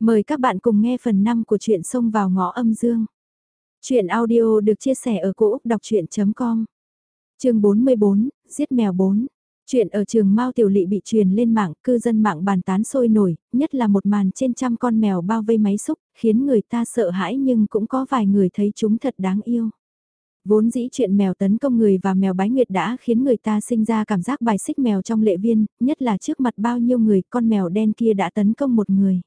Mời các bạn cùng nghe phần 5 của truyện Sông vào ngõ âm dương. truyện audio được chia sẻ ở cỗ đọc chuyện.com Trường 44, Giết mèo 4 Chuyện ở trường Mao Tiểu Lị bị truyền lên mạng, cư dân mạng bàn tán sôi nổi, nhất là một màn trên trăm con mèo bao vây máy xúc, khiến người ta sợ hãi nhưng cũng có vài người thấy chúng thật đáng yêu. Vốn dĩ chuyện mèo tấn công người và mèo bái nguyệt đã khiến người ta sinh ra cảm giác bài xích mèo trong lệ viên, nhất là trước mặt bao nhiêu người con mèo đen kia đã tấn công một người.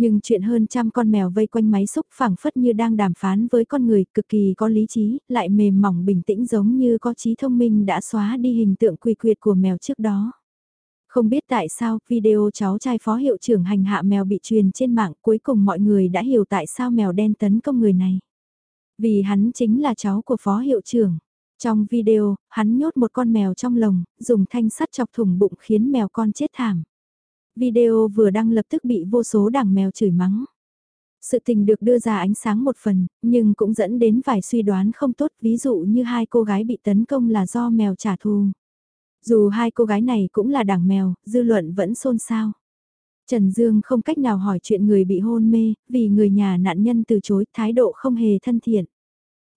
Nhưng chuyện hơn trăm con mèo vây quanh máy xúc phẳng phất như đang đàm phán với con người cực kỳ có lý trí, lại mềm mỏng bình tĩnh giống như có trí thông minh đã xóa đi hình tượng quy quyệt của mèo trước đó. Không biết tại sao video cháu trai phó hiệu trưởng hành hạ mèo bị truyền trên mạng cuối cùng mọi người đã hiểu tại sao mèo đen tấn công người này. Vì hắn chính là cháu của phó hiệu trưởng. Trong video, hắn nhốt một con mèo trong lồng, dùng thanh sắt chọc thủng bụng khiến mèo con chết thảm. Video vừa đăng lập tức bị vô số đảng mèo chửi mắng. Sự tình được đưa ra ánh sáng một phần, nhưng cũng dẫn đến vài suy đoán không tốt ví dụ như hai cô gái bị tấn công là do mèo trả thù. Dù hai cô gái này cũng là đảng mèo, dư luận vẫn xôn xao. Trần Dương không cách nào hỏi chuyện người bị hôn mê, vì người nhà nạn nhân từ chối, thái độ không hề thân thiện.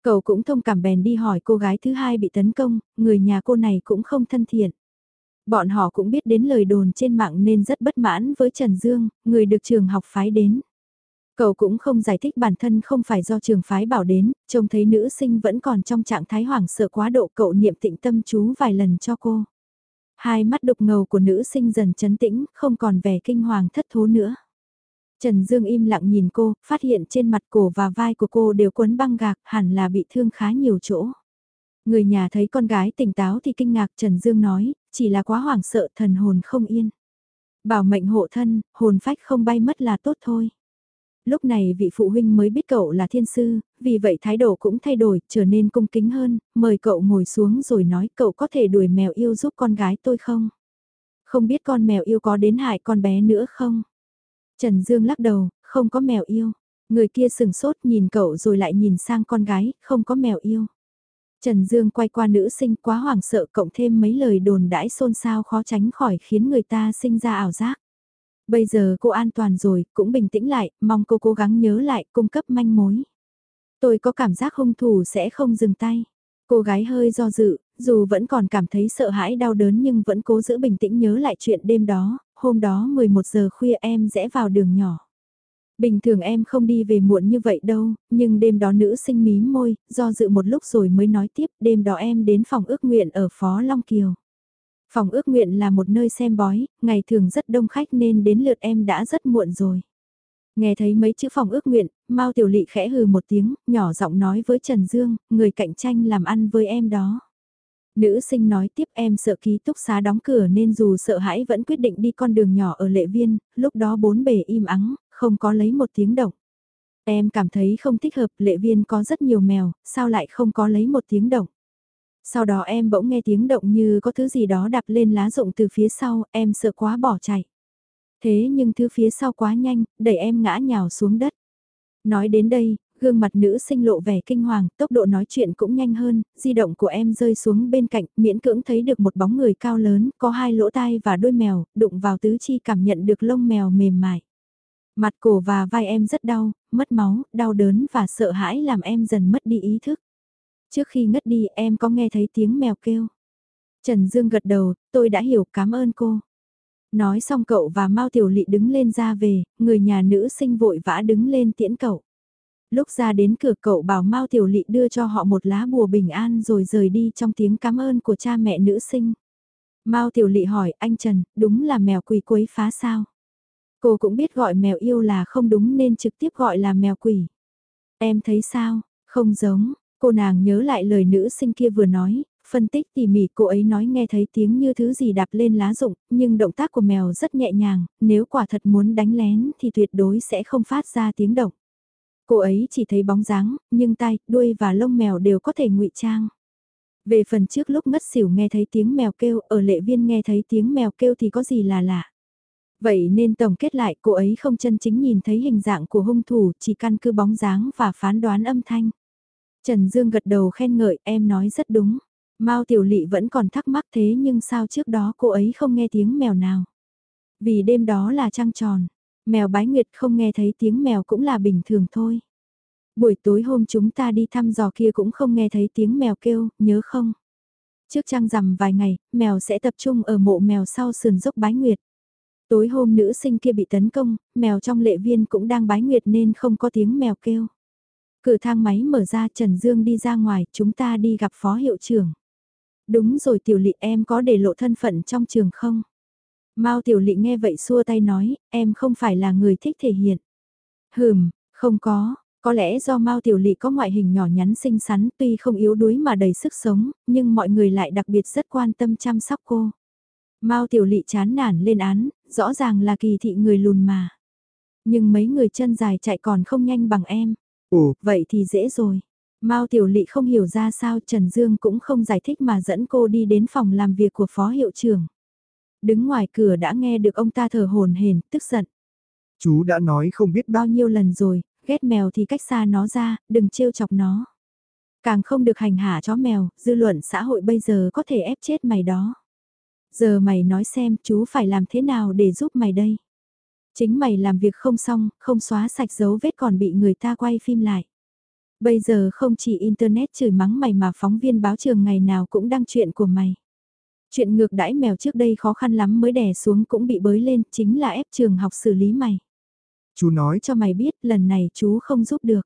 Cậu cũng thông cảm bèn đi hỏi cô gái thứ hai bị tấn công, người nhà cô này cũng không thân thiện. Bọn họ cũng biết đến lời đồn trên mạng nên rất bất mãn với Trần Dương, người được trường học phái đến. Cậu cũng không giải thích bản thân không phải do trường phái bảo đến, trông thấy nữ sinh vẫn còn trong trạng thái hoảng sợ quá độ cậu niệm tịnh tâm chú vài lần cho cô. Hai mắt đục ngầu của nữ sinh dần chấn tĩnh, không còn vẻ kinh hoàng thất thố nữa. Trần Dương im lặng nhìn cô, phát hiện trên mặt cổ và vai của cô đều quấn băng gạc, hẳn là bị thương khá nhiều chỗ. Người nhà thấy con gái tỉnh táo thì kinh ngạc Trần Dương nói, chỉ là quá hoảng sợ thần hồn không yên. Bảo mệnh hộ thân, hồn phách không bay mất là tốt thôi. Lúc này vị phụ huynh mới biết cậu là thiên sư, vì vậy thái độ cũng thay đổi, trở nên cung kính hơn, mời cậu ngồi xuống rồi nói cậu có thể đuổi mèo yêu giúp con gái tôi không? Không biết con mèo yêu có đến hại con bé nữa không? Trần Dương lắc đầu, không có mèo yêu. Người kia sừng sốt nhìn cậu rồi lại nhìn sang con gái, không có mèo yêu. Trần Dương quay qua nữ sinh quá hoảng sợ cộng thêm mấy lời đồn đãi xôn xao khó tránh khỏi khiến người ta sinh ra ảo giác. Bây giờ cô an toàn rồi, cũng bình tĩnh lại, mong cô cố gắng nhớ lại, cung cấp manh mối. Tôi có cảm giác hung thủ sẽ không dừng tay. Cô gái hơi do dự, dù vẫn còn cảm thấy sợ hãi đau đớn nhưng vẫn cố giữ bình tĩnh nhớ lại chuyện đêm đó, hôm đó 11 giờ khuya em rẽ vào đường nhỏ. Bình thường em không đi về muộn như vậy đâu, nhưng đêm đó nữ sinh mím môi, do dự một lúc rồi mới nói tiếp, đêm đó em đến phòng ước nguyện ở Phó Long Kiều. Phòng ước nguyện là một nơi xem bói, ngày thường rất đông khách nên đến lượt em đã rất muộn rồi. Nghe thấy mấy chữ phòng ước nguyện, Mao Tiểu Lị khẽ hừ một tiếng, nhỏ giọng nói với Trần Dương, người cạnh tranh làm ăn với em đó. Nữ sinh nói tiếp em sợ ký túc xá đóng cửa nên dù sợ hãi vẫn quyết định đi con đường nhỏ ở lệ viên, lúc đó bốn bề im ắng, không có lấy một tiếng động. Em cảm thấy không thích hợp, lệ viên có rất nhiều mèo, sao lại không có lấy một tiếng động. Sau đó em bỗng nghe tiếng động như có thứ gì đó đạp lên lá rụng từ phía sau, em sợ quá bỏ chạy. Thế nhưng thứ phía sau quá nhanh, đẩy em ngã nhào xuống đất. Nói đến đây, gương mặt nữ sinh lộ vẻ kinh hoàng, tốc độ nói chuyện cũng nhanh hơn, di động của em rơi xuống bên cạnh, miễn cưỡng thấy được một bóng người cao lớn, có hai lỗ tai và đôi mèo, đụng vào tứ chi cảm nhận được lông mèo mềm mại. Mặt cổ và vai em rất đau, mất máu, đau đớn và sợ hãi làm em dần mất đi ý thức. Trước khi ngất đi em có nghe thấy tiếng mèo kêu. Trần Dương gật đầu, tôi đã hiểu cảm ơn cô. Nói xong cậu và Mao Tiểu Lị đứng lên ra về, người nhà nữ sinh vội vã đứng lên tiễn cậu. Lúc ra đến cửa cậu bảo Mao Tiểu Lị đưa cho họ một lá bùa bình an rồi rời đi trong tiếng cảm ơn của cha mẹ nữ sinh. Mao Tiểu Lị hỏi anh Trần, đúng là mèo quỷ quấy phá sao? Cô cũng biết gọi mèo yêu là không đúng nên trực tiếp gọi là mèo quỷ. Em thấy sao? Không giống, cô nàng nhớ lại lời nữ sinh kia vừa nói, phân tích tỉ mỉ cô ấy nói nghe thấy tiếng như thứ gì đạp lên lá rụng, nhưng động tác của mèo rất nhẹ nhàng, nếu quả thật muốn đánh lén thì tuyệt đối sẽ không phát ra tiếng động. Cô ấy chỉ thấy bóng dáng, nhưng tai, đuôi và lông mèo đều có thể ngụy trang. Về phần trước lúc ngất xỉu nghe thấy tiếng mèo kêu, ở lệ viên nghe thấy tiếng mèo kêu thì có gì là lạ. Vậy nên tổng kết lại cô ấy không chân chính nhìn thấy hình dạng của hung thủ chỉ căn cứ bóng dáng và phán đoán âm thanh. Trần Dương gật đầu khen ngợi em nói rất đúng. Mao Tiểu Lị vẫn còn thắc mắc thế nhưng sao trước đó cô ấy không nghe tiếng mèo nào. Vì đêm đó là trăng tròn. Mèo bái nguyệt không nghe thấy tiếng mèo cũng là bình thường thôi. Buổi tối hôm chúng ta đi thăm dò kia cũng không nghe thấy tiếng mèo kêu, nhớ không? Trước trăng rằm vài ngày, mèo sẽ tập trung ở mộ mèo sau sườn dốc bái nguyệt. Tối hôm nữ sinh kia bị tấn công, mèo trong lệ viên cũng đang bái nguyệt nên không có tiếng mèo kêu. Cửa thang máy mở ra Trần Dương đi ra ngoài, chúng ta đi gặp phó hiệu trưởng. Đúng rồi tiểu lị em có để lộ thân phận trong trường không? Mao tiểu lị nghe vậy xua tay nói, em không phải là người thích thể hiện. Hừm, không có, có lẽ do Mao Tiểu Lị có ngoại hình nhỏ nhắn xinh xắn tuy không yếu đuối mà đầy sức sống, nhưng mọi người lại đặc biệt rất quan tâm chăm sóc cô. Mao Tiểu Lị chán nản lên án, rõ ràng là kỳ thị người lùn mà. Nhưng mấy người chân dài chạy còn không nhanh bằng em. Ồ, vậy thì dễ rồi. Mao Tiểu Lị không hiểu ra sao Trần Dương cũng không giải thích mà dẫn cô đi đến phòng làm việc của phó hiệu trưởng. Đứng ngoài cửa đã nghe được ông ta thở hồn hển, tức giận. Chú đã nói không biết bao nhiêu lần rồi, ghét mèo thì cách xa nó ra, đừng trêu chọc nó. Càng không được hành hạ chó mèo, dư luận xã hội bây giờ có thể ép chết mày đó. Giờ mày nói xem chú phải làm thế nào để giúp mày đây. Chính mày làm việc không xong, không xóa sạch dấu vết còn bị người ta quay phim lại. Bây giờ không chỉ Internet chửi mắng mày mà phóng viên báo trường ngày nào cũng đăng chuyện của mày. Chuyện ngược đãi mèo trước đây khó khăn lắm mới đè xuống cũng bị bới lên, chính là ép trường học xử lý mày. Chú nói cho mày biết lần này chú không giúp được.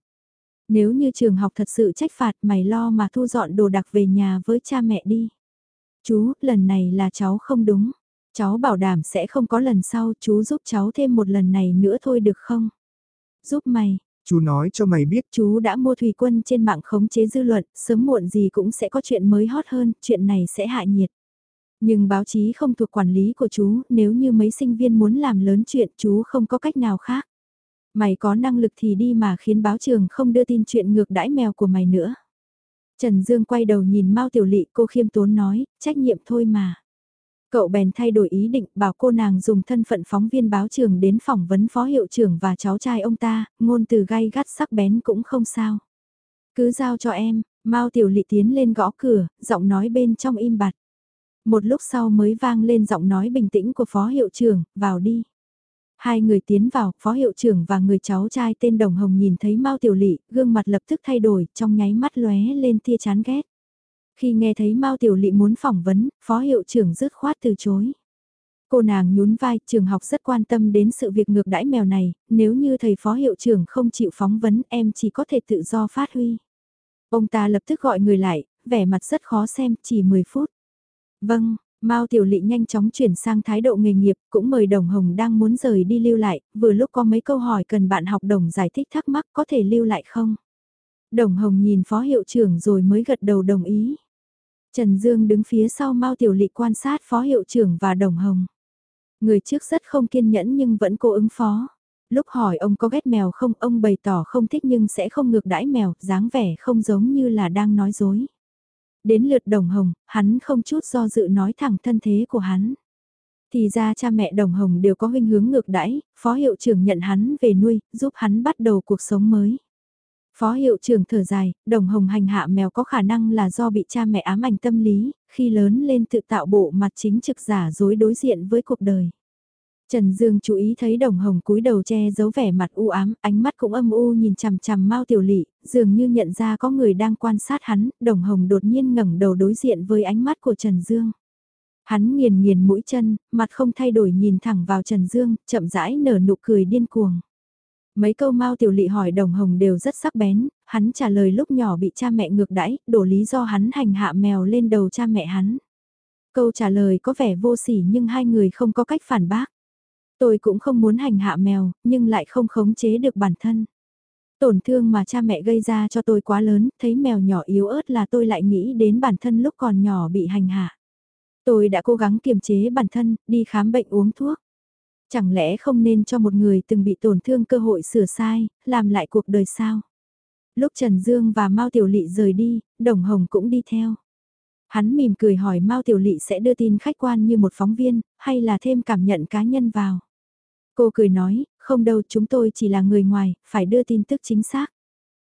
Nếu như trường học thật sự trách phạt mày lo mà thu dọn đồ đạc về nhà với cha mẹ đi. Chú, lần này là cháu không đúng. Cháu bảo đảm sẽ không có lần sau chú giúp cháu thêm một lần này nữa thôi được không? Giúp mày. Chú nói cho mày biết. Chú đã mua thủy quân trên mạng khống chế dư luận, sớm muộn gì cũng sẽ có chuyện mới hot hơn, chuyện này sẽ hạ nhiệt. Nhưng báo chí không thuộc quản lý của chú, nếu như mấy sinh viên muốn làm lớn chuyện chú không có cách nào khác. Mày có năng lực thì đi mà khiến báo trường không đưa tin chuyện ngược đãi mèo của mày nữa. Trần Dương quay đầu nhìn Mao Tiểu Lị cô khiêm tốn nói, trách nhiệm thôi mà. Cậu bèn thay đổi ý định bảo cô nàng dùng thân phận phóng viên báo trường đến phỏng vấn phó hiệu trưởng và cháu trai ông ta, ngôn từ gay gắt sắc bén cũng không sao. Cứ giao cho em, Mao Tiểu Lị tiến lên gõ cửa, giọng nói bên trong im bặt. Một lúc sau mới vang lên giọng nói bình tĩnh của phó hiệu trưởng, vào đi. Hai người tiến vào, phó hiệu trưởng và người cháu trai tên Đồng Hồng nhìn thấy Mao Tiểu Lị, gương mặt lập tức thay đổi, trong nháy mắt lóe lên tia chán ghét. Khi nghe thấy Mao Tiểu Lị muốn phỏng vấn, phó hiệu trưởng dứt khoát từ chối. Cô nàng nhún vai, trường học rất quan tâm đến sự việc ngược đãi mèo này, nếu như thầy phó hiệu trưởng không chịu phóng vấn em chỉ có thể tự do phát huy. Ông ta lập tức gọi người lại, vẻ mặt rất khó xem, chỉ 10 phút. Vâng, Mao Tiểu Lị nhanh chóng chuyển sang thái độ nghề nghiệp, cũng mời Đồng Hồng đang muốn rời đi lưu lại, vừa lúc có mấy câu hỏi cần bạn học Đồng giải thích thắc mắc có thể lưu lại không? Đồng Hồng nhìn phó hiệu trưởng rồi mới gật đầu đồng ý. Trần Dương đứng phía sau Mao Tiểu Lị quan sát phó hiệu trưởng và Đồng Hồng. Người trước rất không kiên nhẫn nhưng vẫn cố ứng phó. Lúc hỏi ông có ghét mèo không, ông bày tỏ không thích nhưng sẽ không ngược đãi mèo, dáng vẻ không giống như là đang nói dối. Đến lượt đồng hồng, hắn không chút do dự nói thẳng thân thế của hắn. Thì ra cha mẹ đồng hồng đều có huynh hướng ngược đãi, phó hiệu trưởng nhận hắn về nuôi, giúp hắn bắt đầu cuộc sống mới. Phó hiệu trưởng thở dài, đồng hồng hành hạ mèo có khả năng là do bị cha mẹ ám ảnh tâm lý, khi lớn lên tự tạo bộ mặt chính trực giả dối đối diện với cuộc đời. Trần Dương chú ý thấy đồng hồng cúi đầu che giấu vẻ mặt u ám, ánh mắt cũng âm u nhìn chằm chằm Mao Tiểu Lị, dường như nhận ra có người đang quan sát hắn, đồng hồng đột nhiên ngẩng đầu đối diện với ánh mắt của Trần Dương. Hắn nghiền nghiền mũi chân, mặt không thay đổi nhìn thẳng vào Trần Dương, chậm rãi nở nụ cười điên cuồng. Mấy câu Mao Tiểu Lị hỏi đồng hồng đều rất sắc bén, hắn trả lời lúc nhỏ bị cha mẹ ngược đãi, đổ lý do hắn hành hạ mèo lên đầu cha mẹ hắn. Câu trả lời có vẻ vô sỉ nhưng hai người không có cách phản bác. Tôi cũng không muốn hành hạ mèo, nhưng lại không khống chế được bản thân. Tổn thương mà cha mẹ gây ra cho tôi quá lớn, thấy mèo nhỏ yếu ớt là tôi lại nghĩ đến bản thân lúc còn nhỏ bị hành hạ. Tôi đã cố gắng kiềm chế bản thân, đi khám bệnh uống thuốc. Chẳng lẽ không nên cho một người từng bị tổn thương cơ hội sửa sai, làm lại cuộc đời sao? Lúc Trần Dương và Mao Tiểu Lị rời đi, Đồng Hồng cũng đi theo. Hắn mỉm cười hỏi Mao Tiểu Lị sẽ đưa tin khách quan như một phóng viên, hay là thêm cảm nhận cá nhân vào. Cô cười nói, không đâu chúng tôi chỉ là người ngoài, phải đưa tin tức chính xác.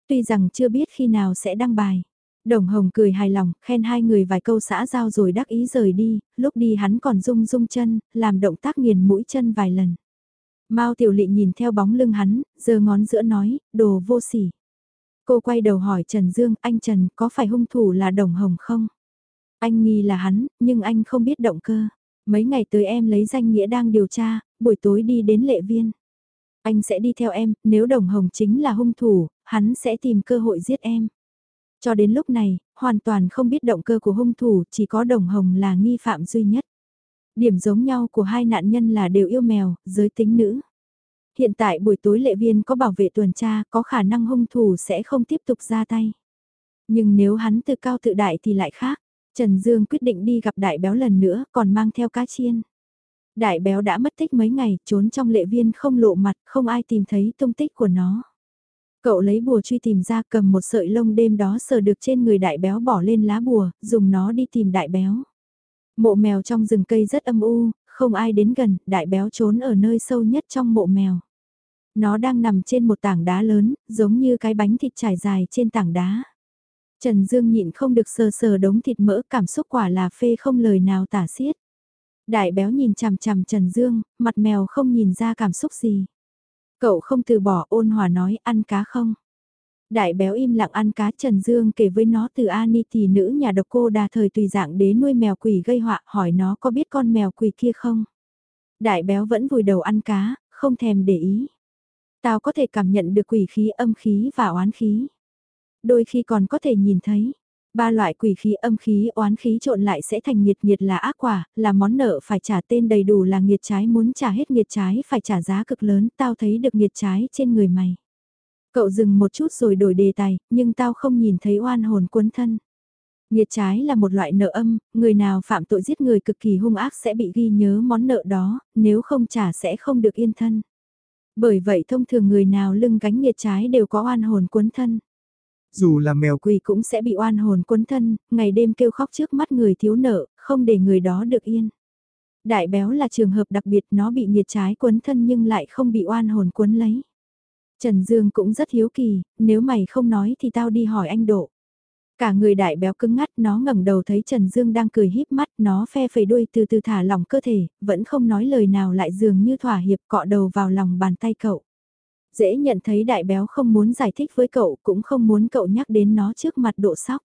Tuy rằng chưa biết khi nào sẽ đăng bài. Đồng Hồng cười hài lòng, khen hai người vài câu xã giao rồi đắc ý rời đi, lúc đi hắn còn rung rung chân, làm động tác nghiền mũi chân vài lần. Mao Tiểu Lị nhìn theo bóng lưng hắn, giơ ngón giữa nói, đồ vô sỉ. Cô quay đầu hỏi Trần Dương, anh Trần có phải hung thủ là Đồng Hồng không? Anh nghi là hắn, nhưng anh không biết động cơ. Mấy ngày tới em lấy danh nghĩa đang điều tra, buổi tối đi đến lệ viên. Anh sẽ đi theo em, nếu Đồng Hồng chính là hung thủ, hắn sẽ tìm cơ hội giết em. Cho đến lúc này, hoàn toàn không biết động cơ của hung thủ, chỉ có Đồng Hồng là nghi phạm duy nhất. Điểm giống nhau của hai nạn nhân là đều yêu mèo, giới tính nữ. Hiện tại buổi tối lệ viên có bảo vệ tuần tra, có khả năng hung thủ sẽ không tiếp tục ra tay. Nhưng nếu hắn tự cao tự đại thì lại khác. Trần Dương quyết định đi gặp đại béo lần nữa, còn mang theo cá chiên. Đại béo đã mất tích mấy ngày, trốn trong lệ viên không lộ mặt, không ai tìm thấy tung tích của nó. Cậu lấy bùa truy tìm ra cầm một sợi lông đêm đó sờ được trên người đại béo bỏ lên lá bùa, dùng nó đi tìm đại béo. Mộ mèo trong rừng cây rất âm u, không ai đến gần, đại béo trốn ở nơi sâu nhất trong mộ mèo. Nó đang nằm trên một tảng đá lớn, giống như cái bánh thịt trải dài trên tảng đá. Trần Dương nhịn không được sờ sờ đống thịt mỡ cảm xúc quả là phê không lời nào tả xiết. Đại béo nhìn chằm chằm Trần Dương, mặt mèo không nhìn ra cảm xúc gì. Cậu không từ bỏ ôn hòa nói ăn cá không? Đại béo im lặng ăn cá Trần Dương kể với nó từ Ani thì nữ nhà độc cô đà thời tùy dạng đế nuôi mèo quỷ gây họa hỏi nó có biết con mèo quỷ kia không? Đại béo vẫn vùi đầu ăn cá, không thèm để ý. Tao có thể cảm nhận được quỷ khí âm khí và oán khí. Đôi khi còn có thể nhìn thấy. Ba loại quỷ khí âm khí oán khí trộn lại sẽ thành nghiệt nghiệt là ác quả, là món nợ phải trả tên đầy đủ là nghiệt trái muốn trả hết nghiệt trái phải trả giá cực lớn, tao thấy được nghiệt trái trên người mày. Cậu dừng một chút rồi đổi đề tài, nhưng tao không nhìn thấy oan hồn cuốn thân. Nghiệt trái là một loại nợ âm, người nào phạm tội giết người cực kỳ hung ác sẽ bị ghi nhớ món nợ đó, nếu không trả sẽ không được yên thân. Bởi vậy thông thường người nào lưng gánh nghiệt trái đều có oan hồn cuốn thân. Dù là mèo quỳ cũng sẽ bị oan hồn quấn thân, ngày đêm kêu khóc trước mắt người thiếu nợ, không để người đó được yên. Đại béo là trường hợp đặc biệt nó bị nhiệt trái quấn thân nhưng lại không bị oan hồn quấn lấy. Trần Dương cũng rất hiếu kỳ, nếu mày không nói thì tao đi hỏi anh Độ. Cả người đại béo cứng ngắt nó ngẩng đầu thấy Trần Dương đang cười híp mắt nó phe phẩy đuôi từ từ thả lỏng cơ thể, vẫn không nói lời nào lại dường như thỏa hiệp cọ đầu vào lòng bàn tay cậu. Dễ nhận thấy đại béo không muốn giải thích với cậu cũng không muốn cậu nhắc đến nó trước mặt độ sóc.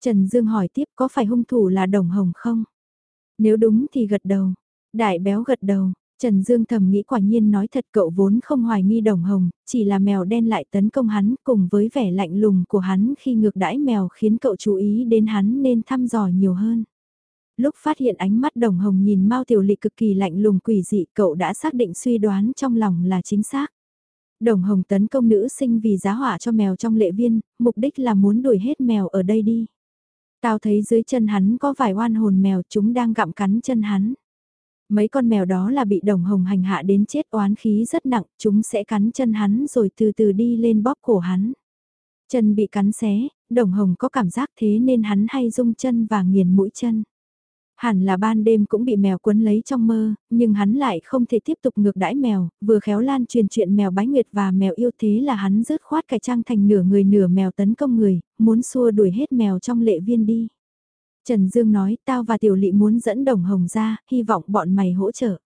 Trần Dương hỏi tiếp có phải hung thủ là Đồng Hồng không? Nếu đúng thì gật đầu. Đại béo gật đầu, Trần Dương thầm nghĩ quả nhiên nói thật cậu vốn không hoài nghi đồng hồng, chỉ là mèo đen lại tấn công hắn cùng với vẻ lạnh lùng của hắn khi ngược đãi mèo khiến cậu chú ý đến hắn nên thăm dò nhiều hơn. Lúc phát hiện ánh mắt đồng hồng nhìn Mao Tiểu Lị cực kỳ lạnh lùng quỷ dị cậu đã xác định suy đoán trong lòng là chính xác. Đồng hồng tấn công nữ sinh vì giá hỏa cho mèo trong lệ viên, mục đích là muốn đuổi hết mèo ở đây đi. Tao thấy dưới chân hắn có vài oan hồn mèo chúng đang gặm cắn chân hắn. Mấy con mèo đó là bị đồng hồng hành hạ đến chết oán khí rất nặng, chúng sẽ cắn chân hắn rồi từ từ đi lên bóp cổ hắn. Chân bị cắn xé, đồng hồng có cảm giác thế nên hắn hay rung chân và nghiền mũi chân. Hẳn là ban đêm cũng bị mèo quấn lấy trong mơ, nhưng hắn lại không thể tiếp tục ngược đãi mèo, vừa khéo lan truyền chuyện mèo bái nguyệt và mèo yêu thế là hắn rớt khoát cải trang thành nửa người nửa mèo tấn công người, muốn xua đuổi hết mèo trong lệ viên đi. Trần Dương nói tao và tiểu lị muốn dẫn đồng hồng ra, hy vọng bọn mày hỗ trợ.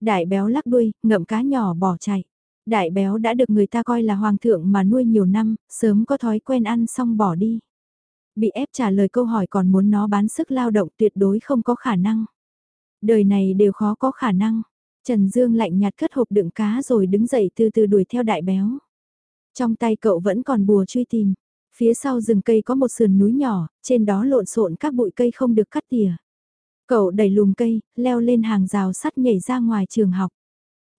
Đại béo lắc đuôi, ngậm cá nhỏ bỏ chạy. Đại béo đã được người ta coi là hoàng thượng mà nuôi nhiều năm, sớm có thói quen ăn xong bỏ đi. Bị ép trả lời câu hỏi còn muốn nó bán sức lao động tuyệt đối không có khả năng. Đời này đều khó có khả năng. Trần Dương lạnh nhạt cất hộp đựng cá rồi đứng dậy từ từ đuổi theo đại béo. Trong tay cậu vẫn còn bùa truy tìm. Phía sau rừng cây có một sườn núi nhỏ, trên đó lộn xộn các bụi cây không được cắt tỉa. Cậu đẩy lùm cây, leo lên hàng rào sắt nhảy ra ngoài trường học.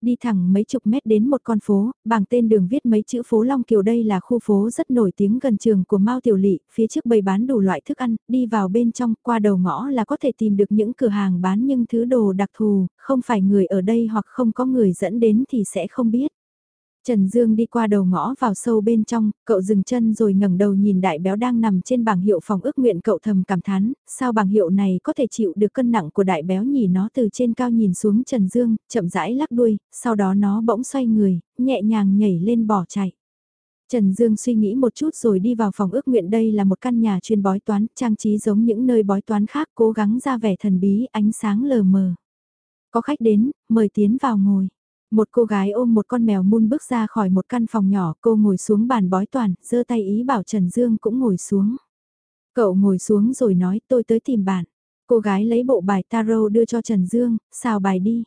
Đi thẳng mấy chục mét đến một con phố, bảng tên đường viết mấy chữ phố Long Kiều đây là khu phố rất nổi tiếng gần trường của Mao Tiểu Lị, phía trước bày bán đủ loại thức ăn, đi vào bên trong, qua đầu ngõ là có thể tìm được những cửa hàng bán những thứ đồ đặc thù, không phải người ở đây hoặc không có người dẫn đến thì sẽ không biết. Trần Dương đi qua đầu ngõ vào sâu bên trong, cậu dừng chân rồi ngẩng đầu nhìn đại béo đang nằm trên bảng hiệu phòng ước nguyện cậu thầm cảm thán, sao bảng hiệu này có thể chịu được cân nặng của đại béo nhỉ nó từ trên cao nhìn xuống Trần Dương, chậm rãi lắc đuôi, sau đó nó bỗng xoay người, nhẹ nhàng nhảy lên bỏ chạy. Trần Dương suy nghĩ một chút rồi đi vào phòng ước nguyện đây là một căn nhà chuyên bói toán, trang trí giống những nơi bói toán khác cố gắng ra vẻ thần bí ánh sáng lờ mờ. Có khách đến, mời tiến vào ngồi. Một cô gái ôm một con mèo mun bước ra khỏi một căn phòng nhỏ, cô ngồi xuống bàn bói toàn, giơ tay ý bảo Trần Dương cũng ngồi xuống. Cậu ngồi xuống rồi nói tôi tới tìm bạn. Cô gái lấy bộ bài tarot đưa cho Trần Dương, xào bài đi.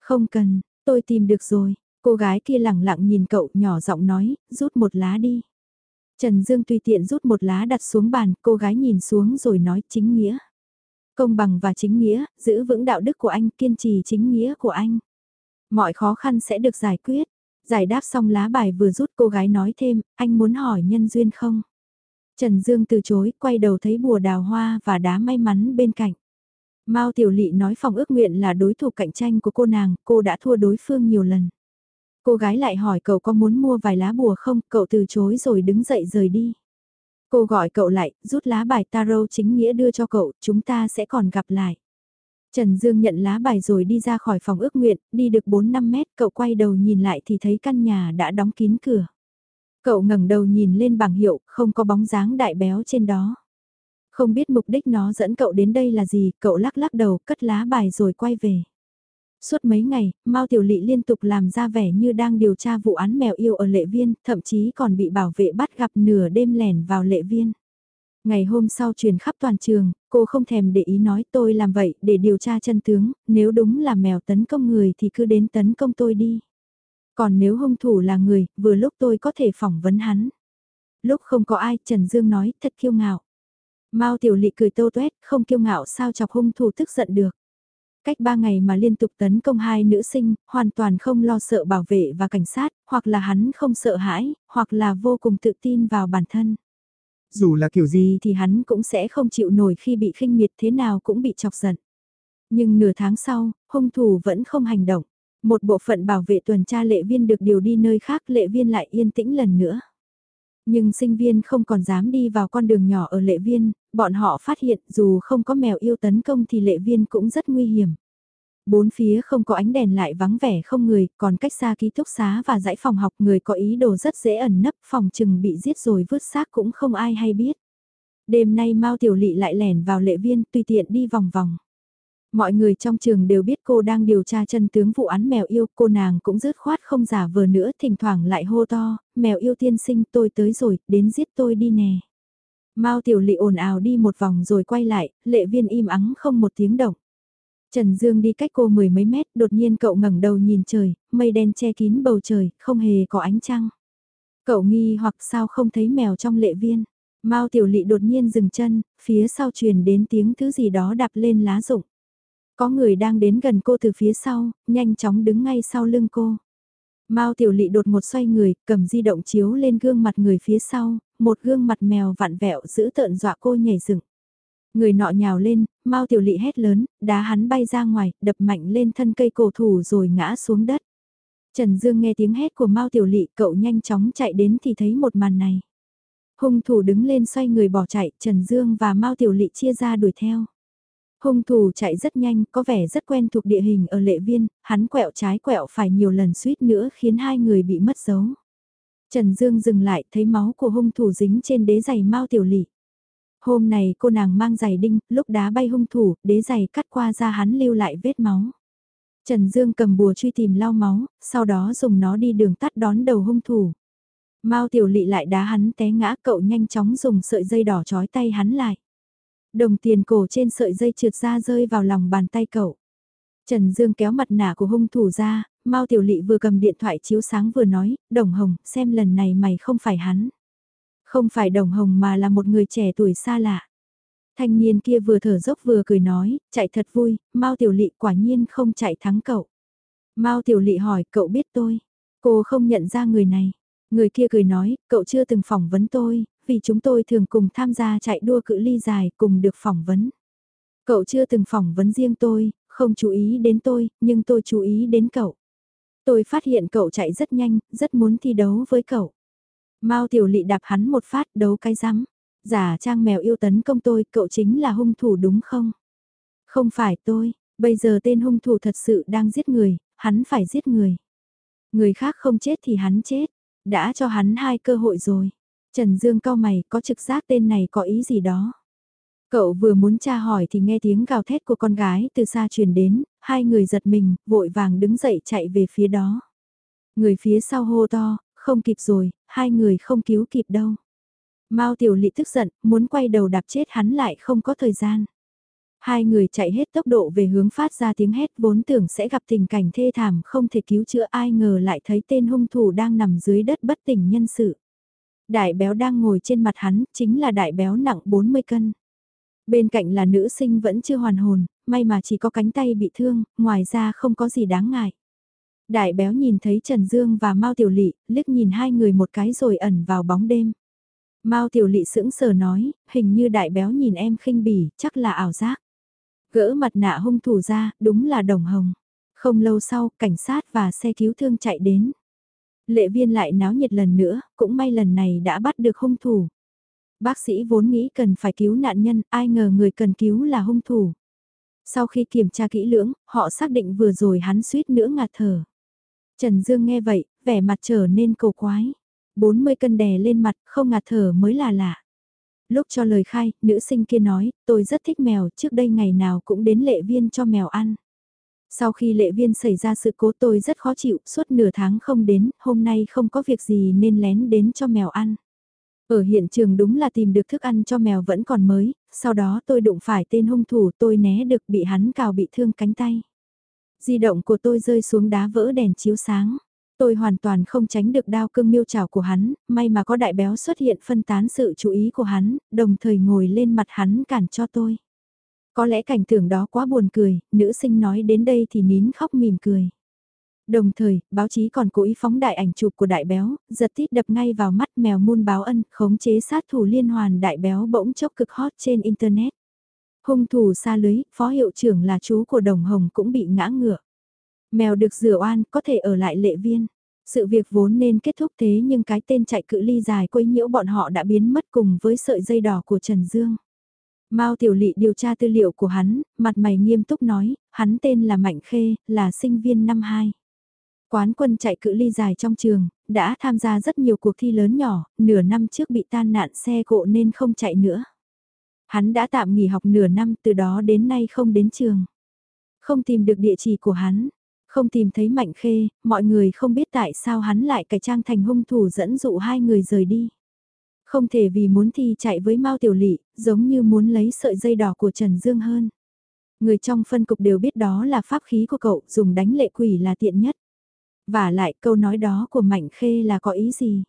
Không cần, tôi tìm được rồi. Cô gái kia lẳng lặng nhìn cậu nhỏ giọng nói, rút một lá đi. Trần Dương tùy tiện rút một lá đặt xuống bàn, cô gái nhìn xuống rồi nói chính nghĩa. Công bằng và chính nghĩa, giữ vững đạo đức của anh, kiên trì chính nghĩa của anh. Mọi khó khăn sẽ được giải quyết. Giải đáp xong lá bài vừa rút cô gái nói thêm, anh muốn hỏi nhân duyên không? Trần Dương từ chối, quay đầu thấy bùa đào hoa và đá may mắn bên cạnh. Mao Tiểu Lị nói phòng ước nguyện là đối thủ cạnh tranh của cô nàng, cô đã thua đối phương nhiều lần. Cô gái lại hỏi cậu có muốn mua vài lá bùa không, cậu từ chối rồi đứng dậy rời đi. Cô gọi cậu lại, rút lá bài tarot chính nghĩa đưa cho cậu, chúng ta sẽ còn gặp lại. Trần Dương nhận lá bài rồi đi ra khỏi phòng ước nguyện, đi được 4-5 mét, cậu quay đầu nhìn lại thì thấy căn nhà đã đóng kín cửa. Cậu ngẩng đầu nhìn lên bảng hiệu, không có bóng dáng đại béo trên đó. Không biết mục đích nó dẫn cậu đến đây là gì, cậu lắc lắc đầu, cất lá bài rồi quay về. Suốt mấy ngày, Mao Tiểu Lị liên tục làm ra vẻ như đang điều tra vụ án mèo yêu ở lệ viên, thậm chí còn bị bảo vệ bắt gặp nửa đêm lẻn vào lệ viên. Ngày hôm sau truyền khắp toàn trường, cô không thèm để ý nói tôi làm vậy để điều tra chân tướng, nếu đúng là mèo tấn công người thì cứ đến tấn công tôi đi. Còn nếu hung thủ là người, vừa lúc tôi có thể phỏng vấn hắn. Lúc không có ai, Trần Dương nói, thật kiêu ngạo. Mao Tiểu Lị cười tô tuét, không kiêu ngạo sao chọc hung thủ tức giận được. Cách ba ngày mà liên tục tấn công hai nữ sinh, hoàn toàn không lo sợ bảo vệ và cảnh sát, hoặc là hắn không sợ hãi, hoặc là vô cùng tự tin vào bản thân. Dù là kiểu gì thì hắn cũng sẽ không chịu nổi khi bị khinh miệt thế nào cũng bị chọc giận. Nhưng nửa tháng sau, hung thủ vẫn không hành động. Một bộ phận bảo vệ tuần tra lệ viên được điều đi nơi khác lệ viên lại yên tĩnh lần nữa. Nhưng sinh viên không còn dám đi vào con đường nhỏ ở lệ viên, bọn họ phát hiện dù không có mèo yêu tấn công thì lệ viên cũng rất nguy hiểm. Bốn phía không có ánh đèn lại vắng vẻ không người, còn cách xa ký túc xá và dãy phòng học người có ý đồ rất dễ ẩn nấp phòng chừng bị giết rồi vứt xác cũng không ai hay biết. Đêm nay Mao Tiểu Lị lại lẻn vào lệ viên tùy tiện đi vòng vòng. Mọi người trong trường đều biết cô đang điều tra chân tướng vụ án mèo yêu, cô nàng cũng rớt khoát không giả vờ nữa, thỉnh thoảng lại hô to, mèo yêu tiên sinh tôi tới rồi, đến giết tôi đi nè. Mao tiểu lị ồn ào đi một vòng rồi quay lại, lệ viên im ắng không một tiếng động. Trần Dương đi cách cô mười mấy mét, đột nhiên cậu ngẩng đầu nhìn trời, mây đen che kín bầu trời, không hề có ánh trăng. Cậu nghi hoặc sao không thấy mèo trong lệ viên. Mao tiểu lị đột nhiên dừng chân, phía sau truyền đến tiếng thứ gì đó đạp lên lá rụng. Có người đang đến gần cô từ phía sau, nhanh chóng đứng ngay sau lưng cô. Mao Tiểu Lị đột một xoay người, cầm di động chiếu lên gương mặt người phía sau, một gương mặt mèo vặn vẹo giữ tợn dọa cô nhảy dựng. Người nọ nhào lên, Mao Tiểu Lị hét lớn, đá hắn bay ra ngoài, đập mạnh lên thân cây cổ thủ rồi ngã xuống đất. Trần Dương nghe tiếng hét của Mao Tiểu Lị, cậu nhanh chóng chạy đến thì thấy một màn này. Hung thủ đứng lên xoay người bỏ chạy, Trần Dương và Mao Tiểu Lị chia ra đuổi theo. Hung thủ chạy rất nhanh, có vẻ rất quen thuộc địa hình ở lệ viên, hắn quẹo trái quẹo phải nhiều lần suýt nữa khiến hai người bị mất dấu. Trần Dương dừng lại thấy máu của hung thủ dính trên đế giày mau tiểu lỵ. Hôm này cô nàng mang giày đinh, lúc đá bay hung thủ, đế giày cắt qua ra hắn lưu lại vết máu. Trần Dương cầm bùa truy tìm lau máu, sau đó dùng nó đi đường tắt đón đầu hung thủ. Mao tiểu Lị lại đá hắn té ngã cậu nhanh chóng dùng sợi dây đỏ trói tay hắn lại. Đồng tiền cổ trên sợi dây trượt ra rơi vào lòng bàn tay cậu. Trần Dương kéo mặt nạ của hung thủ ra, Mao Tiểu Lị vừa cầm điện thoại chiếu sáng vừa nói, Đồng Hồng, xem lần này mày không phải hắn. Không phải Đồng Hồng mà là một người trẻ tuổi xa lạ. Thanh niên kia vừa thở dốc vừa cười nói, chạy thật vui, Mao Tiểu Lị quả nhiên không chạy thắng cậu. Mao Tiểu Lị hỏi, cậu biết tôi. Cô không nhận ra người này. Người kia cười nói, cậu chưa từng phỏng vấn tôi, vì chúng tôi thường cùng tham gia chạy đua cự ly dài cùng được phỏng vấn. Cậu chưa từng phỏng vấn riêng tôi, không chú ý đến tôi, nhưng tôi chú ý đến cậu. Tôi phát hiện cậu chạy rất nhanh, rất muốn thi đấu với cậu. Mao Tiểu Lị đạp hắn một phát đấu cái rắm. Giả trang mèo yêu tấn công tôi, cậu chính là hung thủ đúng không? Không phải tôi, bây giờ tên hung thủ thật sự đang giết người, hắn phải giết người. Người khác không chết thì hắn chết, đã cho hắn hai cơ hội rồi. Trần Dương cao mày có trực giác tên này có ý gì đó. Cậu vừa muốn tra hỏi thì nghe tiếng gào thét của con gái từ xa truyền đến, hai người giật mình, vội vàng đứng dậy chạy về phía đó. Người phía sau hô to, không kịp rồi, hai người không cứu kịp đâu. Mao Tiểu Lị tức giận, muốn quay đầu đạp chết hắn lại không có thời gian. Hai người chạy hết tốc độ về hướng phát ra tiếng hét vốn tưởng sẽ gặp tình cảnh thê thảm không thể cứu chữa ai ngờ lại thấy tên hung thủ đang nằm dưới đất bất tỉnh nhân sự. Đại béo đang ngồi trên mặt hắn, chính là đại béo nặng 40 cân. Bên cạnh là nữ sinh vẫn chưa hoàn hồn, may mà chỉ có cánh tay bị thương, ngoài ra không có gì đáng ngại. Đại béo nhìn thấy Trần Dương và Mao Tiểu Lị, liếc nhìn hai người một cái rồi ẩn vào bóng đêm. Mao Tiểu Lị sững sờ nói, hình như đại béo nhìn em khinh bỉ, chắc là ảo giác. Gỡ mặt nạ hung thủ ra, đúng là đồng hồng. Không lâu sau, cảnh sát và xe cứu thương chạy đến. Lệ viên lại náo nhiệt lần nữa, cũng may lần này đã bắt được hung thủ. Bác sĩ vốn nghĩ cần phải cứu nạn nhân, ai ngờ người cần cứu là hung thủ. Sau khi kiểm tra kỹ lưỡng, họ xác định vừa rồi hắn suýt nữa ngạt thở. Trần Dương nghe vậy, vẻ mặt trở nên cầu quái. 40 cân đè lên mặt, không ngạt thở mới là lạ. Lúc cho lời khai, nữ sinh kia nói, tôi rất thích mèo, trước đây ngày nào cũng đến lệ viên cho mèo ăn. Sau khi lệ viên xảy ra sự cố tôi rất khó chịu, suốt nửa tháng không đến, hôm nay không có việc gì nên lén đến cho mèo ăn. Ở hiện trường đúng là tìm được thức ăn cho mèo vẫn còn mới, sau đó tôi đụng phải tên hung thủ tôi né được bị hắn cào bị thương cánh tay. Di động của tôi rơi xuống đá vỡ đèn chiếu sáng. Tôi hoàn toàn không tránh được đao cương miêu trào của hắn, may mà có đại béo xuất hiện phân tán sự chú ý của hắn, đồng thời ngồi lên mặt hắn cản cho tôi. Có lẽ cảnh tượng đó quá buồn cười, nữ sinh nói đến đây thì nín khóc mỉm cười. Đồng thời, báo chí còn cố ý phóng đại ảnh chụp của đại béo, giật tít đập ngay vào mắt mèo muôn báo ân, khống chế sát thủ liên hoàn đại béo bỗng chốc cực hot trên Internet. Hung thủ xa lưới, phó hiệu trưởng là chú của đồng hồng cũng bị ngã ngựa. Mèo được rửa oan, có thể ở lại lệ viên. Sự việc vốn nên kết thúc thế nhưng cái tên chạy cự ly dài quấy nhiễu bọn họ đã biến mất cùng với sợi dây đỏ của Trần Dương. Mao Tiểu Lị điều tra tư liệu của hắn, mặt mày nghiêm túc nói, hắn tên là Mạnh Khê, là sinh viên năm 2. Quán quân chạy cự ly dài trong trường, đã tham gia rất nhiều cuộc thi lớn nhỏ, nửa năm trước bị tan nạn xe cộ nên không chạy nữa. Hắn đã tạm nghỉ học nửa năm từ đó đến nay không đến trường. Không tìm được địa chỉ của hắn, không tìm thấy Mạnh Khê, mọi người không biết tại sao hắn lại cải trang thành hung thủ dẫn dụ hai người rời đi. Không thể vì muốn thi chạy với Mao Tiểu Lị, giống như muốn lấy sợi dây đỏ của Trần Dương hơn. Người trong phân cục đều biết đó là pháp khí của cậu, dùng đánh lệ quỷ là tiện nhất. Và lại câu nói đó của Mạnh Khê là có ý gì?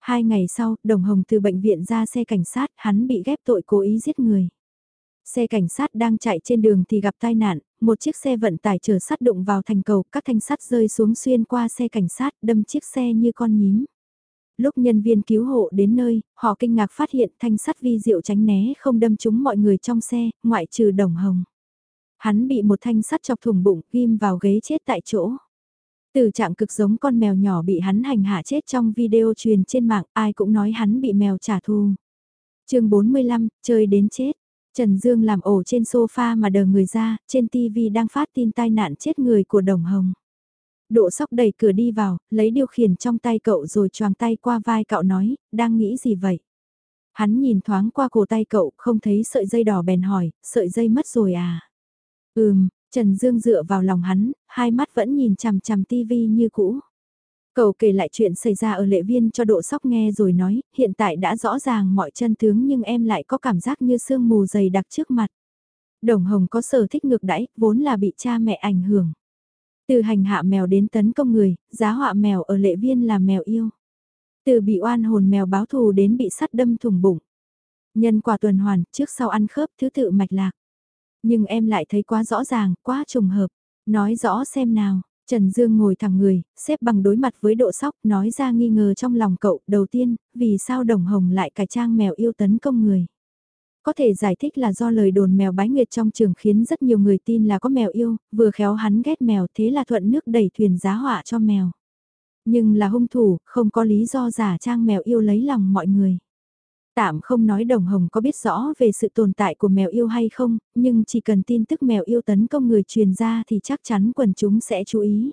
Hai ngày sau, Đồng Hồng từ bệnh viện ra xe cảnh sát, hắn bị ghép tội cố ý giết người. Xe cảnh sát đang chạy trên đường thì gặp tai nạn, một chiếc xe vận tải chở sắt đụng vào thành cầu, các thanh sắt rơi xuống xuyên qua xe cảnh sát, đâm chiếc xe như con nhím. Lúc nhân viên cứu hộ đến nơi, họ kinh ngạc phát hiện thanh sắt vi diệu tránh né không đâm trúng mọi người trong xe, ngoại trừ đồng hồng. Hắn bị một thanh sắt chọc thủng bụng, ghim vào ghế chết tại chỗ. Từ trạng cực giống con mèo nhỏ bị hắn hành hạ chết trong video truyền trên mạng, ai cũng nói hắn bị mèo trả thù. chương 45, chơi đến chết. Trần Dương làm ổ trên sofa mà đờ người ra, trên TV đang phát tin tai nạn chết người của Đồng Hồng. Độ sóc đẩy cửa đi vào, lấy điều khiển trong tay cậu rồi choàng tay qua vai cậu nói, đang nghĩ gì vậy? Hắn nhìn thoáng qua cổ tay cậu, không thấy sợi dây đỏ bèn hỏi, sợi dây mất rồi à? Ừm, Trần Dương dựa vào lòng hắn, hai mắt vẫn nhìn chằm chằm tivi như cũ. Cậu kể lại chuyện xảy ra ở lệ viên cho độ sóc nghe rồi nói, hiện tại đã rõ ràng mọi chân tướng nhưng em lại có cảm giác như sương mù dày đặc trước mặt. Đồng Hồng có sở thích ngược đãi, vốn là bị cha mẹ ảnh hưởng. Từ hành hạ mèo đến tấn công người, giá họa mèo ở lệ viên là mèo yêu. Từ bị oan hồn mèo báo thù đến bị sắt đâm thủng bụng. Nhân quả tuần hoàn, trước sau ăn khớp thứ tự mạch lạc. Nhưng em lại thấy quá rõ ràng, quá trùng hợp. Nói rõ xem nào, Trần Dương ngồi thẳng người, xếp bằng đối mặt với độ sóc, nói ra nghi ngờ trong lòng cậu. Đầu tiên, vì sao Đồng Hồng lại cải trang mèo yêu tấn công người? Có thể giải thích là do lời đồn mèo bái nguyệt trong trường khiến rất nhiều người tin là có mèo yêu, vừa khéo hắn ghét mèo thế là thuận nước đẩy thuyền giá họa cho mèo. Nhưng là hung thủ, không có lý do giả trang mèo yêu lấy lòng mọi người. Tạm không nói Đồng Hồng có biết rõ về sự tồn tại của mèo yêu hay không, nhưng chỉ cần tin tức mèo yêu tấn công người truyền ra thì chắc chắn quần chúng sẽ chú ý.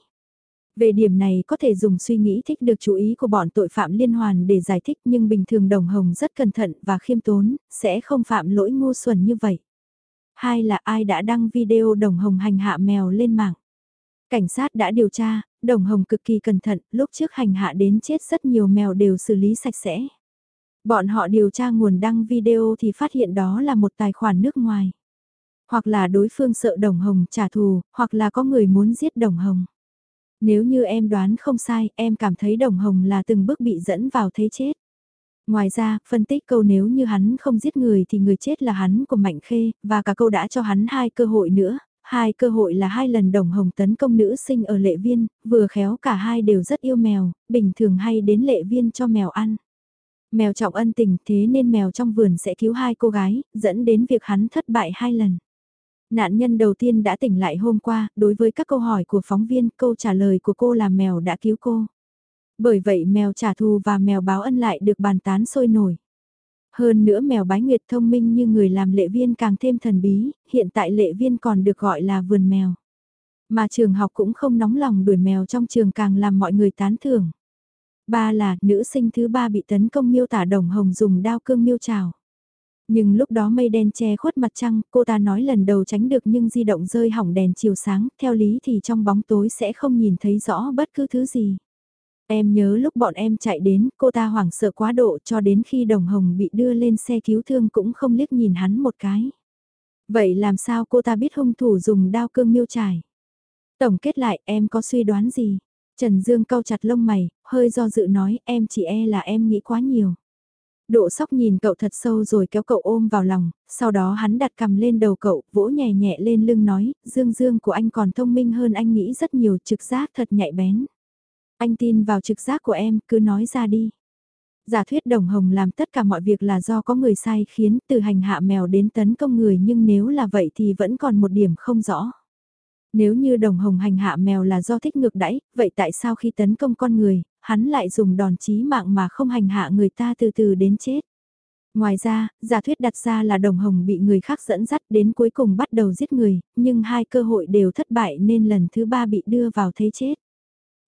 Về điểm này có thể dùng suy nghĩ thích được chú ý của bọn tội phạm liên hoàn để giải thích nhưng bình thường Đồng Hồng rất cẩn thận và khiêm tốn, sẽ không phạm lỗi ngu xuẩn như vậy. Hai là ai đã đăng video đồng hồng hành hạ mèo lên mạng. Cảnh sát đã điều tra, đồng hồng cực kỳ cẩn thận, lúc trước hành hạ đến chết rất nhiều mèo đều xử lý sạch sẽ. Bọn họ điều tra nguồn đăng video thì phát hiện đó là một tài khoản nước ngoài. Hoặc là đối phương sợ đồng hồng trả thù, hoặc là có người muốn giết đồng hồng. Nếu như em đoán không sai, em cảm thấy đồng hồng là từng bước bị dẫn vào thế chết. Ngoài ra, phân tích câu nếu như hắn không giết người thì người chết là hắn của Mạnh Khê, và cả câu đã cho hắn hai cơ hội nữa. Hai cơ hội là hai lần đồng hồng tấn công nữ sinh ở lệ viên, vừa khéo cả hai đều rất yêu mèo, bình thường hay đến lệ viên cho mèo ăn. Mèo trọng ân tình thế nên mèo trong vườn sẽ cứu hai cô gái, dẫn đến việc hắn thất bại hai lần. Nạn nhân đầu tiên đã tỉnh lại hôm qua, đối với các câu hỏi của phóng viên, câu trả lời của cô là mèo đã cứu cô. Bởi vậy mèo trả thù và mèo báo ân lại được bàn tán sôi nổi. Hơn nữa mèo bái nguyệt thông minh như người làm lệ viên càng thêm thần bí, hiện tại lệ viên còn được gọi là vườn mèo. Mà trường học cũng không nóng lòng đuổi mèo trong trường càng làm mọi người tán thưởng. Ba là, nữ sinh thứ ba bị tấn công miêu tả đồng hồng dùng đao cương miêu trào. Nhưng lúc đó mây đen che khuất mặt trăng, cô ta nói lần đầu tránh được nhưng di động rơi hỏng đèn chiều sáng, theo lý thì trong bóng tối sẽ không nhìn thấy rõ bất cứ thứ gì. Em nhớ lúc bọn em chạy đến, cô ta hoảng sợ quá độ cho đến khi đồng hồng bị đưa lên xe cứu thương cũng không liếc nhìn hắn một cái. Vậy làm sao cô ta biết hung thủ dùng đao cương miêu trải? Tổng kết lại em có suy đoán gì? Trần Dương cau chặt lông mày, hơi do dự nói em chỉ e là em nghĩ quá nhiều. Độ sóc nhìn cậu thật sâu rồi kéo cậu ôm vào lòng, sau đó hắn đặt cầm lên đầu cậu, vỗ nhẹ nhẹ lên lưng nói, Dương Dương của anh còn thông minh hơn anh nghĩ rất nhiều trực giác thật nhạy bén. Anh tin vào trực giác của em, cứ nói ra đi. Giả thuyết đồng hồng làm tất cả mọi việc là do có người sai khiến từ hành hạ mèo đến tấn công người nhưng nếu là vậy thì vẫn còn một điểm không rõ. Nếu như đồng hồng hành hạ mèo là do thích ngược đãi, vậy tại sao khi tấn công con người, hắn lại dùng đòn chí mạng mà không hành hạ người ta từ từ đến chết? Ngoài ra, giả thuyết đặt ra là đồng hồng bị người khác dẫn dắt đến cuối cùng bắt đầu giết người, nhưng hai cơ hội đều thất bại nên lần thứ ba bị đưa vào thế chết.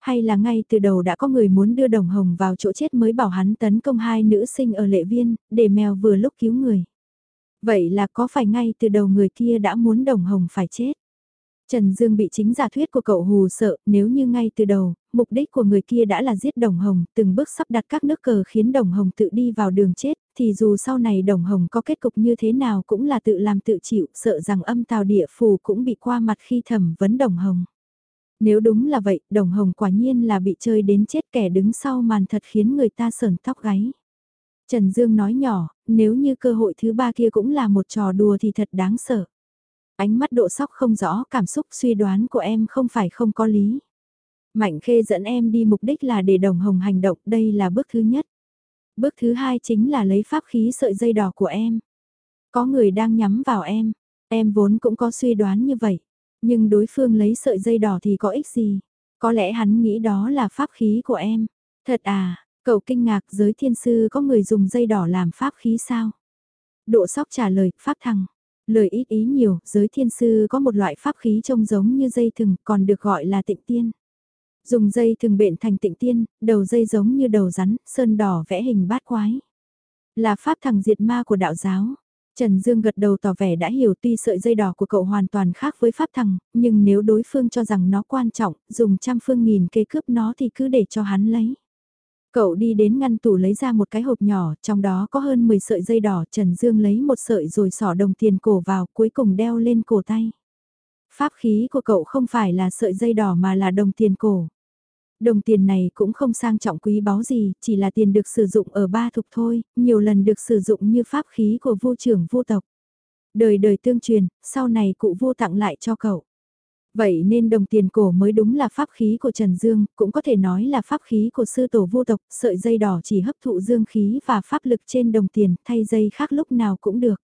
Hay là ngay từ đầu đã có người muốn đưa đồng hồng vào chỗ chết mới bảo hắn tấn công hai nữ sinh ở lệ viên, để mèo vừa lúc cứu người. Vậy là có phải ngay từ đầu người kia đã muốn đồng hồng phải chết? Trần Dương bị chính giả thuyết của cậu hù sợ, nếu như ngay từ đầu, mục đích của người kia đã là giết Đồng Hồng, từng bước sắp đặt các nước cờ khiến Đồng Hồng tự đi vào đường chết, thì dù sau này Đồng Hồng có kết cục như thế nào cũng là tự làm tự chịu, sợ rằng âm tào địa phù cũng bị qua mặt khi thẩm vấn Đồng Hồng. Nếu đúng là vậy, Đồng Hồng quả nhiên là bị chơi đến chết kẻ đứng sau màn thật khiến người ta sờn tóc gáy. Trần Dương nói nhỏ, nếu như cơ hội thứ ba kia cũng là một trò đùa thì thật đáng sợ. Ánh mắt độ sóc không rõ cảm xúc suy đoán của em không phải không có lý. Mạnh khê dẫn em đi mục đích là để đồng hồng hành động, đây là bước thứ nhất. Bước thứ hai chính là lấy pháp khí sợi dây đỏ của em. Có người đang nhắm vào em, em vốn cũng có suy đoán như vậy. Nhưng đối phương lấy sợi dây đỏ thì có ích gì? Có lẽ hắn nghĩ đó là pháp khí của em. Thật à, cậu kinh ngạc giới thiên sư có người dùng dây đỏ làm pháp khí sao? Độ sóc trả lời, pháp thằng. Lời ít ý nhiều, giới thiên sư có một loại pháp khí trông giống như dây thừng, còn được gọi là tịnh tiên. Dùng dây thừng bện thành tịnh tiên, đầu dây giống như đầu rắn, sơn đỏ vẽ hình bát quái. Là pháp thằng diệt ma của đạo giáo. Trần Dương gật đầu tỏ vẻ đã hiểu tuy sợi dây đỏ của cậu hoàn toàn khác với pháp thằng, nhưng nếu đối phương cho rằng nó quan trọng, dùng trăm phương nghìn kế cướp nó thì cứ để cho hắn lấy. Cậu đi đến ngăn tủ lấy ra một cái hộp nhỏ, trong đó có hơn 10 sợi dây đỏ, Trần Dương lấy một sợi rồi sỏ đồng tiền cổ vào, cuối cùng đeo lên cổ tay. Pháp khí của cậu không phải là sợi dây đỏ mà là đồng tiền cổ. Đồng tiền này cũng không sang trọng quý báu gì, chỉ là tiền được sử dụng ở ba thục thôi, nhiều lần được sử dụng như pháp khí của vô trưởng vô tộc. Đời đời tương truyền, sau này cụ vô tặng lại cho cậu. Vậy nên đồng tiền cổ mới đúng là pháp khí của Trần Dương, cũng có thể nói là pháp khí của sư tổ vô tộc, sợi dây đỏ chỉ hấp thụ dương khí và pháp lực trên đồng tiền, thay dây khác lúc nào cũng được.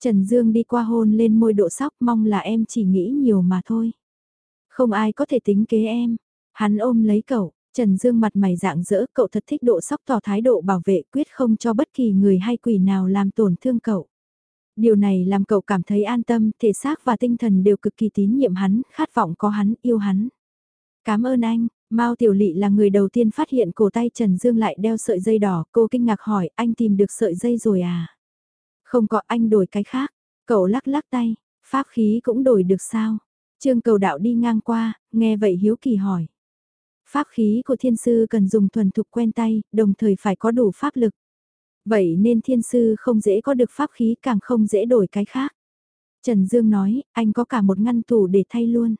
Trần Dương đi qua hôn lên môi độ sóc mong là em chỉ nghĩ nhiều mà thôi. Không ai có thể tính kế em. Hắn ôm lấy cậu, Trần Dương mặt mày dạng dỡ cậu thật thích độ sóc tỏ thái độ bảo vệ quyết không cho bất kỳ người hay quỷ nào làm tổn thương cậu. Điều này làm cậu cảm thấy an tâm, thể xác và tinh thần đều cực kỳ tín nhiệm hắn, khát vọng có hắn, yêu hắn. Cảm ơn anh, Mao Tiểu Lị là người đầu tiên phát hiện cổ tay Trần Dương lại đeo sợi dây đỏ, cô kinh ngạc hỏi, anh tìm được sợi dây rồi à? Không có anh đổi cái khác, cậu lắc lắc tay, Pháp khí cũng đổi được sao? Trương cầu đạo đi ngang qua, nghe vậy hiếu kỳ hỏi. Pháp khí của thiên sư cần dùng thuần thục quen tay, đồng thời phải có đủ pháp lực. Vậy nên thiên sư không dễ có được pháp khí càng không dễ đổi cái khác. Trần Dương nói, anh có cả một ngăn tủ để thay luôn.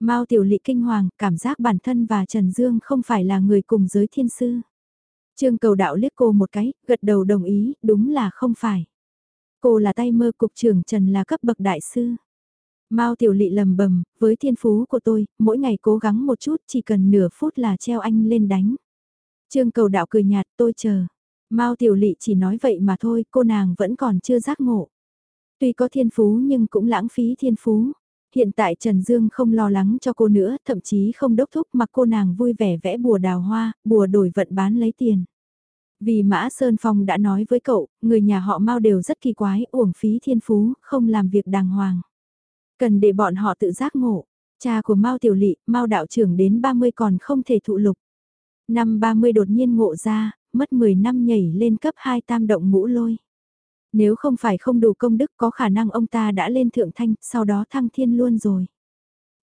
Mao Tiểu Lị kinh hoàng, cảm giác bản thân và Trần Dương không phải là người cùng giới thiên sư. Trương cầu đạo liếc cô một cái, gật đầu đồng ý, đúng là không phải. Cô là tay mơ cục trưởng Trần là cấp bậc đại sư. Mao Tiểu Lị lầm bầm, với thiên phú của tôi, mỗi ngày cố gắng một chút chỉ cần nửa phút là treo anh lên đánh. Trương cầu đạo cười nhạt tôi chờ. Mao Tiểu Lị chỉ nói vậy mà thôi, cô nàng vẫn còn chưa giác ngộ. Tuy có thiên phú nhưng cũng lãng phí thiên phú. Hiện tại Trần Dương không lo lắng cho cô nữa, thậm chí không đốc thúc mà cô nàng vui vẻ vẽ bùa đào hoa, bùa đổi vận bán lấy tiền. Vì Mã Sơn Phong đã nói với cậu, người nhà họ Mao đều rất kỳ quái, uổng phí thiên phú, không làm việc đàng hoàng. Cần để bọn họ tự giác ngộ. Cha của Mao Tiểu Lị, Mao đạo trưởng đến 30 còn không thể thụ lục. Năm 30 đột nhiên ngộ ra, mất 10 năm nhảy lên cấp 2 tam động ngũ lôi. Nếu không phải không đủ công đức có khả năng ông ta đã lên thượng thanh, sau đó thăng thiên luôn rồi.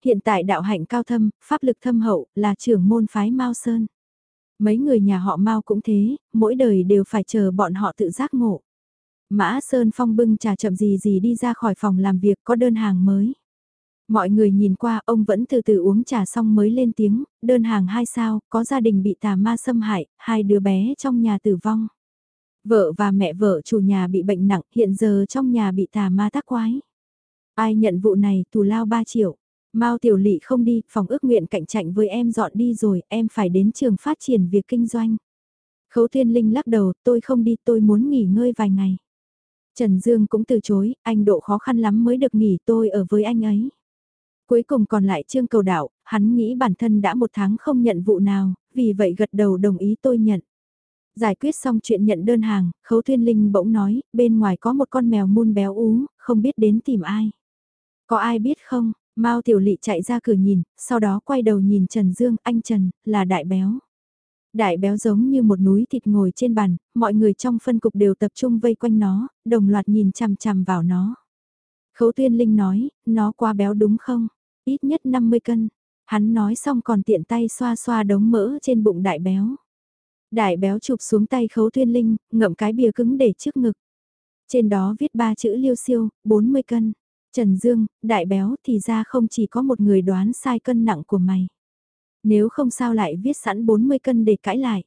Hiện tại đạo hạnh cao thâm, pháp lực thâm hậu, là trưởng môn phái Mao Sơn. Mấy người nhà họ Mao cũng thế, mỗi đời đều phải chờ bọn họ tự giác ngộ. Mã Sơn Phong bưng trà chậm gì gì đi ra khỏi phòng làm việc có đơn hàng mới. Mọi người nhìn qua ông vẫn từ từ uống trà xong mới lên tiếng, đơn hàng hai sao, có gia đình bị tà ma xâm hại, hai đứa bé trong nhà tử vong. Vợ và mẹ vợ chủ nhà bị bệnh nặng, hiện giờ trong nhà bị tà ma tác quái. Ai nhận vụ này, tù lao 3 triệu. Mao Tiểu Lị không đi, phòng ước nguyện cạnh tranh với em dọn đi rồi, em phải đến trường phát triển việc kinh doanh. Khấu Thiên Linh lắc đầu, tôi không đi, tôi muốn nghỉ ngơi vài ngày. Trần Dương cũng từ chối, anh độ khó khăn lắm mới được nghỉ tôi ở với anh ấy. Cuối cùng còn lại Trương Cầu Đạo, hắn nghĩ bản thân đã một tháng không nhận vụ nào, vì vậy gật đầu đồng ý tôi nhận. Giải quyết xong chuyện nhận đơn hàng, Khấu thiên Linh bỗng nói, bên ngoài có một con mèo muôn béo ú, không biết đến tìm ai. Có ai biết không? Mao Tiểu Lị chạy ra cửa nhìn, sau đó quay đầu nhìn Trần Dương, anh Trần, là đại béo. Đại béo giống như một núi thịt ngồi trên bàn, mọi người trong phân cục đều tập trung vây quanh nó, đồng loạt nhìn chằm chằm vào nó. Khấu Tuyên Linh nói, nó quá béo đúng không? Ít nhất 50 cân. Hắn nói xong còn tiện tay xoa xoa đống mỡ trên bụng đại béo. Đại béo chụp xuống tay Khấu Tuyên Linh, ngậm cái bìa cứng để trước ngực. Trên đó viết ba chữ liêu siêu, 40 cân. Trần Dương, đại béo thì ra không chỉ có một người đoán sai cân nặng của mày. Nếu không sao lại viết sẵn 40 cân để cãi lại.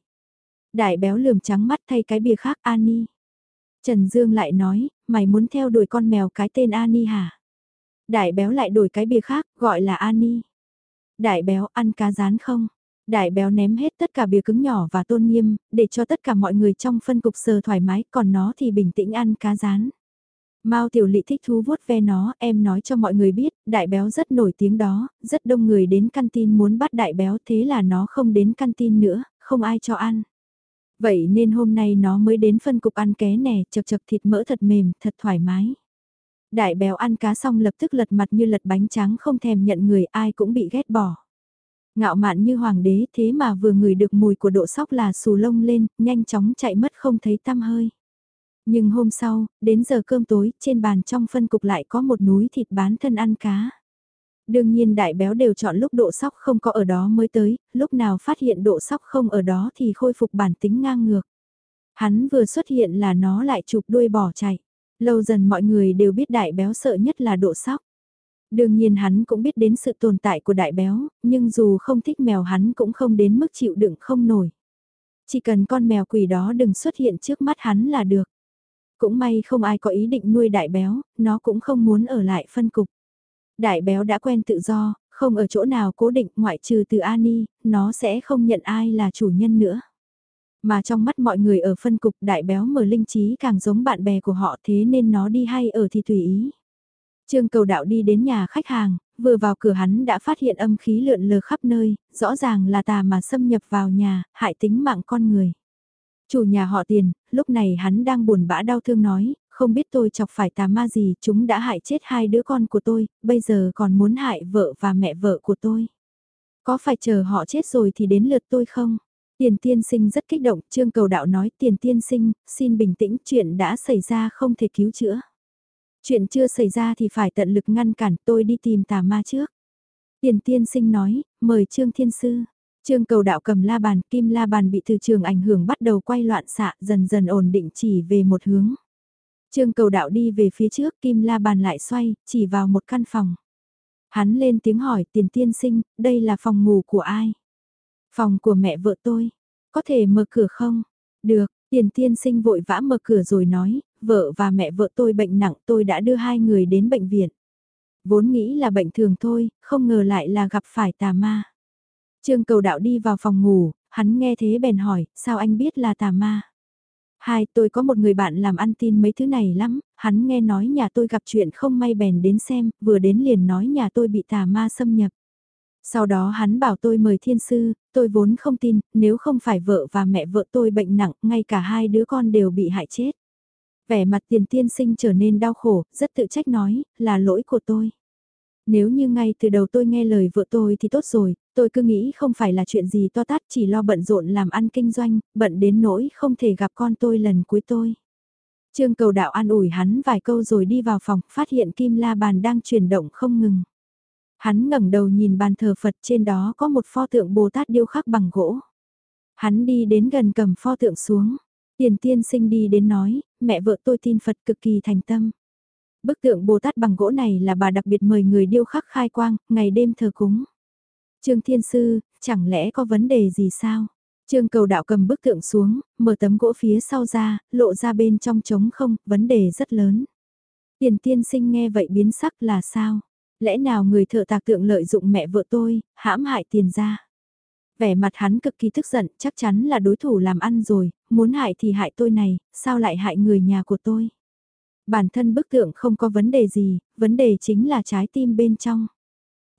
Đại béo lườm trắng mắt thay cái bìa khác Ani. Trần Dương lại nói, mày muốn theo đuổi con mèo cái tên Ani hả? Đại béo lại đổi cái bìa khác, gọi là Ani. Đại béo ăn cá rán không? Đại béo ném hết tất cả bìa cứng nhỏ và tôn nghiêm, để cho tất cả mọi người trong phân cục sờ thoải mái, còn nó thì bình tĩnh ăn cá rán. Mao Tiểu Lị thích thú vuốt ve nó, em nói cho mọi người biết, đại béo rất nổi tiếng đó, rất đông người đến canteen muốn bắt đại béo thế là nó không đến canteen nữa, không ai cho ăn. Vậy nên hôm nay nó mới đến phân cục ăn ké nè, chật chật thịt mỡ thật mềm, thật thoải mái. Đại béo ăn cá xong lập tức lật mặt như lật bánh trắng không thèm nhận người ai cũng bị ghét bỏ. Ngạo mạn như hoàng đế thế mà vừa ngửi được mùi của độ sóc là xù lông lên, nhanh chóng chạy mất không thấy tăm hơi. Nhưng hôm sau, đến giờ cơm tối, trên bàn trong phân cục lại có một núi thịt bán thân ăn cá. Đương nhiên đại béo đều chọn lúc độ sóc không có ở đó mới tới, lúc nào phát hiện độ sóc không ở đó thì khôi phục bản tính ngang ngược. Hắn vừa xuất hiện là nó lại chụp đuôi bỏ chạy. Lâu dần mọi người đều biết đại béo sợ nhất là độ sóc. Đương nhiên hắn cũng biết đến sự tồn tại của đại béo, nhưng dù không thích mèo hắn cũng không đến mức chịu đựng không nổi. Chỉ cần con mèo quỷ đó đừng xuất hiện trước mắt hắn là được. Cũng may không ai có ý định nuôi đại béo, nó cũng không muốn ở lại phân cục. Đại béo đã quen tự do, không ở chỗ nào cố định ngoại trừ từ Ani, nó sẽ không nhận ai là chủ nhân nữa. Mà trong mắt mọi người ở phân cục đại béo mở linh trí càng giống bạn bè của họ thế nên nó đi hay ở thì tùy ý. Trương cầu đạo đi đến nhà khách hàng, vừa vào cửa hắn đã phát hiện âm khí lượn lờ khắp nơi, rõ ràng là tà mà xâm nhập vào nhà, hại tính mạng con người. Chủ nhà họ tiền, lúc này hắn đang buồn bã đau thương nói, không biết tôi chọc phải tà ma gì, chúng đã hại chết hai đứa con của tôi, bây giờ còn muốn hại vợ và mẹ vợ của tôi. Có phải chờ họ chết rồi thì đến lượt tôi không? Tiền tiên sinh rất kích động, trương cầu đạo nói tiền tiên sinh, xin bình tĩnh chuyện đã xảy ra không thể cứu chữa. Chuyện chưa xảy ra thì phải tận lực ngăn cản tôi đi tìm tà ma trước. Tiền tiên sinh nói, mời Trương Thiên Sư. Trương cầu đạo cầm la bàn, kim la bàn bị từ trường ảnh hưởng bắt đầu quay loạn xạ, dần dần ổn định chỉ về một hướng. Trương cầu đạo đi về phía trước, kim la bàn lại xoay, chỉ vào một căn phòng. Hắn lên tiếng hỏi tiền tiên sinh, đây là phòng ngủ của ai? Phòng của mẹ vợ tôi. Có thể mở cửa không? Được, tiền tiên sinh vội vã mở cửa rồi nói, vợ và mẹ vợ tôi bệnh nặng tôi đã đưa hai người đến bệnh viện. Vốn nghĩ là bệnh thường thôi, không ngờ lại là gặp phải tà ma. Trương cầu đạo đi vào phòng ngủ, hắn nghe thế bèn hỏi, sao anh biết là tà ma? Hai, tôi có một người bạn làm ăn tin mấy thứ này lắm, hắn nghe nói nhà tôi gặp chuyện không may bèn đến xem, vừa đến liền nói nhà tôi bị tà ma xâm nhập. Sau đó hắn bảo tôi mời thiên sư, tôi vốn không tin, nếu không phải vợ và mẹ vợ tôi bệnh nặng, ngay cả hai đứa con đều bị hại chết. Vẻ mặt tiền tiên sinh trở nên đau khổ, rất tự trách nói, là lỗi của tôi. Nếu như ngay từ đầu tôi nghe lời vợ tôi thì tốt rồi, tôi cứ nghĩ không phải là chuyện gì to tát chỉ lo bận rộn làm ăn kinh doanh, bận đến nỗi không thể gặp con tôi lần cuối tôi. Trương cầu đạo an ủi hắn vài câu rồi đi vào phòng, phát hiện kim la bàn đang chuyển động không ngừng. Hắn ngẩng đầu nhìn bàn thờ Phật trên đó có một pho tượng Bồ Tát điêu khắc bằng gỗ. Hắn đi đến gần cầm pho tượng xuống. Tiền tiên sinh đi đến nói, mẹ vợ tôi tin Phật cực kỳ thành tâm. Bức tượng Bồ Tát bằng gỗ này là bà đặc biệt mời người điêu khắc khai quang, ngày đêm thờ cúng. Trương Thiên Sư, chẳng lẽ có vấn đề gì sao? Trương cầu đạo cầm bức tượng xuống, mở tấm gỗ phía sau ra, lộ ra bên trong trống không, vấn đề rất lớn. Tiền tiên sinh nghe vậy biến sắc là sao? Lẽ nào người thợ tạc tượng lợi dụng mẹ vợ tôi, hãm hại tiền ra? Vẻ mặt hắn cực kỳ tức giận, chắc chắn là đối thủ làm ăn rồi, muốn hại thì hại tôi này, sao lại hại người nhà của tôi? Bản thân bức tượng không có vấn đề gì, vấn đề chính là trái tim bên trong.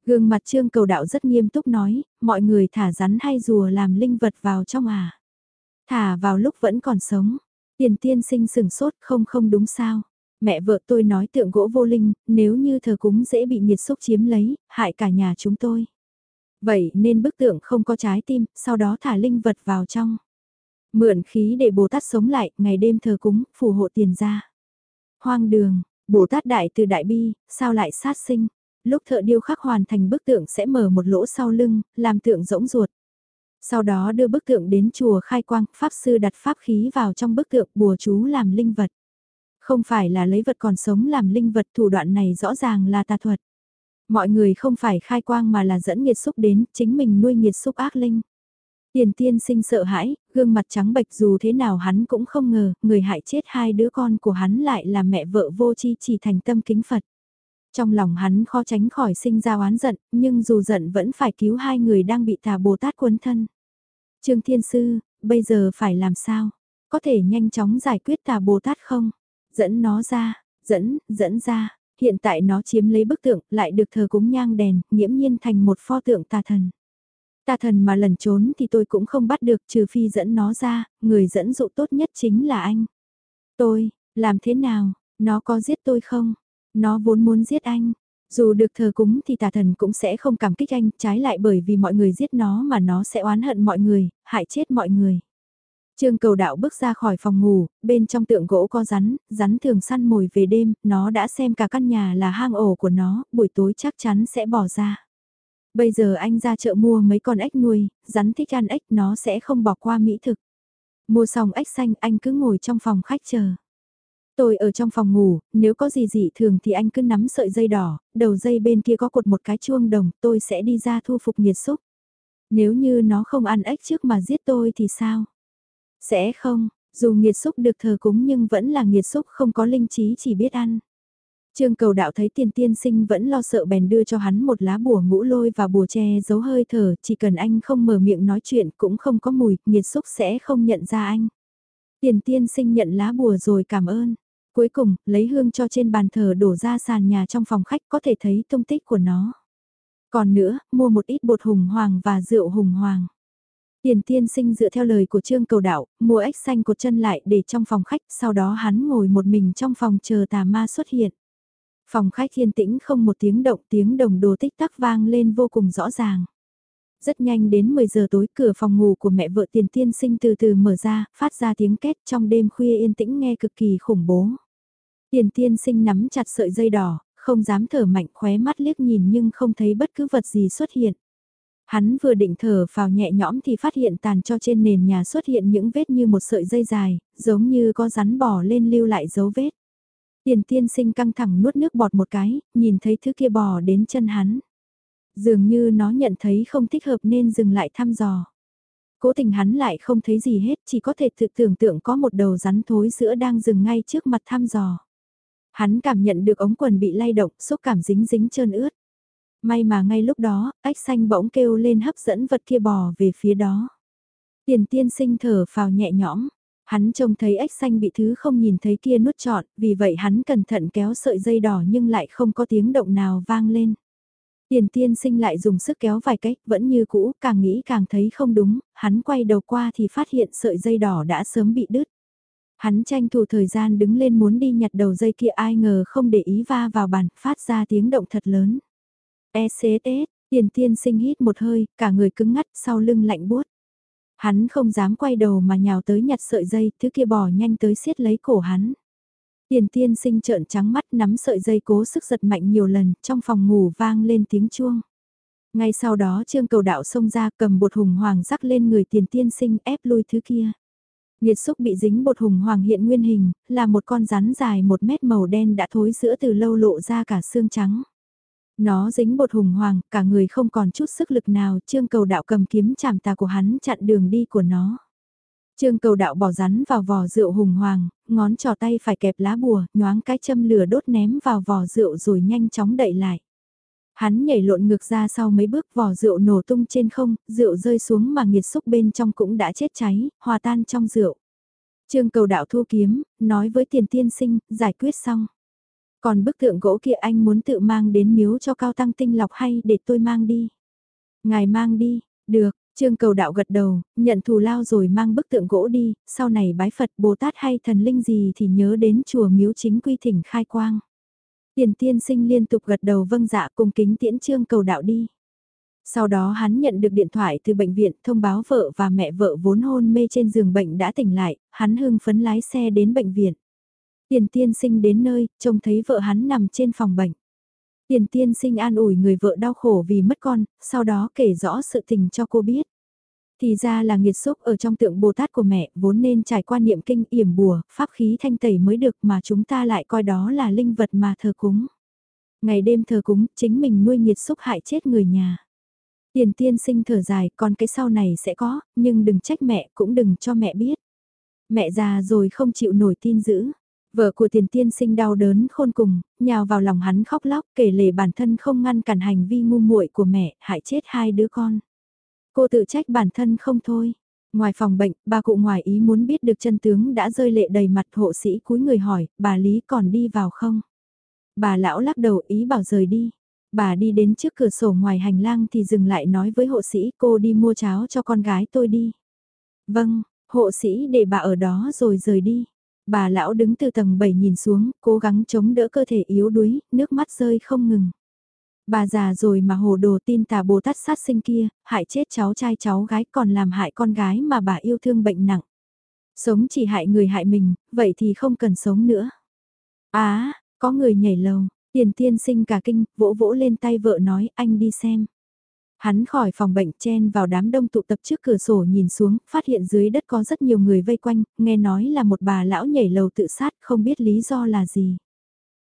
Gương mặt trương cầu đạo rất nghiêm túc nói, mọi người thả rắn hay rùa làm linh vật vào trong à. Thả vào lúc vẫn còn sống. Tiền tiên sinh sừng sốt không không đúng sao. Mẹ vợ tôi nói tượng gỗ vô linh, nếu như thờ cúng dễ bị nhiệt xúc chiếm lấy, hại cả nhà chúng tôi. Vậy nên bức tượng không có trái tim, sau đó thả linh vật vào trong. Mượn khí để Bồ Tát sống lại, ngày đêm thờ cúng, phù hộ tiền ra. Hoang đường, Bồ Tát Đại từ Đại Bi, sao lại sát sinh? Lúc thợ điêu khắc hoàn thành bức tượng sẽ mở một lỗ sau lưng, làm tượng rỗng ruột. Sau đó đưa bức tượng đến chùa khai quang, Pháp Sư đặt pháp khí vào trong bức tượng bùa chú làm linh vật. Không phải là lấy vật còn sống làm linh vật thủ đoạn này rõ ràng là tà thuật. Mọi người không phải khai quang mà là dẫn nghiệt xúc đến, chính mình nuôi nghiệt xúc ác linh. Tiền tiên sinh sợ hãi, gương mặt trắng bệch dù thế nào hắn cũng không ngờ, người hại chết hai đứa con của hắn lại là mẹ vợ vô chi chỉ thành tâm kính Phật. Trong lòng hắn khó tránh khỏi sinh ra oán giận, nhưng dù giận vẫn phải cứu hai người đang bị tà Bồ Tát quấn thân. Trương Thiên Sư, bây giờ phải làm sao? Có thể nhanh chóng giải quyết tà Bồ Tát không? Dẫn nó ra, dẫn, dẫn ra. Hiện tại nó chiếm lấy bức tượng, lại được thờ cúng nhang đèn, nghiễm nhiên thành một pho tượng tà thần. Tà thần mà lần trốn thì tôi cũng không bắt được trừ phi dẫn nó ra, người dẫn dụ tốt nhất chính là anh. Tôi, làm thế nào, nó có giết tôi không? Nó vốn muốn giết anh. Dù được thờ cúng thì tà thần cũng sẽ không cảm kích anh, trái lại bởi vì mọi người giết nó mà nó sẽ oán hận mọi người, hại chết mọi người. Trương cầu đạo bước ra khỏi phòng ngủ, bên trong tượng gỗ có rắn, rắn thường săn mồi về đêm, nó đã xem cả căn nhà là hang ổ của nó, buổi tối chắc chắn sẽ bỏ ra. Bây giờ anh ra chợ mua mấy con ếch nuôi, rắn thích ăn ếch nó sẽ không bỏ qua mỹ thực. Mua xong ếch xanh anh cứ ngồi trong phòng khách chờ. Tôi ở trong phòng ngủ, nếu có gì dị thường thì anh cứ nắm sợi dây đỏ, đầu dây bên kia có cột một cái chuông đồng, tôi sẽ đi ra thu phục nhiệt xúc. Nếu như nó không ăn ếch trước mà giết tôi thì sao? Sẽ không, dù nghiệt xúc được thờ cúng nhưng vẫn là nghiệt xúc không có linh trí chỉ biết ăn. Trương cầu đạo thấy tiền tiên sinh vẫn lo sợ bèn đưa cho hắn một lá bùa ngũ lôi và bùa tre giấu hơi thở, chỉ cần anh không mở miệng nói chuyện cũng không có mùi, nghiệt xúc sẽ không nhận ra anh. Tiền tiên sinh nhận lá bùa rồi cảm ơn. Cuối cùng, lấy hương cho trên bàn thờ đổ ra sàn nhà trong phòng khách có thể thấy tung tích của nó. Còn nữa, mua một ít bột hùng hoàng và rượu hùng hoàng. Tiền tiên sinh dựa theo lời của trương cầu đạo, mua ếch xanh cột chân lại để trong phòng khách, sau đó hắn ngồi một mình trong phòng chờ tà ma xuất hiện. Phòng khách thiên tĩnh không một tiếng động tiếng đồng đồ tích tắc vang lên vô cùng rõ ràng. Rất nhanh đến 10 giờ tối cửa phòng ngủ của mẹ vợ tiền tiên sinh từ từ mở ra, phát ra tiếng két trong đêm khuya yên tĩnh nghe cực kỳ khủng bố. Tiền tiên sinh nắm chặt sợi dây đỏ, không dám thở mạnh khóe mắt liếc nhìn nhưng không thấy bất cứ vật gì xuất hiện. Hắn vừa định thở vào nhẹ nhõm thì phát hiện tàn cho trên nền nhà xuất hiện những vết như một sợi dây dài, giống như có rắn bò lên lưu lại dấu vết. Tiền tiên sinh căng thẳng nuốt nước bọt một cái, nhìn thấy thứ kia bò đến chân hắn. Dường như nó nhận thấy không thích hợp nên dừng lại thăm dò. Cố tình hắn lại không thấy gì hết, chỉ có thể tự tưởng tượng có một đầu rắn thối sữa đang dừng ngay trước mặt thăm dò. Hắn cảm nhận được ống quần bị lay động, xúc cảm dính dính trơn ướt. May mà ngay lúc đó, ếch xanh bỗng kêu lên hấp dẫn vật kia bò về phía đó. Tiền tiên sinh thở phào nhẹ nhõm, hắn trông thấy ếch xanh bị thứ không nhìn thấy kia nuốt trọn, vì vậy hắn cẩn thận kéo sợi dây đỏ nhưng lại không có tiếng động nào vang lên. Tiền tiên sinh lại dùng sức kéo vài cách, vẫn như cũ, càng nghĩ càng thấy không đúng, hắn quay đầu qua thì phát hiện sợi dây đỏ đã sớm bị đứt. Hắn tranh thủ thời gian đứng lên muốn đi nhặt đầu dây kia ai ngờ không để ý va vào bàn, phát ra tiếng động thật lớn. ECTS, tiền tiên sinh hít một hơi, cả người cứng ngắt sau lưng lạnh buốt. Hắn không dám quay đầu mà nhào tới nhặt sợi dây, thứ kia bò nhanh tới siết lấy cổ hắn. Tiền tiên sinh trợn trắng mắt nắm sợi dây cố sức giật mạnh nhiều lần, trong phòng ngủ vang lên tiếng chuông. Ngay sau đó trương cầu đạo xông ra cầm bột hùng hoàng rắc lên người tiền tiên sinh ép lui thứ kia. Nhiệt xúc bị dính bột hùng hoàng hiện nguyên hình, là một con rắn dài một mét màu đen đã thối giữa từ lâu lộ ra cả xương trắng. Nó dính bột hùng hoàng, cả người không còn chút sức lực nào, trương cầu đạo cầm kiếm chạm tà của hắn chặn đường đi của nó. Trương cầu đạo bỏ rắn vào vò rượu hùng hoàng, ngón trò tay phải kẹp lá bùa, nhoáng cái châm lửa đốt ném vào vò rượu rồi nhanh chóng đậy lại. Hắn nhảy lộn ngược ra sau mấy bước vò rượu nổ tung trên không, rượu rơi xuống mà nghiệt xúc bên trong cũng đã chết cháy, hòa tan trong rượu. Trương cầu đạo thu kiếm, nói với tiền tiên sinh, giải quyết xong. Còn bức tượng gỗ kia anh muốn tự mang đến miếu cho cao tăng tinh lọc hay để tôi mang đi? Ngài mang đi, được, Trương cầu đạo gật đầu, nhận thù lao rồi mang bức tượng gỗ đi, sau này bái Phật Bồ Tát hay thần linh gì thì nhớ đến chùa miếu chính quy thỉnh khai quang. Tiền tiên sinh liên tục gật đầu vâng dạ cùng kính tiễn trương cầu đạo đi. Sau đó hắn nhận được điện thoại từ bệnh viện thông báo vợ và mẹ vợ vốn hôn mê trên giường bệnh đã tỉnh lại, hắn hưng phấn lái xe đến bệnh viện. Tiền tiên sinh đến nơi, trông thấy vợ hắn nằm trên phòng bệnh. Tiền tiên sinh an ủi người vợ đau khổ vì mất con, sau đó kể rõ sự tình cho cô biết. Thì ra là nghiệt xúc ở trong tượng Bồ Tát của mẹ, vốn nên trải qua niệm kinh yểm bùa, pháp khí thanh tẩy mới được mà chúng ta lại coi đó là linh vật mà thờ cúng. Ngày đêm thờ cúng, chính mình nuôi nghiệt xúc hại chết người nhà. Tiền tiên sinh thở dài, còn cái sau này sẽ có, nhưng đừng trách mẹ, cũng đừng cho mẹ biết. Mẹ già rồi không chịu nổi tin dữ. Vợ của tiền tiên sinh đau đớn khôn cùng, nhào vào lòng hắn khóc lóc kể lể bản thân không ngăn cản hành vi ngu muội của mẹ, hại chết hai đứa con. Cô tự trách bản thân không thôi. Ngoài phòng bệnh, bà cụ ngoài ý muốn biết được chân tướng đã rơi lệ đầy mặt hộ sĩ cúi người hỏi, bà Lý còn đi vào không? Bà lão lắc đầu ý bảo rời đi. Bà đi đến trước cửa sổ ngoài hành lang thì dừng lại nói với hộ sĩ cô đi mua cháo cho con gái tôi đi. Vâng, hộ sĩ để bà ở đó rồi rời đi. Bà lão đứng từ tầng 7 nhìn xuống, cố gắng chống đỡ cơ thể yếu đuối, nước mắt rơi không ngừng. Bà già rồi mà hồ đồ tin tà Bồ Tát sát sinh kia, hại chết cháu trai cháu gái còn làm hại con gái mà bà yêu thương bệnh nặng. Sống chỉ hại người hại mình, vậy thì không cần sống nữa. Á, có người nhảy lầu, tiền tiên sinh cả kinh, vỗ vỗ lên tay vợ nói anh đi xem. Hắn khỏi phòng bệnh chen vào đám đông tụ tập trước cửa sổ nhìn xuống, phát hiện dưới đất có rất nhiều người vây quanh, nghe nói là một bà lão nhảy lầu tự sát, không biết lý do là gì.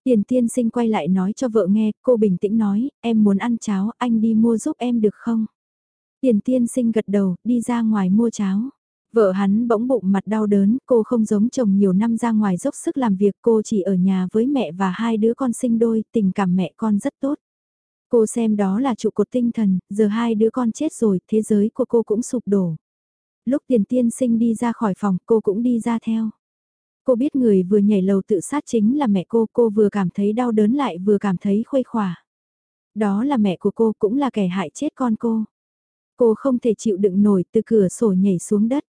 Tiền tiên sinh quay lại nói cho vợ nghe, cô bình tĩnh nói, em muốn ăn cháo, anh đi mua giúp em được không? Tiền tiên sinh gật đầu, đi ra ngoài mua cháo. Vợ hắn bỗng bụng mặt đau đớn, cô không giống chồng nhiều năm ra ngoài dốc sức làm việc, cô chỉ ở nhà với mẹ và hai đứa con sinh đôi, tình cảm mẹ con rất tốt. Cô xem đó là trụ cột tinh thần, giờ hai đứa con chết rồi, thế giới của cô cũng sụp đổ. Lúc tiền tiên sinh đi ra khỏi phòng, cô cũng đi ra theo. Cô biết người vừa nhảy lầu tự sát chính là mẹ cô, cô vừa cảm thấy đau đớn lại vừa cảm thấy khuây khỏa. Đó là mẹ của cô cũng là kẻ hại chết con cô. Cô không thể chịu đựng nổi từ cửa sổ nhảy xuống đất.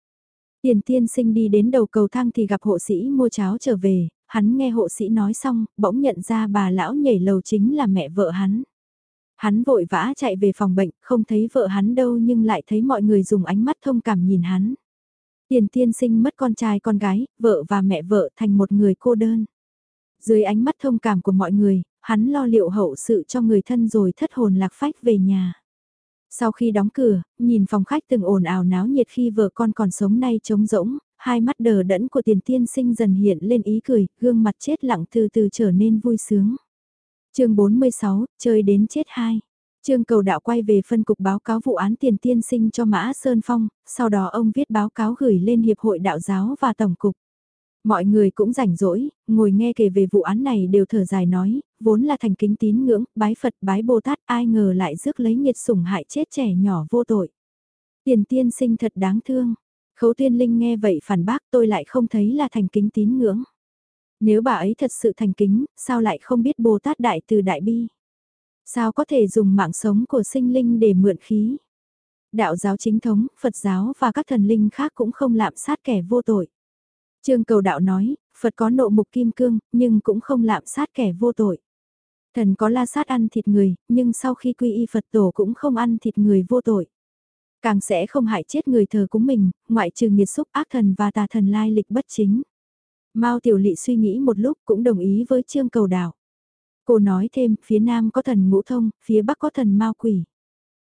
Tiền tiên sinh đi đến đầu cầu thang thì gặp hộ sĩ mua cháo trở về, hắn nghe hộ sĩ nói xong, bỗng nhận ra bà lão nhảy lầu chính là mẹ vợ hắn. Hắn vội vã chạy về phòng bệnh, không thấy vợ hắn đâu nhưng lại thấy mọi người dùng ánh mắt thông cảm nhìn hắn. Tiền tiên sinh mất con trai con gái, vợ và mẹ vợ thành một người cô đơn. Dưới ánh mắt thông cảm của mọi người, hắn lo liệu hậu sự cho người thân rồi thất hồn lạc phách về nhà. Sau khi đóng cửa, nhìn phòng khách từng ồn ào náo nhiệt khi vợ con còn sống nay trống rỗng, hai mắt đờ đẫn của tiền tiên sinh dần hiện lên ý cười, gương mặt chết lặng từ từ trở nên vui sướng chương 46, chơi đến chết hai. Trương cầu đạo quay về phân cục báo cáo vụ án tiền tiên sinh cho Mã Sơn Phong, sau đó ông viết báo cáo gửi lên Hiệp hội Đạo giáo và Tổng cục. Mọi người cũng rảnh rỗi, ngồi nghe kể về vụ án này đều thở dài nói, vốn là thành kính tín ngưỡng, bái Phật bái Bồ Tát ai ngờ lại rước lấy nhiệt sủng hại chết trẻ nhỏ vô tội. Tiền tiên sinh thật đáng thương. Khấu tiên linh nghe vậy phản bác tôi lại không thấy là thành kính tín ngưỡng. Nếu bà ấy thật sự thành kính, sao lại không biết Bồ Tát Đại từ Đại Bi? Sao có thể dùng mạng sống của sinh linh để mượn khí? Đạo giáo chính thống, Phật giáo và các thần linh khác cũng không lạm sát kẻ vô tội. Trương cầu đạo nói, Phật có nộ mục kim cương, nhưng cũng không lạm sát kẻ vô tội. Thần có la sát ăn thịt người, nhưng sau khi quy y Phật tổ cũng không ăn thịt người vô tội. Càng sẽ không hại chết người thờ cúng mình, ngoại trừ nghiệt xúc ác thần và tà thần lai lịch bất chính. Mao Tiểu Lị suy nghĩ một lúc cũng đồng ý với Trương Cầu Đạo. Cô nói thêm, phía Nam có thần ngũ thông, phía Bắc có thần Mao Quỷ.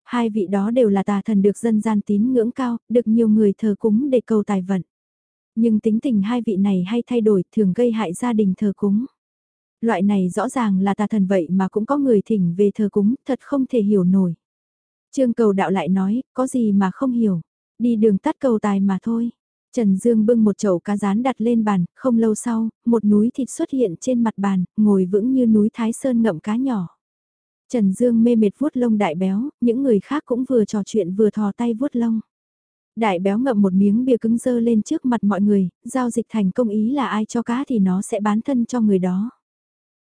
Hai vị đó đều là tà thần được dân gian tín ngưỡng cao, được nhiều người thờ cúng để cầu tài vận. Nhưng tính tình hai vị này hay thay đổi thường gây hại gia đình thờ cúng. Loại này rõ ràng là tà thần vậy mà cũng có người thỉnh về thờ cúng, thật không thể hiểu nổi. Trương cầu đạo lại nói, có gì mà không hiểu, đi đường tắt cầu tài mà thôi. Trần Dương bưng một chậu cá rán đặt lên bàn, không lâu sau, một núi thịt xuất hiện trên mặt bàn, ngồi vững như núi Thái Sơn ngậm cá nhỏ. Trần Dương mê mệt vuốt lông đại béo, những người khác cũng vừa trò chuyện vừa thò tay vuốt lông. Đại béo ngậm một miếng bia cứng dơ lên trước mặt mọi người, giao dịch thành công ý là ai cho cá thì nó sẽ bán thân cho người đó.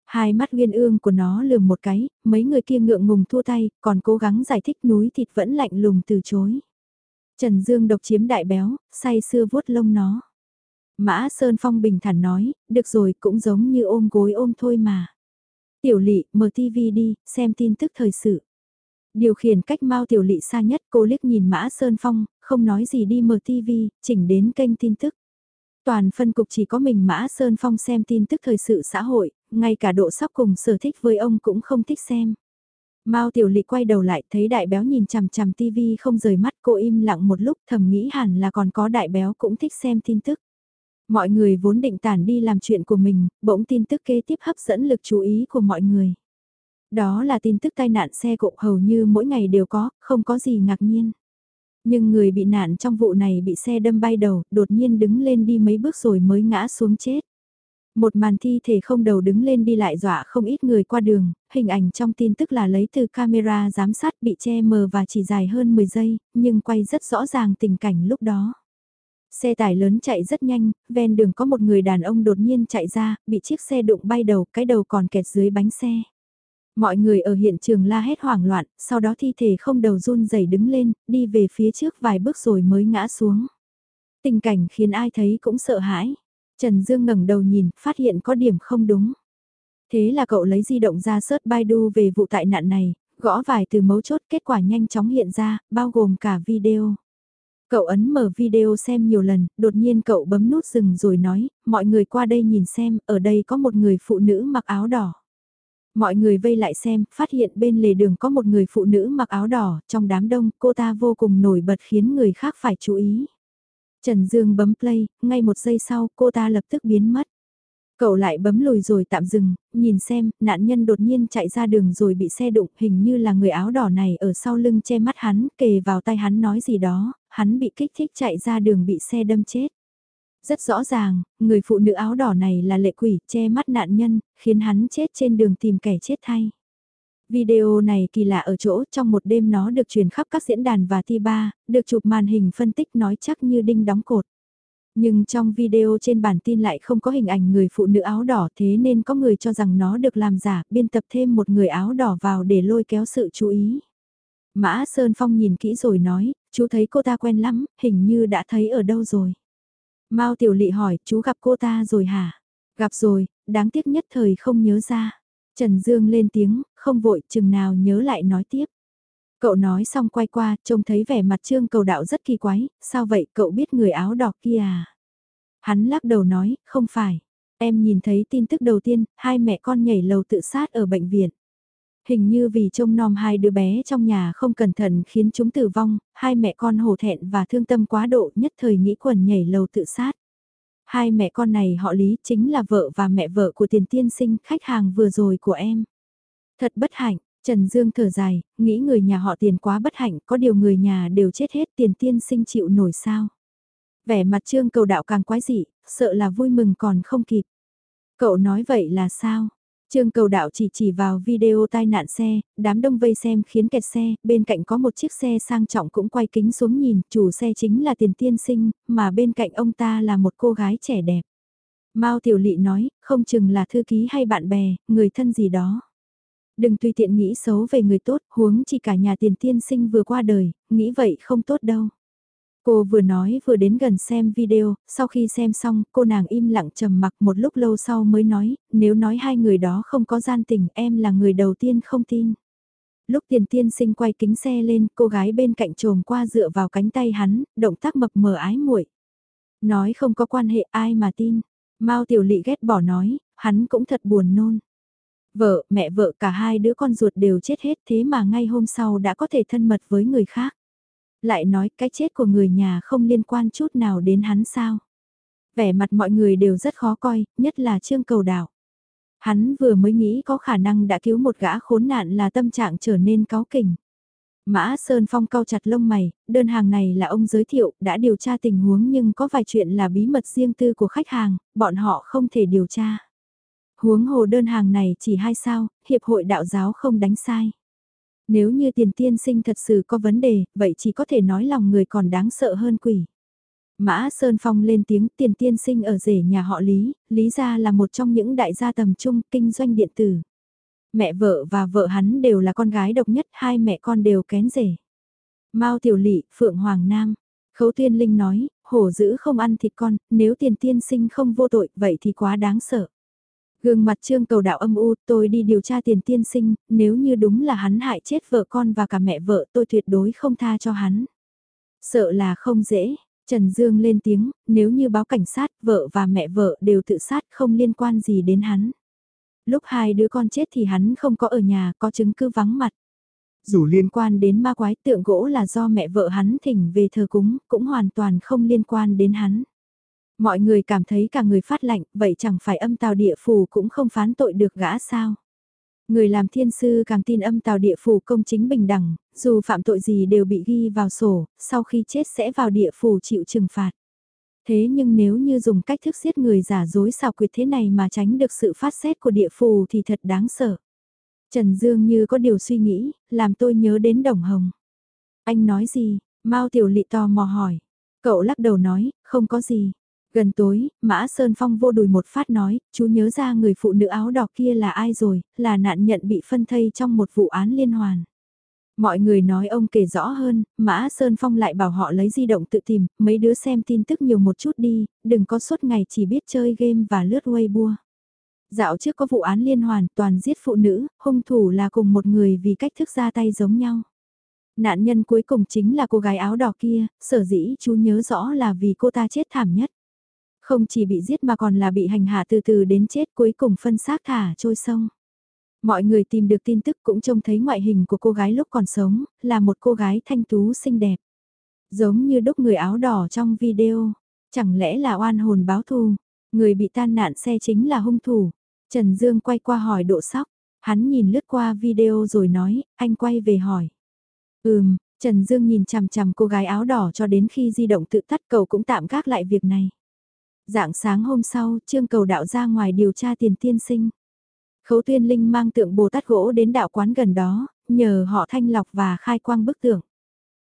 Hai mắt viên ương của nó lườm một cái, mấy người kia ngượng ngùng thua tay, còn cố gắng giải thích núi thịt vẫn lạnh lùng từ chối. Trần Dương độc chiếm đại béo, say sưa vuốt lông nó. Mã Sơn Phong bình thản nói, được rồi cũng giống như ôm gối ôm thôi mà. Tiểu lị, mở TV đi, xem tin tức thời sự. Điều khiển cách mau tiểu lị xa nhất cô liếc nhìn Mã Sơn Phong, không nói gì đi mở TV, chỉnh đến kênh tin tức. Toàn phân cục chỉ có mình Mã Sơn Phong xem tin tức thời sự xã hội, ngay cả độ sóc cùng sở thích với ông cũng không thích xem. Mao Tiểu Lị quay đầu lại thấy đại béo nhìn chằm chằm tivi không rời mắt cô im lặng một lúc thầm nghĩ hẳn là còn có đại béo cũng thích xem tin tức. Mọi người vốn định tản đi làm chuyện của mình, bỗng tin tức kế tiếp hấp dẫn lực chú ý của mọi người. Đó là tin tức tai nạn xe cộ hầu như mỗi ngày đều có, không có gì ngạc nhiên. Nhưng người bị nạn trong vụ này bị xe đâm bay đầu, đột nhiên đứng lên đi mấy bước rồi mới ngã xuống chết. Một màn thi thể không đầu đứng lên đi lại dọa không ít người qua đường, hình ảnh trong tin tức là lấy từ camera giám sát bị che mờ và chỉ dài hơn 10 giây, nhưng quay rất rõ ràng tình cảnh lúc đó. Xe tải lớn chạy rất nhanh, ven đường có một người đàn ông đột nhiên chạy ra, bị chiếc xe đụng bay đầu, cái đầu còn kẹt dưới bánh xe. Mọi người ở hiện trường la hét hoảng loạn, sau đó thi thể không đầu run rẩy đứng lên, đi về phía trước vài bước rồi mới ngã xuống. Tình cảnh khiến ai thấy cũng sợ hãi. Trần Dương ngẩng đầu nhìn, phát hiện có điểm không đúng. Thế là cậu lấy di động ra search Baidu về vụ tai nạn này, gõ vài từ mấu chốt kết quả nhanh chóng hiện ra, bao gồm cả video. Cậu ấn mở video xem nhiều lần, đột nhiên cậu bấm nút dừng rồi nói, mọi người qua đây nhìn xem, ở đây có một người phụ nữ mặc áo đỏ. Mọi người vây lại xem, phát hiện bên lề đường có một người phụ nữ mặc áo đỏ, trong đám đông, cô ta vô cùng nổi bật khiến người khác phải chú ý. Trần Dương bấm play, ngay một giây sau cô ta lập tức biến mất. Cậu lại bấm lùi rồi tạm dừng, nhìn xem, nạn nhân đột nhiên chạy ra đường rồi bị xe đụng, hình như là người áo đỏ này ở sau lưng che mắt hắn, kề vào tay hắn nói gì đó, hắn bị kích thích chạy ra đường bị xe đâm chết. Rất rõ ràng, người phụ nữ áo đỏ này là lệ quỷ, che mắt nạn nhân, khiến hắn chết trên đường tìm kẻ chết thay. Video này kỳ lạ ở chỗ trong một đêm nó được truyền khắp các diễn đàn và thi ba, được chụp màn hình phân tích nói chắc như đinh đóng cột. Nhưng trong video trên bản tin lại không có hình ảnh người phụ nữ áo đỏ thế nên có người cho rằng nó được làm giả, biên tập thêm một người áo đỏ vào để lôi kéo sự chú ý. Mã Sơn Phong nhìn kỹ rồi nói, chú thấy cô ta quen lắm, hình như đã thấy ở đâu rồi. Mao Tiểu Lị hỏi, chú gặp cô ta rồi hả? Gặp rồi, đáng tiếc nhất thời không nhớ ra. Trần Dương lên tiếng, không vội, chừng nào nhớ lại nói tiếp. Cậu nói xong quay qua, trông thấy vẻ mặt trương cầu đạo rất kỳ quái, sao vậy cậu biết người áo đỏ kia à? Hắn lắc đầu nói, không phải. Em nhìn thấy tin tức đầu tiên, hai mẹ con nhảy lầu tự sát ở bệnh viện. Hình như vì trông nom hai đứa bé trong nhà không cẩn thận khiến chúng tử vong, hai mẹ con hổ thẹn và thương tâm quá độ nhất thời nghĩ quần nhảy lầu tự sát. Hai mẹ con này họ Lý chính là vợ và mẹ vợ của tiền tiên sinh khách hàng vừa rồi của em. Thật bất hạnh, Trần Dương thở dài, nghĩ người nhà họ tiền quá bất hạnh, có điều người nhà đều chết hết tiền tiên sinh chịu nổi sao. Vẻ mặt trương cầu đạo càng quái dị, sợ là vui mừng còn không kịp. Cậu nói vậy là sao? Trương cầu đạo chỉ chỉ vào video tai nạn xe, đám đông vây xem khiến kẹt xe, bên cạnh có một chiếc xe sang trọng cũng quay kính xuống nhìn, chủ xe chính là tiền tiên sinh, mà bên cạnh ông ta là một cô gái trẻ đẹp. Mao Tiểu Lị nói, không chừng là thư ký hay bạn bè, người thân gì đó. Đừng tùy tiện nghĩ xấu về người tốt, huống chỉ cả nhà tiền tiên sinh vừa qua đời, nghĩ vậy không tốt đâu. Cô vừa nói vừa đến gần xem video, sau khi xem xong, cô nàng im lặng trầm mặc một lúc lâu sau mới nói, nếu nói hai người đó không có gian tình, em là người đầu tiên không tin. Lúc tiền tiên sinh quay kính xe lên, cô gái bên cạnh trồm qua dựa vào cánh tay hắn, động tác mập mờ ái muội. Nói không có quan hệ ai mà tin. Mao tiểu lị ghét bỏ nói, hắn cũng thật buồn nôn. Vợ, mẹ vợ cả hai đứa con ruột đều chết hết thế mà ngay hôm sau đã có thể thân mật với người khác. Lại nói cái chết của người nhà không liên quan chút nào đến hắn sao. Vẻ mặt mọi người đều rất khó coi, nhất là trương cầu đảo. Hắn vừa mới nghĩ có khả năng đã cứu một gã khốn nạn là tâm trạng trở nên cáu kỉnh. Mã Sơn Phong cau chặt lông mày, đơn hàng này là ông giới thiệu, đã điều tra tình huống nhưng có vài chuyện là bí mật riêng tư của khách hàng, bọn họ không thể điều tra. Huống hồ đơn hàng này chỉ hai sao, hiệp hội đạo giáo không đánh sai. Nếu như tiền tiên sinh thật sự có vấn đề, vậy chỉ có thể nói lòng người còn đáng sợ hơn quỷ. Mã Sơn Phong lên tiếng tiền tiên sinh ở rể nhà họ Lý, Lý gia là một trong những đại gia tầm trung kinh doanh điện tử. Mẹ vợ và vợ hắn đều là con gái độc nhất, hai mẹ con đều kén rể. Mao Tiểu Lị, Phượng Hoàng Nam. Khấu Tiên Linh nói, hổ dữ không ăn thịt con, nếu tiền tiên sinh không vô tội, vậy thì quá đáng sợ. Gương mặt trương cầu đạo âm u, tôi đi điều tra tiền tiên sinh, nếu như đúng là hắn hại chết vợ con và cả mẹ vợ tôi tuyệt đối không tha cho hắn. Sợ là không dễ, Trần Dương lên tiếng, nếu như báo cảnh sát, vợ và mẹ vợ đều tự sát không liên quan gì đến hắn. Lúc hai đứa con chết thì hắn không có ở nhà, có chứng cứ vắng mặt. Dù liên quan đến ma quái tượng gỗ là do mẹ vợ hắn thỉnh về thờ cúng, cũng hoàn toàn không liên quan đến hắn. Mọi người cảm thấy cả người phát lạnh, vậy chẳng phải âm tào địa phủ cũng không phán tội được gã sao. Người làm thiên sư càng tin âm tào địa phủ công chính bình đẳng, dù phạm tội gì đều bị ghi vào sổ, sau khi chết sẽ vào địa phủ chịu trừng phạt. Thế nhưng nếu như dùng cách thức giết người giả dối xào quyệt thế này mà tránh được sự phát xét của địa phủ thì thật đáng sợ. Trần Dương như có điều suy nghĩ, làm tôi nhớ đến Đồng Hồng. Anh nói gì? Mao Tiểu Lị tò mò hỏi. Cậu lắc đầu nói, không có gì. Gần tối, Mã Sơn Phong vô đùi một phát nói, chú nhớ ra người phụ nữ áo đỏ kia là ai rồi, là nạn nhận bị phân thây trong một vụ án liên hoàn. Mọi người nói ông kể rõ hơn, Mã Sơn Phong lại bảo họ lấy di động tự tìm, mấy đứa xem tin tức nhiều một chút đi, đừng có suốt ngày chỉ biết chơi game và lướt Weibo. Dạo trước có vụ án liên hoàn toàn giết phụ nữ, hung thủ là cùng một người vì cách thức ra tay giống nhau. Nạn nhân cuối cùng chính là cô gái áo đỏ kia, sở dĩ chú nhớ rõ là vì cô ta chết thảm nhất. Không chỉ bị giết mà còn là bị hành hạ từ từ đến chết cuối cùng phân xác thả trôi sông. Mọi người tìm được tin tức cũng trông thấy ngoại hình của cô gái lúc còn sống, là một cô gái thanh tú xinh đẹp. Giống như đúc người áo đỏ trong video, chẳng lẽ là oan hồn báo thù, người bị tan nạn xe chính là hung thủ. Trần Dương quay qua hỏi độ sóc, hắn nhìn lướt qua video rồi nói, anh quay về hỏi. Ừm, Trần Dương nhìn chằm chằm cô gái áo đỏ cho đến khi di động tự tắt cầu cũng tạm gác lại việc này. Dạng sáng hôm sau, Trương Cầu Đạo ra ngoài điều tra tiền tiên sinh. Khấu Tuyên Linh mang tượng Bồ Tát gỗ đến đạo quán gần đó, nhờ họ thanh lọc và khai quang bức tượng.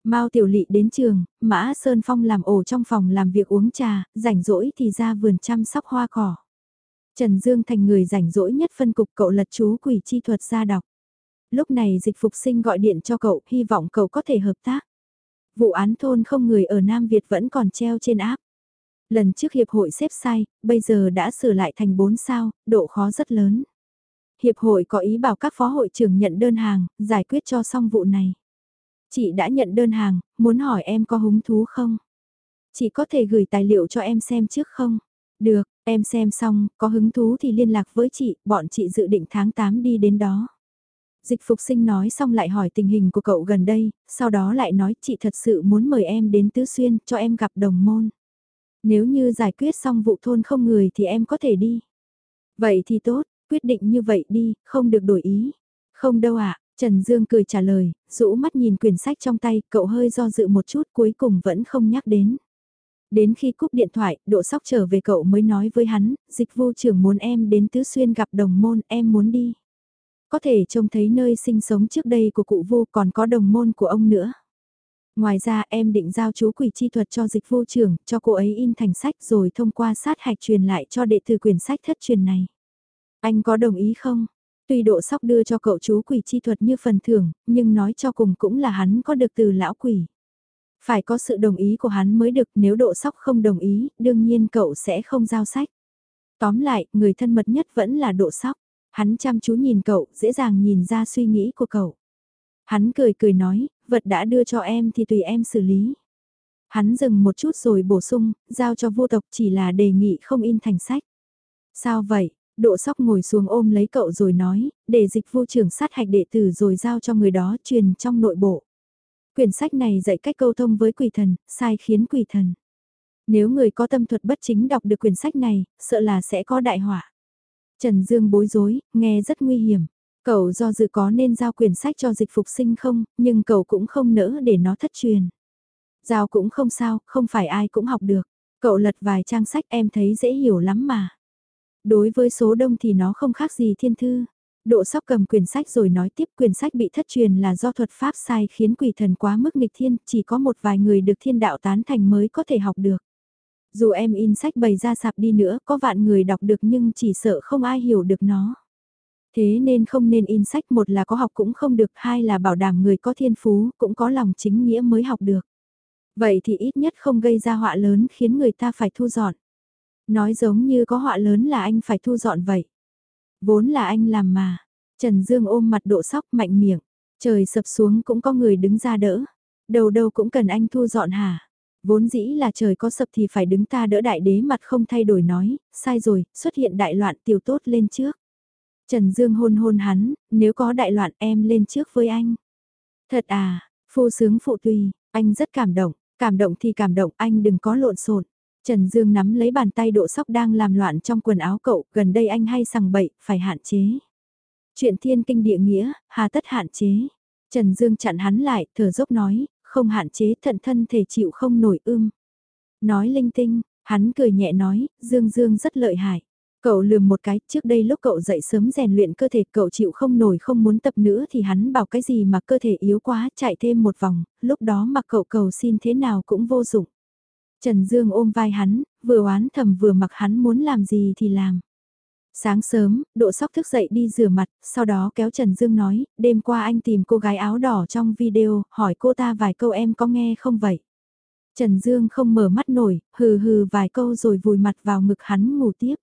Mao Tiểu Lị đến trường, Mã Sơn Phong làm ổ trong phòng làm việc uống trà, rảnh rỗi thì ra vườn chăm sóc hoa cỏ. Trần Dương thành người rảnh rỗi nhất phân cục cậu lật chú quỷ chi thuật ra đọc. Lúc này dịch phục sinh gọi điện cho cậu, hy vọng cậu có thể hợp tác. Vụ án thôn không người ở Nam Việt vẫn còn treo trên áp. Lần trước hiệp hội xếp sai, bây giờ đã sửa lại thành 4 sao, độ khó rất lớn. Hiệp hội có ý bảo các phó hội trưởng nhận đơn hàng, giải quyết cho xong vụ này. Chị đã nhận đơn hàng, muốn hỏi em có hứng thú không? Chị có thể gửi tài liệu cho em xem trước không? Được, Em xem xong, có hứng thú thì liên lạc với chị, bọn chị dự định tháng 8 đi đến đó. Dịch phục sinh nói xong lại hỏi tình hình của cậu gần đây, sau đó lại nói chị thật sự muốn mời em đến Tứ Xuyên cho em gặp đồng môn. Nếu như giải quyết xong vụ thôn không người thì em có thể đi. Vậy thì tốt, quyết định như vậy đi, không được đổi ý. Không đâu ạ, Trần Dương cười trả lời, rũ mắt nhìn quyển sách trong tay, cậu hơi do dự một chút cuối cùng vẫn không nhắc đến. Đến khi cúp điện thoại, độ sóc trở về cậu mới nói với hắn, dịch vô trưởng muốn em đến Tứ Xuyên gặp đồng môn, em muốn đi. Có thể trông thấy nơi sinh sống trước đây của cụ vô còn có đồng môn của ông nữa. Ngoài ra em định giao chú quỷ chi thuật cho dịch vô trưởng, cho cô ấy in thành sách rồi thông qua sát hạch truyền lại cho đệ tử quyển sách thất truyền này. Anh có đồng ý không? Tuy độ sóc đưa cho cậu chú quỷ chi thuật như phần thưởng, nhưng nói cho cùng cũng là hắn có được từ lão quỷ. Phải có sự đồng ý của hắn mới được nếu độ sóc không đồng ý, đương nhiên cậu sẽ không giao sách. Tóm lại, người thân mật nhất vẫn là độ sóc. Hắn chăm chú nhìn cậu, dễ dàng nhìn ra suy nghĩ của cậu. Hắn cười cười nói, vật đã đưa cho em thì tùy em xử lý. Hắn dừng một chút rồi bổ sung, giao cho vô tộc chỉ là đề nghị không in thành sách. Sao vậy? Độ sóc ngồi xuống ôm lấy cậu rồi nói, để dịch vô trưởng sát hạch đệ tử rồi giao cho người đó truyền trong nội bộ. Quyển sách này dạy cách câu thông với quỷ thần, sai khiến quỷ thần. Nếu người có tâm thuật bất chính đọc được quyển sách này, sợ là sẽ có đại họa. Trần Dương bối rối, nghe rất nguy hiểm. Cậu do dự có nên giao quyển sách cho dịch phục sinh không, nhưng cậu cũng không nỡ để nó thất truyền. Giao cũng không sao, không phải ai cũng học được. Cậu lật vài trang sách em thấy dễ hiểu lắm mà. Đối với số đông thì nó không khác gì thiên thư. Độ sóc cầm quyển sách rồi nói tiếp quyển sách bị thất truyền là do thuật pháp sai khiến quỷ thần quá mức nghịch thiên, chỉ có một vài người được thiên đạo tán thành mới có thể học được. Dù em in sách bày ra sạp đi nữa, có vạn người đọc được nhưng chỉ sợ không ai hiểu được nó. Thế nên không nên in sách một là có học cũng không được, hai là bảo đảm người có thiên phú, cũng có lòng chính nghĩa mới học được. Vậy thì ít nhất không gây ra họa lớn khiến người ta phải thu dọn. Nói giống như có họa lớn là anh phải thu dọn vậy. Vốn là anh làm mà. Trần Dương ôm mặt độ sóc mạnh miệng. Trời sập xuống cũng có người đứng ra đỡ. Đầu đâu cũng cần anh thu dọn hả? Vốn dĩ là trời có sập thì phải đứng ta đỡ đại đế mặt không thay đổi nói, sai rồi, xuất hiện đại loạn tiểu tốt lên trước. Trần Dương hôn hôn hắn, nếu có đại loạn em lên trước với anh. Thật à, phu sướng phụ tùy, anh rất cảm động, cảm động thì cảm động anh đừng có lộn xộn. Trần Dương nắm lấy bàn tay độ sóc đang làm loạn trong quần áo cậu, gần đây anh hay sằng bậy, phải hạn chế. Chuyện thiên kinh địa nghĩa, hà tất hạn chế. Trần Dương chặn hắn lại, thở dốc nói, không hạn chế thận thân thể chịu không nổi ưm. Nói linh tinh, hắn cười nhẹ nói, Dương Dương rất lợi hại. Cậu lườm một cái, trước đây lúc cậu dậy sớm rèn luyện cơ thể cậu chịu không nổi không muốn tập nữa thì hắn bảo cái gì mà cơ thể yếu quá chạy thêm một vòng, lúc đó mà cậu cầu xin thế nào cũng vô dụng. Trần Dương ôm vai hắn, vừa oán thầm vừa mặc hắn muốn làm gì thì làm. Sáng sớm, Độ Sóc thức dậy đi rửa mặt, sau đó kéo Trần Dương nói, đêm qua anh tìm cô gái áo đỏ trong video, hỏi cô ta vài câu em có nghe không vậy? Trần Dương không mở mắt nổi, hừ hừ vài câu rồi vùi mặt vào ngực hắn ngủ tiếp.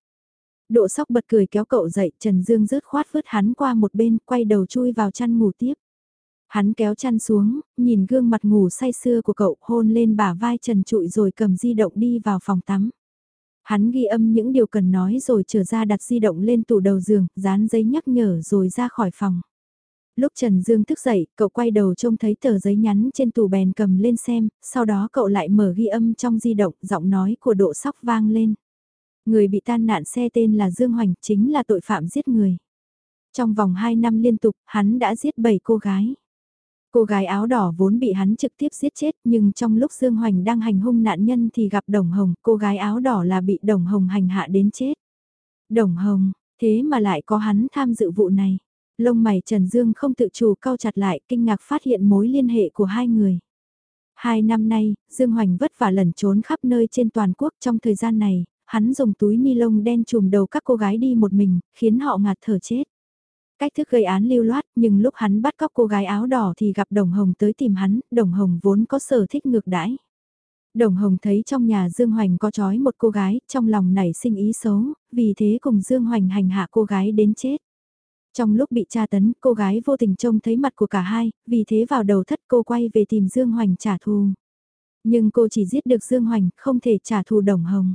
Độ Sóc bật cười kéo cậu dậy, Trần Dương rớt khoát vứt hắn qua một bên, quay đầu chui vào chăn ngủ tiếp. Hắn kéo chăn xuống, nhìn gương mặt ngủ say sưa của cậu hôn lên bả vai trần trụi rồi cầm di động đi vào phòng tắm. Hắn ghi âm những điều cần nói rồi trở ra đặt di động lên tủ đầu giường, dán giấy nhắc nhở rồi ra khỏi phòng. Lúc Trần Dương thức dậy, cậu quay đầu trông thấy tờ giấy nhắn trên tủ bèn cầm lên xem, sau đó cậu lại mở ghi âm trong di động, giọng nói của độ sóc vang lên. Người bị tan nạn xe tên là Dương Hoành, chính là tội phạm giết người. Trong vòng 2 năm liên tục, hắn đã giết 7 cô gái. Cô gái áo đỏ vốn bị hắn trực tiếp giết chết nhưng trong lúc Dương Hoành đang hành hung nạn nhân thì gặp Đồng Hồng, cô gái áo đỏ là bị Đồng Hồng hành hạ đến chết. Đồng Hồng, thế mà lại có hắn tham dự vụ này. Lông mày Trần Dương không tự chủ cau chặt lại kinh ngạc phát hiện mối liên hệ của hai người. Hai năm nay, Dương Hoành vất vả lẩn trốn khắp nơi trên toàn quốc trong thời gian này, hắn dùng túi ni lông đen chùm đầu các cô gái đi một mình, khiến họ ngạt thở chết. Cách thức gây án lưu loát, nhưng lúc hắn bắt cóc cô gái áo đỏ thì gặp Đồng Hồng tới tìm hắn, Đồng Hồng vốn có sở thích ngược đãi. Đồng Hồng thấy trong nhà Dương Hoành có trói một cô gái, trong lòng nảy sinh ý xấu, vì thế cùng Dương Hoành hành hạ cô gái đến chết. Trong lúc bị tra tấn, cô gái vô tình trông thấy mặt của cả hai, vì thế vào đầu thất cô quay về tìm Dương Hoành trả thù. Nhưng cô chỉ giết được Dương Hoành, không thể trả thù Đồng Hồng.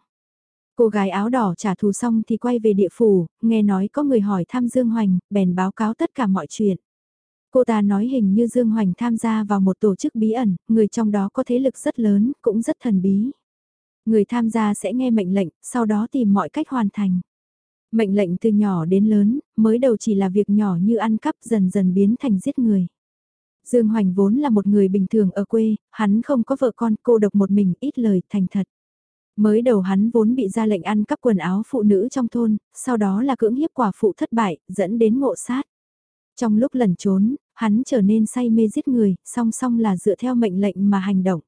Cô gái áo đỏ trả thù xong thì quay về địa phủ, nghe nói có người hỏi thăm Dương Hoành, bèn báo cáo tất cả mọi chuyện. Cô ta nói hình như Dương Hoành tham gia vào một tổ chức bí ẩn, người trong đó có thế lực rất lớn, cũng rất thần bí. Người tham gia sẽ nghe mệnh lệnh, sau đó tìm mọi cách hoàn thành. Mệnh lệnh từ nhỏ đến lớn, mới đầu chỉ là việc nhỏ như ăn cắp dần dần biến thành giết người. Dương Hoành vốn là một người bình thường ở quê, hắn không có vợ con, cô độc một mình, ít lời, thành thật. Mới đầu hắn vốn bị ra lệnh ăn cắp quần áo phụ nữ trong thôn, sau đó là cưỡng hiếp quả phụ thất bại, dẫn đến ngộ sát. Trong lúc lẩn trốn, hắn trở nên say mê giết người, song song là dựa theo mệnh lệnh mà hành động.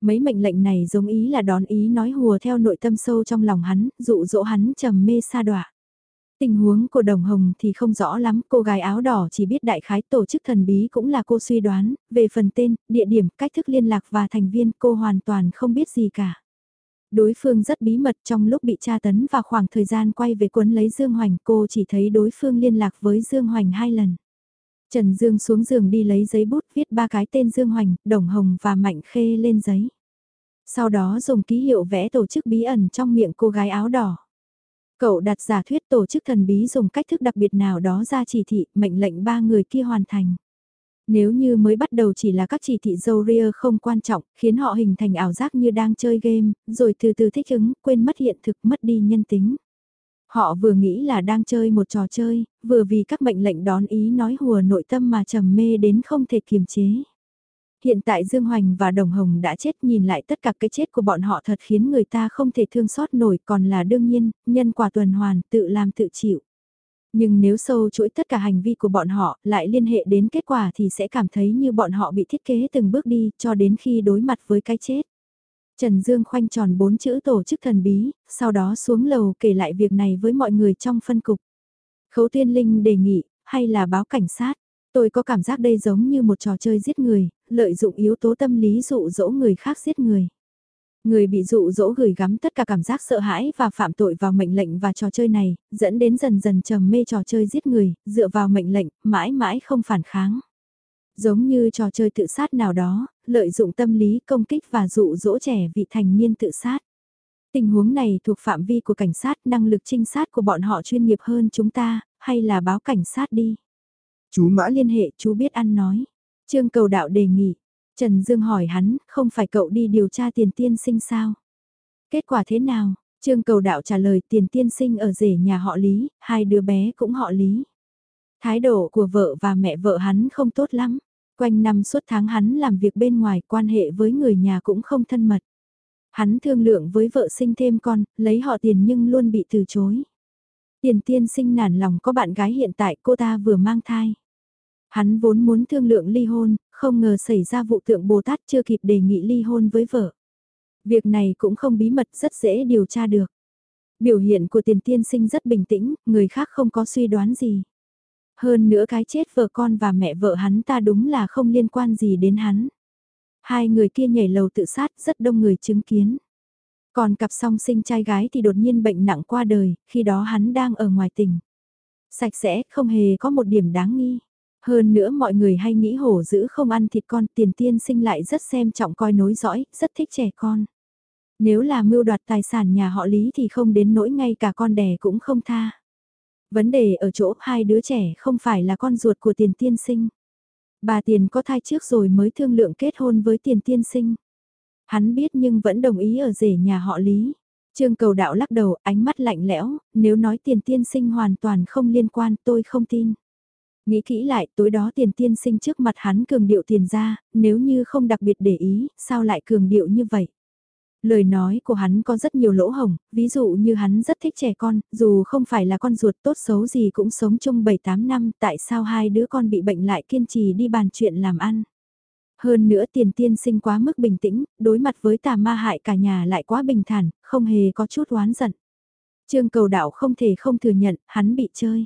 Mấy mệnh lệnh này giống ý là đón ý nói hùa theo nội tâm sâu trong lòng hắn, dụ dỗ hắn trầm mê sa đọa. Tình huống của Đồng Hồng thì không rõ lắm, cô gái áo đỏ chỉ biết đại khái tổ chức thần bí cũng là cô suy đoán, về phần tên, địa điểm, cách thức liên lạc và thành viên cô hoàn toàn không biết gì cả. Đối phương rất bí mật trong lúc bị tra tấn và khoảng thời gian quay về cuốn lấy Dương Hoành cô chỉ thấy đối phương liên lạc với Dương Hoành hai lần. Trần Dương xuống giường đi lấy giấy bút viết ba cái tên Dương Hoành, Đồng Hồng và Mạnh Khê lên giấy. Sau đó dùng ký hiệu vẽ tổ chức bí ẩn trong miệng cô gái áo đỏ. Cậu đặt giả thuyết tổ chức thần bí dùng cách thức đặc biệt nào đó ra chỉ thị, mệnh lệnh ba người kia hoàn thành. Nếu như mới bắt đầu chỉ là các chỉ thị dâu ria không quan trọng, khiến họ hình thành ảo giác như đang chơi game, rồi từ từ thích ứng, quên mất hiện thực, mất đi nhân tính. Họ vừa nghĩ là đang chơi một trò chơi, vừa vì các mệnh lệnh đón ý nói hùa nội tâm mà trầm mê đến không thể kiềm chế. Hiện tại Dương Hoành và Đồng Hồng đã chết nhìn lại tất cả cái chết của bọn họ thật khiến người ta không thể thương xót nổi còn là đương nhiên, nhân quả tuần hoàn, tự làm tự chịu. Nhưng nếu sâu chuỗi tất cả hành vi của bọn họ lại liên hệ đến kết quả thì sẽ cảm thấy như bọn họ bị thiết kế từng bước đi cho đến khi đối mặt với cái chết. Trần Dương khoanh tròn bốn chữ tổ chức thần bí, sau đó xuống lầu kể lại việc này với mọi người trong phân cục. Khấu Tiên Linh đề nghị, hay là báo cảnh sát. Tôi có cảm giác đây giống như một trò chơi giết người, lợi dụng yếu tố tâm lý dụ dỗ người khác giết người. Người bị dụ dỗ gửi gắm tất cả cảm giác sợ hãi và phạm tội vào mệnh lệnh và trò chơi này, dẫn đến dần dần trầm mê trò chơi giết người, dựa vào mệnh lệnh, mãi mãi không phản kháng. Giống như trò chơi tự sát nào đó, lợi dụng tâm lý công kích và dụ dỗ trẻ vị thành niên tự sát. Tình huống này thuộc phạm vi của cảnh sát, năng lực trinh sát của bọn họ chuyên nghiệp hơn chúng ta, hay là báo cảnh sát đi. Chú Mã liên hệ, chú biết ăn nói. Trương cầu đạo đề nghị. Trần Dương hỏi hắn, không phải cậu đi điều tra tiền tiên sinh sao? Kết quả thế nào? Trương cầu đạo trả lời tiền tiên sinh ở rể nhà họ Lý, hai đứa bé cũng họ Lý. Thái độ của vợ và mẹ vợ hắn không tốt lắm. Quanh năm suốt tháng hắn làm việc bên ngoài quan hệ với người nhà cũng không thân mật. Hắn thương lượng với vợ sinh thêm con, lấy họ tiền nhưng luôn bị từ chối. Tiền tiên sinh nản lòng có bạn gái hiện tại cô ta vừa mang thai. Hắn vốn muốn thương lượng ly hôn, không ngờ xảy ra vụ tượng Bồ Tát chưa kịp đề nghị ly hôn với vợ. Việc này cũng không bí mật rất dễ điều tra được. Biểu hiện của tiền tiên sinh rất bình tĩnh, người khác không có suy đoán gì. Hơn nữa cái chết vợ con và mẹ vợ hắn ta đúng là không liên quan gì đến hắn. Hai người kia nhảy lầu tự sát rất đông người chứng kiến. Còn cặp song sinh trai gái thì đột nhiên bệnh nặng qua đời, khi đó hắn đang ở ngoài tỉnh. Sạch sẽ, không hề có một điểm đáng nghi. Hơn nữa mọi người hay nghĩ hổ dữ không ăn thịt con tiền tiên sinh lại rất xem trọng coi nối dõi, rất thích trẻ con. Nếu là mưu đoạt tài sản nhà họ Lý thì không đến nỗi ngay cả con đẻ cũng không tha. Vấn đề ở chỗ hai đứa trẻ không phải là con ruột của tiền tiên sinh. Bà tiền có thai trước rồi mới thương lượng kết hôn với tiền tiên sinh. Hắn biết nhưng vẫn đồng ý ở rể nhà họ Lý. Trương cầu đạo lắc đầu, ánh mắt lạnh lẽo, nếu nói tiền tiên sinh hoàn toàn không liên quan tôi không tin. Nghĩ kỹ lại, tối đó tiền tiên sinh trước mặt hắn cường điệu tiền ra, nếu như không đặc biệt để ý, sao lại cường điệu như vậy? Lời nói của hắn có rất nhiều lỗ hồng, ví dụ như hắn rất thích trẻ con, dù không phải là con ruột tốt xấu gì cũng sống chung 7-8 năm, tại sao hai đứa con bị bệnh lại kiên trì đi bàn chuyện làm ăn. Hơn nữa tiền tiên sinh quá mức bình tĩnh, đối mặt với tà ma hại cả nhà lại quá bình thản, không hề có chút oán giận. Trương cầu đạo không thể không thừa nhận, hắn bị chơi.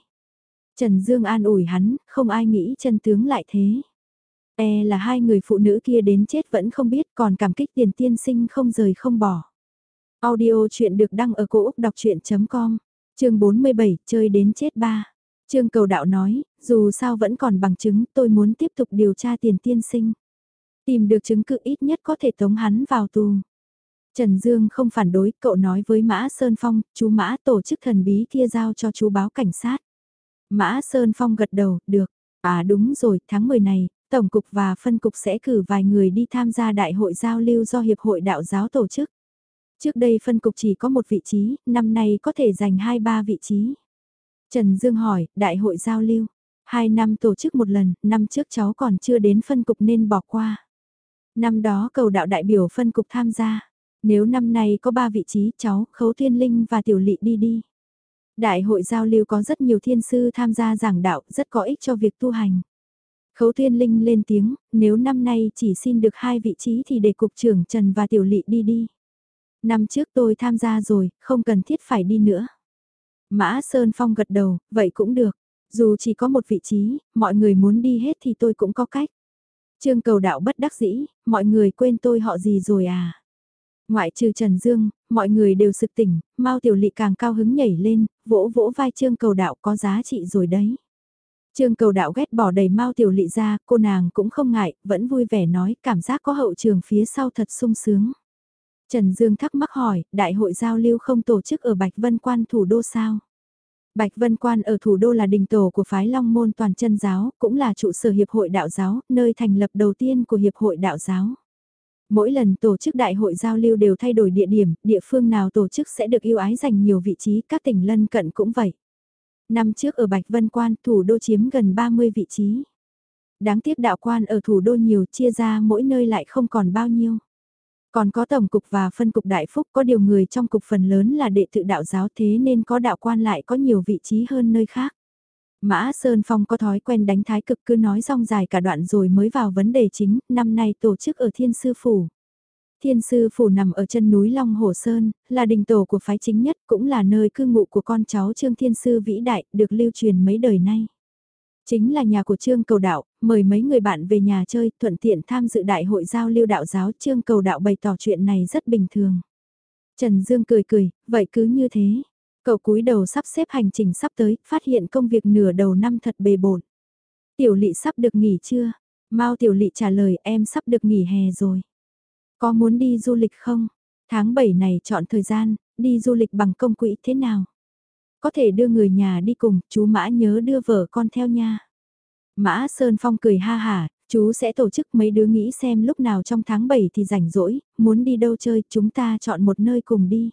Trần Dương an ủi hắn, không ai nghĩ chân tướng lại thế. E là hai người phụ nữ kia đến chết vẫn không biết còn cảm kích tiền tiên sinh không rời không bỏ. Audio chuyện được đăng ở cổ Úc đọc chuyện.com, chương 47, chơi đến chết ba. Trương cầu đạo nói, dù sao vẫn còn bằng chứng tôi muốn tiếp tục điều tra tiền tiên sinh. Tìm được chứng cứ ít nhất có thể tống hắn vào tù. Trần Dương không phản đối, cậu nói với Mã Sơn Phong, chú Mã tổ chức thần bí kia giao cho chú báo cảnh sát. Mã Sơn Phong gật đầu, được. À đúng rồi, tháng 10 này, Tổng cục và phân cục sẽ cử vài người đi tham gia đại hội giao lưu do Hiệp hội Đạo giáo tổ chức. Trước đây phân cục chỉ có một vị trí, năm nay có thể giành 2-3 vị trí. Trần Dương hỏi, đại hội giao lưu. Hai năm tổ chức một lần, năm trước cháu còn chưa đến phân cục nên bỏ qua. Năm đó cầu đạo đại biểu phân cục tham gia. Nếu năm nay có ba vị trí cháu, Khấu Thiên Linh và Tiểu Lị đi đi. Đại hội giao lưu có rất nhiều thiên sư tham gia giảng đạo, rất có ích cho việc tu hành. Khấu Thiên Linh lên tiếng, nếu năm nay chỉ xin được hai vị trí thì để cục trưởng Trần và Tiểu Lị đi đi. Năm trước tôi tham gia rồi, không cần thiết phải đi nữa. Mã Sơn Phong gật đầu, vậy cũng được. Dù chỉ có một vị trí, mọi người muốn đi hết thì tôi cũng có cách. Trương cầu đạo bất đắc dĩ, mọi người quên tôi họ gì rồi à? Ngoại trừ Trần Dương, mọi người đều sực tỉnh, Mao Tiểu Lị càng cao hứng nhảy lên, vỗ vỗ vai Trương cầu đạo có giá trị rồi đấy. Trương cầu đạo ghét bỏ đầy Mao Tiểu Lị ra, cô nàng cũng không ngại, vẫn vui vẻ nói cảm giác có hậu trường phía sau thật sung sướng. Trần Dương thắc mắc hỏi, đại hội giao lưu không tổ chức ở Bạch Vân Quan thủ đô sao? Bạch Vân Quan ở thủ đô là đình tổ của phái Long Môn toàn chân giáo, cũng là trụ sở Hiệp hội Đạo giáo, nơi thành lập đầu tiên của Hiệp hội Đạo giáo. Mỗi lần tổ chức đại hội giao lưu đều thay đổi địa điểm, địa phương nào tổ chức sẽ được yêu ái dành nhiều vị trí, các tỉnh lân cận cũng vậy. Năm trước ở Bạch Vân Quan, thủ đô chiếm gần 30 vị trí. Đáng tiếc đạo quan ở thủ đô nhiều chia ra mỗi nơi lại không còn bao nhiêu. Còn có tổng cục và phân cục đại phúc có điều người trong cục phần lớn là đệ tự đạo giáo thế nên có đạo quan lại có nhiều vị trí hơn nơi khác. Mã Sơn Phong có thói quen đánh thái cực cứ nói rong dài cả đoạn rồi mới vào vấn đề chính, năm nay tổ chức ở Thiên Sư Phủ. Thiên Sư Phủ nằm ở chân núi Long Hồ Sơn, là đình tổ của phái chính nhất cũng là nơi cư ngụ của con cháu Trương Thiên Sư vĩ đại, được lưu truyền mấy đời nay. Chính là nhà của Trương Cầu Đạo, mời mấy người bạn về nhà chơi, thuận tiện tham dự đại hội giao lưu đạo giáo Trương Cầu Đạo bày tỏ chuyện này rất bình thường. Trần Dương cười cười, vậy cứ như thế. Cậu cúi đầu sắp xếp hành trình sắp tới, phát hiện công việc nửa đầu năm thật bề bộn. Tiểu lị sắp được nghỉ chưa? Mao tiểu lị trả lời em sắp được nghỉ hè rồi. Có muốn đi du lịch không? Tháng 7 này chọn thời gian, đi du lịch bằng công quỹ thế nào? Có thể đưa người nhà đi cùng, chú Mã nhớ đưa vợ con theo nha. Mã Sơn Phong cười ha hả, chú sẽ tổ chức mấy đứa nghĩ xem lúc nào trong tháng 7 thì rảnh rỗi, muốn đi đâu chơi, chúng ta chọn một nơi cùng đi.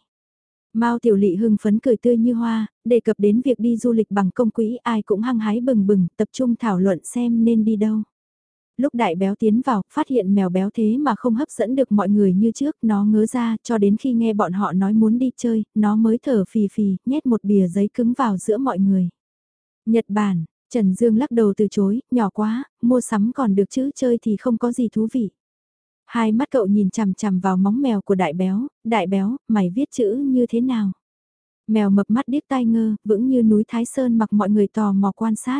Mao Tiểu Lị hưng phấn cười tươi như hoa, đề cập đến việc đi du lịch bằng công quỹ ai cũng hăng hái bừng bừng, tập trung thảo luận xem nên đi đâu. Lúc đại béo tiến vào, phát hiện mèo béo thế mà không hấp dẫn được mọi người như trước, nó ngớ ra, cho đến khi nghe bọn họ nói muốn đi chơi, nó mới thở phì phì, nhét một bìa giấy cứng vào giữa mọi người. Nhật Bản, Trần Dương lắc đầu từ chối, nhỏ quá, mua sắm còn được chứ chơi thì không có gì thú vị. Hai mắt cậu nhìn chằm chằm vào móng mèo của đại béo, đại béo, mày viết chữ như thế nào? Mèo mập mắt điếc tai ngơ, vững như núi Thái Sơn mặc mọi người tò mò quan sát.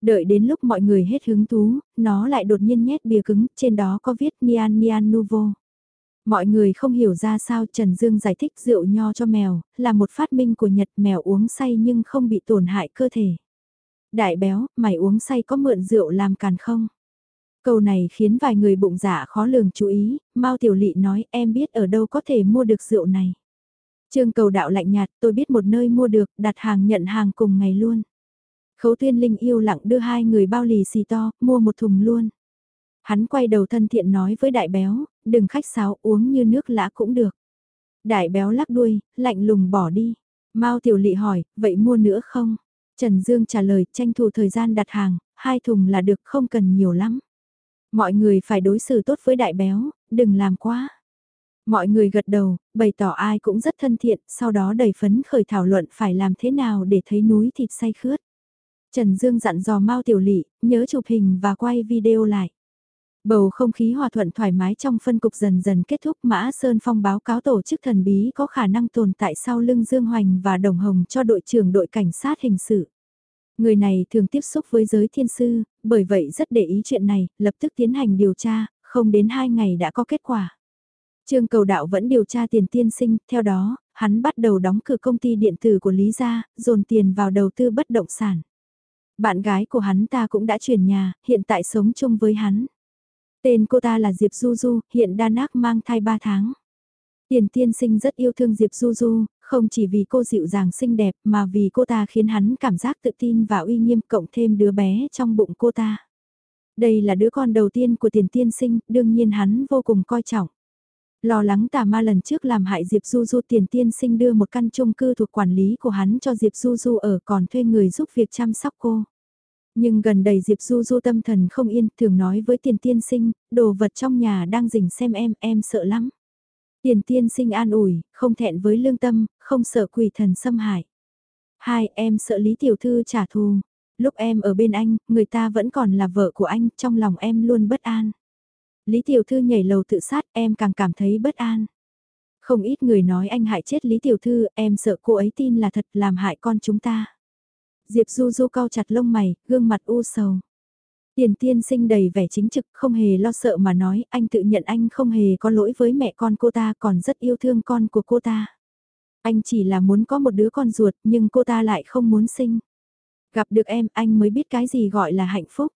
Đợi đến lúc mọi người hết hứng thú, nó lại đột nhiên nhét bìa cứng, trên đó có viết Nian Nian Nuvo. Mọi người không hiểu ra sao Trần Dương giải thích rượu nho cho mèo, là một phát minh của Nhật mèo uống say nhưng không bị tổn hại cơ thể. Đại béo, mày uống say có mượn rượu làm càn không? Câu này khiến vài người bụng dạ khó lường chú ý, Mao Tiểu Lị nói em biết ở đâu có thể mua được rượu này. Trương cầu đạo lạnh nhạt tôi biết một nơi mua được, đặt hàng nhận hàng cùng ngày luôn. Khấu tuyên linh yêu lặng đưa hai người bao lì xì to, mua một thùng luôn. Hắn quay đầu thân thiện nói với đại béo, đừng khách sáo uống như nước lã cũng được. Đại béo lắc đuôi, lạnh lùng bỏ đi. Mao tiểu lị hỏi, vậy mua nữa không? Trần Dương trả lời, tranh thủ thời gian đặt hàng, hai thùng là được không cần nhiều lắm. Mọi người phải đối xử tốt với đại béo, đừng làm quá. Mọi người gật đầu, bày tỏ ai cũng rất thân thiện, sau đó đầy phấn khởi thảo luận phải làm thế nào để thấy núi thịt say khướt. Trần Dương dặn dò Mao Tiểu Lị, nhớ chụp hình và quay video lại. Bầu không khí hòa thuận thoải mái trong phân cục dần dần kết thúc Mã Sơn Phong báo cáo tổ chức thần bí có khả năng tồn tại sau lưng Dương Hoành và Đồng Hồng cho đội trưởng đội cảnh sát hình sự. Người này thường tiếp xúc với giới thiên sư, bởi vậy rất để ý chuyện này, lập tức tiến hành điều tra, không đến 2 ngày đã có kết quả. Trương cầu đạo vẫn điều tra tiền tiên sinh, theo đó, hắn bắt đầu đóng cửa công ty điện tử của Lý Gia, dồn tiền vào đầu tư bất động sản. Bạn gái của hắn ta cũng đã chuyển nhà, hiện tại sống chung với hắn. Tên cô ta là Diệp Du Du, hiện Đa Nác mang thai 3 tháng. Tiền tiên sinh rất yêu thương Diệp Du Du, không chỉ vì cô dịu dàng xinh đẹp mà vì cô ta khiến hắn cảm giác tự tin và uy nghiêm cộng thêm đứa bé trong bụng cô ta. Đây là đứa con đầu tiên của tiền tiên sinh, đương nhiên hắn vô cùng coi trọng. Lo lắng tà ma lần trước làm hại Diệp Du Du tiền tiên sinh đưa một căn chung cư thuộc quản lý của hắn cho Diệp Du Du ở còn thuê người giúp việc chăm sóc cô. Nhưng gần đây Diệp Du Du tâm thần không yên thường nói với tiền tiên sinh, đồ vật trong nhà đang rình xem em, em sợ lắm. Tiền tiên sinh an ủi, không thẹn với lương tâm, không sợ quỷ thần xâm hại. Hai, em sợ Lý Tiểu Thư trả thù. Lúc em ở bên anh, người ta vẫn còn là vợ của anh, trong lòng em luôn bất an. Lý Tiểu Thư nhảy lầu tự sát, em càng cảm thấy bất an. Không ít người nói anh hại chết Lý Tiểu Thư, em sợ cô ấy tin là thật làm hại con chúng ta. Diệp Du Du cau chặt lông mày, gương mặt u sầu. Tiền tiên sinh đầy vẻ chính trực, không hề lo sợ mà nói, anh tự nhận anh không hề có lỗi với mẹ con cô ta còn rất yêu thương con của cô ta. Anh chỉ là muốn có một đứa con ruột nhưng cô ta lại không muốn sinh. Gặp được em anh mới biết cái gì gọi là hạnh phúc.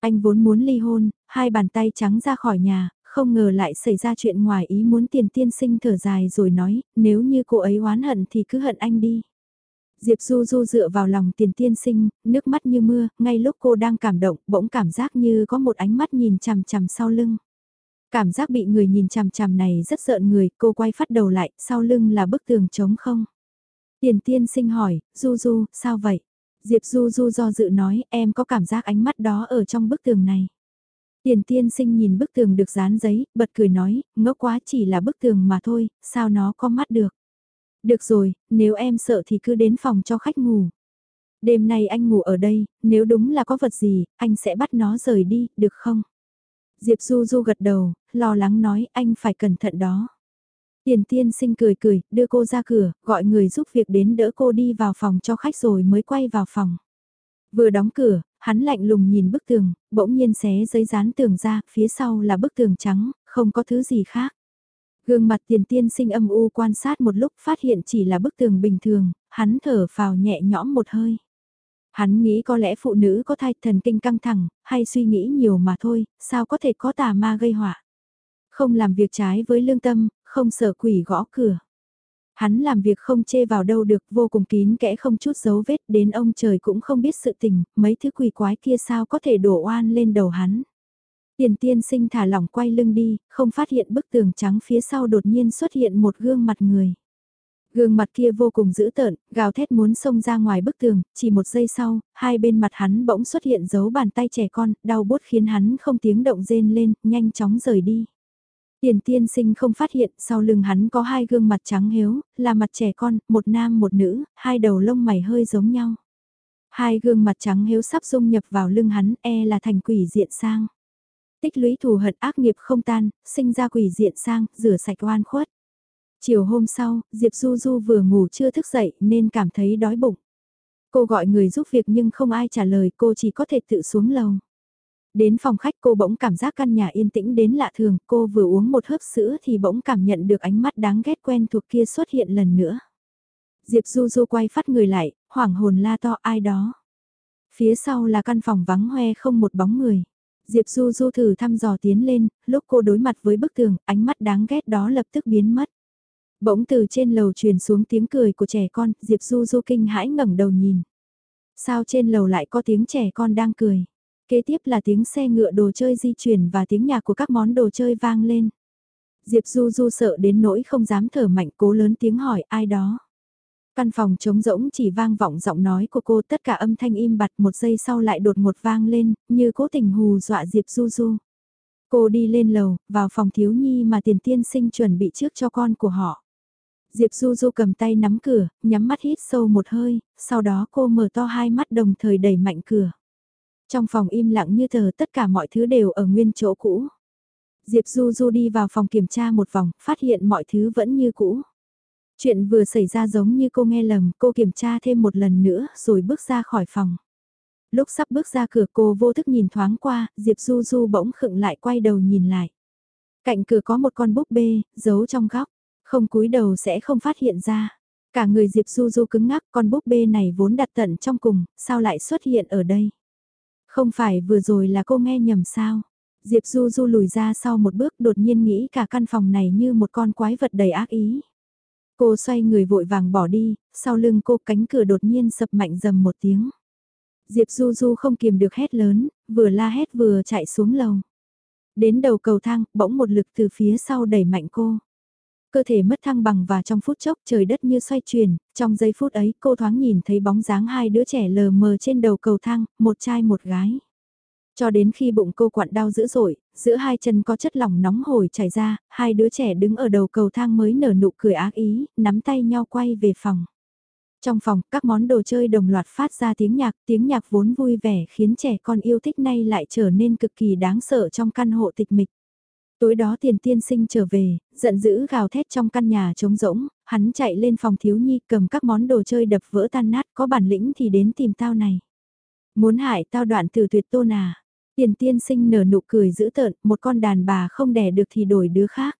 Anh vốn muốn ly hôn, hai bàn tay trắng ra khỏi nhà, không ngờ lại xảy ra chuyện ngoài ý muốn tiền tiên sinh thở dài rồi nói, nếu như cô ấy oán hận thì cứ hận anh đi. Diệp Du Du dựa vào lòng tiền tiên sinh, nước mắt như mưa, ngay lúc cô đang cảm động, bỗng cảm giác như có một ánh mắt nhìn chằm chằm sau lưng. Cảm giác bị người nhìn chằm chằm này rất sợ người, cô quay phát đầu lại, sau lưng là bức tường trống không. Tiền tiên sinh hỏi, Du Du, sao vậy? Diệp Du Du do dự nói, em có cảm giác ánh mắt đó ở trong bức tường này. Tiền tiên sinh nhìn bức tường được dán giấy, bật cười nói, ngốc quá chỉ là bức tường mà thôi, sao nó có mắt được. Được rồi, nếu em sợ thì cứ đến phòng cho khách ngủ. Đêm nay anh ngủ ở đây, nếu đúng là có vật gì, anh sẽ bắt nó rời đi, được không? Diệp Du Du gật đầu, lo lắng nói anh phải cẩn thận đó. Tiền tiên sinh cười cười, đưa cô ra cửa, gọi người giúp việc đến đỡ cô đi vào phòng cho khách rồi mới quay vào phòng. Vừa đóng cửa, hắn lạnh lùng nhìn bức tường, bỗng nhiên xé giấy dán tường ra, phía sau là bức tường trắng, không có thứ gì khác. Gương mặt tiền tiên sinh âm u quan sát một lúc phát hiện chỉ là bức tường bình thường, hắn thở phào nhẹ nhõm một hơi. Hắn nghĩ có lẽ phụ nữ có thai thần kinh căng thẳng, hay suy nghĩ nhiều mà thôi, sao có thể có tà ma gây họa. Không làm việc trái với lương tâm, không sợ quỷ gõ cửa. Hắn làm việc không chê vào đâu được, vô cùng kín kẽ không chút dấu vết, đến ông trời cũng không biết sự tình, mấy thứ quỷ quái kia sao có thể đổ oan lên đầu hắn. Tiền tiên sinh thả lỏng quay lưng đi, không phát hiện bức tường trắng phía sau đột nhiên xuất hiện một gương mặt người. Gương mặt kia vô cùng dữ tợn, gào thét muốn xông ra ngoài bức tường, chỉ một giây sau, hai bên mặt hắn bỗng xuất hiện dấu bàn tay trẻ con, đau bốt khiến hắn không tiếng động rên lên, nhanh chóng rời đi. Tiền tiên sinh không phát hiện sau lưng hắn có hai gương mặt trắng hiếu, là mặt trẻ con, một nam một nữ, hai đầu lông mày hơi giống nhau. Hai gương mặt trắng hiếu sắp dung nhập vào lưng hắn e là thành quỷ diện sang. Tích lũy thù hận ác nghiệp không tan, sinh ra quỷ diện sang, rửa sạch oan khuất. Chiều hôm sau, Diệp Du Du vừa ngủ chưa thức dậy nên cảm thấy đói bụng. Cô gọi người giúp việc nhưng không ai trả lời cô chỉ có thể tự xuống lầu. Đến phòng khách cô bỗng cảm giác căn nhà yên tĩnh đến lạ thường, cô vừa uống một hớp sữa thì bỗng cảm nhận được ánh mắt đáng ghét quen thuộc kia xuất hiện lần nữa. Diệp Du Du quay phát người lại, hoảng hồn la to ai đó. Phía sau là căn phòng vắng hoe không một bóng người. Diệp Du Du thử thăm dò tiến lên, lúc cô đối mặt với bức tường, ánh mắt đáng ghét đó lập tức biến mất. Bỗng từ trên lầu truyền xuống tiếng cười của trẻ con, Diệp Du Du kinh hãi ngẩng đầu nhìn. Sao trên lầu lại có tiếng trẻ con đang cười? Kế tiếp là tiếng xe ngựa đồ chơi di chuyển và tiếng nhạc của các món đồ chơi vang lên. Diệp Du Du sợ đến nỗi không dám thở mạnh cố lớn tiếng hỏi ai đó. Căn phòng trống rỗng chỉ vang vọng giọng nói của cô tất cả âm thanh im bặt một giây sau lại đột ngột vang lên, như cố tình hù dọa Diệp Du Du. Cô đi lên lầu, vào phòng thiếu nhi mà tiền tiên sinh chuẩn bị trước cho con của họ. Diệp Du Du cầm tay nắm cửa, nhắm mắt hít sâu một hơi, sau đó cô mở to hai mắt đồng thời đẩy mạnh cửa. Trong phòng im lặng như tờ tất cả mọi thứ đều ở nguyên chỗ cũ. Diệp Du Du đi vào phòng kiểm tra một vòng, phát hiện mọi thứ vẫn như cũ. Chuyện vừa xảy ra giống như cô nghe lầm, cô kiểm tra thêm một lần nữa rồi bước ra khỏi phòng. Lúc sắp bước ra cửa cô vô thức nhìn thoáng qua, Diệp Du Du bỗng khựng lại quay đầu nhìn lại. Cạnh cửa có một con búp bê, giấu trong góc, không cúi đầu sẽ không phát hiện ra. Cả người Diệp Du Du cứng ngắc con búp bê này vốn đặt tận trong cùng, sao lại xuất hiện ở đây? Không phải vừa rồi là cô nghe nhầm sao? Diệp Du Du lùi ra sau một bước đột nhiên nghĩ cả căn phòng này như một con quái vật đầy ác ý. Cô xoay người vội vàng bỏ đi, sau lưng cô cánh cửa đột nhiên sập mạnh dầm một tiếng. Diệp Du Du không kiềm được hét lớn, vừa la hét vừa chạy xuống lầu. Đến đầu cầu thang, bỗng một lực từ phía sau đẩy mạnh cô. Cơ thể mất thăng bằng và trong phút chốc trời đất như xoay chuyển, trong giây phút ấy cô thoáng nhìn thấy bóng dáng hai đứa trẻ lờ mờ trên đầu cầu thang, một trai một gái. Cho đến khi bụng cô quặn đau dữ dội, giữa hai chân có chất lỏng nóng hổi chảy ra, hai đứa trẻ đứng ở đầu cầu thang mới nở nụ cười ác ý, nắm tay nhau quay về phòng. Trong phòng, các món đồ chơi đồng loạt phát ra tiếng nhạc, tiếng nhạc vốn vui vẻ khiến trẻ con yêu thích nay lại trở nên cực kỳ đáng sợ trong căn hộ tịch mịch. Tối đó tiền tiên sinh trở về, giận dữ gào thét trong căn nhà trống rỗng, hắn chạy lên phòng thiếu nhi cầm các món đồ chơi đập vỡ tan nát có bản lĩnh thì đến tìm tao này. Muốn hại tao đoạn từ tuyệt tôn à. Tiền tiên sinh nở nụ cười dữ tợn, một con đàn bà không đẻ được thì đổi đứa khác.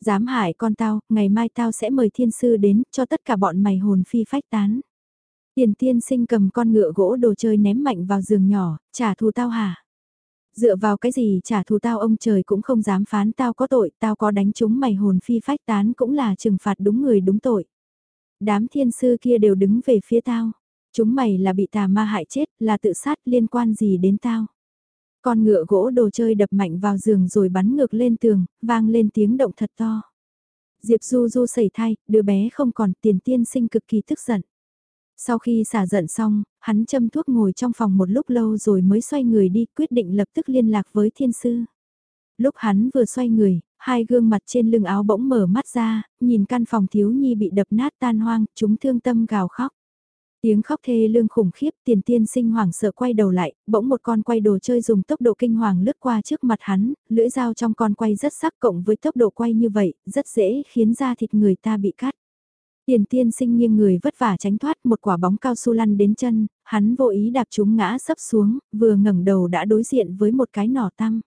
Dám hại con tao, ngày mai tao sẽ mời thiên sư đến, cho tất cả bọn mày hồn phi phách tán. Tiền tiên sinh cầm con ngựa gỗ đồ chơi ném mạnh vào giường nhỏ, trả thù tao hả? Dựa vào cái gì trả thù tao ông trời cũng không dám phán tao có tội, tao có đánh chúng mày hồn phi phách tán cũng là trừng phạt đúng người đúng tội. Đám thiên sư kia đều đứng về phía tao. Chúng mày là bị tà ma hại chết, là tự sát liên quan gì đến tao. Con ngựa gỗ đồ chơi đập mạnh vào giường rồi bắn ngược lên tường, vang lên tiếng động thật to. Diệp Du Du sẩy thai, đứa bé không còn tiền tiên sinh cực kỳ tức giận. Sau khi xả giận xong, hắn châm thuốc ngồi trong phòng một lúc lâu rồi mới xoay người đi quyết định lập tức liên lạc với thiên sư. Lúc hắn vừa xoay người, hai gương mặt trên lưng áo bỗng mở mắt ra, nhìn căn phòng thiếu nhi bị đập nát tan hoang, chúng thương tâm gào khóc. Tiếng khóc thê lương khủng khiếp tiền tiên sinh hoảng sợ quay đầu lại, bỗng một con quay đồ chơi dùng tốc độ kinh hoàng lướt qua trước mặt hắn, lưỡi dao trong con quay rất sắc cộng với tốc độ quay như vậy, rất dễ khiến da thịt người ta bị cắt. Tiền tiên sinh nghiêng người vất vả tránh thoát một quả bóng cao su lăn đến chân, hắn vô ý đạp chúng ngã sấp xuống, vừa ngẩng đầu đã đối diện với một cái nỏ tăm.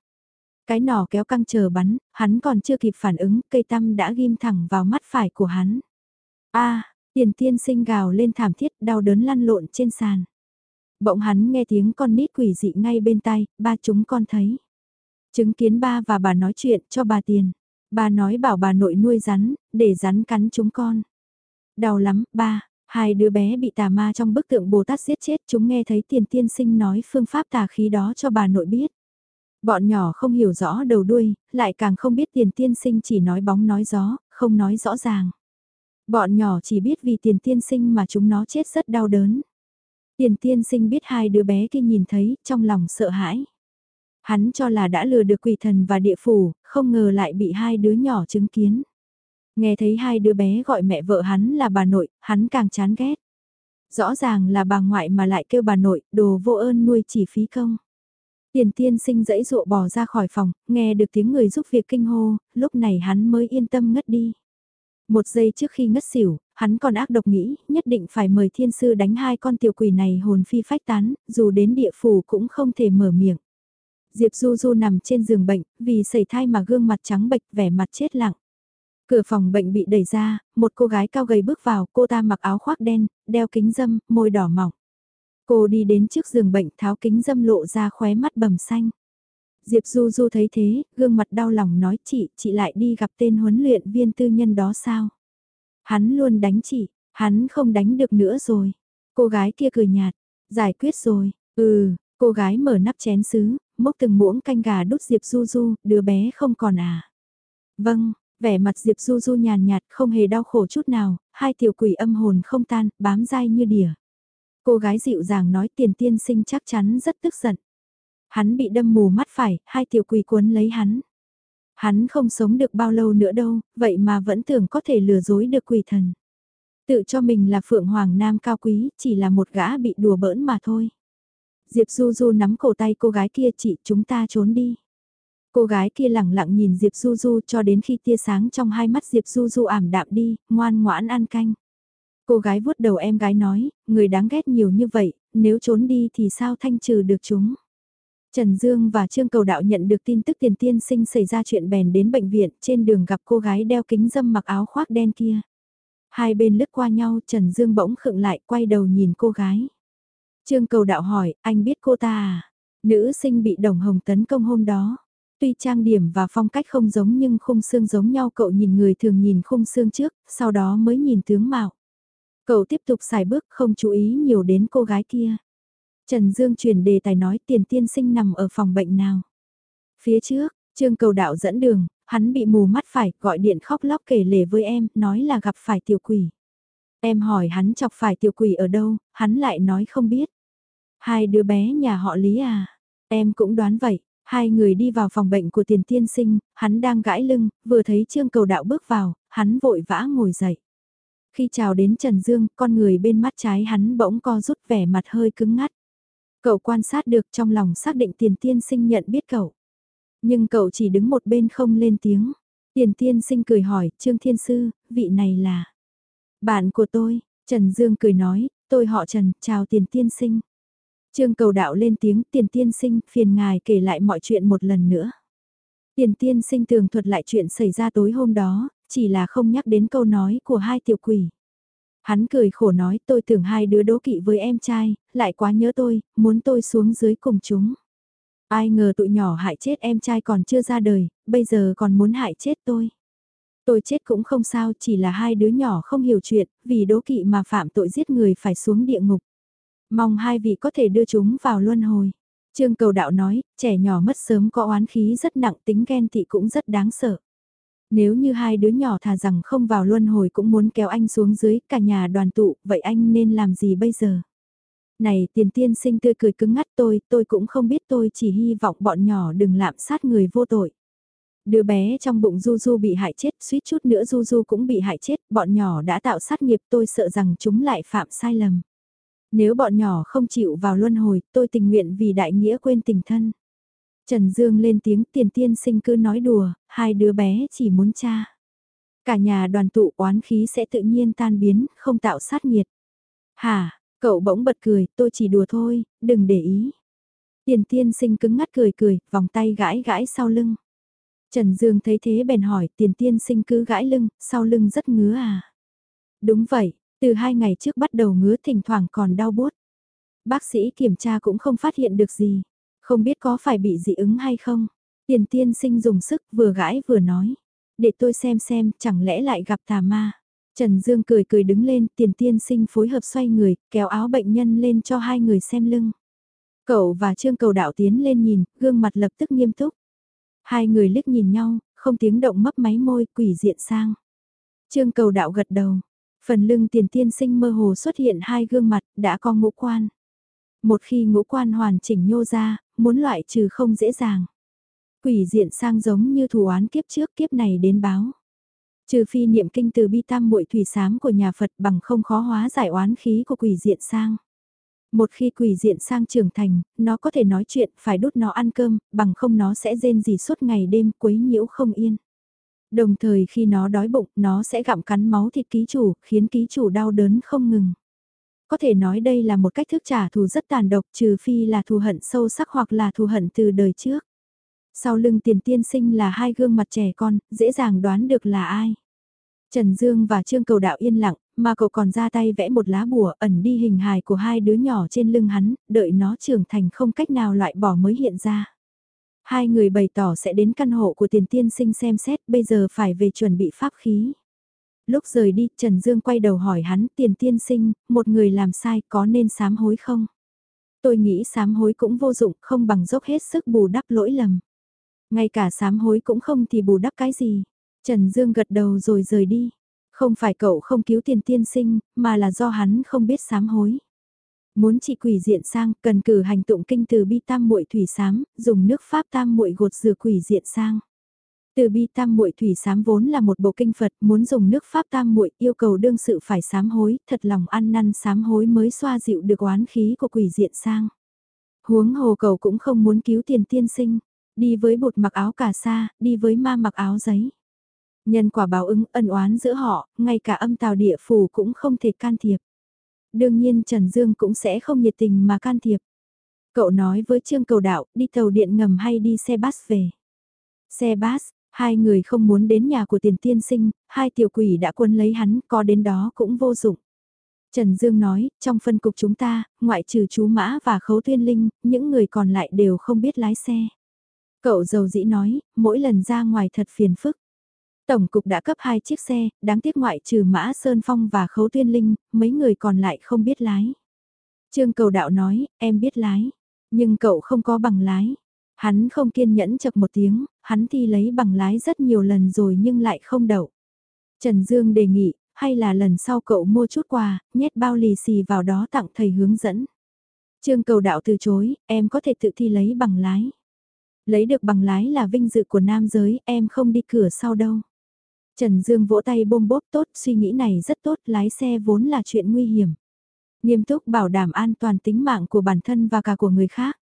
Cái nỏ kéo căng chờ bắn, hắn còn chưa kịp phản ứng, cây tăm đã ghim thẳng vào mắt phải của hắn. a tiền tiên sinh gào lên thảm thiết, đau đớn lăn lộn trên sàn. Bỗng hắn nghe tiếng con nít quỷ dị ngay bên tai, ba chúng con thấy. Chứng kiến ba và bà nói chuyện cho bà tiền. Bà nói bảo bà nội nuôi rắn, để rắn cắn chúng con. Đau lắm, ba, hai đứa bé bị tà ma trong bức tượng Bồ Tát giết chết chúng nghe thấy tiền tiên sinh nói phương pháp tà khí đó cho bà nội biết. Bọn nhỏ không hiểu rõ đầu đuôi, lại càng không biết tiền tiên sinh chỉ nói bóng nói gió, không nói rõ ràng. Bọn nhỏ chỉ biết vì tiền tiên sinh mà chúng nó chết rất đau đớn. Tiền tiên sinh biết hai đứa bé kia nhìn thấy, trong lòng sợ hãi. Hắn cho là đã lừa được quỷ thần và địa phủ, không ngờ lại bị hai đứa nhỏ chứng kiến. Nghe thấy hai đứa bé gọi mẹ vợ hắn là bà nội, hắn càng chán ghét. Rõ ràng là bà ngoại mà lại kêu bà nội, đồ vô ơn nuôi chỉ phí công. Tiền tiên sinh dãy dụa bò ra khỏi phòng, nghe được tiếng người giúp việc kinh hô, lúc này hắn mới yên tâm ngất đi. Một giây trước khi ngất xỉu, hắn còn ác độc nghĩ, nhất định phải mời thiên sư đánh hai con tiểu quỷ này hồn phi phách tán, dù đến địa phủ cũng không thể mở miệng. Diệp Du Du nằm trên giường bệnh, vì sẩy thai mà gương mặt trắng bệch vẻ mặt chết lặng. Cửa phòng bệnh bị đẩy ra, một cô gái cao gầy bước vào, cô ta mặc áo khoác đen, đeo kính dâm, môi đỏ mỏng. Cô đi đến trước giường bệnh tháo kính dâm lộ ra khóe mắt bầm xanh. Diệp Du Du thấy thế, gương mặt đau lòng nói chị, chị lại đi gặp tên huấn luyện viên tư nhân đó sao? Hắn luôn đánh chị, hắn không đánh được nữa rồi. Cô gái kia cười nhạt, giải quyết rồi, ừ, cô gái mở nắp chén sứ, mốc từng muỗng canh gà đút Diệp Du Du, đứa bé không còn à? Vâng, vẻ mặt Diệp Du Du nhàn nhạt không hề đau khổ chút nào, hai tiểu quỷ âm hồn không tan, bám dai như đỉa. Cô gái dịu dàng nói tiền tiên sinh chắc chắn rất tức giận. Hắn bị đâm mù mắt phải, hai tiểu quỷ cuốn lấy hắn. Hắn không sống được bao lâu nữa đâu, vậy mà vẫn tưởng có thể lừa dối được quỷ thần. Tự cho mình là Phượng Hoàng Nam cao quý, chỉ là một gã bị đùa bỡn mà thôi. Diệp Du Du nắm cổ tay cô gái kia chị chúng ta trốn đi. Cô gái kia lẳng lặng nhìn Diệp Du Du cho đến khi tia sáng trong hai mắt Diệp Du Du ảm đạm đi, ngoan ngoãn ăn canh. Cô gái vuốt đầu em gái nói, người đáng ghét nhiều như vậy, nếu trốn đi thì sao thanh trừ được chúng. Trần Dương và Trương Cầu Đạo nhận được tin tức tiền tiên sinh xảy ra chuyện bèn đến bệnh viện trên đường gặp cô gái đeo kính dâm mặc áo khoác đen kia. Hai bên lướt qua nhau Trần Dương bỗng khựng lại quay đầu nhìn cô gái. Trương Cầu Đạo hỏi, anh biết cô ta à? Nữ sinh bị đồng hồng tấn công hôm đó. Tuy trang điểm và phong cách không giống nhưng khung xương giống nhau cậu nhìn người thường nhìn khung xương trước, sau đó mới nhìn tướng mạo. Cậu tiếp tục xài bước không chú ý nhiều đến cô gái kia. Trần Dương chuyển đề tài nói tiền tiên sinh nằm ở phòng bệnh nào. Phía trước, Trương cầu đạo dẫn đường, hắn bị mù mắt phải, gọi điện khóc lóc kể lể với em, nói là gặp phải tiểu quỷ. Em hỏi hắn chọc phải tiểu quỷ ở đâu, hắn lại nói không biết. Hai đứa bé nhà họ Lý à, em cũng đoán vậy. Hai người đi vào phòng bệnh của tiền tiên sinh, hắn đang gãi lưng, vừa thấy trương cầu đạo bước vào, hắn vội vã ngồi dậy. Khi chào đến Trần Dương, con người bên mắt trái hắn bỗng co rút vẻ mặt hơi cứng ngắt. Cậu quan sát được trong lòng xác định tiền tiên sinh nhận biết cậu. Nhưng cậu chỉ đứng một bên không lên tiếng. Tiền tiên sinh cười hỏi, Trương Thiên Sư, vị này là... Bạn của tôi, Trần Dương cười nói, tôi họ Trần, chào tiền tiên sinh. Trương cầu đạo lên tiếng tiền tiên sinh, phiền ngài kể lại mọi chuyện một lần nữa. Tiền tiên sinh tường thuật lại chuyện xảy ra tối hôm đó, chỉ là không nhắc đến câu nói của hai tiểu quỷ. Hắn cười khổ nói tôi tưởng hai đứa đố kỵ với em trai, lại quá nhớ tôi, muốn tôi xuống dưới cùng chúng. Ai ngờ tụi nhỏ hại chết em trai còn chưa ra đời, bây giờ còn muốn hại chết tôi. Tôi chết cũng không sao, chỉ là hai đứa nhỏ không hiểu chuyện, vì đố kỵ mà phạm tội giết người phải xuống địa ngục. Mong hai vị có thể đưa chúng vào luân hồi. Trương cầu đạo nói, trẻ nhỏ mất sớm có oán khí rất nặng tính ghen tị cũng rất đáng sợ. Nếu như hai đứa nhỏ thà rằng không vào luân hồi cũng muốn kéo anh xuống dưới cả nhà đoàn tụ, vậy anh nên làm gì bây giờ? Này tiền tiên sinh tươi cười cứng ngắt tôi, tôi cũng không biết tôi chỉ hy vọng bọn nhỏ đừng lạm sát người vô tội. Đứa bé trong bụng Du Du bị hại chết, suýt chút nữa Du Du cũng bị hại chết, bọn nhỏ đã tạo sát nghiệp tôi sợ rằng chúng lại phạm sai lầm. Nếu bọn nhỏ không chịu vào luân hồi, tôi tình nguyện vì đại nghĩa quên tình thân. Trần Dương lên tiếng tiền tiên sinh cứ nói đùa, hai đứa bé chỉ muốn cha. Cả nhà đoàn tụ oán khí sẽ tự nhiên tan biến, không tạo sát nhiệt. Hả, cậu bỗng bật cười, tôi chỉ đùa thôi, đừng để ý. Tiền tiên sinh cứng ngắt cười cười, vòng tay gãi gãi sau lưng. Trần Dương thấy thế bèn hỏi tiền tiên sinh cứ gãi lưng, sau lưng rất ngứa à. Đúng vậy, từ hai ngày trước bắt đầu ngứa thỉnh thoảng còn đau bút. Bác sĩ kiểm tra cũng không phát hiện được gì. Không biết có phải bị dị ứng hay không? Tiền tiên sinh dùng sức vừa gãi vừa nói. Để tôi xem xem, chẳng lẽ lại gặp tà ma. Trần Dương cười cười đứng lên, tiền tiên sinh phối hợp xoay người, kéo áo bệnh nhân lên cho hai người xem lưng. Cậu và Trương Cầu Đạo tiến lên nhìn, gương mặt lập tức nghiêm túc. Hai người liếc nhìn nhau, không tiếng động mấp máy môi, quỷ diện sang. Trương Cầu Đạo gật đầu. Phần lưng tiền tiên sinh mơ hồ xuất hiện hai gương mặt, đã có ngũ quan. Một khi ngũ quan hoàn chỉnh nhô ra, muốn loại trừ không dễ dàng. Quỷ diện sang giống như thủ án kiếp trước kiếp này đến báo. Trừ phi niệm kinh từ bi tam muội thủy sám của nhà Phật bằng không khó hóa giải oán khí của quỷ diện sang. Một khi quỷ diện sang trưởng thành, nó có thể nói chuyện, phải đút nó ăn cơm, bằng không nó sẽ rên gì suốt ngày đêm quấy nhiễu không yên. Đồng thời khi nó đói bụng, nó sẽ gặm cắn máu thịt ký chủ, khiến ký chủ đau đớn không ngừng. Có thể nói đây là một cách thức trả thù rất tàn độc trừ phi là thù hận sâu sắc hoặc là thù hận từ đời trước. Sau lưng tiền tiên sinh là hai gương mặt trẻ con, dễ dàng đoán được là ai. Trần Dương và Trương Cầu Đạo yên lặng, mà cậu còn ra tay vẽ một lá bùa ẩn đi hình hài của hai đứa nhỏ trên lưng hắn, đợi nó trưởng thành không cách nào loại bỏ mới hiện ra. Hai người bày tỏ sẽ đến căn hộ của tiền tiên sinh xem xét bây giờ phải về chuẩn bị pháp khí. Lúc rời đi, Trần Dương quay đầu hỏi hắn tiền tiên sinh, một người làm sai có nên sám hối không? Tôi nghĩ sám hối cũng vô dụng, không bằng dốc hết sức bù đắp lỗi lầm. Ngay cả sám hối cũng không thì bù đắp cái gì. Trần Dương gật đầu rồi rời đi. Không phải cậu không cứu tiền tiên sinh, mà là do hắn không biết sám hối. Muốn trị quỷ diện sang, cần cử hành tụng kinh từ bi tam muội thủy sám, dùng nước pháp tam muội gột rửa quỷ diện sang. Từ bi tam muội thủy sám vốn là một bộ kinh Phật, muốn dùng nước pháp tam muội yêu cầu đương sự phải sám hối, thật lòng ăn năn sám hối mới xoa dịu được oán khí của quỷ diện sang. Huống hồ cầu cũng không muốn cứu tiền tiên sinh, đi với bột mặc áo cà sa, đi với ma mặc áo giấy. Nhân quả báo ứng ân oán giữa họ, ngay cả âm tào địa phủ cũng không thể can thiệp. Đương nhiên Trần Dương cũng sẽ không nhiệt tình mà can thiệp. Cậu nói với Trương Cầu Đạo, đi tàu điện ngầm hay đi xe bus về. Xe bus, hai người không muốn đến nhà của tiền tiên sinh, hai tiểu quỷ đã quân lấy hắn, có đến đó cũng vô dụng. Trần Dương nói, trong phân cục chúng ta, ngoại trừ chú Mã và Khấu Tuyên Linh, những người còn lại đều không biết lái xe. Cậu giàu dĩ nói, mỗi lần ra ngoài thật phiền phức. Tổng cục đã cấp hai chiếc xe, đáng tiếc ngoại trừ Mã Sơn Phong và Khấu Tuyên Linh, mấy người còn lại không biết lái. Trương cầu đạo nói, em biết lái, nhưng cậu không có bằng lái. Hắn không kiên nhẫn chập một tiếng, hắn thi lấy bằng lái rất nhiều lần rồi nhưng lại không đậu. Trần Dương đề nghị, hay là lần sau cậu mua chút quà, nhét bao lì xì vào đó tặng thầy hướng dẫn. Trương cầu đạo từ chối, em có thể tự thi lấy bằng lái. Lấy được bằng lái là vinh dự của nam giới, em không đi cửa sau đâu. Trần Dương vỗ tay bôm bốp tốt, suy nghĩ này rất tốt, lái xe vốn là chuyện nguy hiểm. Nghiêm túc bảo đảm an toàn tính mạng của bản thân và cả của người khác.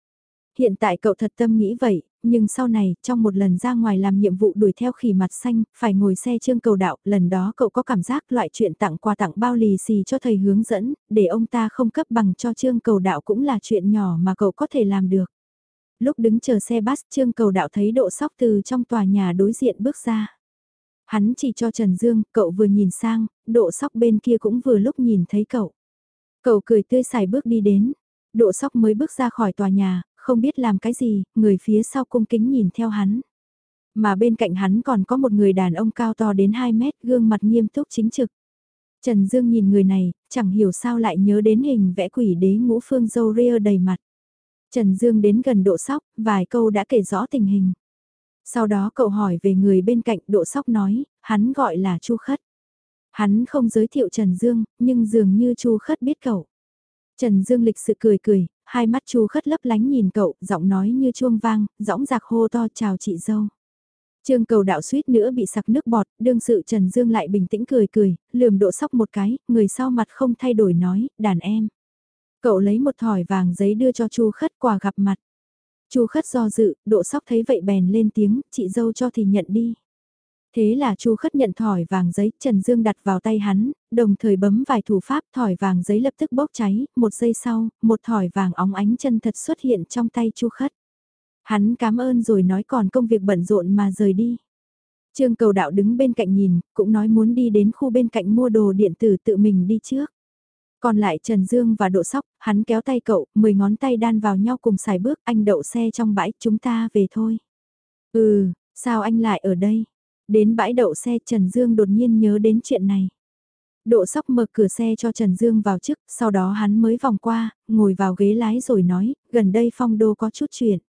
Hiện tại cậu thật tâm nghĩ vậy, nhưng sau này, trong một lần ra ngoài làm nhiệm vụ đuổi theo khỉ mặt xanh, phải ngồi xe trương cầu đạo, lần đó cậu có cảm giác loại chuyện tặng quà tặng bao lì xì cho thầy hướng dẫn, để ông ta không cấp bằng cho trương cầu đạo cũng là chuyện nhỏ mà cậu có thể làm được. Lúc đứng chờ xe bus trương cầu đạo thấy độ sóc từ trong tòa nhà đối diện bước ra. Hắn chỉ cho Trần Dương, cậu vừa nhìn sang, độ sóc bên kia cũng vừa lúc nhìn thấy cậu. Cậu cười tươi xài bước đi đến. Độ sóc mới bước ra khỏi tòa nhà, không biết làm cái gì, người phía sau cung kính nhìn theo hắn. Mà bên cạnh hắn còn có một người đàn ông cao to đến 2 mét, gương mặt nghiêm túc chính trực. Trần Dương nhìn người này, chẳng hiểu sao lại nhớ đến hình vẽ quỷ đế ngũ phương dâu ria đầy mặt. Trần Dương đến gần độ sóc, vài câu đã kể rõ tình hình. Sau đó cậu hỏi về người bên cạnh độ sóc nói, hắn gọi là Chu Khất. Hắn không giới thiệu Trần Dương, nhưng dường như Chu Khất biết cậu. Trần Dương lịch sự cười cười, hai mắt Chu Khất lấp lánh nhìn cậu, giọng nói như chuông vang, giọng giạc hô to chào chị dâu. Trương cầu đạo suýt nữa bị sặc nước bọt, đương sự Trần Dương lại bình tĩnh cười cười, lườm độ sóc một cái, người sau mặt không thay đổi nói, đàn em. Cậu lấy một thỏi vàng giấy đưa cho Chu Khất quà gặp mặt. Chu Khất do dự, độ sóc thấy vậy bèn lên tiếng, chị dâu cho thì nhận đi. Thế là Chu Khất nhận thỏi vàng giấy, Trần Dương đặt vào tay hắn, đồng thời bấm vài thủ pháp thỏi vàng giấy lập tức bốc cháy, một giây sau, một thỏi vàng óng ánh chân thật xuất hiện trong tay Chu Khất. Hắn cảm ơn rồi nói còn công việc bận rộn mà rời đi. Trương cầu đạo đứng bên cạnh nhìn, cũng nói muốn đi đến khu bên cạnh mua đồ điện tử tự mình đi trước. Còn lại Trần Dương và Độ Sóc, hắn kéo tay cậu, mười ngón tay đan vào nhau cùng xài bước, anh đậu xe trong bãi, chúng ta về thôi. Ừ, sao anh lại ở đây? Đến bãi đậu xe Trần Dương đột nhiên nhớ đến chuyện này. Độ Sóc mở cửa xe cho Trần Dương vào trước, sau đó hắn mới vòng qua, ngồi vào ghế lái rồi nói, gần đây phong đô có chút chuyện.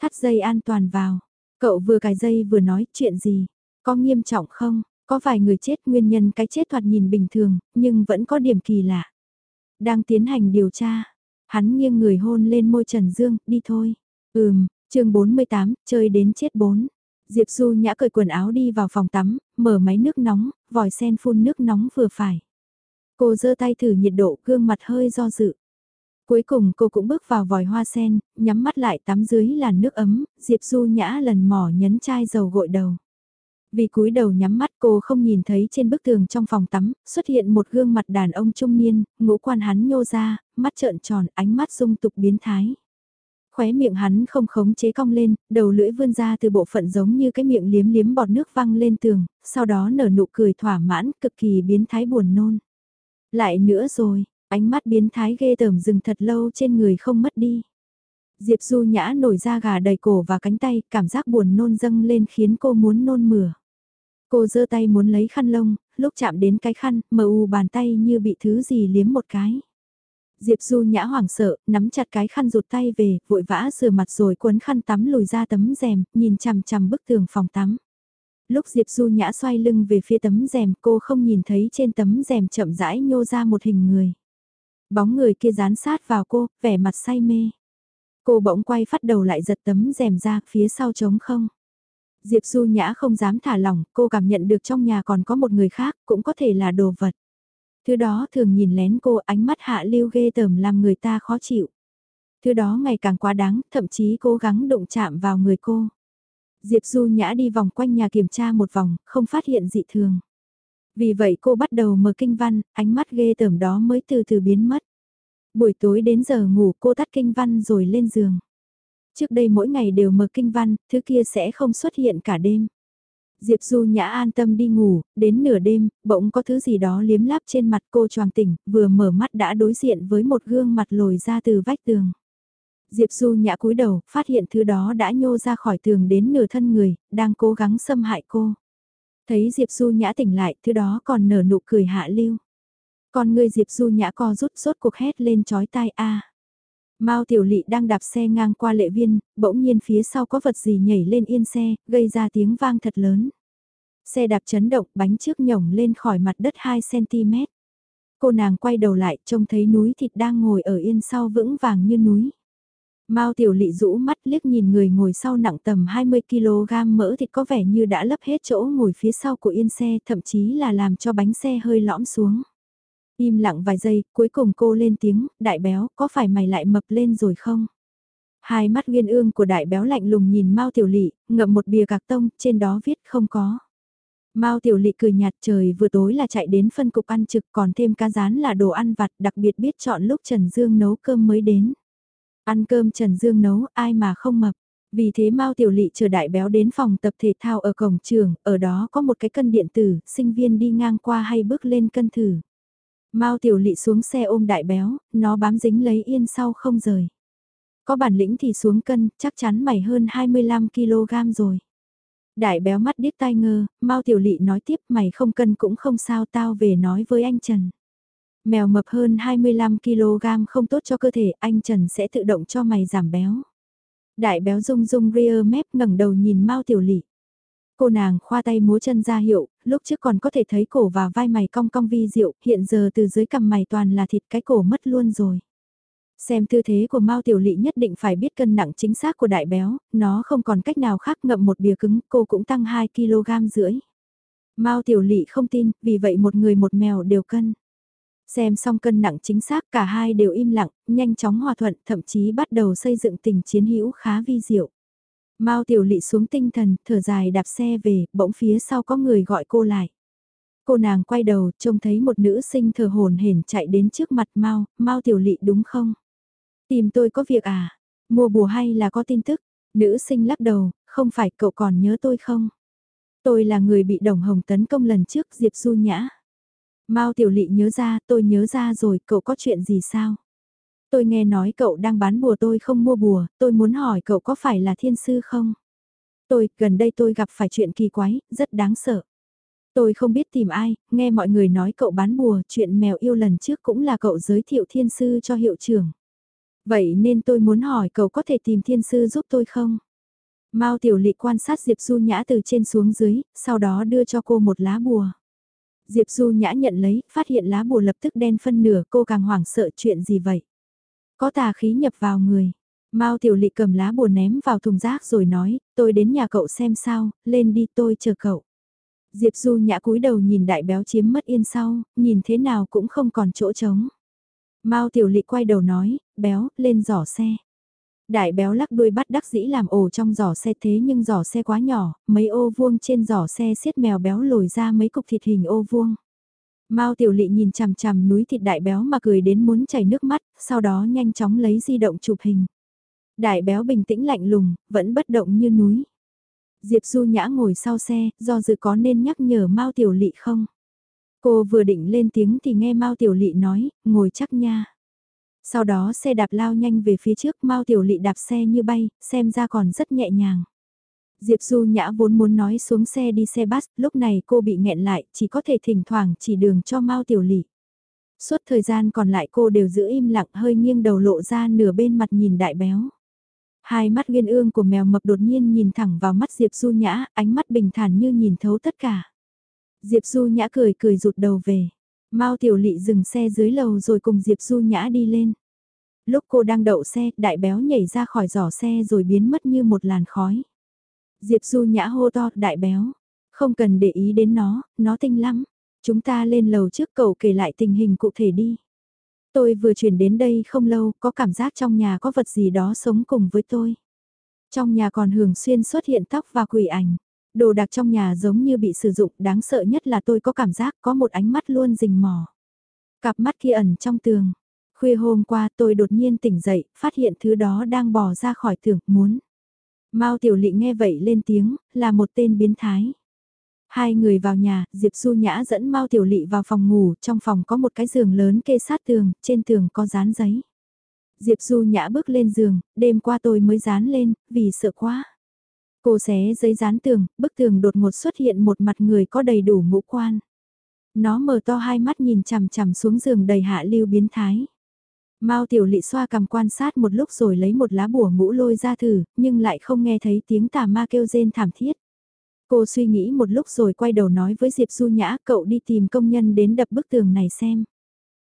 Thắt dây an toàn vào. Cậu vừa cài dây vừa nói chuyện gì? Có nghiêm trọng không? Có vài người chết nguyên nhân cái chết thoạt nhìn bình thường, nhưng vẫn có điểm kỳ lạ. Đang tiến hành điều tra. Hắn nghiêng người hôn lên môi Trần Dương, đi thôi. Ừm, chương 48, chơi đến chết bốn. Diệp Du nhã cởi quần áo đi vào phòng tắm, mở máy nước nóng, vòi sen phun nước nóng vừa phải. Cô giơ tay thử nhiệt độ, gương mặt hơi do dự. Cuối cùng cô cũng bước vào vòi hoa sen, nhắm mắt lại tắm dưới làn nước ấm, Diệp Du nhã lần mỏ nhấn chai dầu gội đầu. Vì cúi đầu nhắm mắt cô không nhìn thấy trên bức tường trong phòng tắm, xuất hiện một gương mặt đàn ông trung niên, ngũ quan hắn nhô ra, mắt trợn tròn, ánh mắt dung tục biến thái. Khóe miệng hắn không khống chế cong lên, đầu lưỡi vươn ra từ bộ phận giống như cái miệng liếm liếm bọt nước văng lên tường, sau đó nở nụ cười thỏa mãn, cực kỳ biến thái buồn nôn. Lại nữa rồi, ánh mắt biến thái ghê tởm dừng thật lâu trên người không mất đi. Diệp Du Nhã nổi da gà đầy cổ và cánh tay, cảm giác buồn nôn dâng lên khiến cô muốn nôn mửa. Cô giơ tay muốn lấy khăn lông, lúc chạm đến cái khăn, mờ u bàn tay như bị thứ gì liếm một cái. Diệp Du Nhã hoảng sợ, nắm chặt cái khăn rụt tay về, vội vã rửa mặt rồi cuốn khăn tắm lùi ra tấm rèm, nhìn chằm chằm bức tường phòng tắm. Lúc Diệp Du Nhã xoay lưng về phía tấm rèm cô không nhìn thấy trên tấm rèm chậm rãi nhô ra một hình người. Bóng người kia dán sát vào cô, vẻ mặt say mê. Cô bỗng quay phát đầu lại giật tấm rèm ra phía sau trống không. Diệp Du Nhã không dám thả lỏng, cô cảm nhận được trong nhà còn có một người khác, cũng có thể là đồ vật. Thứ đó thường nhìn lén cô ánh mắt hạ lưu ghê tởm làm người ta khó chịu. Thứ đó ngày càng quá đáng, thậm chí cố gắng đụng chạm vào người cô. Diệp Du Nhã đi vòng quanh nhà kiểm tra một vòng, không phát hiện dị thường. Vì vậy cô bắt đầu mở kinh văn, ánh mắt ghê tởm đó mới từ từ biến mất. Buổi tối đến giờ ngủ cô tắt kinh văn rồi lên giường. Trước đây mỗi ngày đều mở kinh văn, thứ kia sẽ không xuất hiện cả đêm. Diệp Du Nhã an tâm đi ngủ, đến nửa đêm, bỗng có thứ gì đó liếm láp trên mặt cô choàng tỉnh, vừa mở mắt đã đối diện với một gương mặt lồi ra từ vách tường. Diệp Du nhã cúi đầu, phát hiện thứ đó đã nhô ra khỏi tường đến nửa thân người, đang cố gắng xâm hại cô. Thấy Diệp Du nhã tỉnh lại, thứ đó còn nở nụ cười hạ lưu. Còn người Diệp Du nhã co rút rốt cuộc hét lên chói tai a. Mao Tiểu Lị đang đạp xe ngang qua lệ viên, bỗng nhiên phía sau có vật gì nhảy lên yên xe, gây ra tiếng vang thật lớn. Xe đạp chấn động, bánh trước nhổng lên khỏi mặt đất 2cm. Cô nàng quay đầu lại, trông thấy núi thịt đang ngồi ở yên sau vững vàng như núi. Mao Tiểu Lị rũ mắt liếc nhìn người ngồi sau nặng tầm 20kg mỡ thịt có vẻ như đã lấp hết chỗ ngồi phía sau của yên xe, thậm chí là làm cho bánh xe hơi lõm xuống. Im lặng vài giây, cuối cùng cô lên tiếng, đại béo, có phải mày lại mập lên rồi không? Hai mắt viên ương của đại béo lạnh lùng nhìn Mao Tiểu Lị, ngậm một bìa cạc tông, trên đó viết không có. Mao Tiểu Lị cười nhạt trời vừa tối là chạy đến phân cục ăn trực còn thêm cá rán là đồ ăn vặt đặc biệt biết chọn lúc Trần Dương nấu cơm mới đến. Ăn cơm Trần Dương nấu ai mà không mập. Vì thế Mao Tiểu Lị chờ đại béo đến phòng tập thể thao ở cổng trường, ở đó có một cái cân điện tử, sinh viên đi ngang qua hay bước lên cân thử. Mao Tiểu Lị xuống xe ôm đại béo, nó bám dính lấy yên sau không rời. Có bản lĩnh thì xuống cân, chắc chắn mày hơn 25kg rồi. Đại béo mắt điếc tai ngơ, Mao Tiểu Lị nói tiếp mày không cân cũng không sao tao về nói với anh Trần. Mèo mập hơn 25kg không tốt cho cơ thể, anh Trần sẽ tự động cho mày giảm béo. Đại béo rung rung rear mép ngẩng đầu nhìn Mao Tiểu Lị. Cô nàng khoa tay múa chân ra hiệu, lúc trước còn có thể thấy cổ và vai mày cong cong vi diệu, hiện giờ từ dưới cằm mày toàn là thịt cái cổ mất luôn rồi. Xem tư thế của Mao Tiểu Lị nhất định phải biết cân nặng chính xác của đại béo, nó không còn cách nào khác ngậm một bìa cứng, cô cũng tăng 2 kg rưỡi. Mao Tiểu Lị không tin, vì vậy một người một mèo đều cân. Xem xong cân nặng chính xác cả hai đều im lặng, nhanh chóng hòa thuận, thậm chí bắt đầu xây dựng tình chiến hữu khá vi diệu. Mao Tiểu Lị xuống tinh thần, thở dài đạp xe về, bỗng phía sau có người gọi cô lại. Cô nàng quay đầu, trông thấy một nữ sinh thở hồn hển chạy đến trước mặt Mao, Mao Tiểu Lị đúng không? Tìm tôi có việc à? Mua bùa hay là có tin tức? Nữ sinh lắc đầu, không phải cậu còn nhớ tôi không? Tôi là người bị Đồng Hồng tấn công lần trước Diệp Du Nhã. Mao Tiểu Lị nhớ ra, tôi nhớ ra rồi, cậu có chuyện gì sao? Tôi nghe nói cậu đang bán bùa tôi không mua bùa, tôi muốn hỏi cậu có phải là thiên sư không? Tôi, gần đây tôi gặp phải chuyện kỳ quái, rất đáng sợ. Tôi không biết tìm ai, nghe mọi người nói cậu bán bùa, chuyện mèo yêu lần trước cũng là cậu giới thiệu thiên sư cho hiệu trưởng. Vậy nên tôi muốn hỏi cậu có thể tìm thiên sư giúp tôi không? Mao Tiểu Lị quan sát Diệp Du Nhã từ trên xuống dưới, sau đó đưa cho cô một lá bùa. Diệp Du Nhã nhận lấy, phát hiện lá bùa lập tức đen phân nửa, cô càng hoảng sợ chuyện gì vậy? Có tà khí nhập vào người. Mao Tiểu Lị cầm lá bùa ném vào thùng rác rồi nói, tôi đến nhà cậu xem sao, lên đi tôi chờ cậu. Diệp Du Nhã cúi đầu nhìn đại béo chiếm mất yên sau, nhìn thế nào cũng không còn chỗ trống. Mao Tiểu Lị quay đầu nói, béo, lên giỏ xe. Đại béo lắc đuôi bắt đắc dĩ làm ổ trong giỏ xe thế nhưng giỏ xe quá nhỏ, mấy ô vuông trên giỏ xe xiết mèo béo lồi ra mấy cục thịt hình ô vuông. Mao Tiểu Lị nhìn chằm chằm núi thịt đại béo mà cười đến muốn chảy nước mắt, sau đó nhanh chóng lấy di động chụp hình. Đại béo bình tĩnh lạnh lùng, vẫn bất động như núi. Diệp Du Nhã ngồi sau xe, do dự có nên nhắc nhở Mao Tiểu Lị không? Cô vừa định lên tiếng thì nghe Mao Tiểu Lị nói, ngồi chắc nha. Sau đó xe đạp lao nhanh về phía trước, Mao Tiểu Lị đạp xe như bay, xem ra còn rất nhẹ nhàng. Diệp Du Nhã vốn muốn nói xuống xe đi xe bus, lúc này cô bị nghẹn lại, chỉ có thể thỉnh thoảng chỉ đường cho Mao Tiểu Lị. Suốt thời gian còn lại cô đều giữ im lặng hơi nghiêng đầu lộ ra nửa bên mặt nhìn đại béo. Hai mắt viên ương của mèo mập đột nhiên nhìn thẳng vào mắt Diệp Du Nhã, ánh mắt bình thản như nhìn thấu tất cả. Diệp Du Nhã cười cười rụt đầu về. Mao Tiểu Lị dừng xe dưới lầu rồi cùng Diệp Du Nhã đi lên. Lúc cô đang đậu xe, đại béo nhảy ra khỏi giỏ xe rồi biến mất như một làn khói. Diệp Du Nhã hô to, đại béo. Không cần để ý đến nó, nó tinh lắm. Chúng ta lên lầu trước cậu kể lại tình hình cụ thể đi. Tôi vừa chuyển đến đây không lâu, có cảm giác trong nhà có vật gì đó sống cùng với tôi. Trong nhà còn thường xuyên xuất hiện tóc và quỷ ảnh. Đồ đạc trong nhà giống như bị sử dụng, đáng sợ nhất là tôi có cảm giác có một ánh mắt luôn rình mò. Cặp mắt kia ẩn trong tường. Khuya hôm qua tôi đột nhiên tỉnh dậy, phát hiện thứ đó đang bò ra khỏi tường, muốn. Mao Tiểu Lị nghe vậy lên tiếng, là một tên biến thái. Hai người vào nhà, Diệp Du Nhã dẫn Mao Tiểu Lị vào phòng ngủ, trong phòng có một cái giường lớn kê sát tường, trên tường có dán giấy. Diệp Du Nhã bước lên giường, đêm qua tôi mới dán lên, vì sợ quá. Cô xé giấy dán tường, bức tường đột ngột xuất hiện một mặt người có đầy đủ ngũ quan. Nó mở to hai mắt nhìn chằm chằm xuống giường đầy hạ lưu biến thái. Mao tiểu lị xoa cầm quan sát một lúc rồi lấy một lá bùa ngũ lôi ra thử, nhưng lại không nghe thấy tiếng tà ma kêu rên thảm thiết. Cô suy nghĩ một lúc rồi quay đầu nói với Diệp Du Nhã cậu đi tìm công nhân đến đập bức tường này xem.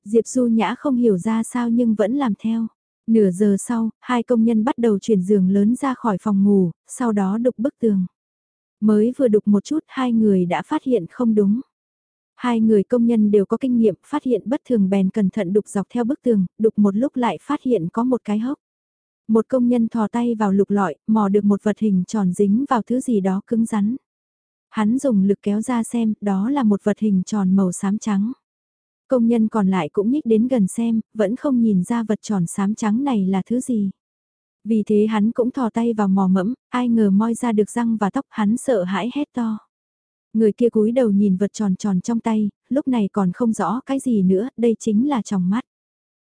Diệp Du Nhã không hiểu ra sao nhưng vẫn làm theo. Nửa giờ sau, hai công nhân bắt đầu chuyển giường lớn ra khỏi phòng ngủ, sau đó đục bức tường. Mới vừa đục một chút hai người đã phát hiện không đúng. Hai người công nhân đều có kinh nghiệm phát hiện bất thường bèn cẩn thận đục dọc theo bức tường, đục một lúc lại phát hiện có một cái hốc. Một công nhân thò tay vào lục lọi, mò được một vật hình tròn dính vào thứ gì đó cứng rắn. Hắn dùng lực kéo ra xem, đó là một vật hình tròn màu xám trắng. Công nhân còn lại cũng nhích đến gần xem, vẫn không nhìn ra vật tròn xám trắng này là thứ gì. Vì thế hắn cũng thò tay vào mò mẫm, ai ngờ moi ra được răng và tóc hắn sợ hãi hét to. Người kia cúi đầu nhìn vật tròn tròn trong tay, lúc này còn không rõ cái gì nữa, đây chính là tròng mắt.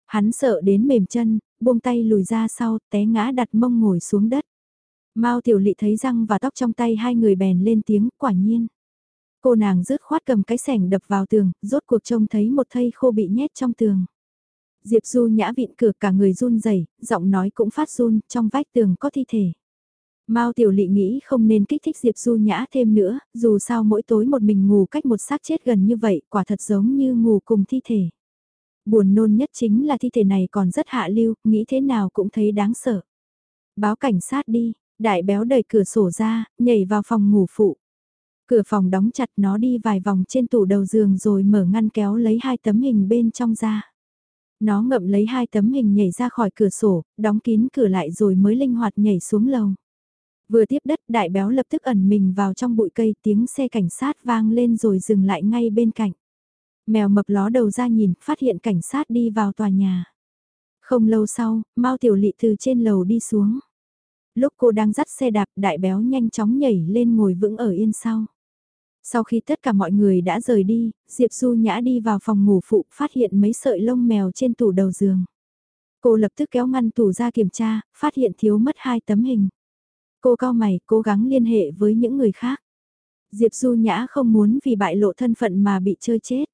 Hắn sợ đến mềm chân, buông tay lùi ra sau, té ngã đặt mông ngồi xuống đất. Mao tiểu lị thấy răng và tóc trong tay hai người bèn lên tiếng, quả nhiên. Cô nàng rứt khoát cầm cái sẻng đập vào tường, rốt cuộc trông thấy một thây khô bị nhét trong tường. Diệp Du nhã vịn cửa cả người run rẩy, giọng nói cũng phát run, trong vách tường có thi thể. Mao Tiểu Lị nghĩ không nên kích thích Diệp Du Nhã thêm nữa, dù sao mỗi tối một mình ngủ cách một xác chết gần như vậy, quả thật giống như ngủ cùng thi thể. Buồn nôn nhất chính là thi thể này còn rất hạ lưu, nghĩ thế nào cũng thấy đáng sợ. Báo cảnh sát đi, đại béo đẩy cửa sổ ra, nhảy vào phòng ngủ phụ. Cửa phòng đóng chặt nó đi vài vòng trên tủ đầu giường rồi mở ngăn kéo lấy hai tấm hình bên trong ra. Nó ngậm lấy hai tấm hình nhảy ra khỏi cửa sổ, đóng kín cửa lại rồi mới linh hoạt nhảy xuống lầu. Vừa tiếp đất đại béo lập tức ẩn mình vào trong bụi cây tiếng xe cảnh sát vang lên rồi dừng lại ngay bên cạnh. Mèo mập ló đầu ra nhìn, phát hiện cảnh sát đi vào tòa nhà. Không lâu sau, Mao Tiểu Lị từ trên lầu đi xuống. Lúc cô đang dắt xe đạp, đại béo nhanh chóng nhảy lên ngồi vững ở yên sau. Sau khi tất cả mọi người đã rời đi, Diệp Du Nhã đi vào phòng ngủ phụ phát hiện mấy sợi lông mèo trên tủ đầu giường. Cô lập tức kéo ngăn tủ ra kiểm tra, phát hiện thiếu mất hai tấm hình. Cô cao mày, cố gắng liên hệ với những người khác. Diệp Du Nhã không muốn vì bại lộ thân phận mà bị chơi chết.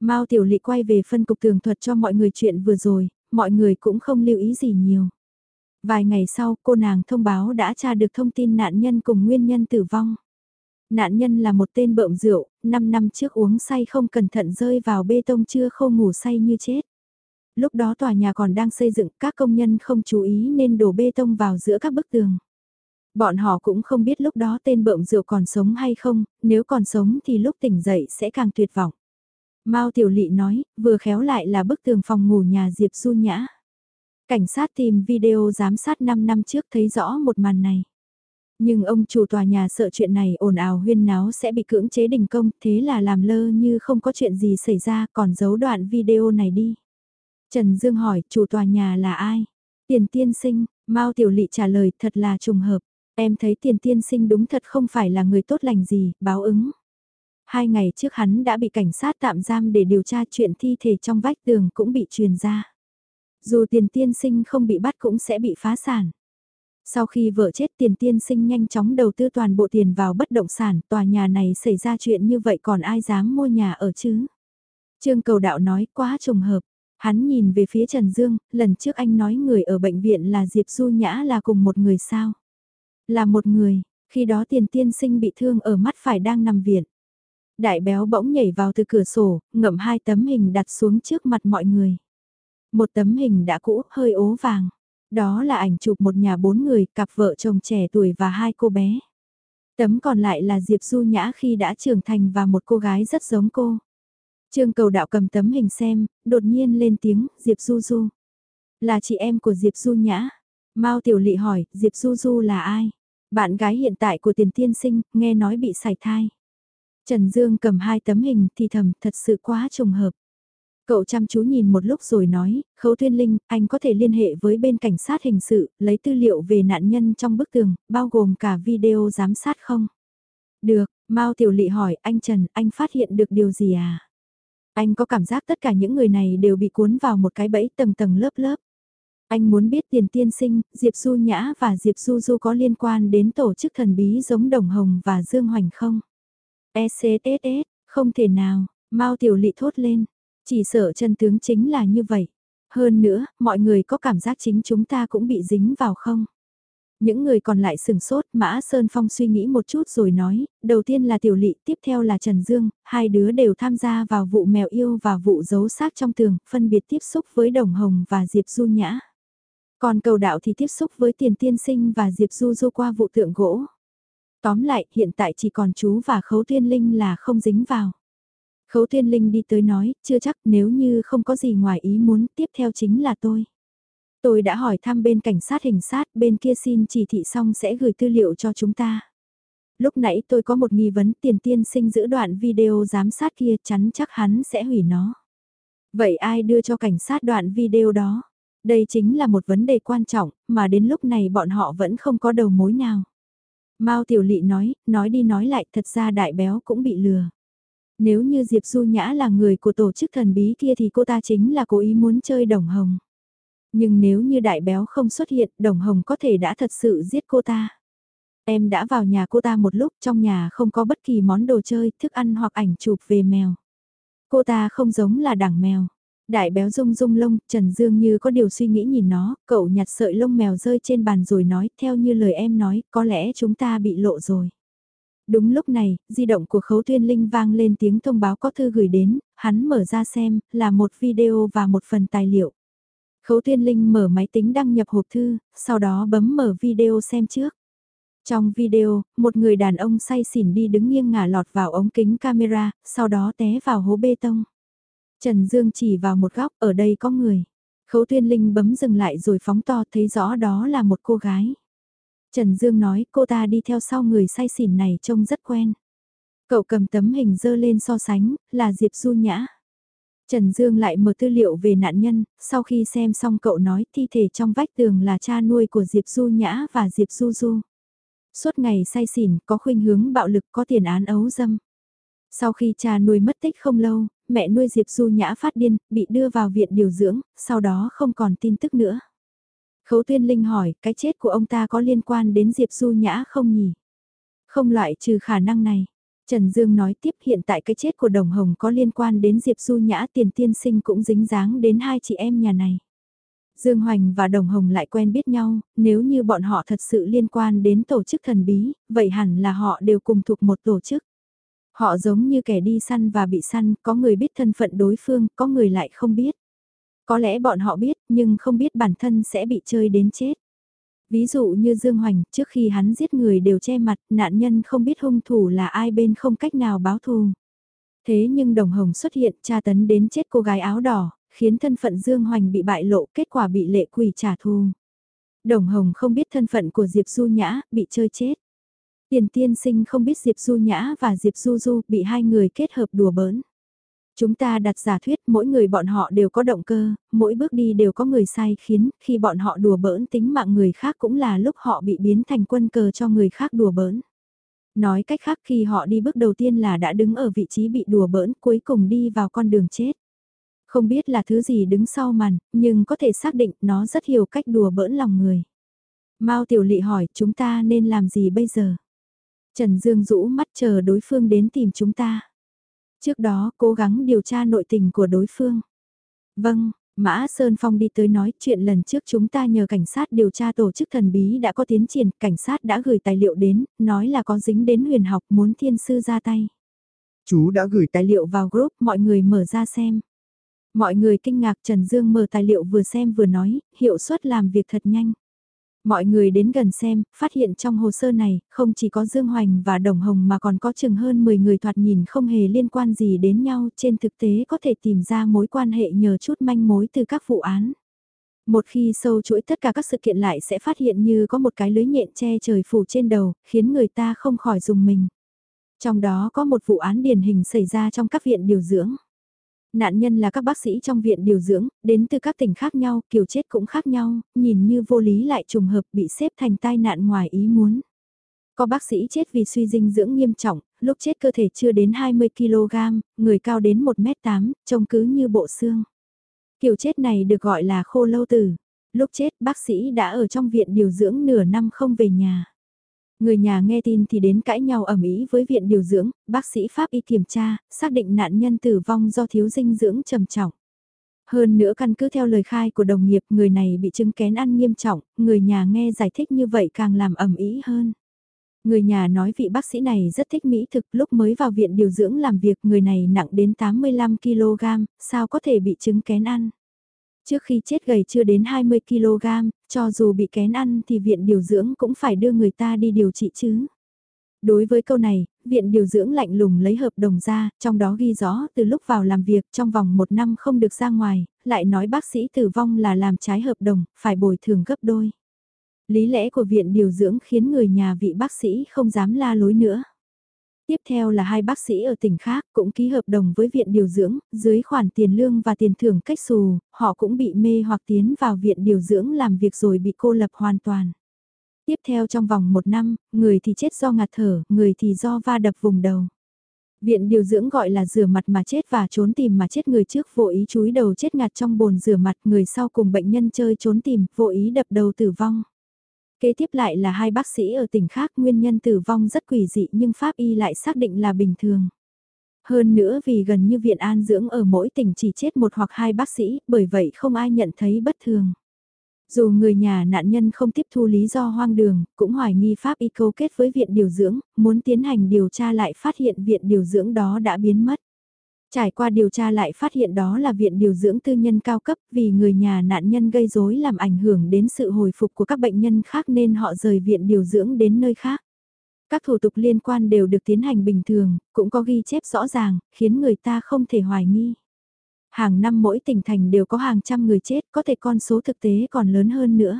Mao Tiểu Lị quay về phân cục tường thuật cho mọi người chuyện vừa rồi, mọi người cũng không lưu ý gì nhiều. Vài ngày sau, cô nàng thông báo đã tra được thông tin nạn nhân cùng nguyên nhân tử vong. Nạn nhân là một tên bợm rượu, 5 năm trước uống say không cẩn thận rơi vào bê tông chưa khô ngủ say như chết. Lúc đó tòa nhà còn đang xây dựng, các công nhân không chú ý nên đổ bê tông vào giữa các bức tường. Bọn họ cũng không biết lúc đó tên bợm rượu còn sống hay không, nếu còn sống thì lúc tỉnh dậy sẽ càng tuyệt vọng. Mao Tiểu Lị nói, vừa khéo lại là bức tường phòng ngủ nhà Diệp Du Nhã. Cảnh sát tìm video giám sát 5 năm trước thấy rõ một màn này. Nhưng ông chủ tòa nhà sợ chuyện này ồn ào huyên náo sẽ bị cưỡng chế đình công, thế là làm lơ như không có chuyện gì xảy ra còn giấu đoạn video này đi. Trần Dương hỏi chủ tòa nhà là ai? Tiền tiên sinh, Mao Tiểu Lị trả lời thật là trùng hợp. Em thấy tiền tiên sinh đúng thật không phải là người tốt lành gì, báo ứng. Hai ngày trước hắn đã bị cảnh sát tạm giam để điều tra chuyện thi thể trong vách tường cũng bị truyền ra. Dù tiền tiên sinh không bị bắt cũng sẽ bị phá sản. Sau khi vợ chết tiền tiên sinh nhanh chóng đầu tư toàn bộ tiền vào bất động sản, tòa nhà này xảy ra chuyện như vậy còn ai dám mua nhà ở chứ? Trương cầu đạo nói quá trùng hợp. Hắn nhìn về phía Trần Dương, lần trước anh nói người ở bệnh viện là Diệp Du Nhã là cùng một người sao? Là một người, khi đó tiền tiên sinh bị thương ở mắt phải đang nằm viện. Đại béo bỗng nhảy vào từ cửa sổ, ngậm hai tấm hình đặt xuống trước mặt mọi người. Một tấm hình đã cũ, hơi ố vàng. Đó là ảnh chụp một nhà bốn người, cặp vợ chồng trẻ tuổi và hai cô bé. Tấm còn lại là Diệp Du Nhã khi đã trưởng thành và một cô gái rất giống cô. Trương cầu đạo cầm tấm hình xem, đột nhiên lên tiếng, Diệp Du Du. Là chị em của Diệp Du Nhã. Mao Tiểu Lị hỏi, Diệp Du Du là ai? Bạn gái hiện tại của tiền tiên sinh, nghe nói bị sảy thai. Trần Dương cầm hai tấm hình thì thầm, thật sự quá trùng hợp. Cậu chăm chú nhìn một lúc rồi nói, Khấu Thiên Linh, anh có thể liên hệ với bên cảnh sát hình sự, lấy tư liệu về nạn nhân trong bức tường, bao gồm cả video giám sát không? Được, Mao Tiểu Lị hỏi, anh Trần, anh phát hiện được điều gì à? Anh có cảm giác tất cả những người này đều bị cuốn vào một cái bẫy tầng tầng lớp lớp. Anh muốn biết tiền tiên sinh, Diệp Du Nhã và Diệp Du Du có liên quan đến tổ chức thần bí giống Đồng Hồng và Dương Hoành không? ECSS, không thể nào, Mao Tiểu Lị thốt lên. Chỉ sợ chân tướng chính là như vậy. Hơn nữa, mọi người có cảm giác chính chúng ta cũng bị dính vào không? Những người còn lại sừng sốt, Mã Sơn Phong suy nghĩ một chút rồi nói, đầu tiên là Tiểu Lị, tiếp theo là Trần Dương, hai đứa đều tham gia vào vụ mèo yêu và vụ giấu xác trong tường, phân biệt tiếp xúc với Đồng Hồng và Diệp Du Nhã. Còn cầu đạo thì tiếp xúc với Tiền Tiên Sinh và Diệp Du Du qua vụ tượng gỗ. Tóm lại, hiện tại chỉ còn chú và Khấu Tiên Linh là không dính vào. Khấu Tiên Linh đi tới nói, chưa chắc nếu như không có gì ngoài ý muốn, tiếp theo chính là tôi. Tôi đã hỏi thăm bên cảnh sát hình sát, bên kia xin chỉ thị xong sẽ gửi tư liệu cho chúng ta. Lúc nãy tôi có một nghi vấn tiền tiên sinh giữ đoạn video giám sát kia chắn chắc hắn sẽ hủy nó. Vậy ai đưa cho cảnh sát đoạn video đó? Đây chính là một vấn đề quan trọng, mà đến lúc này bọn họ vẫn không có đầu mối nào. Mao Tiểu Lị nói, nói đi nói lại thật ra đại béo cũng bị lừa. Nếu như Diệp Du Nhã là người của tổ chức thần bí kia thì cô ta chính là cố ý muốn chơi đồng hồng. Nhưng nếu như đại béo không xuất hiện, đồng hồng có thể đã thật sự giết cô ta. Em đã vào nhà cô ta một lúc trong nhà không có bất kỳ món đồ chơi, thức ăn hoặc ảnh chụp về mèo. Cô ta không giống là đảng mèo. Đại béo rung rung lông, Trần Dương như có điều suy nghĩ nhìn nó, cậu nhặt sợi lông mèo rơi trên bàn rồi nói, theo như lời em nói, có lẽ chúng ta bị lộ rồi. Đúng lúc này, di động của Khấu Thiên Linh vang lên tiếng thông báo có thư gửi đến, hắn mở ra xem, là một video và một phần tài liệu. Khấu Thiên Linh mở máy tính đăng nhập hộp thư, sau đó bấm mở video xem trước. Trong video, một người đàn ông say xỉn đi đứng nghiêng ngả lọt vào ống kính camera, sau đó té vào hố bê tông. Trần Dương chỉ vào một góc, ở đây có người. Khấu Thiên Linh bấm dừng lại rồi phóng to thấy rõ đó là một cô gái. Trần Dương nói cô ta đi theo sau người say xỉn này trông rất quen. Cậu cầm tấm hình dơ lên so sánh, là Diệp Du Nhã. Trần Dương lại mở tư liệu về nạn nhân, sau khi xem xong cậu nói thi thể trong vách tường là cha nuôi của Diệp Du Nhã và Diệp Du Du. Suốt ngày say xỉn, có khuynh hướng bạo lực có tiền án ấu dâm. Sau khi cha nuôi mất tích không lâu, mẹ nuôi Diệp Du Nhã phát điên, bị đưa vào viện điều dưỡng, sau đó không còn tin tức nữa. Khấu Tuyên Linh hỏi, cái chết của ông ta có liên quan đến Diệp Du Nhã không nhỉ? Không loại trừ khả năng này. Trần Dương nói tiếp hiện tại cái chết của Đồng Hồng có liên quan đến Diệp Du Nhã tiền tiên sinh cũng dính dáng đến hai chị em nhà này. Dương Hoành và Đồng Hồng lại quen biết nhau, nếu như bọn họ thật sự liên quan đến tổ chức thần bí, vậy hẳn là họ đều cùng thuộc một tổ chức. Họ giống như kẻ đi săn và bị săn, có người biết thân phận đối phương, có người lại không biết. Có lẽ bọn họ biết, nhưng không biết bản thân sẽ bị chơi đến chết. Ví dụ như Dương Hoành, trước khi hắn giết người đều che mặt, nạn nhân không biết hung thủ là ai bên không cách nào báo thù. Thế nhưng Đồng Hồng xuất hiện tra tấn đến chết cô gái áo đỏ, khiến thân phận Dương Hoành bị bại lộ, kết quả bị lệ quỷ trả thù. Đồng Hồng không biết thân phận của Diệp Du Nhã, bị chơi chết. Tiền tiên sinh không biết Diệp Du Nhã và Diệp Du Du bị hai người kết hợp đùa bỡn. Chúng ta đặt giả thuyết mỗi người bọn họ đều có động cơ, mỗi bước đi đều có người sai khiến, khi bọn họ đùa bỡn tính mạng người khác cũng là lúc họ bị biến thành quân cờ cho người khác đùa bỡn. Nói cách khác khi họ đi bước đầu tiên là đã đứng ở vị trí bị đùa bỡn cuối cùng đi vào con đường chết. Không biết là thứ gì đứng sau màn, nhưng có thể xác định nó rất hiểu cách đùa bỡn lòng người. Mao Tiểu Lị hỏi chúng ta nên làm gì bây giờ? Trần Dương rũ mắt chờ đối phương đến tìm chúng ta. Trước đó cố gắng điều tra nội tình của đối phương. Vâng, Mã Sơn Phong đi tới nói chuyện lần trước chúng ta nhờ cảnh sát điều tra tổ chức thần bí đã có tiến triển, cảnh sát đã gửi tài liệu đến, nói là có dính đến huyền học muốn thiên sư ra tay. Chú đã gửi tài liệu vào group, mọi người mở ra xem. Mọi người kinh ngạc Trần Dương mở tài liệu vừa xem vừa nói, hiệu suất làm việc thật nhanh. Mọi người đến gần xem, phát hiện trong hồ sơ này, không chỉ có Dương Hoành và Đồng Hồng mà còn có chừng hơn 10 người thoạt nhìn không hề liên quan gì đến nhau, trên thực tế có thể tìm ra mối quan hệ nhờ chút manh mối từ các vụ án. Một khi sâu chuỗi tất cả các sự kiện lại sẽ phát hiện như có một cái lưới nhện che trời phủ trên đầu, khiến người ta không khỏi dùng mình. Trong đó có một vụ án điển hình xảy ra trong các viện điều dưỡng nạn nhân là các bác sĩ trong viện điều dưỡng, đến từ các tỉnh khác nhau, kiểu chết cũng khác nhau, nhìn như vô lý lại trùng hợp bị xếp thành tai nạn ngoài ý muốn. Có bác sĩ chết vì suy dinh dưỡng nghiêm trọng, lúc chết cơ thể chưa đến 20kg, người cao đến 1m8, trông cứ như bộ xương. Kiểu chết này được gọi là khô lâu tử. Lúc chết bác sĩ đã ở trong viện điều dưỡng nửa năm không về nhà. Người nhà nghe tin thì đến cãi nhau ẩm ý với viện điều dưỡng, bác sĩ Pháp y kiểm tra, xác định nạn nhân tử vong do thiếu dinh dưỡng trầm trọng. Hơn nữa căn cứ theo lời khai của đồng nghiệp người này bị chứng kén ăn nghiêm trọng, người nhà nghe giải thích như vậy càng làm ẩm ý hơn. Người nhà nói vị bác sĩ này rất thích mỹ thực lúc mới vào viện điều dưỡng làm việc người này nặng đến 85kg, sao có thể bị chứng kén ăn. Trước khi chết gầy chưa đến 20kg, cho dù bị kén ăn thì viện điều dưỡng cũng phải đưa người ta đi điều trị chứ. Đối với câu này, viện điều dưỡng lạnh lùng lấy hợp đồng ra, trong đó ghi rõ từ lúc vào làm việc trong vòng một năm không được ra ngoài, lại nói bác sĩ tử vong là làm trái hợp đồng, phải bồi thường gấp đôi. Lý lẽ của viện điều dưỡng khiến người nhà vị bác sĩ không dám la lối nữa. Tiếp theo là hai bác sĩ ở tỉnh khác cũng ký hợp đồng với viện điều dưỡng, dưới khoản tiền lương và tiền thưởng cách xù, họ cũng bị mê hoặc tiến vào viện điều dưỡng làm việc rồi bị cô lập hoàn toàn. Tiếp theo trong vòng một năm, người thì chết do ngạt thở, người thì do va đập vùng đầu. Viện điều dưỡng gọi là rửa mặt mà chết và trốn tìm mà chết người trước vô ý chúi đầu chết ngạt trong bồn rửa mặt người sau cùng bệnh nhân chơi trốn tìm vô ý đập đầu tử vong. Kế tiếp lại là hai bác sĩ ở tỉnh khác nguyên nhân tử vong rất quỷ dị nhưng pháp y lại xác định là bình thường. Hơn nữa vì gần như viện an dưỡng ở mỗi tỉnh chỉ chết một hoặc hai bác sĩ, bởi vậy không ai nhận thấy bất thường. Dù người nhà nạn nhân không tiếp thu lý do hoang đường, cũng hoài nghi pháp y câu kết với viện điều dưỡng, muốn tiến hành điều tra lại phát hiện viện điều dưỡng đó đã biến mất. Trải qua điều tra lại phát hiện đó là viện điều dưỡng tư nhân cao cấp vì người nhà nạn nhân gây rối làm ảnh hưởng đến sự hồi phục của các bệnh nhân khác nên họ rời viện điều dưỡng đến nơi khác. Các thủ tục liên quan đều được tiến hành bình thường, cũng có ghi chép rõ ràng, khiến người ta không thể hoài nghi. Hàng năm mỗi tỉnh thành đều có hàng trăm người chết, có thể con số thực tế còn lớn hơn nữa.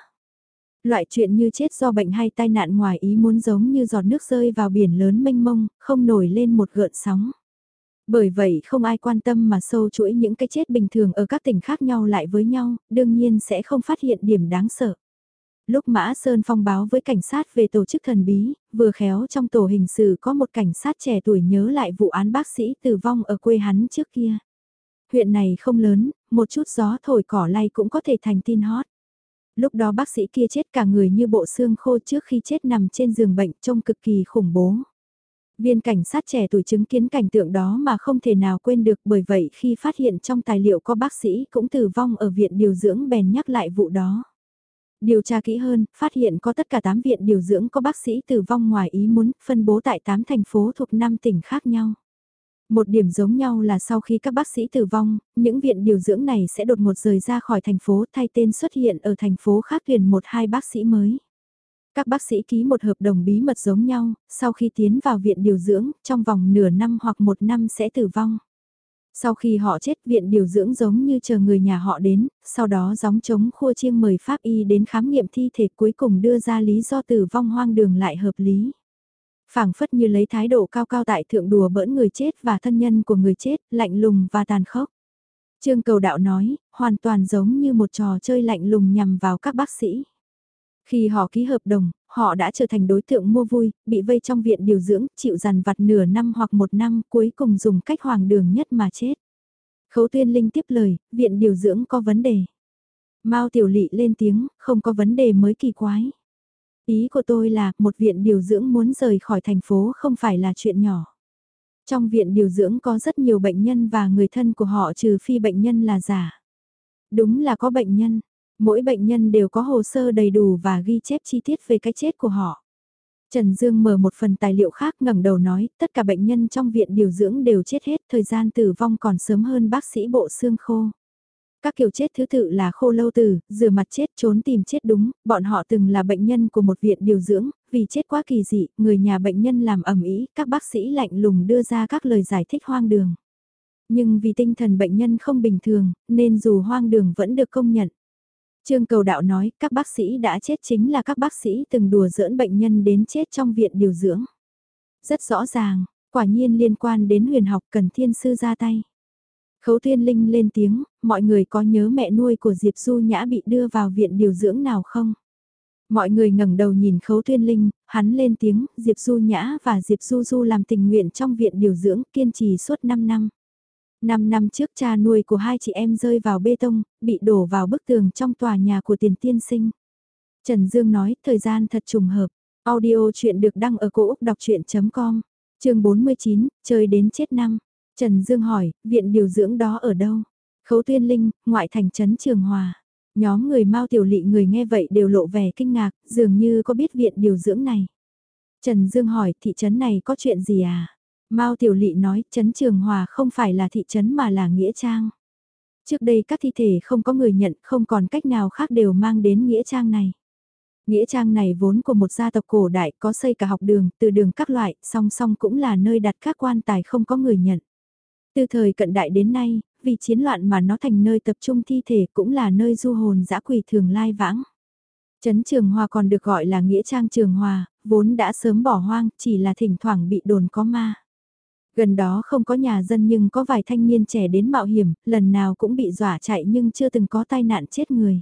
Loại chuyện như chết do bệnh hay tai nạn ngoài ý muốn giống như giọt nước rơi vào biển lớn mênh mông, không nổi lên một gợn sóng. Bởi vậy không ai quan tâm mà sâu chuỗi những cái chết bình thường ở các tỉnh khác nhau lại với nhau, đương nhiên sẽ không phát hiện điểm đáng sợ. Lúc Mã Sơn phong báo với cảnh sát về tổ chức thần bí, vừa khéo trong tổ hình sự có một cảnh sát trẻ tuổi nhớ lại vụ án bác sĩ tử vong ở quê hắn trước kia. Huyện này không lớn, một chút gió thổi cỏ lay cũng có thể thành tin hot. Lúc đó bác sĩ kia chết cả người như bộ xương khô trước khi chết nằm trên giường bệnh trông cực kỳ khủng bố. Viên cảnh sát trẻ tuổi chứng kiến cảnh tượng đó mà không thể nào quên được bởi vậy khi phát hiện trong tài liệu có bác sĩ cũng tử vong ở viện điều dưỡng bèn nhắc lại vụ đó. Điều tra kỹ hơn, phát hiện có tất cả 8 viện điều dưỡng có bác sĩ tử vong ngoài ý muốn, phân bố tại 8 thành phố thuộc 5 tỉnh khác nhau. Một điểm giống nhau là sau khi các bác sĩ tử vong, những viện điều dưỡng này sẽ đột ngột rời ra khỏi thành phố thay tên xuất hiện ở thành phố khác tuyển một hai bác sĩ mới. Các bác sĩ ký một hợp đồng bí mật giống nhau, sau khi tiến vào viện điều dưỡng, trong vòng nửa năm hoặc một năm sẽ tử vong. Sau khi họ chết viện điều dưỡng giống như chờ người nhà họ đến, sau đó gióng chống khua chiêng mời pháp y đến khám nghiệm thi thể cuối cùng đưa ra lý do tử vong hoang đường lại hợp lý. phảng phất như lấy thái độ cao cao tại thượng đùa bỡn người chết và thân nhân của người chết, lạnh lùng và tàn khốc. Trương cầu đạo nói, hoàn toàn giống như một trò chơi lạnh lùng nhằm vào các bác sĩ. Khi họ ký hợp đồng, họ đã trở thành đối tượng mua vui, bị vây trong viện điều dưỡng, chịu dằn vặt nửa năm hoặc một năm cuối cùng dùng cách hoàng đường nhất mà chết. Khấu tuyên linh tiếp lời, viện điều dưỡng có vấn đề. Mao tiểu lị lên tiếng, không có vấn đề mới kỳ quái. Ý của tôi là, một viện điều dưỡng muốn rời khỏi thành phố không phải là chuyện nhỏ. Trong viện điều dưỡng có rất nhiều bệnh nhân và người thân của họ trừ phi bệnh nhân là giả. Đúng là có bệnh nhân, Mỗi bệnh nhân đều có hồ sơ đầy đủ và ghi chép chi tiết về cái chết của họ. Trần Dương mở một phần tài liệu khác ngẩng đầu nói, tất cả bệnh nhân trong viện điều dưỡng đều chết hết, thời gian tử vong còn sớm hơn bác sĩ bộ xương khô. Các kiểu chết thứ tự là khô lâu tử, rửa mặt chết, trốn tìm chết đúng, bọn họ từng là bệnh nhân của một viện điều dưỡng, vì chết quá kỳ dị, người nhà bệnh nhân làm ẩm ý, các bác sĩ lạnh lùng đưa ra các lời giải thích hoang đường. Nhưng vì tinh thần bệnh nhân không bình thường, nên dù hoang đường vẫn được công nhận. Trương cầu đạo nói, các bác sĩ đã chết chính là các bác sĩ từng đùa giỡn bệnh nhân đến chết trong viện điều dưỡng. Rất rõ ràng, quả nhiên liên quan đến huyền học cần thiên sư ra tay. Khấu Thiên Linh lên tiếng, mọi người có nhớ mẹ nuôi của Diệp Du Nhã bị đưa vào viện điều dưỡng nào không? Mọi người ngẩng đầu nhìn Khấu Thiên Linh, hắn lên tiếng, Diệp Du Nhã và Diệp Du Du làm tình nguyện trong viện điều dưỡng kiên trì suốt 5 năm. Năm năm trước cha nuôi của hai chị em rơi vào bê tông, bị đổ vào bức tường trong tòa nhà của tiền tiên sinh. Trần Dương nói, thời gian thật trùng hợp. Audio chuyện được đăng ở cổ Úc đọc chuyện.com, trường 49, chơi đến chết năm. Trần Dương hỏi, viện điều dưỡng đó ở đâu? Khấu Tuyên Linh, ngoại thành trấn Trường Hòa. Nhóm người Mao Tiểu Lị người nghe vậy đều lộ vẻ kinh ngạc, dường như có biết viện điều dưỡng này. Trần Dương hỏi, thị trấn này có chuyện gì à? Mao Tiểu Lị nói, trấn Trường Hòa không phải là thị trấn mà là Nghĩa Trang. Trước đây các thi thể không có người nhận, không còn cách nào khác đều mang đến Nghĩa Trang này. Nghĩa trang này vốn của một gia tộc cổ đại có xây cả học đường, từ đường các loại, song song cũng là nơi đặt các quan tài không có người nhận. Từ thời cận đại đến nay, vì chiến loạn mà nó thành nơi tập trung thi thể cũng là nơi du hồn dã quỷ thường lai vãng. Trấn Trường Hòa còn được gọi là Nghĩa Trang Trường Hòa, vốn đã sớm bỏ hoang, chỉ là thỉnh thoảng bị đồn có ma. Gần đó không có nhà dân nhưng có vài thanh niên trẻ đến mạo hiểm, lần nào cũng bị dọa chạy nhưng chưa từng có tai nạn chết người.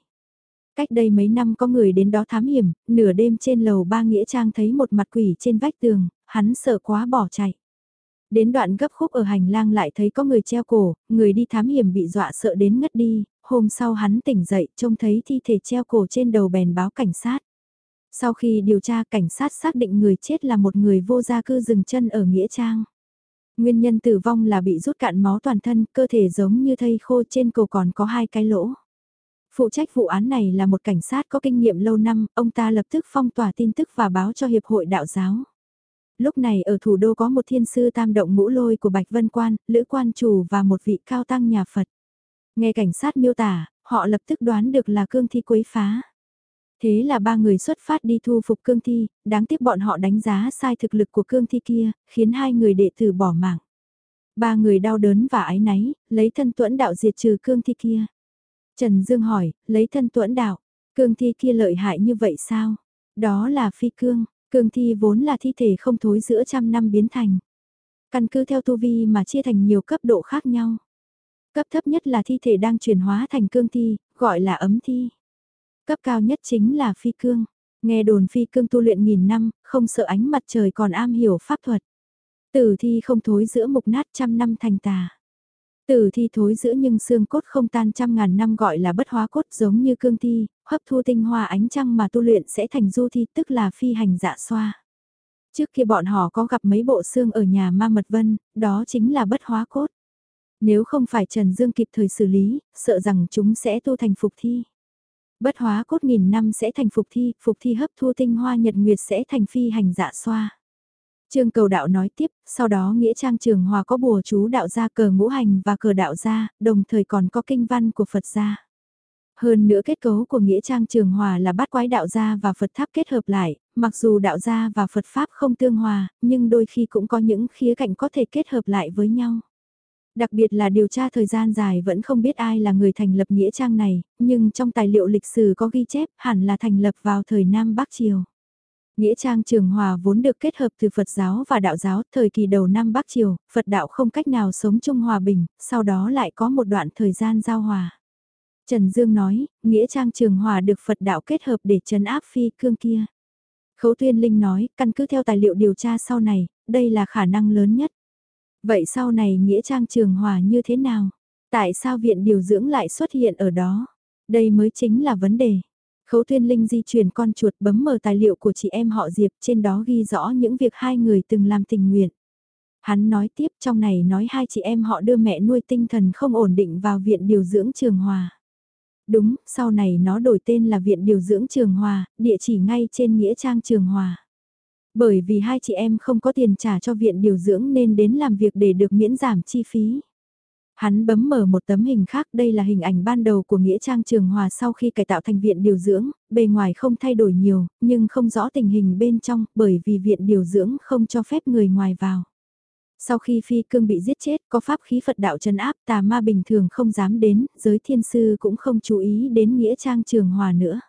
Cách đây mấy năm có người đến đó thám hiểm, nửa đêm trên lầu ba nghĩa trang thấy một mặt quỷ trên vách tường, hắn sợ quá bỏ chạy. Đến đoạn gấp khúc ở hành lang lại thấy có người treo cổ, người đi thám hiểm bị dọa sợ đến ngất đi, hôm sau hắn tỉnh dậy trông thấy thi thể treo cổ trên đầu bèn báo cảnh sát. Sau khi điều tra cảnh sát xác định người chết là một người vô gia cư dừng chân ở Nghĩa Trang. Nguyên nhân tử vong là bị rút cạn máu toàn thân, cơ thể giống như thây khô trên cổ còn có hai cái lỗ. Phụ trách vụ án này là một cảnh sát có kinh nghiệm lâu năm, ông ta lập tức phong tỏa tin tức và báo cho Hiệp hội Đạo giáo. Lúc này ở thủ đô có một thiên sư tam động ngũ lôi của Bạch Vân Quan, Lữ Quan Chủ và một vị cao tăng nhà Phật. Nghe cảnh sát miêu tả, họ lập tức đoán được là cương thi quấy phá. Thế là ba người xuất phát đi thu phục cương thi, đáng tiếc bọn họ đánh giá sai thực lực của cương thi kia, khiến hai người đệ tử bỏ mạng. Ba người đau đớn và ái náy, lấy thân tuẫn đạo diệt trừ cương thi kia. Trần Dương hỏi, lấy thân tuẫn đạo, cương thi kia lợi hại như vậy sao? Đó là phi cương, cương thi vốn là thi thể không thối giữa trăm năm biến thành. Căn cứ theo tu vi mà chia thành nhiều cấp độ khác nhau. Cấp thấp nhất là thi thể đang chuyển hóa thành cương thi, gọi là ấm thi. Cấp cao nhất chính là phi cương. Nghe đồn phi cương tu luyện nghìn năm, không sợ ánh mặt trời còn am hiểu pháp thuật. Tử thi không thối giữa mục nát trăm năm thành tà. Tử thi thối giữa nhưng xương cốt không tan trăm ngàn năm gọi là bất hóa cốt giống như cương thi, hấp thu tinh hoa ánh trăng mà tu luyện sẽ thành du thi tức là phi hành dạ xoa. Trước khi bọn họ có gặp mấy bộ xương ở nhà ma mật vân, đó chính là bất hóa cốt. Nếu không phải Trần Dương kịp thời xử lý, sợ rằng chúng sẽ tu thành phục thi. Bất hóa cốt nghìn năm sẽ thành phục thi, phục thi hấp thu tinh hoa nhật nguyệt sẽ thành phi hành dạ xoa. Trương cầu đạo nói tiếp, sau đó nghĩa trang trường hòa có bùa chú đạo gia cờ ngũ hành và cờ đạo gia, đồng thời còn có kinh văn của Phật gia. Hơn nữa kết cấu của nghĩa trang trường hòa là bát quái đạo gia và Phật tháp kết hợp lại, mặc dù đạo gia và Phật pháp không tương hòa, nhưng đôi khi cũng có những khía cạnh có thể kết hợp lại với nhau. Đặc biệt là điều tra thời gian dài vẫn không biết ai là người thành lập nghĩa trang này, nhưng trong tài liệu lịch sử có ghi chép hẳn là thành lập vào thời Nam Bắc Triều. Nghĩa trang Trường Hòa vốn được kết hợp từ Phật giáo và đạo giáo thời kỳ đầu năm Bắc Triều, Phật đạo không cách nào sống chung hòa bình, sau đó lại có một đoạn thời gian giao hòa. Trần Dương nói, Nghĩa trang Trường Hòa được Phật đạo kết hợp để chấn áp phi cương kia. Khấu Tuyên Linh nói, căn cứ theo tài liệu điều tra sau này, đây là khả năng lớn nhất. Vậy sau này Nghĩa trang Trường Hòa như thế nào? Tại sao viện điều dưỡng lại xuất hiện ở đó? Đây mới chính là vấn đề. Khấu Thuyên Linh di chuyển con chuột bấm mở tài liệu của chị em họ Diệp trên đó ghi rõ những việc hai người từng làm tình nguyện. Hắn nói tiếp trong này nói hai chị em họ đưa mẹ nuôi tinh thần không ổn định vào viện điều dưỡng Trường Hòa. Đúng, sau này nó đổi tên là Viện Điều dưỡng Trường Hòa, địa chỉ ngay trên Nghĩa Trang Trường Hòa. Bởi vì hai chị em không có tiền trả cho viện điều dưỡng nên đến làm việc để được miễn giảm chi phí. Hắn bấm mở một tấm hình khác, đây là hình ảnh ban đầu của Nghĩa Trang Trường Hòa sau khi cải tạo thành viện điều dưỡng, bề ngoài không thay đổi nhiều, nhưng không rõ tình hình bên trong, bởi vì viện điều dưỡng không cho phép người ngoài vào. Sau khi phi cương bị giết chết, có pháp khí Phật đạo trấn áp tà ma bình thường không dám đến, giới thiên sư cũng không chú ý đến Nghĩa Trang Trường Hòa nữa.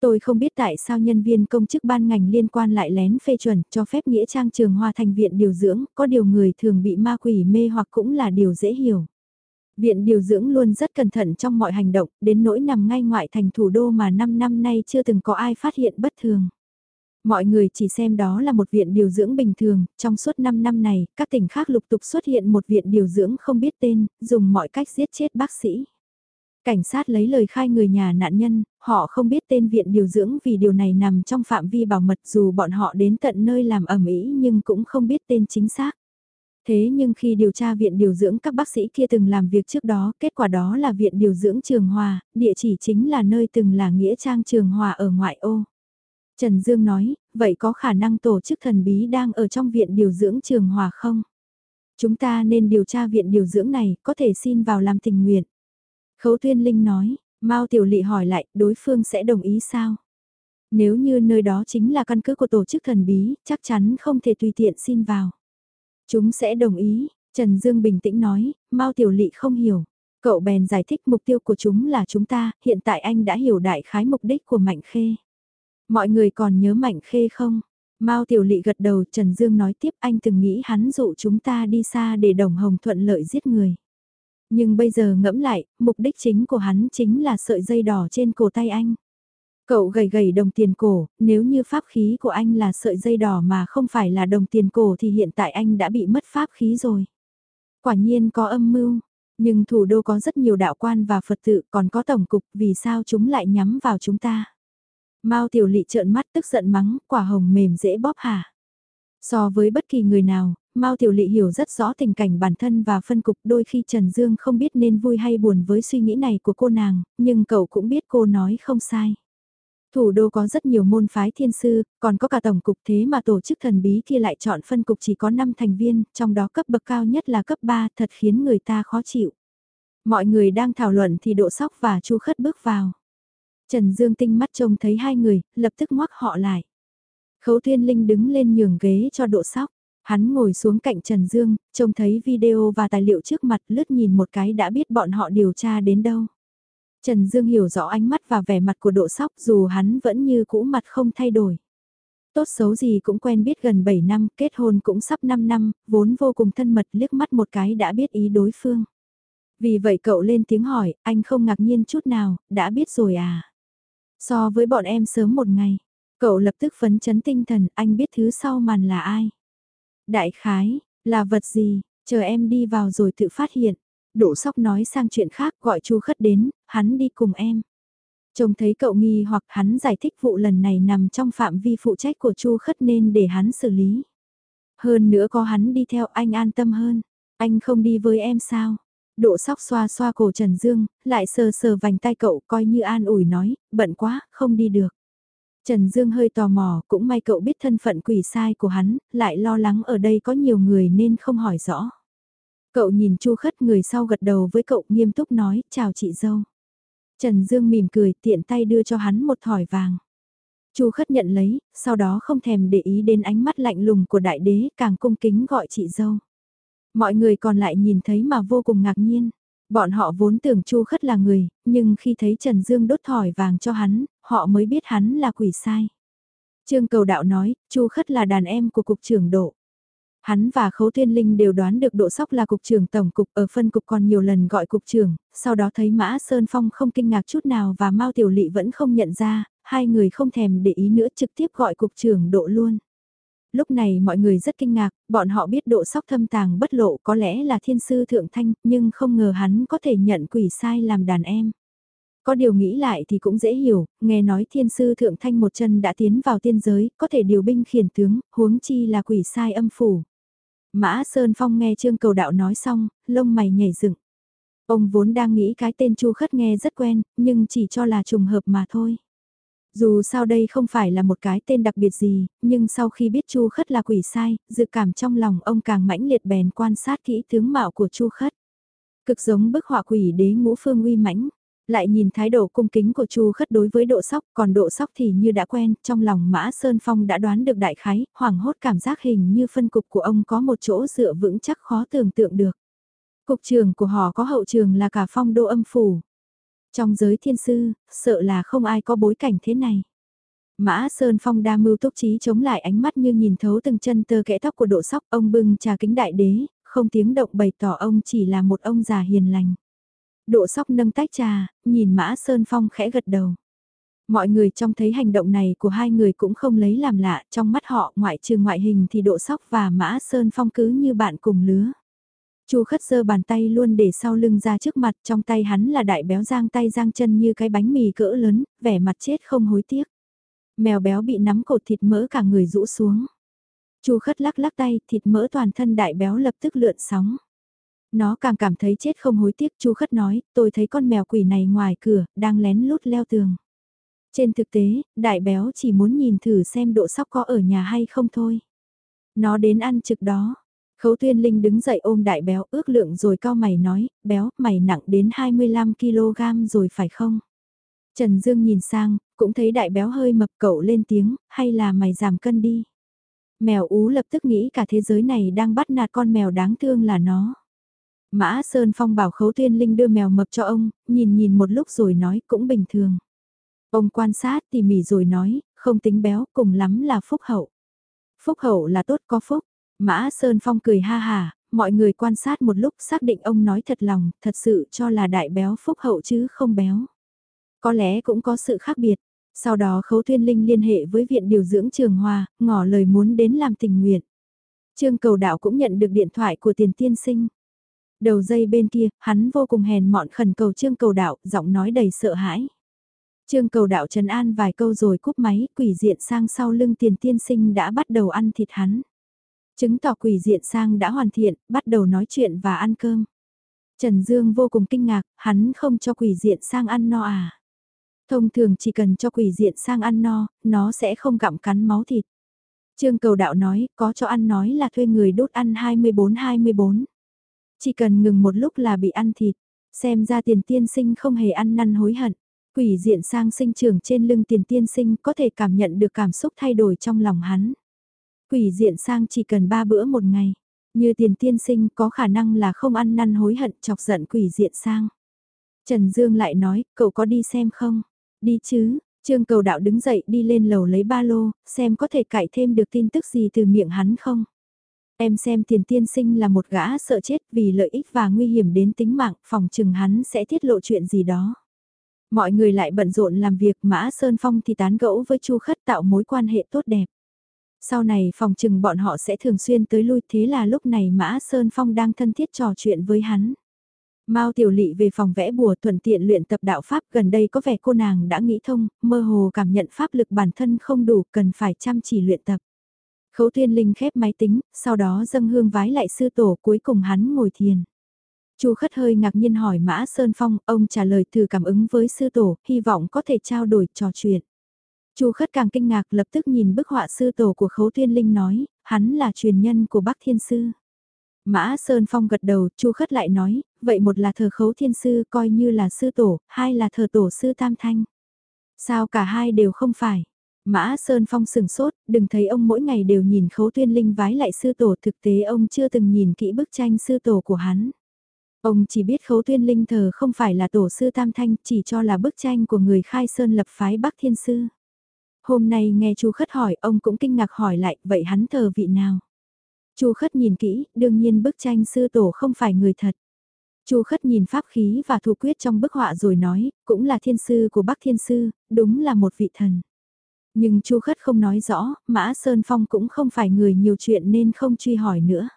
Tôi không biết tại sao nhân viên công chức ban ngành liên quan lại lén phê chuẩn cho phép Nghĩa Trang Trường Hoa thành viện điều dưỡng, có điều người thường bị ma quỷ mê hoặc cũng là điều dễ hiểu. Viện điều dưỡng luôn rất cẩn thận trong mọi hành động, đến nỗi nằm ngay ngoại thành thủ đô mà 5 năm nay chưa từng có ai phát hiện bất thường. Mọi người chỉ xem đó là một viện điều dưỡng bình thường, trong suốt 5 năm này, các tỉnh khác lục tục xuất hiện một viện điều dưỡng không biết tên, dùng mọi cách giết chết bác sĩ. Cảnh sát lấy lời khai người nhà nạn nhân, họ không biết tên viện điều dưỡng vì điều này nằm trong phạm vi bảo mật dù bọn họ đến tận nơi làm ẩm ý nhưng cũng không biết tên chính xác. Thế nhưng khi điều tra viện điều dưỡng các bác sĩ kia từng làm việc trước đó, kết quả đó là viện điều dưỡng Trường Hòa, địa chỉ chính là nơi từng là Nghĩa Trang Trường Hòa ở ngoại ô. Trần Dương nói, vậy có khả năng tổ chức thần bí đang ở trong viện điều dưỡng Trường Hòa không? Chúng ta nên điều tra viện điều dưỡng này, có thể xin vào làm tình nguyện. Khấu Tuyên Linh nói, Mao Tiểu Lị hỏi lại, đối phương sẽ đồng ý sao? Nếu như nơi đó chính là căn cứ của tổ chức thần bí, chắc chắn không thể tùy tiện xin vào. Chúng sẽ đồng ý, Trần Dương bình tĩnh nói, Mao Tiểu Lị không hiểu. Cậu bèn giải thích mục tiêu của chúng là chúng ta, hiện tại anh đã hiểu đại khái mục đích của Mạnh Khê. Mọi người còn nhớ Mạnh Khê không? Mao Tiểu Lị gật đầu, Trần Dương nói tiếp anh từng nghĩ hắn dụ chúng ta đi xa để đồng hồng thuận lợi giết người. Nhưng bây giờ ngẫm lại, mục đích chính của hắn chính là sợi dây đỏ trên cổ tay anh. Cậu gầy gầy đồng tiền cổ, nếu như pháp khí của anh là sợi dây đỏ mà không phải là đồng tiền cổ thì hiện tại anh đã bị mất pháp khí rồi. Quả nhiên có âm mưu, nhưng thủ đô có rất nhiều đạo quan và Phật tự còn có tổng cục vì sao chúng lại nhắm vào chúng ta. Mao tiểu lị trợn mắt tức giận mắng, quả hồng mềm dễ bóp hả. So với bất kỳ người nào, Mao Tiểu Lị hiểu rất rõ tình cảnh bản thân và phân cục đôi khi Trần Dương không biết nên vui hay buồn với suy nghĩ này của cô nàng, nhưng cậu cũng biết cô nói không sai. Thủ đô có rất nhiều môn phái thiên sư, còn có cả tổng cục thế mà tổ chức thần bí kia lại chọn phân cục chỉ có 5 thành viên, trong đó cấp bậc cao nhất là cấp 3 thật khiến người ta khó chịu. Mọi người đang thảo luận thì độ sóc và chu khất bước vào. Trần Dương tinh mắt trông thấy hai người, lập tức ngoắc họ lại. Khấu Thiên Linh đứng lên nhường ghế cho độ sóc. Hắn ngồi xuống cạnh Trần Dương, trông thấy video và tài liệu trước mặt lướt nhìn một cái đã biết bọn họ điều tra đến đâu. Trần Dương hiểu rõ ánh mắt và vẻ mặt của độ sóc dù hắn vẫn như cũ mặt không thay đổi. Tốt xấu gì cũng quen biết gần 7 năm, kết hôn cũng sắp 5 năm, vốn vô cùng thân mật liếc mắt một cái đã biết ý đối phương. Vì vậy cậu lên tiếng hỏi, anh không ngạc nhiên chút nào, đã biết rồi à? So với bọn em sớm một ngày, cậu lập tức phấn chấn tinh thần, anh biết thứ sau màn là ai? Đại khái, là vật gì, chờ em đi vào rồi tự phát hiện. Đỗ sóc nói sang chuyện khác gọi chu khất đến, hắn đi cùng em. Trông thấy cậu nghi hoặc hắn giải thích vụ lần này nằm trong phạm vi phụ trách của chu khất nên để hắn xử lý. Hơn nữa có hắn đi theo anh an tâm hơn. Anh không đi với em sao? Độ sóc xoa xoa cổ Trần Dương, lại sờ sờ vành tay cậu coi như an ủi nói, bận quá, không đi được. Trần Dương hơi tò mò, cũng may cậu biết thân phận quỷ sai của hắn, lại lo lắng ở đây có nhiều người nên không hỏi rõ. Cậu nhìn Chu Khất người sau gật đầu với cậu nghiêm túc nói, chào chị dâu. Trần Dương mỉm cười tiện tay đưa cho hắn một thỏi vàng. Chu Khất nhận lấy, sau đó không thèm để ý đến ánh mắt lạnh lùng của đại đế, càng cung kính gọi chị dâu. Mọi người còn lại nhìn thấy mà vô cùng ngạc nhiên. Bọn họ vốn tưởng Chu Khất là người, nhưng khi thấy Trần Dương đốt thỏi vàng cho hắn, họ mới biết hắn là quỷ sai. Trương Cầu Đạo nói, Chu Khất là đàn em của cục trưởng độ. Hắn và Khấu Thiên Linh đều đoán được Độ Sóc là cục trưởng tổng cục ở phân cục còn nhiều lần gọi cục trưởng, sau đó thấy Mã Sơn Phong không kinh ngạc chút nào và Mao Tiểu Lị vẫn không nhận ra, hai người không thèm để ý nữa trực tiếp gọi cục trưởng Độ luôn. Lúc này mọi người rất kinh ngạc, bọn họ biết Độ Sóc thâm tàng bất lộ có lẽ là thiên sư thượng thanh, nhưng không ngờ hắn có thể nhận quỷ sai làm đàn em. Có điều nghĩ lại thì cũng dễ hiểu, nghe nói thiên sư thượng thanh một chân đã tiến vào tiên giới, có thể điều binh khiển tướng, huống chi là quỷ sai âm phủ. Mã Sơn Phong nghe Trương Cầu Đạo nói xong, lông mày nhảy dựng. Ông vốn đang nghĩ cái tên Chu Khất nghe rất quen, nhưng chỉ cho là trùng hợp mà thôi. Dù sao đây không phải là một cái tên đặc biệt gì, nhưng sau khi biết Chu Khất là quỷ sai, dự cảm trong lòng ông càng mãnh liệt bèn quan sát kỹ tướng mạo của Chu Khất. Cực giống bức họa quỷ đế ngũ phương uy mãnh, lại nhìn thái độ cung kính của Chu Khất đối với độ sóc, còn độ sóc thì như đã quen, trong lòng Mã Sơn Phong đã đoán được đại khái, hoảng hốt cảm giác hình như phân cục của ông có một chỗ dựa vững chắc khó tưởng tượng được. Cục trường của họ có hậu trường là cả phong đô âm phủ. Trong giới thiên sư, sợ là không ai có bối cảnh thế này. Mã Sơn Phong đa mưu túc trí chống lại ánh mắt như nhìn thấu từng chân tơ kẽ tóc của độ sóc ông bưng trà kính đại đế, không tiếng động bày tỏ ông chỉ là một ông già hiền lành. Độ sóc nâng tách trà, nhìn Mã Sơn Phong khẽ gật đầu. Mọi người trong thấy hành động này của hai người cũng không lấy làm lạ, trong mắt họ ngoại trừ ngoại hình thì độ sóc và mã sơn phong cứ như bạn cùng lứa. Chu khất giơ bàn tay luôn để sau lưng ra trước mặt, trong tay hắn là đại béo giang tay giang chân như cái bánh mì cỡ lớn, vẻ mặt chết không hối tiếc. Mèo béo bị nắm cột thịt mỡ cả người rũ xuống. Chu khất lắc lắc tay, thịt mỡ toàn thân đại béo lập tức lượn sóng. Nó càng cảm thấy chết không hối tiếc, Chu khất nói, tôi thấy con mèo quỷ này ngoài cửa, đang lén lút leo tường. Trên thực tế, đại béo chỉ muốn nhìn thử xem độ sóc có ở nhà hay không thôi. Nó đến ăn trực đó. Khấu tuyên linh đứng dậy ôm đại béo ước lượng rồi cao mày nói, béo, mày nặng đến 25kg rồi phải không? Trần Dương nhìn sang, cũng thấy đại béo hơi mập cậu lên tiếng, hay là mày giảm cân đi. Mèo ú lập tức nghĩ cả thế giới này đang bắt nạt con mèo đáng thương là nó. Mã Sơn Phong bảo Khấu Tuyên Linh đưa mèo mập cho ông, nhìn nhìn một lúc rồi nói cũng bình thường. Ông quan sát tỉ mỉ rồi nói, không tính béo, cùng lắm là phúc hậu. Phúc hậu là tốt có phúc. Mã Sơn Phong cười ha hà, mọi người quan sát một lúc xác định ông nói thật lòng, thật sự cho là đại béo phúc hậu chứ không béo. Có lẽ cũng có sự khác biệt. Sau đó Khấu Thiên Linh liên hệ với Viện Điều dưỡng Trường Hoa, ngỏ lời muốn đến làm tình nguyện. Trương Cầu Đạo cũng nhận được điện thoại của tiền tiên sinh. Đầu dây bên kia, hắn vô cùng hèn mọn khẩn cầu Trương Cầu Đạo, giọng nói đầy sợ hãi. Trương cầu đạo trần an vài câu rồi cúp máy, quỷ diện sang sau lưng tiền tiên sinh đã bắt đầu ăn thịt hắn. Chứng tỏ quỷ diện sang đã hoàn thiện, bắt đầu nói chuyện và ăn cơm. Trần Dương vô cùng kinh ngạc, hắn không cho quỷ diện sang ăn no à. Thông thường chỉ cần cho quỷ diện sang ăn no, nó sẽ không gặm cắn máu thịt. Trương cầu đạo nói, có cho ăn nói là thuê người đốt ăn 24-24. Chỉ cần ngừng một lúc là bị ăn thịt, xem ra tiền tiên sinh không hề ăn năn hối hận. Quỷ diện sang sinh trưởng trên lưng tiền tiên sinh có thể cảm nhận được cảm xúc thay đổi trong lòng hắn. Quỷ diện sang chỉ cần ba bữa một ngày, như tiền tiên sinh có khả năng là không ăn năn hối hận chọc giận quỷ diện sang. Trần Dương lại nói, cậu có đi xem không? Đi chứ, Trương cầu đạo đứng dậy đi lên lầu lấy ba lô, xem có thể cải thêm được tin tức gì từ miệng hắn không? Em xem tiền tiên sinh là một gã sợ chết vì lợi ích và nguy hiểm đến tính mạng, phòng chừng hắn sẽ tiết lộ chuyện gì đó. Mọi người lại bận rộn làm việc Mã Sơn Phong thì tán gẫu với Chu Khất tạo mối quan hệ tốt đẹp. Sau này phòng trừng bọn họ sẽ thường xuyên tới lui thế là lúc này Mã Sơn Phong đang thân thiết trò chuyện với hắn. Mao Tiểu Lị về phòng vẽ bùa thuận tiện luyện tập đạo Pháp gần đây có vẻ cô nàng đã nghĩ thông, mơ hồ cảm nhận pháp lực bản thân không đủ cần phải chăm chỉ luyện tập. Khấu Thiên Linh khép máy tính, sau đó dâng hương vái lại sư tổ cuối cùng hắn ngồi thiền. Chu Khất hơi ngạc nhiên hỏi Mã Sơn Phong, ông trả lời từ cảm ứng với sư tổ, hy vọng có thể trao đổi trò chuyện. Chu Khất càng kinh ngạc lập tức nhìn bức họa sư tổ của Khấu Thiên Linh nói, hắn là truyền nhân của Bắc Thiên Sư. Mã Sơn Phong gật đầu, Chu Khất lại nói, vậy một là thờ Khấu Thiên Sư coi như là sư tổ, hai là thờ tổ sư Tam Thanh. Sao cả hai đều không phải? Mã Sơn Phong sừng sốt, đừng thấy ông mỗi ngày đều nhìn Khấu Thiên Linh vái lại sư tổ thực tế ông chưa từng nhìn kỹ bức tranh sư tổ của hắn. Ông chỉ biết khấu tuyên linh thờ không phải là tổ sư Tam Thanh, chỉ cho là bức tranh của người khai sơn lập phái Bắc Thiên Sư. Hôm nay nghe Chu Khất hỏi, ông cũng kinh ngạc hỏi lại, vậy hắn thờ vị nào? Chu Khất nhìn kỹ, đương nhiên bức tranh sư tổ không phải người thật. Chu Khất nhìn pháp khí và thủ quyết trong bức họa rồi nói, cũng là thiên sư của Bắc Thiên Sư, đúng là một vị thần. Nhưng Chu Khất không nói rõ, Mã Sơn Phong cũng không phải người nhiều chuyện nên không truy hỏi nữa.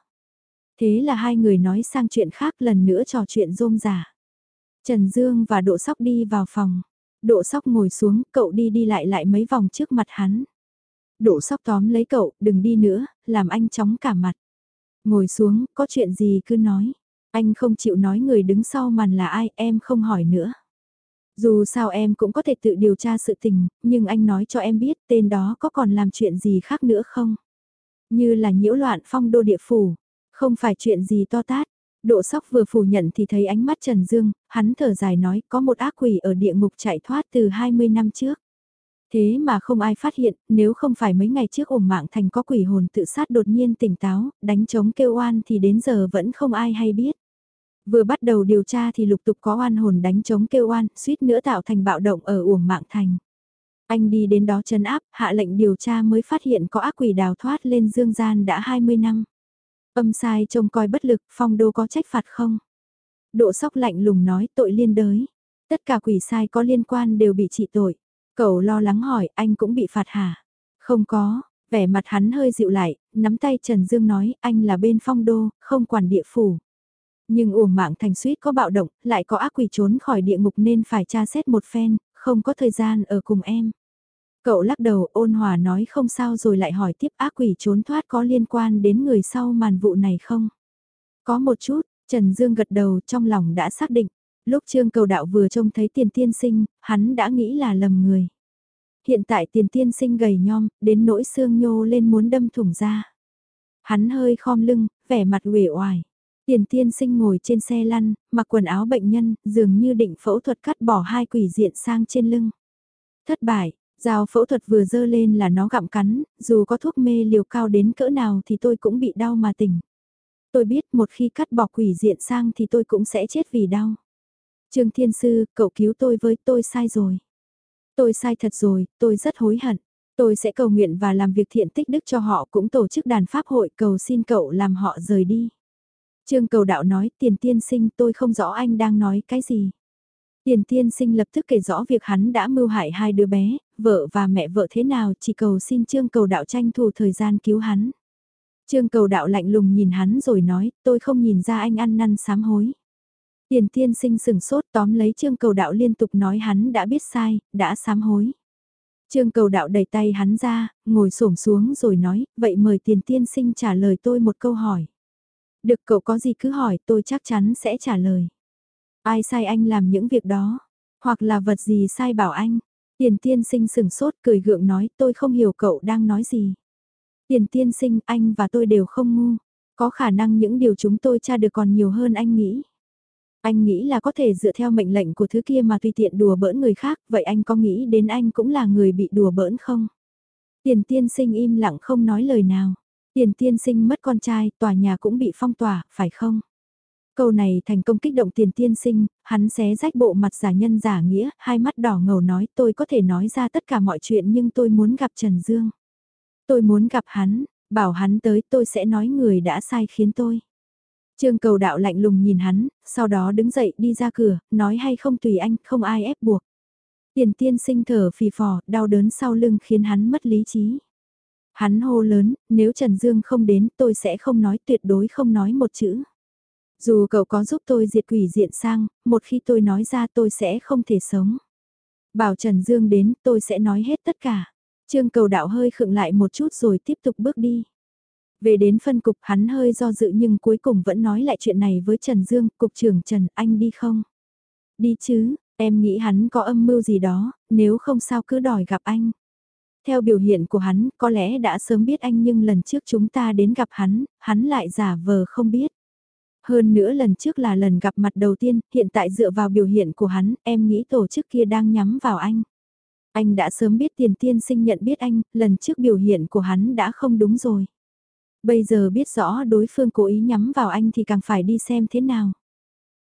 Thế là hai người nói sang chuyện khác lần nữa trò chuyện rôm rả. Trần Dương và Độ Sóc đi vào phòng. Độ Sóc ngồi xuống, cậu đi đi lại lại mấy vòng trước mặt hắn. Độ Sóc tóm lấy cậu, đừng đi nữa, làm anh chóng cả mặt. Ngồi xuống, có chuyện gì cứ nói. Anh không chịu nói người đứng sau màn là ai, em không hỏi nữa. Dù sao em cũng có thể tự điều tra sự tình, nhưng anh nói cho em biết tên đó có còn làm chuyện gì khác nữa không? Như là nhiễu loạn phong đô địa phủ, không phải chuyện gì to tát. Độ sóc vừa phủ nhận thì thấy ánh mắt Trần Dương, hắn thở dài nói có một ác quỷ ở địa ngục chạy thoát từ 20 năm trước. Thế mà không ai phát hiện, nếu không phải mấy ngày trước ủng mạng thành có quỷ hồn tự sát đột nhiên tỉnh táo, đánh chống kêu oan thì đến giờ vẫn không ai hay biết. Vừa bắt đầu điều tra thì lục tục có oan hồn đánh chống kêu oan, suýt nữa tạo thành bạo động ở uổng mạng thành. Anh đi đến đó chấn áp, hạ lệnh điều tra mới phát hiện có ác quỷ đào thoát lên dương gian đã 20 năm. Âm sai trông coi bất lực, phong đô có trách phạt không? Độ sóc lạnh lùng nói tội liên đới. Tất cả quỷ sai có liên quan đều bị trị tội. Cậu lo lắng hỏi, anh cũng bị phạt hả? Không có, vẻ mặt hắn hơi dịu lại, nắm tay Trần Dương nói, anh là bên phong đô, không quản địa phủ. Nhưng uổng mạng thành suýt có bạo động, lại có ác quỷ trốn khỏi địa ngục nên phải tra xét một phen, không có thời gian ở cùng em. Cậu lắc đầu ôn hòa nói không sao rồi lại hỏi tiếp ác quỷ trốn thoát có liên quan đến người sau màn vụ này không? Có một chút, Trần Dương gật đầu trong lòng đã xác định. Lúc Trương Cầu Đạo vừa trông thấy tiền tiên sinh, hắn đã nghĩ là lầm người. Hiện tại tiền tiên sinh gầy nhom, đến nỗi xương nhô lên muốn đâm thủng ra. Hắn hơi khom lưng, vẻ mặt uể oải. Tiền tiên sinh ngồi trên xe lăn, mặc quần áo bệnh nhân, dường như định phẫu thuật cắt bỏ hai quỷ diện sang trên lưng. Thất bại, dao phẫu thuật vừa dơ lên là nó gặm cắn, dù có thuốc mê liều cao đến cỡ nào thì tôi cũng bị đau mà tỉnh. Tôi biết một khi cắt bỏ quỷ diện sang thì tôi cũng sẽ chết vì đau. Trương Thiên Sư, cậu cứu tôi với tôi sai rồi. Tôi sai thật rồi, tôi rất hối hận. Tôi sẽ cầu nguyện và làm việc thiện tích đức cho họ cũng tổ chức đàn pháp hội cầu xin cậu làm họ rời đi. Trương cầu đạo nói tiền tiên sinh tôi không rõ anh đang nói cái gì. Tiền tiên sinh lập tức kể rõ việc hắn đã mưu hại hai đứa bé, vợ và mẹ vợ thế nào chỉ cầu xin trương cầu đạo tranh thủ thời gian cứu hắn. Trương cầu đạo lạnh lùng nhìn hắn rồi nói tôi không nhìn ra anh ăn năn sám hối. Tiền tiên sinh sừng sốt tóm lấy trương cầu đạo liên tục nói hắn đã biết sai, đã sám hối. Trương cầu đạo đẩy tay hắn ra, ngồi xổm xuống rồi nói, vậy mời tiền tiên sinh trả lời tôi một câu hỏi. Được cậu có gì cứ hỏi tôi chắc chắn sẽ trả lời. Ai sai anh làm những việc đó? Hoặc là vật gì sai bảo anh? Tiền tiên sinh sừng sốt cười gượng nói tôi không hiểu cậu đang nói gì. Tiền tiên sinh anh và tôi đều không ngu. Có khả năng những điều chúng tôi tra được còn nhiều hơn anh nghĩ. Anh nghĩ là có thể dựa theo mệnh lệnh của thứ kia mà tùy tiện đùa bỡn người khác, vậy anh có nghĩ đến anh cũng là người bị đùa bỡn không? Tiền tiên sinh im lặng không nói lời nào. Tiền tiên sinh mất con trai, tòa nhà cũng bị phong tỏa, phải không? Câu này thành công kích động tiền tiên sinh, hắn xé rách bộ mặt giả nhân giả nghĩa, hai mắt đỏ ngầu nói tôi có thể nói ra tất cả mọi chuyện nhưng tôi muốn gặp Trần Dương. Tôi muốn gặp hắn, bảo hắn tới tôi sẽ nói người đã sai khiến tôi. Trương cầu đạo lạnh lùng nhìn hắn, sau đó đứng dậy đi ra cửa, nói hay không tùy anh, không ai ép buộc. Tiền tiên sinh thở phì phò, đau đớn sau lưng khiến hắn mất lý trí. Hắn hô lớn, nếu Trần Dương không đến tôi sẽ không nói tuyệt đối không nói một chữ. Dù cậu có giúp tôi diệt quỷ diện sang, một khi tôi nói ra tôi sẽ không thể sống. Bảo Trần Dương đến tôi sẽ nói hết tất cả. Trương cầu đạo hơi khựng lại một chút rồi tiếp tục bước đi. Về đến phân cục hắn hơi do dự nhưng cuối cùng vẫn nói lại chuyện này với Trần Dương, cục trưởng Trần, anh đi không? Đi chứ, em nghĩ hắn có âm mưu gì đó, nếu không sao cứ đòi gặp anh. Theo biểu hiện của hắn, có lẽ đã sớm biết anh nhưng lần trước chúng ta đến gặp hắn, hắn lại giả vờ không biết. Hơn nữa lần trước là lần gặp mặt đầu tiên, hiện tại dựa vào biểu hiện của hắn, em nghĩ tổ chức kia đang nhắm vào anh. Anh đã sớm biết tiền tiên sinh nhận biết anh, lần trước biểu hiện của hắn đã không đúng rồi. Bây giờ biết rõ đối phương cố ý nhắm vào anh thì càng phải đi xem thế nào.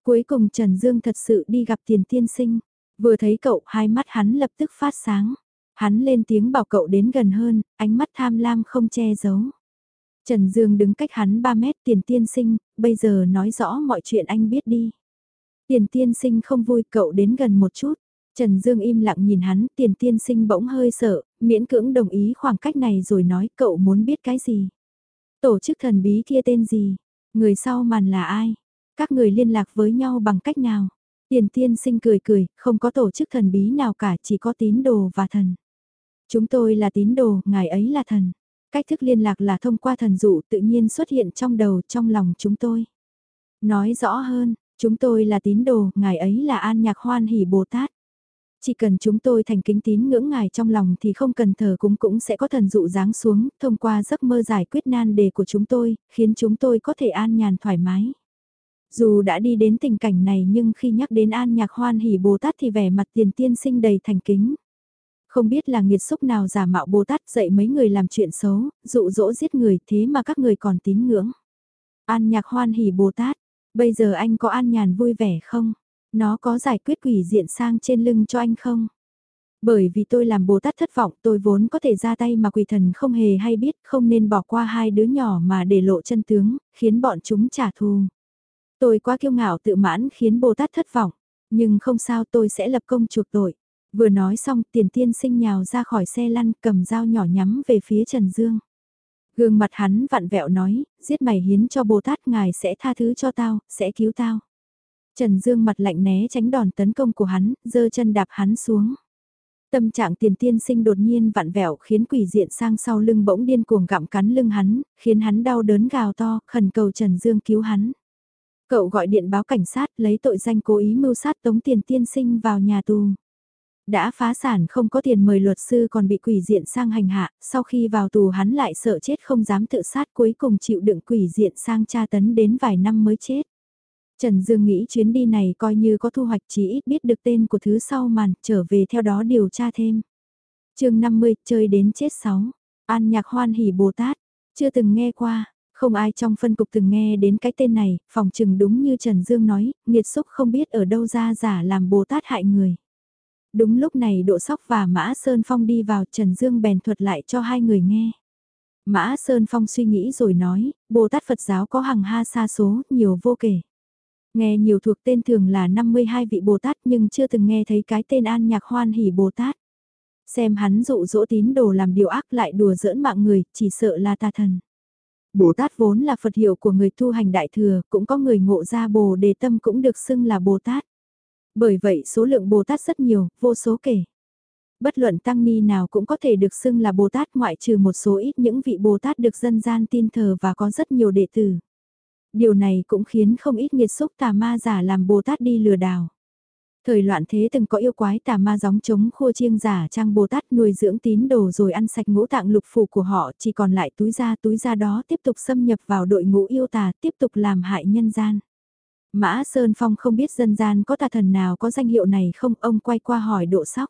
Cuối cùng Trần Dương thật sự đi gặp tiền tiên sinh. Vừa thấy cậu, hai mắt hắn lập tức phát sáng. Hắn lên tiếng bảo cậu đến gần hơn, ánh mắt tham lam không che giấu. Trần Dương đứng cách hắn 3 mét tiền tiên sinh, bây giờ nói rõ mọi chuyện anh biết đi. Tiền tiên sinh không vui cậu đến gần một chút. Trần Dương im lặng nhìn hắn, tiền tiên sinh bỗng hơi sợ, miễn cưỡng đồng ý khoảng cách này rồi nói cậu muốn biết cái gì. Tổ chức thần bí kia tên gì? Người sau màn là ai? Các người liên lạc với nhau bằng cách nào? Tiền tiên sinh cười cười, không có tổ chức thần bí nào cả, chỉ có tín đồ và thần. Chúng tôi là tín đồ, ngài ấy là thần. Cách thức liên lạc là thông qua thần dụ tự nhiên xuất hiện trong đầu, trong lòng chúng tôi. Nói rõ hơn, chúng tôi là tín đồ, ngài ấy là an nhạc hoan hỷ Bồ Tát. Chỉ cần chúng tôi thành kính tín ngưỡng ngài trong lòng thì không cần thờ cúng cũng sẽ có thần dụ giáng xuống, thông qua giấc mơ giải quyết nan đề của chúng tôi, khiến chúng tôi có thể an nhàn thoải mái. Dù đã đi đến tình cảnh này nhưng khi nhắc đến an nhạc hoan hỷ Bồ Tát thì vẻ mặt tiền tiên sinh đầy thành kính. Không biết là nghiệt xúc nào giả mạo Bồ Tát dạy mấy người làm chuyện xấu, dụ dỗ giết người thế mà các người còn tín ngưỡng. An nhạc hoan hỉ Bồ Tát, bây giờ anh có an nhàn vui vẻ không? Nó có giải quyết quỷ diện sang trên lưng cho anh không? Bởi vì tôi làm Bồ Tát thất vọng tôi vốn có thể ra tay mà quỷ thần không hề hay biết không nên bỏ qua hai đứa nhỏ mà để lộ chân tướng, khiến bọn chúng trả thù. Tôi quá kiêu ngạo tự mãn khiến Bồ Tát thất vọng, nhưng không sao tôi sẽ lập công chuộc tội. Vừa nói xong tiền tiên sinh nhào ra khỏi xe lăn cầm dao nhỏ nhắm về phía Trần Dương. Gương mặt hắn vặn vẹo nói, giết mày hiến cho Bồ Tát ngài sẽ tha thứ cho tao, sẽ cứu tao. Trần Dương mặt lạnh né tránh đòn tấn công của hắn, giơ chân đạp hắn xuống. Tâm trạng tiền tiên sinh đột nhiên vặn vẹo khiến quỷ diện sang sau lưng bỗng điên cuồng gặm cắn lưng hắn, khiến hắn đau đớn gào to, khẩn cầu Trần Dương cứu hắn. Cậu gọi điện báo cảnh sát lấy tội danh cố ý mưu sát tống tiền tiên sinh vào nhà tù. Đã phá sản không có tiền mời luật sư còn bị quỷ diện sang hành hạ, sau khi vào tù hắn lại sợ chết không dám tự sát cuối cùng chịu đựng quỷ diện sang tra tấn đến vài năm mới chết. Trần Dương nghĩ chuyến đi này coi như có thu hoạch chỉ ít biết được tên của thứ sau màn, trở về theo đó điều tra thêm. chương 50, chơi đến chết 6. An nhạc hoan hỉ Bồ Tát, chưa từng nghe qua, không ai trong phân cục từng nghe đến cái tên này, phòng trừng đúng như Trần Dương nói, nghiệt xúc không biết ở đâu ra giả làm Bồ Tát hại người. Đúng lúc này Độ Sóc và Mã Sơn Phong đi vào Trần Dương bèn thuật lại cho hai người nghe. Mã Sơn Phong suy nghĩ rồi nói, Bồ Tát Phật giáo có hàng ha xa số, nhiều vô kể. Nghe nhiều thuộc tên thường là 52 vị Bồ Tát nhưng chưa từng nghe thấy cái tên An Nhạc Hoan Hỷ Bồ Tát. Xem hắn dụ dỗ tín đồ làm điều ác lại đùa giỡn mạng người, chỉ sợ là tà thần. Bồ Tát vốn là Phật hiệu của người tu hành đại thừa, cũng có người ngộ ra Bồ đề tâm cũng được xưng là Bồ Tát. Bởi vậy số lượng Bồ Tát rất nhiều, vô số kể. Bất luận tăng ni nào cũng có thể được xưng là Bồ Tát ngoại trừ một số ít những vị Bồ Tát được dân gian tin thờ và có rất nhiều đệ tử. Điều này cũng khiến không ít nghiệt xúc tà ma giả làm Bồ Tát đi lừa đảo. Thời loạn thế từng có yêu quái tà ma gióng chống khô chiêng giả trang Bồ Tát nuôi dưỡng tín đồ rồi ăn sạch ngũ tạng lục phủ của họ chỉ còn lại túi da túi da đó tiếp tục xâm nhập vào đội ngũ yêu tà tiếp tục làm hại nhân gian. Mã Sơn Phong không biết dân gian có tà thần nào có danh hiệu này không ông quay qua hỏi độ sóc.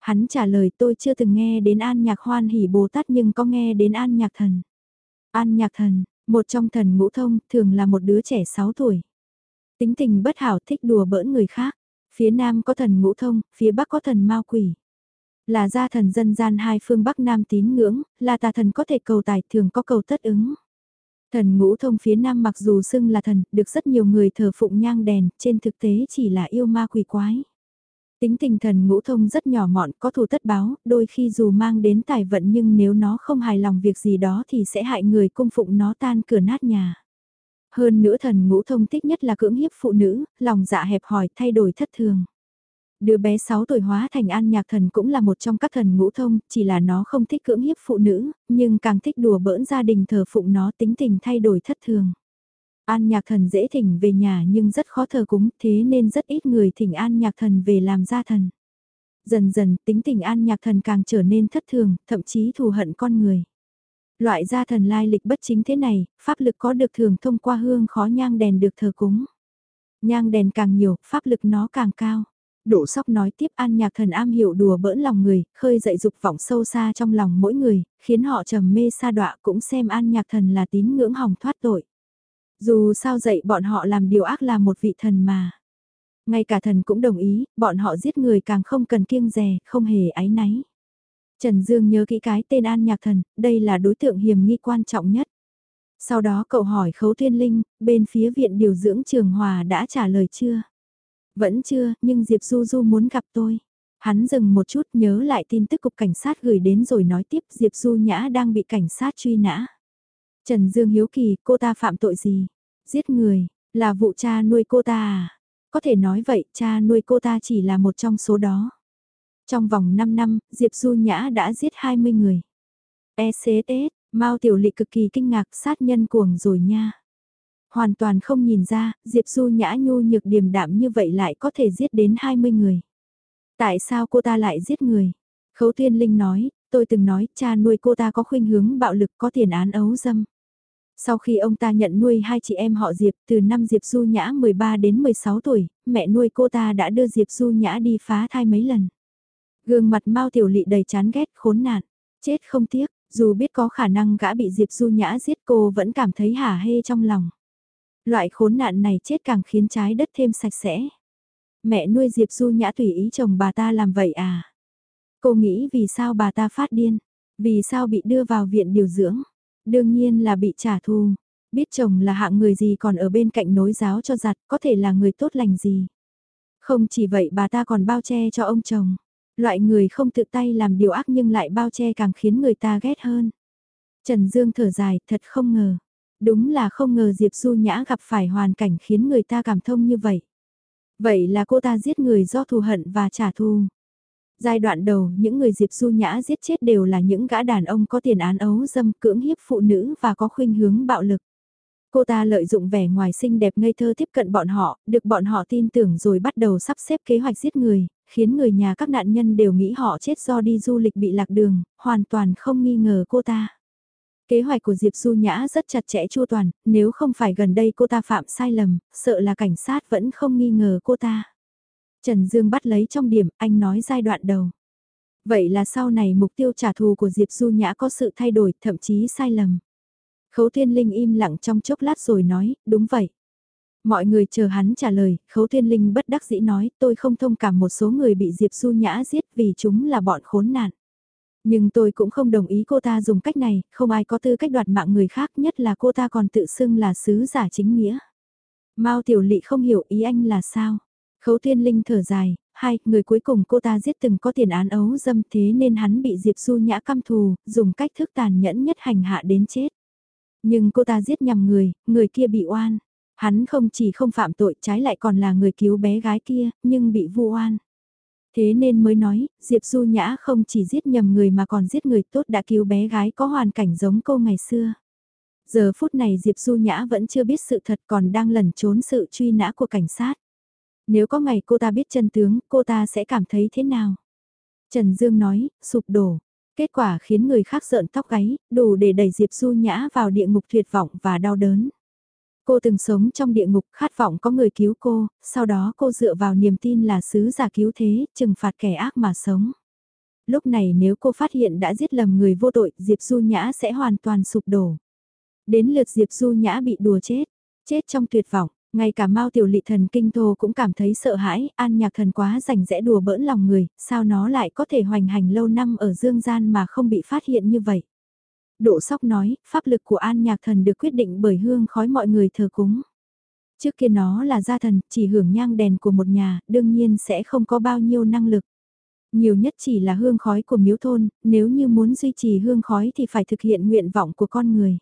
Hắn trả lời tôi chưa từng nghe đến an nhạc hoan hỉ Bồ Tát nhưng có nghe đến an nhạc thần. An nhạc thần, một trong thần ngũ thông thường là một đứa trẻ 6 tuổi. Tính tình bất hảo thích đùa bỡn người khác. Phía nam có thần ngũ thông, phía bắc có thần mao quỷ. Là gia thần dân gian hai phương bắc nam tín ngưỡng, là tà thần có thể cầu tài thường có cầu tất ứng. Thần ngũ thông phía nam mặc dù xưng là thần, được rất nhiều người thờ phụng nhang đèn, trên thực tế chỉ là yêu ma quỷ quái. Tính tình thần ngũ thông rất nhỏ mọn, có thù tất báo, đôi khi dù mang đến tài vận nhưng nếu nó không hài lòng việc gì đó thì sẽ hại người cung phụng nó tan cửa nát nhà. Hơn nữa thần ngũ thông thích nhất là cưỡng hiếp phụ nữ, lòng dạ hẹp hòi thay đổi thất thường. Đứa bé 6 tuổi hóa thành an nhạc thần cũng là một trong các thần ngũ thông, chỉ là nó không thích cưỡng hiếp phụ nữ, nhưng càng thích đùa bỡn gia đình thờ phụng nó tính tình thay đổi thất thường. An nhạc thần dễ thỉnh về nhà nhưng rất khó thờ cúng, thế nên rất ít người thỉnh an nhạc thần về làm gia thần. Dần dần tính tình an nhạc thần càng trở nên thất thường, thậm chí thù hận con người. Loại gia thần lai lịch bất chính thế này, pháp lực có được thường thông qua hương khó nhang đèn được thờ cúng. Nhang đèn càng nhiều, pháp lực nó càng cao. Đỗ sóc nói tiếp an nhạc thần am hiểu đùa bỡn lòng người, khơi dậy dục vọng sâu xa trong lòng mỗi người, khiến họ trầm mê sa đọa cũng xem an nhạc thần là tín ngưỡng hỏng thoát tội. Dù sao dạy bọn họ làm điều ác là một vị thần mà. Ngay cả thần cũng đồng ý, bọn họ giết người càng không cần kiêng rè, không hề áy náy. Trần Dương nhớ kỹ cái tên An Nhạc Thần, đây là đối tượng hiểm nghi quan trọng nhất. Sau đó cậu hỏi Khấu Thiên Linh, bên phía viện điều dưỡng Trường Hòa đã trả lời chưa? Vẫn chưa, nhưng Diệp Du Du muốn gặp tôi. Hắn dừng một chút nhớ lại tin tức cục cảnh sát gửi đến rồi nói tiếp Diệp Du Nhã đang bị cảnh sát truy nã. Trần Dương hiếu kỳ, cô ta phạm tội gì? Giết người, là vụ cha nuôi cô ta à? Có thể nói vậy, cha nuôi cô ta chỉ là một trong số đó. Trong vòng 5 năm, Diệp Du Nhã đã giết 20 người. ECS, Mao Tiểu Lị cực kỳ kinh ngạc sát nhân cuồng rồi nha. Hoàn toàn không nhìn ra, Diệp Du Nhã nhu nhược điềm đạm như vậy lại có thể giết đến 20 người. Tại sao cô ta lại giết người? Khấu Thiên Linh nói, tôi từng nói cha nuôi cô ta có khuynh hướng bạo lực có tiền án ấu dâm. Sau khi ông ta nhận nuôi hai chị em họ Diệp từ năm Diệp Du Nhã 13 đến 16 tuổi, mẹ nuôi cô ta đã đưa Diệp Du Nhã đi phá thai mấy lần. Gương mặt Mao Tiểu Lị đầy chán ghét khốn nạn, chết không tiếc, dù biết có khả năng gã bị Diệp Du Nhã giết cô vẫn cảm thấy hả hê trong lòng. Loại khốn nạn này chết càng khiến trái đất thêm sạch sẽ. Mẹ nuôi Diệp Du Nhã tùy ý chồng bà ta làm vậy à? Cô nghĩ vì sao bà ta phát điên? Vì sao bị đưa vào viện điều dưỡng? Đương nhiên là bị trả thù. Biết chồng là hạng người gì còn ở bên cạnh nối giáo cho giặt có thể là người tốt lành gì. Không chỉ vậy bà ta còn bao che cho ông chồng. Loại người không tự tay làm điều ác nhưng lại bao che càng khiến người ta ghét hơn. Trần Dương thở dài, thật không ngờ. Đúng là không ngờ Diệp Du Nhã gặp phải hoàn cảnh khiến người ta cảm thông như vậy. Vậy là cô ta giết người do thù hận và trả thù. Giai đoạn đầu, những người Diệp Du Nhã giết chết đều là những gã đàn ông có tiền án ấu dâm cưỡng hiếp phụ nữ và có khuynh hướng bạo lực. Cô ta lợi dụng vẻ ngoài xinh đẹp ngây thơ tiếp cận bọn họ, được bọn họ tin tưởng rồi bắt đầu sắp xếp kế hoạch giết người, khiến người nhà các nạn nhân đều nghĩ họ chết do đi du lịch bị lạc đường, hoàn toàn không nghi ngờ cô ta. Kế hoạch của Diệp Du Nhã rất chặt chẽ chu toàn, nếu không phải gần đây cô ta phạm sai lầm, sợ là cảnh sát vẫn không nghi ngờ cô ta. Trần Dương bắt lấy trong điểm, anh nói giai đoạn đầu. Vậy là sau này mục tiêu trả thù của Diệp Du Nhã có sự thay đổi, thậm chí sai lầm. Khấu Thiên Linh im lặng trong chốc lát rồi nói, đúng vậy. Mọi người chờ hắn trả lời, Khấu Thiên Linh bất đắc dĩ nói, tôi không thông cảm một số người bị Diệp Du Nhã giết vì chúng là bọn khốn nạn. Nhưng tôi cũng không đồng ý cô ta dùng cách này, không ai có tư cách đoạt mạng người khác nhất là cô ta còn tự xưng là sứ giả chính nghĩa. Mao Tiểu Lị không hiểu ý anh là sao. Khấu Thiên Linh thở dài, hai, người cuối cùng cô ta giết từng có tiền án ấu dâm thế nên hắn bị Diệp Du Nhã căm thù, dùng cách thức tàn nhẫn nhất hành hạ đến chết. Nhưng cô ta giết nhầm người, người kia bị oan. Hắn không chỉ không phạm tội trái lại còn là người cứu bé gái kia, nhưng bị vu oan. Thế nên mới nói, Diệp Du Nhã không chỉ giết nhầm người mà còn giết người tốt đã cứu bé gái có hoàn cảnh giống cô ngày xưa. Giờ phút này Diệp Du Nhã vẫn chưa biết sự thật còn đang lẩn trốn sự truy nã của cảnh sát. Nếu có ngày cô ta biết chân tướng, cô ta sẽ cảm thấy thế nào? Trần Dương nói, sụp đổ. Kết quả khiến người khác sợn tóc gáy, đủ để đẩy Diệp Du Nhã vào địa ngục tuyệt vọng và đau đớn. Cô từng sống trong địa ngục khát vọng có người cứu cô, sau đó cô dựa vào niềm tin là sứ giả cứu thế, trừng phạt kẻ ác mà sống. Lúc này nếu cô phát hiện đã giết lầm người vô tội, Diệp Du Nhã sẽ hoàn toàn sụp đổ. Đến lượt Diệp Du Nhã bị đùa chết, chết trong tuyệt vọng. Ngay cả Mao Tiểu Lị thần kinh thô cũng cảm thấy sợ hãi, An Nhạc thần quá rảnh rẽ đùa bỡn lòng người, sao nó lại có thể hoành hành lâu năm ở dương gian mà không bị phát hiện như vậy. Độ sóc nói, pháp lực của An Nhạc thần được quyết định bởi hương khói mọi người thờ cúng. Trước kia nó là gia thần, chỉ hưởng nhang đèn của một nhà, đương nhiên sẽ không có bao nhiêu năng lực. Nhiều nhất chỉ là hương khói của miếu thôn, nếu như muốn duy trì hương khói thì phải thực hiện nguyện vọng của con người.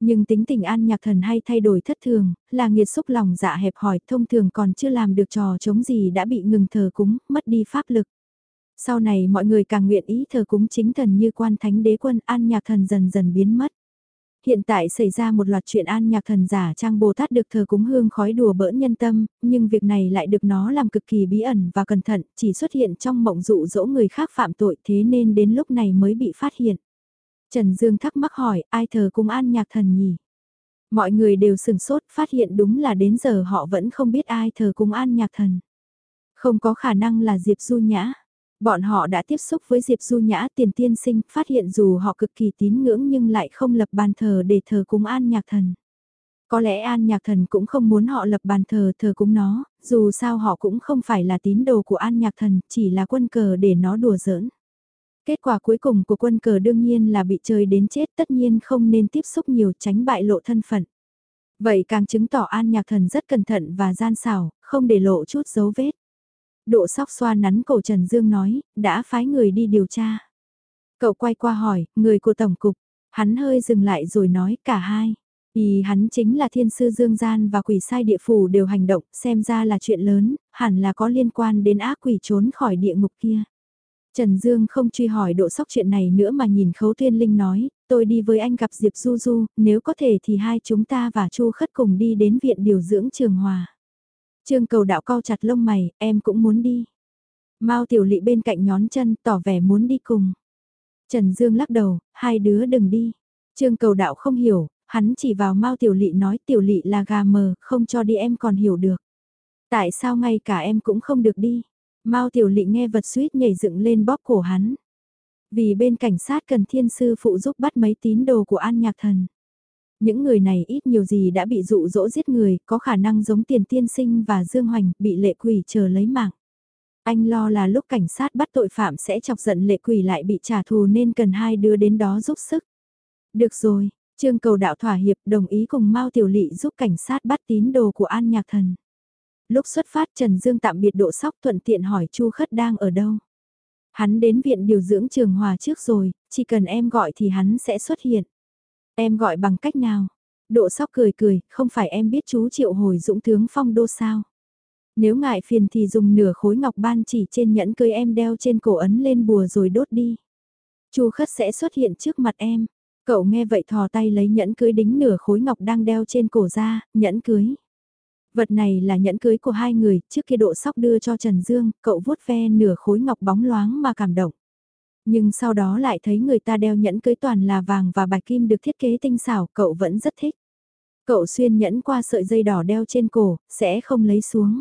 Nhưng tính tình an nhạc thần hay thay đổi thất thường, là nghiệt xúc lòng dạ hẹp hỏi thông thường còn chưa làm được trò chống gì đã bị ngừng thờ cúng, mất đi pháp lực. Sau này mọi người càng nguyện ý thờ cúng chính thần như quan thánh đế quân an nhạc thần dần dần biến mất. Hiện tại xảy ra một loạt chuyện an nhạc thần giả trang Bồ Tát được thờ cúng hương khói đùa bỡn nhân tâm, nhưng việc này lại được nó làm cực kỳ bí ẩn và cẩn thận, chỉ xuất hiện trong mộng dụ dỗ người khác phạm tội thế nên đến lúc này mới bị phát hiện. Trần Dương thắc mắc hỏi ai thờ cúng an nhạc thần nhỉ? Mọi người đều sừng sốt phát hiện đúng là đến giờ họ vẫn không biết ai thờ cúng an nhạc thần. Không có khả năng là Diệp Du Nhã. Bọn họ đã tiếp xúc với Diệp Du Nhã tiền tiên sinh, phát hiện dù họ cực kỳ tín ngưỡng nhưng lại không lập bàn thờ để thờ cúng an nhạc thần. Có lẽ an nhạc thần cũng không muốn họ lập bàn thờ thờ cúng nó, dù sao họ cũng không phải là tín đồ của an nhạc thần, chỉ là quân cờ để nó đùa giỡn. Kết quả cuối cùng của quân cờ đương nhiên là bị chơi đến chết tất nhiên không nên tiếp xúc nhiều tránh bại lộ thân phận. Vậy càng chứng tỏ an nhạc thần rất cẩn thận và gian xảo, không để lộ chút dấu vết. Độ sóc xoa nắn cổ Trần Dương nói, đã phái người đi điều tra. Cậu quay qua hỏi, người của Tổng cục, hắn hơi dừng lại rồi nói cả hai. Ý hắn chính là thiên sư Dương Gian và quỷ sai địa phủ đều hành động, xem ra là chuyện lớn, hẳn là có liên quan đến ác quỷ trốn khỏi địa ngục kia. Trần Dương không truy hỏi độ sóc chuyện này nữa mà nhìn Khấu Thiên Linh nói, tôi đi với anh gặp Diệp Du Du, nếu có thể thì hai chúng ta và Chu Khất cùng đi đến viện điều dưỡng Trường Hòa. Trương cầu đạo cao chặt lông mày, em cũng muốn đi. Mao Tiểu Lị bên cạnh nhón chân tỏ vẻ muốn đi cùng. Trần Dương lắc đầu, hai đứa đừng đi. Trương cầu đạo không hiểu, hắn chỉ vào Mao Tiểu Lị nói Tiểu Lị là gà mờ, không cho đi em còn hiểu được. Tại sao ngay cả em cũng không được đi? Mao Tiểu Lị nghe vật suýt nhảy dựng lên bóp cổ hắn. Vì bên cảnh sát cần thiên sư phụ giúp bắt mấy tín đồ của An Nhạc Thần. Những người này ít nhiều gì đã bị dụ dỗ giết người, có khả năng giống tiền tiên sinh và Dương Hoành, bị lệ quỷ chờ lấy mạng. Anh lo là lúc cảnh sát bắt tội phạm sẽ chọc giận lệ quỷ lại bị trả thù nên cần hai đứa đến đó giúp sức. Được rồi, Trương Cầu Đạo thỏa hiệp đồng ý cùng Mao Tiểu Lị giúp cảnh sát bắt tín đồ của An Nhạc Thần. Lúc xuất phát Trần Dương tạm biệt độ sóc thuận tiện hỏi Chu Khất đang ở đâu. Hắn đến viện điều dưỡng trường hòa trước rồi, chỉ cần em gọi thì hắn sẽ xuất hiện. Em gọi bằng cách nào? Độ sóc cười cười, không phải em biết chú triệu hồi dũng tướng phong đô sao? Nếu ngại phiền thì dùng nửa khối ngọc ban chỉ trên nhẫn cưới em đeo trên cổ ấn lên bùa rồi đốt đi. Chu khất sẽ xuất hiện trước mặt em. Cậu nghe vậy thò tay lấy nhẫn cưới đính nửa khối ngọc đang đeo trên cổ ra, nhẫn cưới. Vật này là nhẫn cưới của hai người, trước kia độ sóc đưa cho Trần Dương, cậu vuốt ve nửa khối ngọc bóng loáng mà cảm động. Nhưng sau đó lại thấy người ta đeo nhẫn cưới toàn là vàng và bạch kim được thiết kế tinh xảo, cậu vẫn rất thích. Cậu xuyên nhẫn qua sợi dây đỏ đeo trên cổ, sẽ không lấy xuống.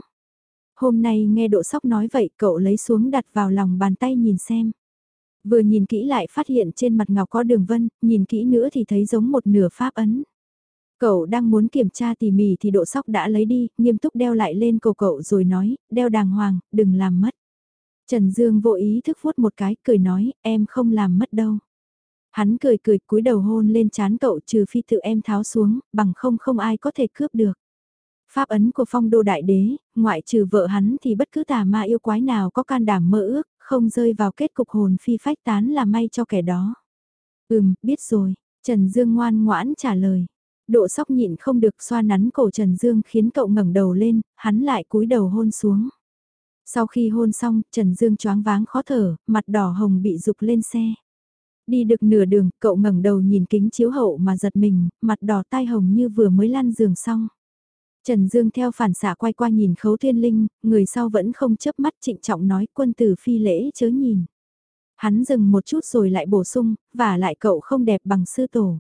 Hôm nay nghe độ sóc nói vậy cậu lấy xuống đặt vào lòng bàn tay nhìn xem. Vừa nhìn kỹ lại phát hiện trên mặt ngọc có đường vân, nhìn kỹ nữa thì thấy giống một nửa pháp ấn. Cậu đang muốn kiểm tra tỉ mỉ thì độ sóc đã lấy đi, nghiêm túc đeo lại lên cổ cậu rồi nói, đeo đàng hoàng, đừng làm mất. Trần Dương vô ý thức vuốt một cái, cười nói, em không làm mất đâu. Hắn cười cười cúi đầu hôn lên chán cậu trừ phi tự em tháo xuống, bằng không không ai có thể cướp được. Pháp ấn của phong đô đại đế, ngoại trừ vợ hắn thì bất cứ tà ma yêu quái nào có can đảm mơ ước, không rơi vào kết cục hồn phi phách tán là may cho kẻ đó. Ừm, biết rồi, Trần Dương ngoan ngoãn trả lời. Độ sóc nhịn không được xoa nắn cổ Trần Dương khiến cậu ngẩng đầu lên, hắn lại cúi đầu hôn xuống. Sau khi hôn xong, Trần Dương choáng váng khó thở, mặt đỏ hồng bị dục lên xe. Đi được nửa đường, cậu ngẩng đầu nhìn kính chiếu hậu mà giật mình, mặt đỏ tai hồng như vừa mới lăn giường xong. Trần Dương theo phản xạ quay qua nhìn khấu thiên linh, người sau vẫn không chớp mắt trịnh trọng nói quân tử phi lễ chớ nhìn. Hắn dừng một chút rồi lại bổ sung, và lại cậu không đẹp bằng sư tổ.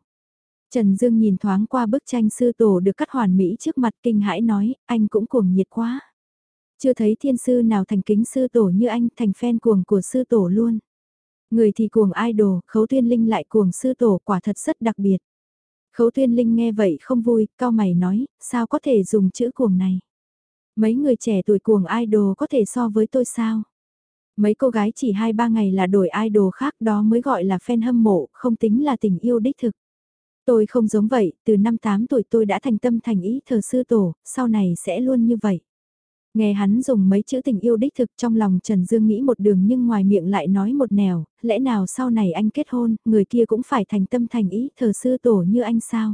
Trần Dương nhìn thoáng qua bức tranh sư tổ được cắt hoàn mỹ trước mặt kinh hãi nói, anh cũng cuồng nhiệt quá. Chưa thấy thiên sư nào thành kính sư tổ như anh thành fan cuồng của sư tổ luôn. Người thì cuồng idol, khấu tuyên linh lại cuồng sư tổ quả thật rất đặc biệt. Khấu tuyên linh nghe vậy không vui, cao mày nói, sao có thể dùng chữ cuồng này. Mấy người trẻ tuổi cuồng idol có thể so với tôi sao? Mấy cô gái chỉ 2-3 ngày là đổi idol khác đó mới gọi là fan hâm mộ, không tính là tình yêu đích thực. Tôi không giống vậy, từ năm 8 tuổi tôi đã thành tâm thành ý thờ sư tổ, sau này sẽ luôn như vậy. Nghe hắn dùng mấy chữ tình yêu đích thực trong lòng Trần Dương nghĩ một đường nhưng ngoài miệng lại nói một nẻo, lẽ nào sau này anh kết hôn, người kia cũng phải thành tâm thành ý thờ sư tổ như anh sao?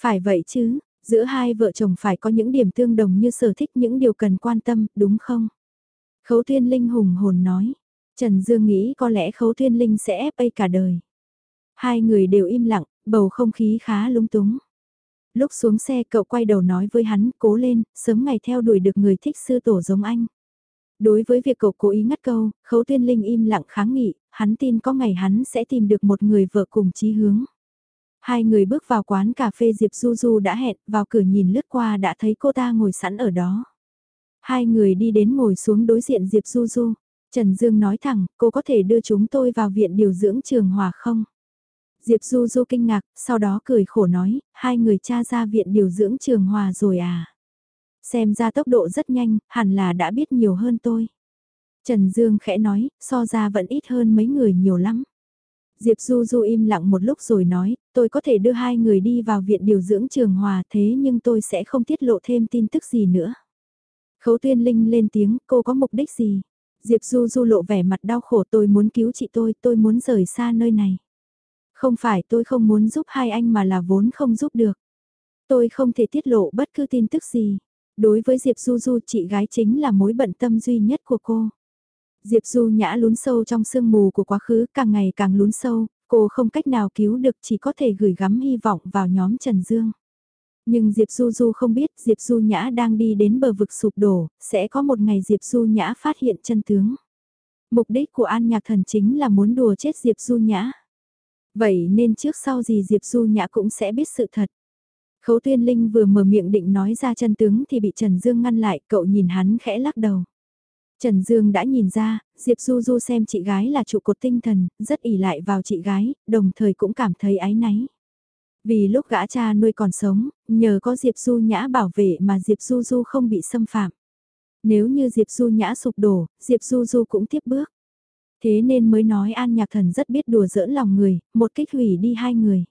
Phải vậy chứ, giữa hai vợ chồng phải có những điểm tương đồng như sở thích những điều cần quan tâm, đúng không? Khấu Thiên Linh hùng hồn nói, Trần Dương nghĩ có lẽ Khấu Thiên Linh sẽ ép ấy cả đời. Hai người đều im lặng, bầu không khí khá lung túng. Lúc xuống xe cậu quay đầu nói với hắn, cố lên, sớm ngày theo đuổi được người thích sư tổ giống anh. Đối với việc cậu cố ý ngắt câu, khấu tuyên linh im lặng kháng nghị, hắn tin có ngày hắn sẽ tìm được một người vợ cùng chí hướng. Hai người bước vào quán cà phê Diệp Du Du đã hẹn, vào cửa nhìn lướt qua đã thấy cô ta ngồi sẵn ở đó. Hai người đi đến ngồi xuống đối diện Diệp Du Du. Trần Dương nói thẳng, cô có thể đưa chúng tôi vào viện điều dưỡng trường hòa không? Diệp Du Du kinh ngạc, sau đó cười khổ nói, hai người cha ra viện điều dưỡng trường hòa rồi à. Xem ra tốc độ rất nhanh, hẳn là đã biết nhiều hơn tôi. Trần Dương khẽ nói, so ra vẫn ít hơn mấy người nhiều lắm. Diệp Du Du im lặng một lúc rồi nói, tôi có thể đưa hai người đi vào viện điều dưỡng trường hòa thế nhưng tôi sẽ không tiết lộ thêm tin tức gì nữa. Khấu tuyên linh lên tiếng, cô có mục đích gì? Diệp Du Du lộ vẻ mặt đau khổ tôi muốn cứu chị tôi, tôi muốn rời xa nơi này. Không phải tôi không muốn giúp hai anh mà là vốn không giúp được. Tôi không thể tiết lộ bất cứ tin tức gì. Đối với Diệp Du Du chị gái chính là mối bận tâm duy nhất của cô. Diệp Du nhã lún sâu trong sương mù của quá khứ càng ngày càng lún sâu, cô không cách nào cứu được chỉ có thể gửi gắm hy vọng vào nhóm Trần Dương. Nhưng Diệp Du Du không biết Diệp Du Nhã đang đi đến bờ vực sụp đổ, sẽ có một ngày Diệp Du Nhã phát hiện chân tướng. Mục đích của An Nhạc Thần chính là muốn đùa chết Diệp Du Nhã. Vậy nên trước sau gì Diệp Du Nhã cũng sẽ biết sự thật. Khấu Tuyên Linh vừa mở miệng định nói ra chân tướng thì bị Trần Dương ngăn lại, cậu nhìn hắn khẽ lắc đầu. Trần Dương đã nhìn ra, Diệp Du Du xem chị gái là trụ cột tinh thần, rất ỉ lại vào chị gái, đồng thời cũng cảm thấy áy náy. Vì lúc gã cha nuôi còn sống, nhờ có Diệp Du Nhã bảo vệ mà Diệp Du Du không bị xâm phạm. Nếu như Diệp Du Nhã sụp đổ, Diệp Du Du cũng tiếp bước. Thế nên mới nói An Nhạc Thần rất biết đùa giỡn lòng người, một kích hủy đi hai người.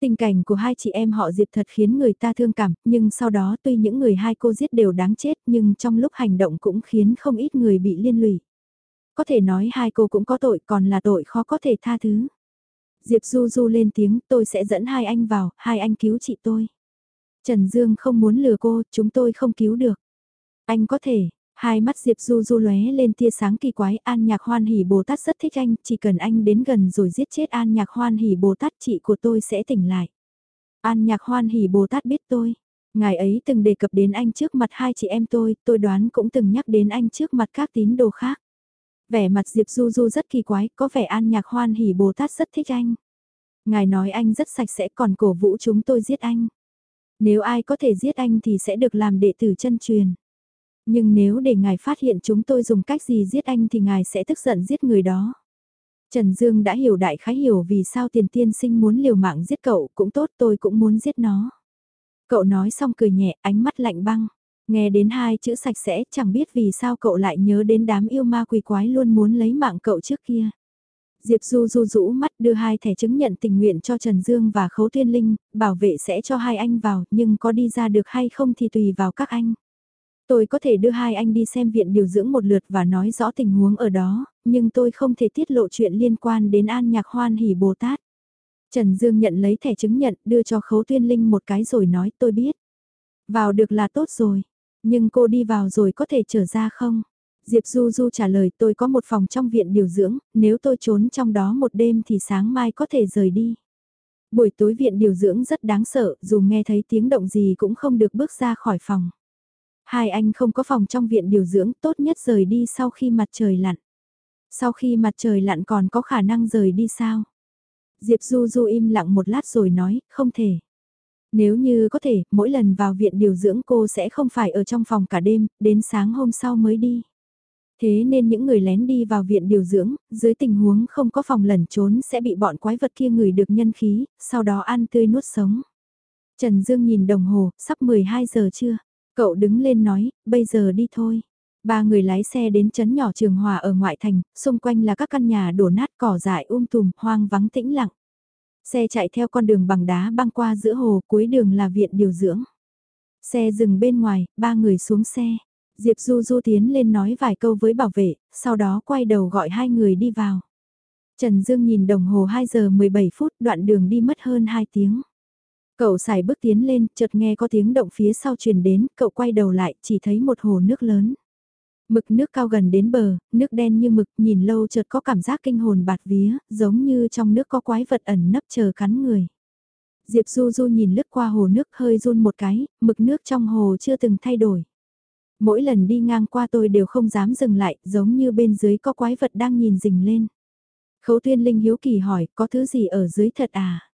Tình cảnh của hai chị em họ Diệp thật khiến người ta thương cảm, nhưng sau đó tuy những người hai cô giết đều đáng chết nhưng trong lúc hành động cũng khiến không ít người bị liên lụy. có thể nói hai cô cũng có tội còn là tội khó có thể tha thứ. Diệp Du Du lên tiếng tôi sẽ dẫn hai anh vào, hai anh cứu chị tôi. Trần Dương không muốn lừa cô, chúng tôi không cứu được. Anh có thể, hai mắt Diệp Du Du lóe lên tia sáng kỳ quái, An Nhạc Hoan Hỉ Bồ Tát rất thích anh, chỉ cần anh đến gần rồi giết chết An Nhạc Hoan Hỉ Bồ Tát chị của tôi sẽ tỉnh lại. An Nhạc Hoan Hỉ Bồ Tát biết tôi, ngài ấy từng đề cập đến anh trước mặt hai chị em tôi, tôi đoán cũng từng nhắc đến anh trước mặt các tín đồ khác. Vẻ mặt Diệp Du Du rất kỳ quái, có vẻ An Nhạc Hoan Hỉ Bồ Tát rất thích anh. Ngài nói anh rất sạch sẽ còn cổ vũ chúng tôi giết anh. Nếu ai có thể giết anh thì sẽ được làm đệ tử chân truyền. Nhưng nếu để ngài phát hiện chúng tôi dùng cách gì giết anh thì ngài sẽ tức giận giết người đó. Trần Dương đã hiểu đại khái hiểu vì sao tiền tiên sinh muốn liều mạng giết cậu cũng tốt tôi cũng muốn giết nó. Cậu nói xong cười nhẹ ánh mắt lạnh băng. Nghe đến hai chữ sạch sẽ chẳng biết vì sao cậu lại nhớ đến đám yêu ma quỷ quái luôn muốn lấy mạng cậu trước kia. Diệp Du Du rũ mắt đưa hai thẻ chứng nhận tình nguyện cho Trần Dương và Khấu Thiên Linh, bảo vệ sẽ cho hai anh vào, nhưng có đi ra được hay không thì tùy vào các anh. Tôi có thể đưa hai anh đi xem viện điều dưỡng một lượt và nói rõ tình huống ở đó, nhưng tôi không thể tiết lộ chuyện liên quan đến An Nhạc Hoan Hỷ Bồ Tát. Trần Dương nhận lấy thẻ chứng nhận đưa cho Khấu Tuyên Linh một cái rồi nói tôi biết. Vào được là tốt rồi, nhưng cô đi vào rồi có thể trở ra không? Diệp Du Du trả lời tôi có một phòng trong viện điều dưỡng, nếu tôi trốn trong đó một đêm thì sáng mai có thể rời đi. Buổi tối viện điều dưỡng rất đáng sợ, dù nghe thấy tiếng động gì cũng không được bước ra khỏi phòng. Hai anh không có phòng trong viện điều dưỡng, tốt nhất rời đi sau khi mặt trời lặn. Sau khi mặt trời lặn còn có khả năng rời đi sao? Diệp Du Du im lặng một lát rồi nói, không thể. Nếu như có thể, mỗi lần vào viện điều dưỡng cô sẽ không phải ở trong phòng cả đêm, đến sáng hôm sau mới đi. Thế nên những người lén đi vào viện điều dưỡng, dưới tình huống không có phòng lẩn trốn sẽ bị bọn quái vật kia ngửi được nhân khí, sau đó ăn tươi nuốt sống. Trần Dương nhìn đồng hồ, sắp 12 giờ chưa? Cậu đứng lên nói, bây giờ đi thôi. Ba người lái xe đến chấn nhỏ Trường Hòa ở ngoại thành, xung quanh là các căn nhà đổ nát cỏ dại um tùm, hoang vắng tĩnh lặng. Xe chạy theo con đường bằng đá băng qua giữa hồ, cuối đường là viện điều dưỡng. Xe dừng bên ngoài, ba người xuống xe. Diệp Du Du tiến lên nói vài câu với bảo vệ, sau đó quay đầu gọi hai người đi vào. Trần Dương nhìn đồng hồ 2 giờ 17 phút, đoạn đường đi mất hơn 2 tiếng. Cậu xài bước tiến lên, chợt nghe có tiếng động phía sau truyền đến, cậu quay đầu lại, chỉ thấy một hồ nước lớn. Mực nước cao gần đến bờ, nước đen như mực, nhìn lâu chợt có cảm giác kinh hồn bạt vía, giống như trong nước có quái vật ẩn nấp chờ cắn người. Diệp Du Du nhìn lướt qua hồ nước hơi run một cái, mực nước trong hồ chưa từng thay đổi. Mỗi lần đi ngang qua tôi đều không dám dừng lại, giống như bên dưới có quái vật đang nhìn rình lên. Khấu tuyên linh hiếu kỳ hỏi, có thứ gì ở dưới thật à?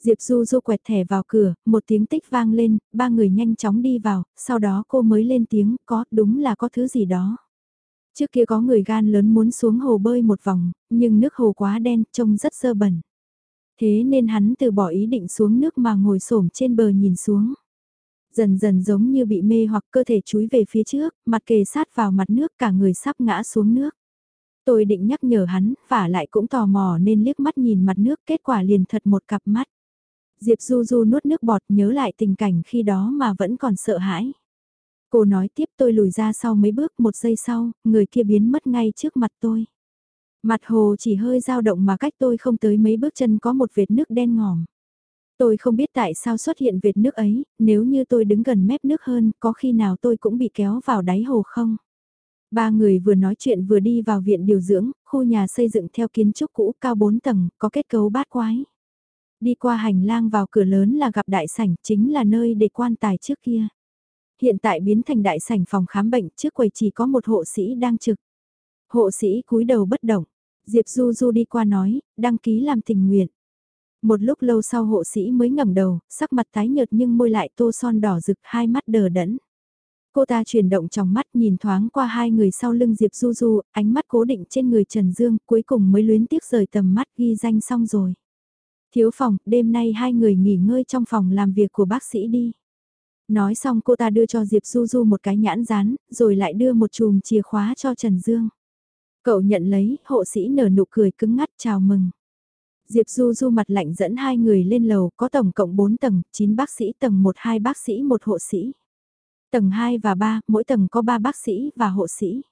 Diệp Du Du quẹt thẻ vào cửa, một tiếng tích vang lên, ba người nhanh chóng đi vào, sau đó cô mới lên tiếng, có, đúng là có thứ gì đó. Trước kia có người gan lớn muốn xuống hồ bơi một vòng, nhưng nước hồ quá đen, trông rất sơ bẩn. Thế nên hắn từ bỏ ý định xuống nước mà ngồi xổm trên bờ nhìn xuống. Dần dần giống như bị mê hoặc cơ thể chúi về phía trước, mặt kề sát vào mặt nước cả người sắp ngã xuống nước. Tôi định nhắc nhở hắn, và lại cũng tò mò nên liếc mắt nhìn mặt nước kết quả liền thật một cặp mắt. Diệp Du Du nuốt nước bọt nhớ lại tình cảnh khi đó mà vẫn còn sợ hãi. Cô nói tiếp tôi lùi ra sau mấy bước một giây sau, người kia biến mất ngay trước mặt tôi. Mặt hồ chỉ hơi dao động mà cách tôi không tới mấy bước chân có một vệt nước đen ngòm. Tôi không biết tại sao xuất hiện vệt nước ấy, nếu như tôi đứng gần mép nước hơn, có khi nào tôi cũng bị kéo vào đáy hồ không? Ba người vừa nói chuyện vừa đi vào viện điều dưỡng, khu nhà xây dựng theo kiến trúc cũ cao 4 tầng, có kết cấu bát quái. Đi qua hành lang vào cửa lớn là gặp đại sảnh, chính là nơi để quan tài trước kia. Hiện tại biến thành đại sảnh phòng khám bệnh, trước quầy chỉ có một hộ sĩ đang trực. Hộ sĩ cúi đầu bất động, Diệp Du Du đi qua nói, đăng ký làm tình nguyện. Một lúc lâu sau hộ sĩ mới ngẩng đầu, sắc mặt tái nhợt nhưng môi lại tô son đỏ rực hai mắt đờ đẫn. Cô ta chuyển động trong mắt nhìn thoáng qua hai người sau lưng Diệp Du Du, ánh mắt cố định trên người Trần Dương, cuối cùng mới luyến tiếc rời tầm mắt ghi danh xong rồi. Thiếu phòng, đêm nay hai người nghỉ ngơi trong phòng làm việc của bác sĩ đi. Nói xong cô ta đưa cho Diệp Du Du một cái nhãn dán, rồi lại đưa một chùm chìa khóa cho Trần Dương. Cậu nhận lấy, hộ sĩ nở nụ cười cứng ngắt chào mừng. Diệp Du Du mặt lạnh dẫn hai người lên lầu, có tổng cộng 4 tầng, 9 bác sĩ tầng 1 2 bác sĩ một hộ sĩ. Tầng 2 và 3, mỗi tầng có 3 bác sĩ và hộ sĩ.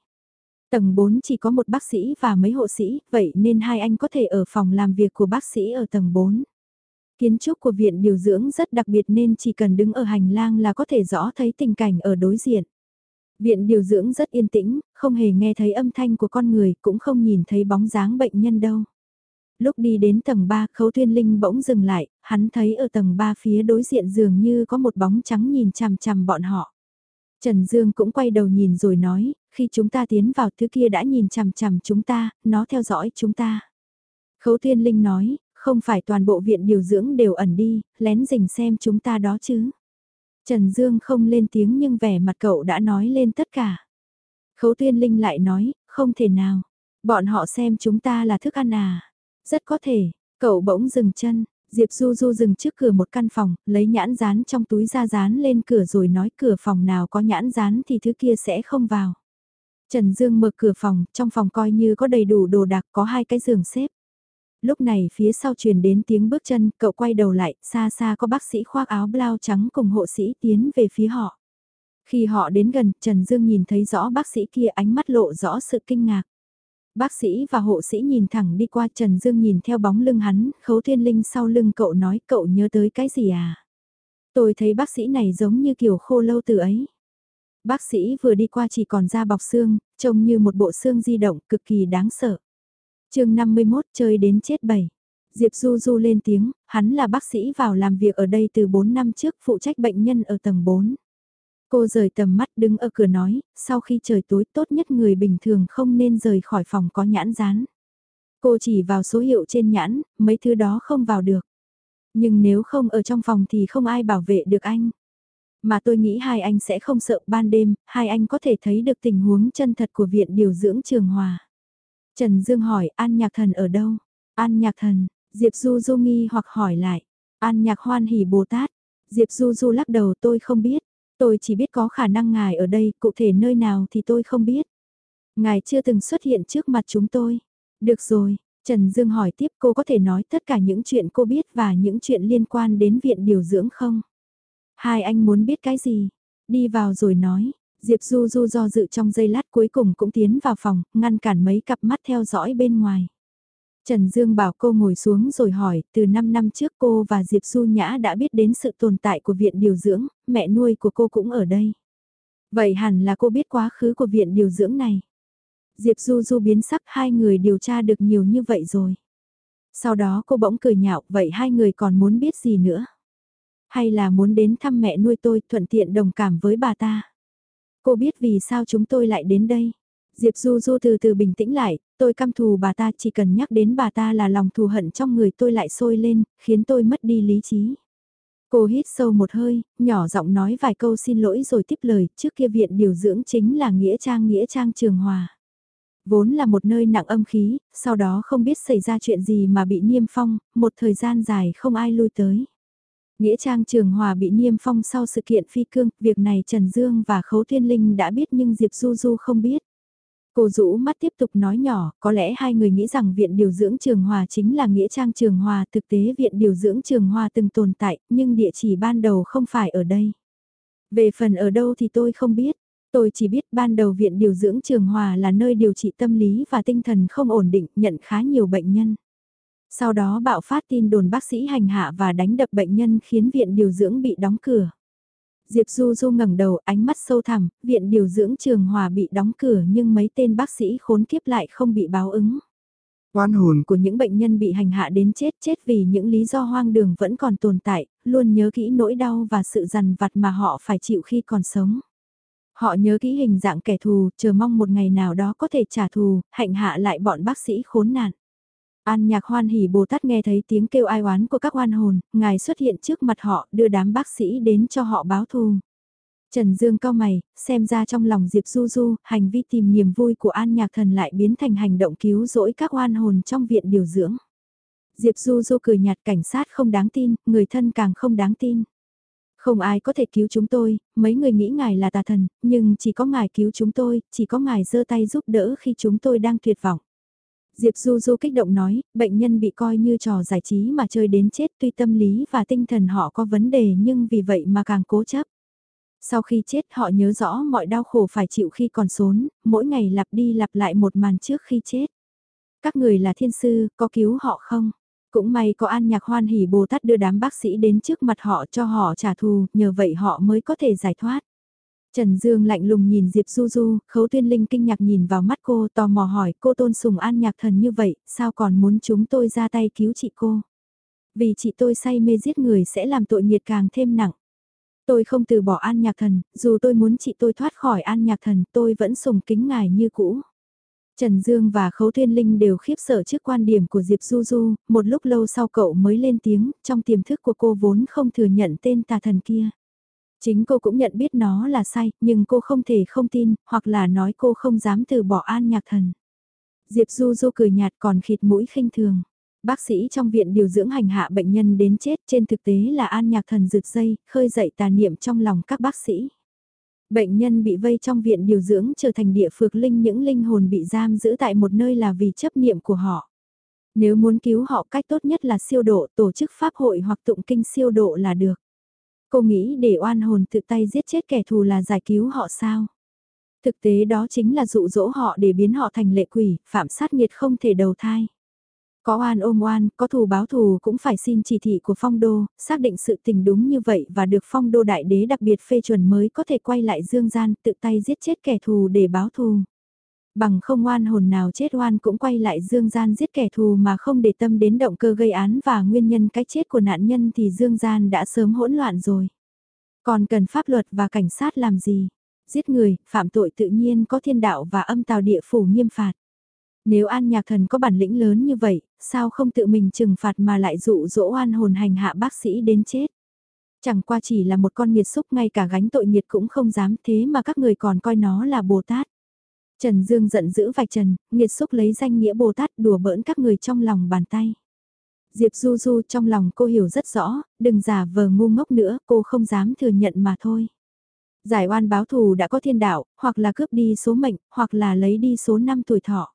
Tầng 4 chỉ có một bác sĩ và mấy hộ sĩ, vậy nên hai anh có thể ở phòng làm việc của bác sĩ ở tầng 4. Kiến trúc của viện điều dưỡng rất đặc biệt nên chỉ cần đứng ở hành lang là có thể rõ thấy tình cảnh ở đối diện. Viện điều dưỡng rất yên tĩnh, không hề nghe thấy âm thanh của con người, cũng không nhìn thấy bóng dáng bệnh nhân đâu. Lúc đi đến tầng 3, Khấu thiên Linh bỗng dừng lại, hắn thấy ở tầng 3 phía đối diện dường như có một bóng trắng nhìn chằm chằm bọn họ. Trần Dương cũng quay đầu nhìn rồi nói, khi chúng ta tiến vào thứ kia đã nhìn chằm chằm chúng ta, nó theo dõi chúng ta. Khấu Thiên Linh nói, không phải toàn bộ viện điều dưỡng đều ẩn đi, lén rình xem chúng ta đó chứ. Trần Dương không lên tiếng nhưng vẻ mặt cậu đã nói lên tất cả. Khấu Thiên Linh lại nói, không thể nào, bọn họ xem chúng ta là thức ăn à. Rất có thể, cậu bỗng dừng chân, Diệp Du Du dừng trước cửa một căn phòng, lấy nhãn dán trong túi ra dán lên cửa rồi nói cửa phòng nào có nhãn dán thì thứ kia sẽ không vào. Trần Dương mở cửa phòng, trong phòng coi như có đầy đủ đồ đạc có hai cái giường xếp. Lúc này phía sau truyền đến tiếng bước chân, cậu quay đầu lại, xa xa có bác sĩ khoác áo blau trắng cùng hộ sĩ tiến về phía họ. Khi họ đến gần, Trần Dương nhìn thấy rõ bác sĩ kia ánh mắt lộ rõ sự kinh ngạc. Bác sĩ và hộ sĩ nhìn thẳng đi qua Trần Dương nhìn theo bóng lưng hắn, khấu thiên linh sau lưng cậu nói cậu nhớ tới cái gì à? Tôi thấy bác sĩ này giống như kiểu khô lâu từ ấy. Bác sĩ vừa đi qua chỉ còn da bọc xương, trông như một bộ xương di động cực kỳ đáng sợ. chương 51 chơi đến chết bảy. Diệp Du Du lên tiếng, hắn là bác sĩ vào làm việc ở đây từ 4 năm trước phụ trách bệnh nhân ở tầng 4. Cô rời tầm mắt đứng ở cửa nói, sau khi trời tối tốt nhất người bình thường không nên rời khỏi phòng có nhãn dán. Cô chỉ vào số hiệu trên nhãn, mấy thứ đó không vào được. Nhưng nếu không ở trong phòng thì không ai bảo vệ được anh. Mà tôi nghĩ hai anh sẽ không sợ ban đêm, hai anh có thể thấy được tình huống chân thật của viện điều dưỡng Trường Hòa. Trần Dương hỏi An Nhạc Thần ở đâu? An Nhạc Thần, Diệp Du Du nghi hoặc hỏi lại. An Nhạc Hoan hỉ Bồ Tát. Diệp Du Du lắc đầu tôi không biết. Tôi chỉ biết có khả năng ngài ở đây, cụ thể nơi nào thì tôi không biết. Ngài chưa từng xuất hiện trước mặt chúng tôi. Được rồi, Trần Dương hỏi tiếp cô có thể nói tất cả những chuyện cô biết và những chuyện liên quan đến viện điều dưỡng không? Hai anh muốn biết cái gì? Đi vào rồi nói. Diệp Du Du do dự trong giây lát cuối cùng cũng tiến vào phòng, ngăn cản mấy cặp mắt theo dõi bên ngoài. Trần Dương bảo cô ngồi xuống rồi hỏi, từ 5 năm trước cô và Diệp Du Nhã đã biết đến sự tồn tại của viện điều dưỡng, mẹ nuôi của cô cũng ở đây. Vậy hẳn là cô biết quá khứ của viện điều dưỡng này. Diệp Du Du biến sắc hai người điều tra được nhiều như vậy rồi. Sau đó cô bỗng cười nhạo, vậy hai người còn muốn biết gì nữa? Hay là muốn đến thăm mẹ nuôi tôi thuận tiện đồng cảm với bà ta? Cô biết vì sao chúng tôi lại đến đây? Diệp Du Du từ từ bình tĩnh lại, tôi căm thù bà ta chỉ cần nhắc đến bà ta là lòng thù hận trong người tôi lại sôi lên, khiến tôi mất đi lý trí. Cô hít sâu một hơi, nhỏ giọng nói vài câu xin lỗi rồi tiếp lời, trước kia viện điều dưỡng chính là Nghĩa Trang Nghĩa Trang Trường Hòa. Vốn là một nơi nặng âm khí, sau đó không biết xảy ra chuyện gì mà bị niêm phong, một thời gian dài không ai lui tới. Nghĩa trang Trường Hòa bị niêm phong sau sự kiện phi cương, việc này Trần Dương và Khấu Thiên Linh đã biết nhưng Diệp Du Du không biết. Cô rũ mắt tiếp tục nói nhỏ, có lẽ hai người nghĩ rằng viện điều dưỡng Trường Hòa chính là Nghĩa trang Trường Hòa, thực tế viện điều dưỡng Trường Hòa từng tồn tại, nhưng địa chỉ ban đầu không phải ở đây. Về phần ở đâu thì tôi không biết, tôi chỉ biết ban đầu viện điều dưỡng Trường Hòa là nơi điều trị tâm lý và tinh thần không ổn định, nhận khá nhiều bệnh nhân. Sau đó bạo phát tin đồn bác sĩ hành hạ và đánh đập bệnh nhân khiến viện điều dưỡng bị đóng cửa. Diệp Du Du ngẩng đầu ánh mắt sâu thẳm, viện điều dưỡng trường hòa bị đóng cửa nhưng mấy tên bác sĩ khốn kiếp lại không bị báo ứng. Oan hồn của những bệnh nhân bị hành hạ đến chết chết vì những lý do hoang đường vẫn còn tồn tại, luôn nhớ kỹ nỗi đau và sự dằn vặt mà họ phải chịu khi còn sống. Họ nhớ kỹ hình dạng kẻ thù, chờ mong một ngày nào đó có thể trả thù, hạnh hạ lại bọn bác sĩ khốn nạn. An nhạc hoan hỉ Bồ Tát nghe thấy tiếng kêu ai oán của các oan hồn, ngài xuất hiện trước mặt họ đưa đám bác sĩ đến cho họ báo thù. Trần Dương cao mày, xem ra trong lòng Diệp Du Du, hành vi tìm niềm vui của An Nhạc Thần lại biến thành hành động cứu rỗi các oan hồn trong viện điều dưỡng. Diệp Du Du cười nhạt cảnh sát không đáng tin, người thân càng không đáng tin. Không ai có thể cứu chúng tôi, mấy người nghĩ ngài là tà thần, nhưng chỉ có ngài cứu chúng tôi, chỉ có ngài giơ tay giúp đỡ khi chúng tôi đang tuyệt vọng. Diệp Du Du kích động nói, bệnh nhân bị coi như trò giải trí mà chơi đến chết tuy tâm lý và tinh thần họ có vấn đề nhưng vì vậy mà càng cố chấp. Sau khi chết họ nhớ rõ mọi đau khổ phải chịu khi còn sống, mỗi ngày lặp đi lặp lại một màn trước khi chết. Các người là thiên sư, có cứu họ không? Cũng may có an nhạc hoan hỉ Bồ Tát đưa đám bác sĩ đến trước mặt họ cho họ trả thù, nhờ vậy họ mới có thể giải thoát. Trần Dương lạnh lùng nhìn Diệp Du Du, khấu tuyên linh kinh ngạc nhìn vào mắt cô tò mò hỏi cô tôn sùng an nhạc thần như vậy, sao còn muốn chúng tôi ra tay cứu chị cô? Vì chị tôi say mê giết người sẽ làm tội nghiệt càng thêm nặng. Tôi không từ bỏ an nhạc thần, dù tôi muốn chị tôi thoát khỏi an nhạc thần, tôi vẫn sùng kính ngài như cũ. Trần Dương và Khấu Thiên Linh đều khiếp sợ trước quan điểm của Diệp Du Du, một lúc lâu sau cậu mới lên tiếng, trong tiềm thức của cô vốn không thừa nhận tên tà thần kia. Chính cô cũng nhận biết nó là sai, nhưng cô không thể không tin, hoặc là nói cô không dám từ bỏ an nhạc thần. Diệp Du Du cười nhạt còn khịt mũi khinh thường. Bác sĩ trong viện điều dưỡng hành hạ bệnh nhân đến chết trên thực tế là an nhạc thần rực dây, khơi dậy tà niệm trong lòng các bác sĩ. Bệnh nhân bị vây trong viện điều dưỡng trở thành địa phược linh những linh hồn bị giam giữ tại một nơi là vì chấp niệm của họ. Nếu muốn cứu họ cách tốt nhất là siêu độ tổ chức pháp hội hoặc tụng kinh siêu độ là được. Cô nghĩ để oan hồn tự tay giết chết kẻ thù là giải cứu họ sao? Thực tế đó chính là dụ dỗ họ để biến họ thành lệ quỷ, phạm sát nghiệt không thể đầu thai. Có oan ôm oan, có thù báo thù cũng phải xin chỉ thị của phong đô, xác định sự tình đúng như vậy và được phong đô đại đế đặc biệt phê chuẩn mới có thể quay lại dương gian tự tay giết chết kẻ thù để báo thù. Bằng không oan hồn nào chết oan cũng quay lại dương gian giết kẻ thù mà không để tâm đến động cơ gây án và nguyên nhân cái chết của nạn nhân thì dương gian đã sớm hỗn loạn rồi. Còn cần pháp luật và cảnh sát làm gì? Giết người, phạm tội tự nhiên có thiên đạo và âm tào địa phủ nghiêm phạt. Nếu an nhạc thần có bản lĩnh lớn như vậy, sao không tự mình trừng phạt mà lại dụ dỗ oan hồn hành hạ bác sĩ đến chết? Chẳng qua chỉ là một con nghiệt xúc ngay cả gánh tội nghiệt cũng không dám thế mà các người còn coi nó là Bồ Tát. Trần Dương giận dữ vạch trần, nghiệt xúc lấy danh nghĩa Bồ Tát đùa bỡn các người trong lòng bàn tay. Diệp Du Du trong lòng cô hiểu rất rõ, đừng giả vờ ngu ngốc nữa, cô không dám thừa nhận mà thôi. Giải oan báo thù đã có thiên đạo, hoặc là cướp đi số mệnh, hoặc là lấy đi số năm tuổi thọ.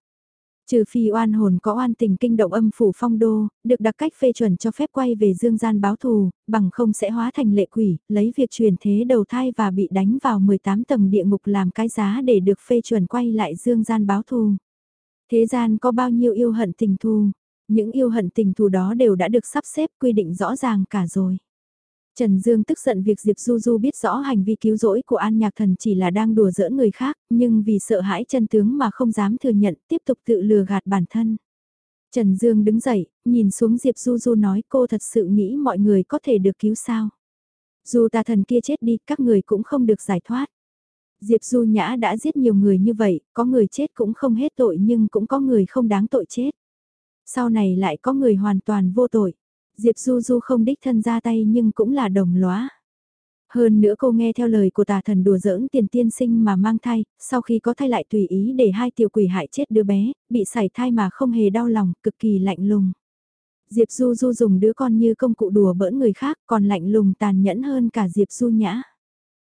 Trừ phi oan hồn có oan tình kinh động âm phủ phong đô, được đặc cách phê chuẩn cho phép quay về dương gian báo thù, bằng không sẽ hóa thành lệ quỷ, lấy việc truyền thế đầu thai và bị đánh vào 18 tầng địa ngục làm cái giá để được phê chuẩn quay lại dương gian báo thù. Thế gian có bao nhiêu yêu hận tình thù, những yêu hận tình thù đó đều đã được sắp xếp quy định rõ ràng cả rồi. Trần Dương tức giận việc Diệp Du Du biết rõ hành vi cứu rỗi của An Nhạc Thần chỉ là đang đùa giỡn người khác, nhưng vì sợ hãi chân tướng mà không dám thừa nhận, tiếp tục tự lừa gạt bản thân. Trần Dương đứng dậy, nhìn xuống Diệp Du Du nói cô thật sự nghĩ mọi người có thể được cứu sao. Dù tà thần kia chết đi, các người cũng không được giải thoát. Diệp Du Nhã đã giết nhiều người như vậy, có người chết cũng không hết tội nhưng cũng có người không đáng tội chết. Sau này lại có người hoàn toàn vô tội. Diệp Du Du không đích thân ra tay nhưng cũng là đồng lóa. Hơn nữa cô nghe theo lời của tà thần đùa giỡn tiền tiên sinh mà mang thai, sau khi có thai lại tùy ý để hai tiểu quỷ hại chết đứa bé, bị sảy thai mà không hề đau lòng, cực kỳ lạnh lùng. Diệp Du Du dùng đứa con như công cụ đùa bỡn người khác còn lạnh lùng tàn nhẫn hơn cả Diệp Du nhã.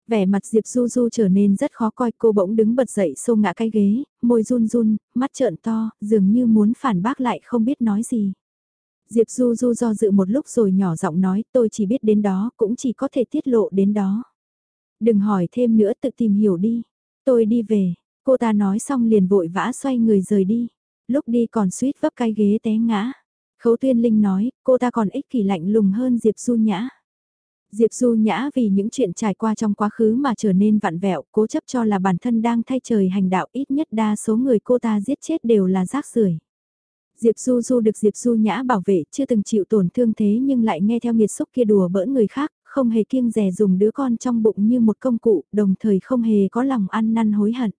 Vẻ mặt Diệp Du Du trở nên rất khó coi cô bỗng đứng bật dậy xô ngã cái ghế, môi run run, mắt trợn to, dường như muốn phản bác lại không biết nói gì. Diệp Du Du do dự một lúc rồi nhỏ giọng nói tôi chỉ biết đến đó cũng chỉ có thể tiết lộ đến đó. Đừng hỏi thêm nữa tự tìm hiểu đi. Tôi đi về, cô ta nói xong liền vội vã xoay người rời đi. Lúc đi còn suýt vấp cái ghế té ngã. Khấu Tuyên Linh nói, cô ta còn ích kỷ lạnh lùng hơn Diệp Du Nhã. Diệp Du Nhã vì những chuyện trải qua trong quá khứ mà trở nên vặn vẹo, cố chấp cho là bản thân đang thay trời hành đạo ít nhất đa số người cô ta giết chết đều là rác rưởi. Diệp Du Du được Diệp Du Nhã bảo vệ chưa từng chịu tổn thương thế nhưng lại nghe theo nghiệt xúc kia đùa bỡn người khác, không hề kiêng rẻ dùng đứa con trong bụng như một công cụ, đồng thời không hề có lòng ăn năn hối hận.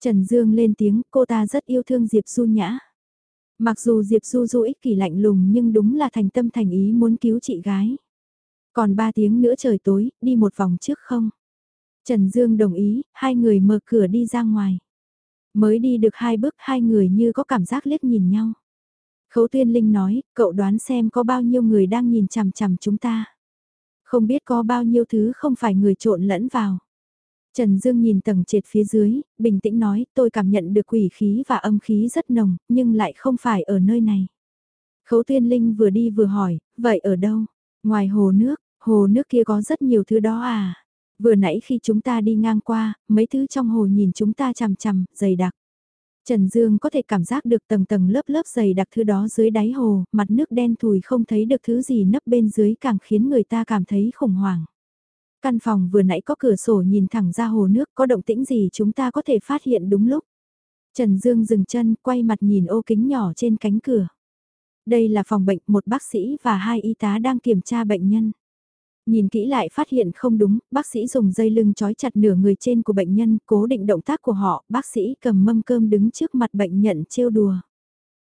Trần Dương lên tiếng cô ta rất yêu thương Diệp Du Nhã. Mặc dù Diệp Du Du ích kỷ lạnh lùng nhưng đúng là thành tâm thành ý muốn cứu chị gái. Còn 3 tiếng nữa trời tối, đi một vòng trước không? Trần Dương đồng ý, hai người mở cửa đi ra ngoài. Mới đi được hai bước hai người như có cảm giác liếc nhìn nhau. Khấu Tuyên Linh nói, cậu đoán xem có bao nhiêu người đang nhìn chằm chằm chúng ta. Không biết có bao nhiêu thứ không phải người trộn lẫn vào. Trần Dương nhìn tầng trệt phía dưới, bình tĩnh nói, tôi cảm nhận được quỷ khí và âm khí rất nồng, nhưng lại không phải ở nơi này. Khấu Tuyên Linh vừa đi vừa hỏi, vậy ở đâu? Ngoài hồ nước, hồ nước kia có rất nhiều thứ đó à? Vừa nãy khi chúng ta đi ngang qua, mấy thứ trong hồ nhìn chúng ta chằm chằm, dày đặc. Trần Dương có thể cảm giác được tầng tầng lớp lớp dày đặc thứ đó dưới đáy hồ, mặt nước đen thùi không thấy được thứ gì nấp bên dưới càng khiến người ta cảm thấy khủng hoảng. Căn phòng vừa nãy có cửa sổ nhìn thẳng ra hồ nước có động tĩnh gì chúng ta có thể phát hiện đúng lúc. Trần Dương dừng chân quay mặt nhìn ô kính nhỏ trên cánh cửa. Đây là phòng bệnh, một bác sĩ và hai y tá đang kiểm tra bệnh nhân. Nhìn kỹ lại phát hiện không đúng, bác sĩ dùng dây lưng trói chặt nửa người trên của bệnh nhân, cố định động tác của họ, bác sĩ cầm mâm cơm đứng trước mặt bệnh nhân trêu đùa.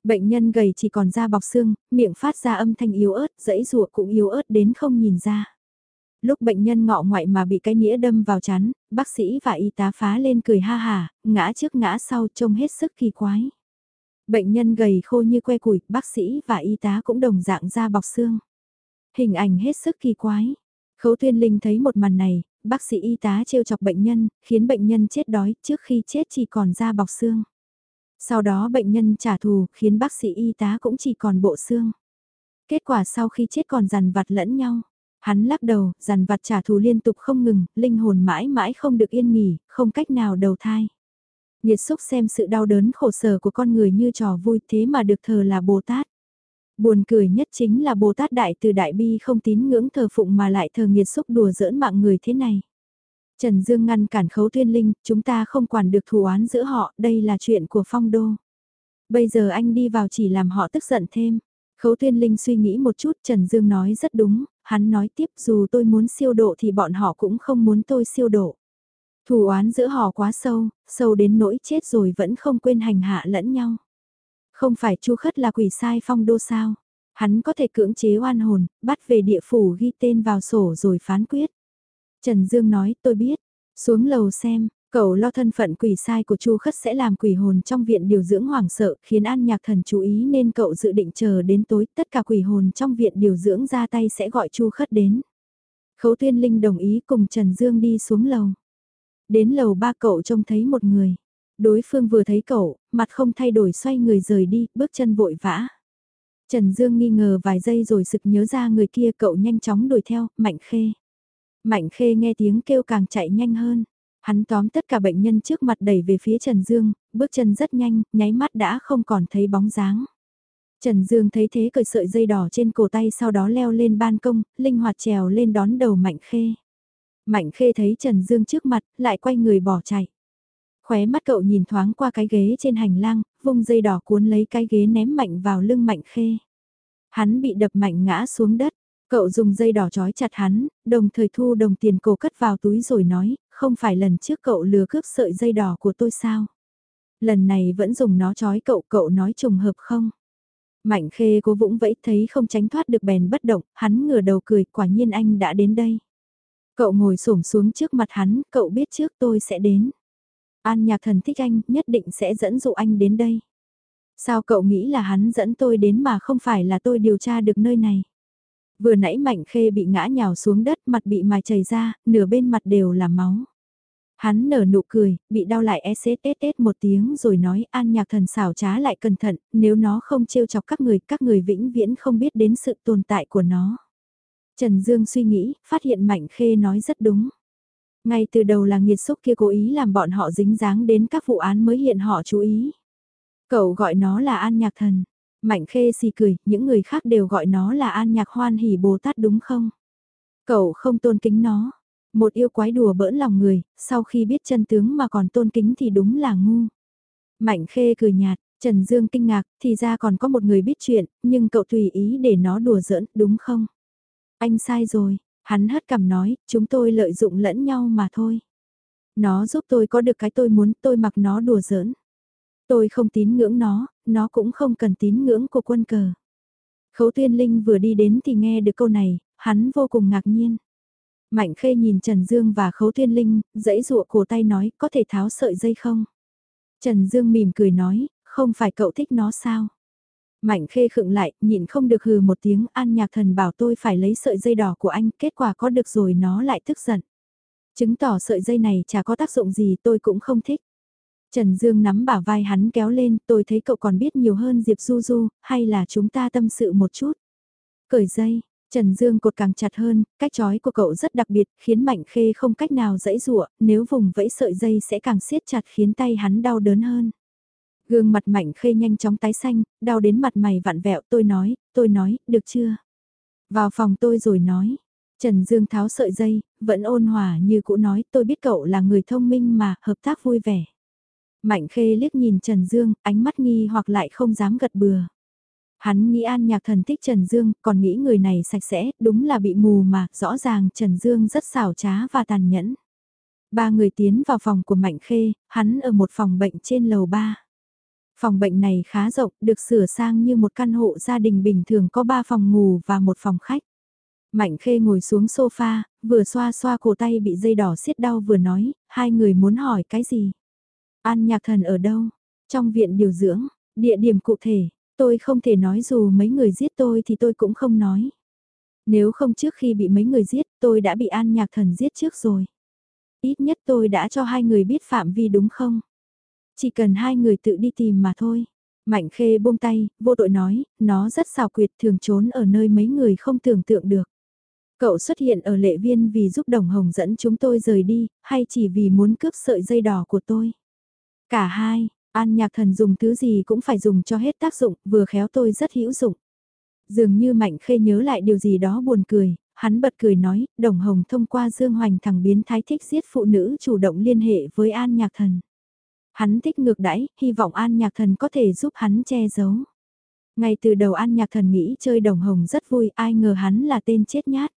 Bệnh nhân gầy chỉ còn da bọc xương, miệng phát ra âm thanh yếu ớt, dãy rùa cũng yếu ớt đến không nhìn ra. Lúc bệnh nhân ngọ ngoại mà bị cái nĩa đâm vào chán, bác sĩ và y tá phá lên cười ha hà, ngã trước ngã sau trông hết sức kỳ quái. Bệnh nhân gầy khô như que củi, bác sĩ và y tá cũng đồng dạng da bọc xương. Hình ảnh hết sức kỳ quái. Khấu Tuyên Linh thấy một màn này, bác sĩ y tá trêu chọc bệnh nhân, khiến bệnh nhân chết đói trước khi chết chỉ còn da bọc xương. Sau đó bệnh nhân trả thù, khiến bác sĩ y tá cũng chỉ còn bộ xương. Kết quả sau khi chết còn dằn vặt lẫn nhau. Hắn lắc đầu, dằn vặt trả thù liên tục không ngừng, linh hồn mãi mãi không được yên nghỉ, không cách nào đầu thai. Nhiệt xúc xem sự đau đớn khổ sở của con người như trò vui thế mà được thờ là Bồ Tát. Buồn cười nhất chính là Bồ Tát Đại từ Đại Bi không tín ngưỡng thờ phụng mà lại thờ nghiệt xúc đùa giỡn mạng người thế này. Trần Dương ngăn cản khấu tuyên linh, chúng ta không quản được thù oán giữa họ, đây là chuyện của phong đô. Bây giờ anh đi vào chỉ làm họ tức giận thêm. Khấu tuyên linh suy nghĩ một chút Trần Dương nói rất đúng, hắn nói tiếp dù tôi muốn siêu độ thì bọn họ cũng không muốn tôi siêu độ. Thù oán giữa họ quá sâu, sâu đến nỗi chết rồi vẫn không quên hành hạ lẫn nhau. Không phải chu khất là quỷ sai phong đô sao? Hắn có thể cưỡng chế oan hồn, bắt về địa phủ ghi tên vào sổ rồi phán quyết. Trần Dương nói tôi biết, xuống lầu xem, cậu lo thân phận quỷ sai của chu khất sẽ làm quỷ hồn trong viện điều dưỡng hoảng sợ khiến an nhạc thần chú ý nên cậu dự định chờ đến tối tất cả quỷ hồn trong viện điều dưỡng ra tay sẽ gọi chu khất đến. Khấu tuyên linh đồng ý cùng Trần Dương đi xuống lầu. Đến lầu ba cậu trông thấy một người. Đối phương vừa thấy cậu, mặt không thay đổi xoay người rời đi, bước chân vội vã. Trần Dương nghi ngờ vài giây rồi sực nhớ ra người kia cậu nhanh chóng đuổi theo, Mạnh Khê. Mạnh Khê nghe tiếng kêu càng chạy nhanh hơn. Hắn tóm tất cả bệnh nhân trước mặt đẩy về phía Trần Dương, bước chân rất nhanh, nháy mắt đã không còn thấy bóng dáng. Trần Dương thấy thế cởi sợi dây đỏ trên cổ tay sau đó leo lên ban công, linh hoạt trèo lên đón đầu Mạnh Khê. Mạnh Khê thấy Trần Dương trước mặt, lại quay người bỏ chạy. Khóe mắt cậu nhìn thoáng qua cái ghế trên hành lang, vung dây đỏ cuốn lấy cái ghế ném mạnh vào lưng Mạnh Khê. Hắn bị đập mạnh ngã xuống đất, cậu dùng dây đỏ trói chặt hắn, đồng thời thu đồng tiền cổ cất vào túi rồi nói, không phải lần trước cậu lừa cướp sợi dây đỏ của tôi sao? Lần này vẫn dùng nó trói cậu, cậu nói trùng hợp không? Mạnh khê cố vũng vẫy thấy không tránh thoát được bèn bất động, hắn ngửa đầu cười, quả nhiên anh đã đến đây. Cậu ngồi xổm xuống trước mặt hắn, cậu biết trước tôi sẽ đến. An nhạc thần thích anh, nhất định sẽ dẫn dụ anh đến đây. Sao cậu nghĩ là hắn dẫn tôi đến mà không phải là tôi điều tra được nơi này? Vừa nãy Mạnh Khê bị ngã nhào xuống đất mặt bị mài chảy ra, nửa bên mặt đều là máu. Hắn nở nụ cười, bị đau lại SSSS một tiếng rồi nói an nhạc thần xảo trá lại cẩn thận, nếu nó không trêu chọc các người, các người vĩnh viễn không biết đến sự tồn tại của nó. Trần Dương suy nghĩ, phát hiện Mạnh Khê nói rất đúng. Ngay từ đầu là nghiệt xúc kia cố ý làm bọn họ dính dáng đến các vụ án mới hiện họ chú ý. Cậu gọi nó là An Nhạc Thần. Mạnh Khê xì cười, những người khác đều gọi nó là An Nhạc Hoan Hỷ Bồ Tát đúng không? Cậu không tôn kính nó. Một yêu quái đùa bỡn lòng người, sau khi biết chân tướng mà còn tôn kính thì đúng là ngu. Mạnh Khê cười nhạt, Trần Dương kinh ngạc, thì ra còn có một người biết chuyện, nhưng cậu tùy ý để nó đùa giỡn, đúng không? Anh sai rồi, hắn hất cằm nói, chúng tôi lợi dụng lẫn nhau mà thôi. Nó giúp tôi có được cái tôi muốn, tôi mặc nó đùa giỡn. Tôi không tín ngưỡng nó, nó cũng không cần tín ngưỡng của quân cờ. Khấu tuyên linh vừa đi đến thì nghe được câu này, hắn vô cùng ngạc nhiên. Mạnh khê nhìn Trần Dương và khấu tuyên linh, dãy dụa cổ tay nói, có thể tháo sợi dây không? Trần Dương mỉm cười nói, không phải cậu thích nó sao? Mạnh khê khựng lại, nhịn không được hừ một tiếng, an nhạc thần bảo tôi phải lấy sợi dây đỏ của anh, kết quả có được rồi nó lại tức giận. Chứng tỏ sợi dây này chả có tác dụng gì tôi cũng không thích. Trần Dương nắm bả vai hắn kéo lên, tôi thấy cậu còn biết nhiều hơn Diệp Du Du, hay là chúng ta tâm sự một chút. Cởi dây, Trần Dương cột càng chặt hơn, cách chói của cậu rất đặc biệt, khiến Mạnh Khê không cách nào dẫy dụa, nếu vùng vẫy sợi dây sẽ càng siết chặt khiến tay hắn đau đớn hơn. Gương mặt Mạnh Khê nhanh chóng tái xanh, đau đến mặt mày vặn vẹo, tôi nói, tôi nói, được chưa? Vào phòng tôi rồi nói. Trần Dương tháo sợi dây, vẫn ôn hòa như cũ nói, tôi biết cậu là người thông minh mà, hợp tác vui vẻ. Mạnh Khê liếc nhìn Trần Dương, ánh mắt nghi hoặc lại không dám gật bừa. Hắn nghĩ an nhạc thần thích Trần Dương, còn nghĩ người này sạch sẽ, đúng là bị mù mà, rõ ràng Trần Dương rất xảo trá và tàn nhẫn. Ba người tiến vào phòng của Mạnh Khê, hắn ở một phòng bệnh trên lầu ba. Phòng bệnh này khá rộng, được sửa sang như một căn hộ gia đình bình thường có ba phòng ngủ và một phòng khách. Mạnh Khê ngồi xuống sofa, vừa xoa xoa cổ tay bị dây đỏ siết đau vừa nói, hai người muốn hỏi cái gì? An nhạc thần ở đâu? Trong viện điều dưỡng, địa điểm cụ thể, tôi không thể nói dù mấy người giết tôi thì tôi cũng không nói. Nếu không trước khi bị mấy người giết, tôi đã bị an nhạc thần giết trước rồi. Ít nhất tôi đã cho hai người biết phạm vi đúng không? Chỉ cần hai người tự đi tìm mà thôi. Mạnh khê buông tay, vô tội nói, nó rất xào quyệt thường trốn ở nơi mấy người không tưởng tượng được. Cậu xuất hiện ở lệ viên vì giúp đồng hồng dẫn chúng tôi rời đi, hay chỉ vì muốn cướp sợi dây đỏ của tôi? Cả hai, an nhạc thần dùng thứ gì cũng phải dùng cho hết tác dụng, vừa khéo tôi rất hữu dụng. Dường như Mạnh Khê nhớ lại điều gì đó buồn cười, hắn bật cười nói, Đồng Hồng thông qua Dương Hoành thằng biến thái thích giết phụ nữ chủ động liên hệ với An Nhạc Thần. Hắn thích ngược đãi, hy vọng An Nhạc Thần có thể giúp hắn che giấu. Ngay từ đầu An Nhạc Thần nghĩ chơi Đồng Hồng rất vui, ai ngờ hắn là tên chết nhát.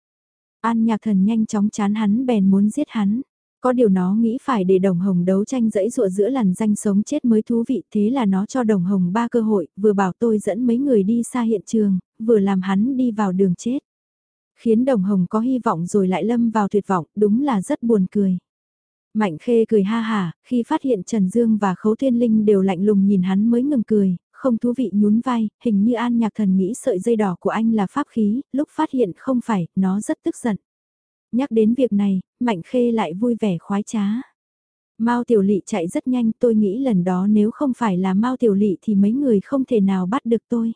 An Nhạc Thần nhanh chóng chán hắn bèn muốn giết hắn. Có điều nó nghĩ phải để Đồng Hồng đấu tranh dẫy dụa giữa làn danh sống chết mới thú vị thế là nó cho Đồng Hồng ba cơ hội, vừa bảo tôi dẫn mấy người đi xa hiện trường, vừa làm hắn đi vào đường chết. Khiến Đồng Hồng có hy vọng rồi lại lâm vào tuyệt vọng, đúng là rất buồn cười. Mạnh khê cười ha hà, khi phát hiện Trần Dương và Khấu Thiên Linh đều lạnh lùng nhìn hắn mới ngừng cười, không thú vị nhún vai, hình như an nhạc thần nghĩ sợi dây đỏ của anh là pháp khí, lúc phát hiện không phải, nó rất tức giận. Nhắc đến việc này, Mạnh khê lại vui vẻ khoái trá. Mao Tiểu Lị chạy rất nhanh, tôi nghĩ lần đó nếu không phải là Mao Tiểu Lị thì mấy người không thể nào bắt được tôi.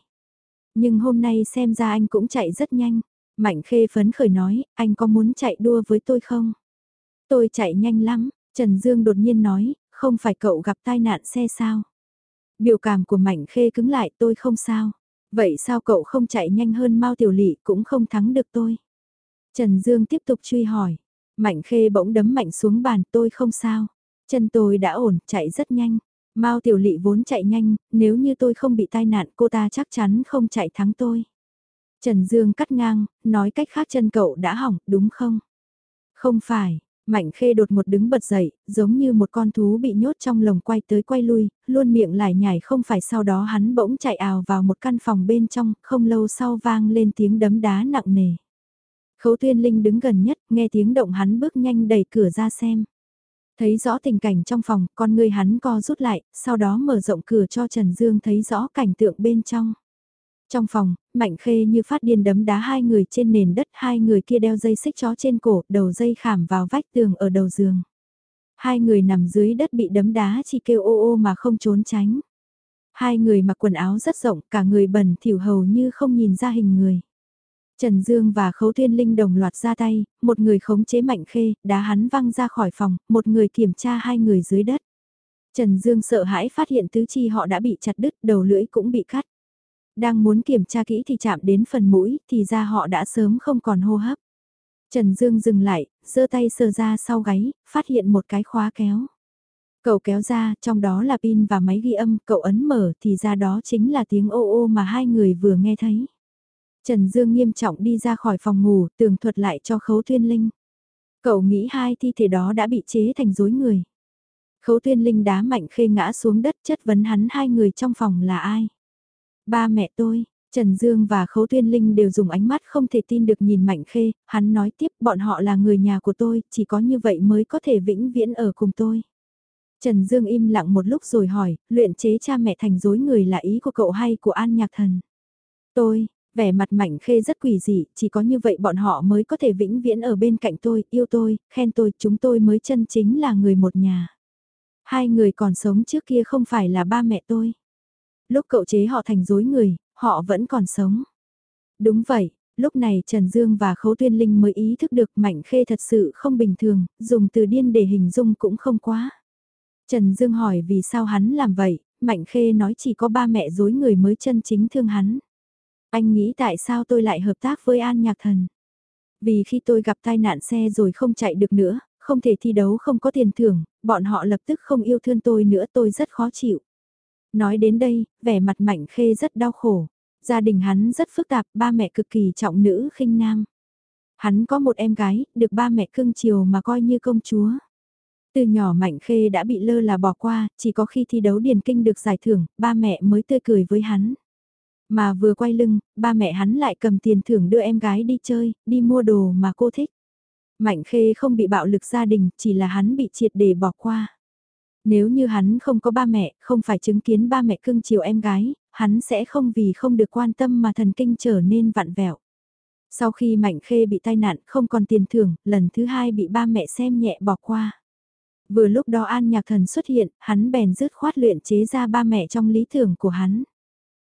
Nhưng hôm nay xem ra anh cũng chạy rất nhanh. Mạnh khê phấn khởi nói, anh có muốn chạy đua với tôi không? Tôi chạy nhanh lắm, Trần Dương đột nhiên nói, không phải cậu gặp tai nạn xe sao? Biểu cảm của Mạnh Khê cứng lại tôi không sao. Vậy sao cậu không chạy nhanh hơn Mao Tiểu Lị cũng không thắng được tôi? Trần Dương tiếp tục truy hỏi. Mạnh Khê bỗng đấm mạnh xuống bàn tôi không sao. Chân tôi đã ổn, chạy rất nhanh. Mao Tiểu Lị vốn chạy nhanh, nếu như tôi không bị tai nạn cô ta chắc chắn không chạy thắng tôi. Trần Dương cắt ngang, nói cách khác chân cậu đã hỏng, đúng không? Không phải, Mạnh khê đột một đứng bật dậy, giống như một con thú bị nhốt trong lồng quay tới quay lui, luôn miệng lải nhải không phải sau đó hắn bỗng chạy ào vào một căn phòng bên trong, không lâu sau vang lên tiếng đấm đá nặng nề. Khấu tuyên linh đứng gần nhất, nghe tiếng động hắn bước nhanh đẩy cửa ra xem. Thấy rõ tình cảnh trong phòng, con người hắn co rút lại, sau đó mở rộng cửa cho Trần Dương thấy rõ cảnh tượng bên trong. Trong phòng, Mạnh Khê như phát điên đấm đá hai người trên nền đất, hai người kia đeo dây xích chó trên cổ, đầu dây khảm vào vách tường ở đầu giường. Hai người nằm dưới đất bị đấm đá chỉ kêu ô ô mà không trốn tránh. Hai người mặc quần áo rất rộng, cả người bẩn thỉu hầu như không nhìn ra hình người. Trần Dương và Khấu Thiên Linh đồng loạt ra tay, một người khống chế Mạnh Khê, đá hắn văng ra khỏi phòng, một người kiểm tra hai người dưới đất. Trần Dương sợ hãi phát hiện tứ chi họ đã bị chặt đứt, đầu lưỡi cũng bị cắt. Đang muốn kiểm tra kỹ thì chạm đến phần mũi, thì ra họ đã sớm không còn hô hấp. Trần Dương dừng lại, giơ tay sờ ra sau gáy, phát hiện một cái khóa kéo. Cậu kéo ra, trong đó là pin và máy ghi âm, cậu ấn mở thì ra đó chính là tiếng ô ô mà hai người vừa nghe thấy. Trần Dương nghiêm trọng đi ra khỏi phòng ngủ, tường thuật lại cho Khấu Thuyên Linh. Cậu nghĩ hai thi thể đó đã bị chế thành rối người. Khấu Thuyên Linh đá mạnh khê ngã xuống đất chất vấn hắn hai người trong phòng là ai. Ba mẹ tôi, Trần Dương và Khấu Tuyên Linh đều dùng ánh mắt không thể tin được nhìn Mạnh Khê, hắn nói tiếp bọn họ là người nhà của tôi, chỉ có như vậy mới có thể vĩnh viễn ở cùng tôi. Trần Dương im lặng một lúc rồi hỏi, luyện chế cha mẹ thành dối người là ý của cậu hay của An Nhạc Thần? Tôi, vẻ mặt Mạnh Khê rất quỷ dị, chỉ có như vậy bọn họ mới có thể vĩnh viễn ở bên cạnh tôi, yêu tôi, khen tôi, chúng tôi mới chân chính là người một nhà. Hai người còn sống trước kia không phải là ba mẹ tôi. Lúc cậu chế họ thành dối người, họ vẫn còn sống. Đúng vậy, Lúc này Trần Dương và Khấu Tuyên Linh mới ý thức được Mạnh Khê thật sự không bình thường, dùng từ điên để hình dung cũng không quá. Trần Dương hỏi vì sao hắn làm vậy, Mạnh Khê nói chỉ có ba mẹ dối người mới chân chính thương hắn. Anh nghĩ tại sao tôi lại hợp tác với An Nhạc Thần? Vì khi tôi gặp tai nạn xe rồi không chạy được nữa, không thể thi đấu không có tiền thưởng, bọn họ lập tức không yêu thương tôi nữa tôi rất khó chịu. Nói đến đây, vẻ mặt Mạnh Khê rất đau khổ. Gia đình hắn rất phức tạp, ba mẹ cực kỳ trọng nữ khinh nam. Hắn có một em gái, được ba mẹ cưng chiều mà coi như công chúa. Từ nhỏ Mạnh Khê đã bị lơ là bỏ qua, chỉ có khi thi đấu điền kinh được giải thưởng, ba mẹ mới tươi cười với hắn. Mà vừa quay lưng, ba mẹ hắn lại cầm tiền thưởng đưa em gái đi chơi, đi mua đồ mà cô thích. Mạnh Khê không bị bạo lực gia đình, chỉ là hắn bị triệt để bỏ qua. Nếu như hắn không có ba mẹ, không phải chứng kiến ba mẹ cưng chiều em gái, hắn sẽ không vì không được quan tâm mà thần kinh trở nên vặn vẹo. Sau khi Mạnh Khê bị tai nạn không còn tiền thưởng, lần thứ hai bị ba mẹ xem nhẹ bỏ qua. Vừa lúc đó An Nhạc Thần xuất hiện, hắn bèn dứt khoát luyện chế ra ba mẹ trong lý tưởng của hắn.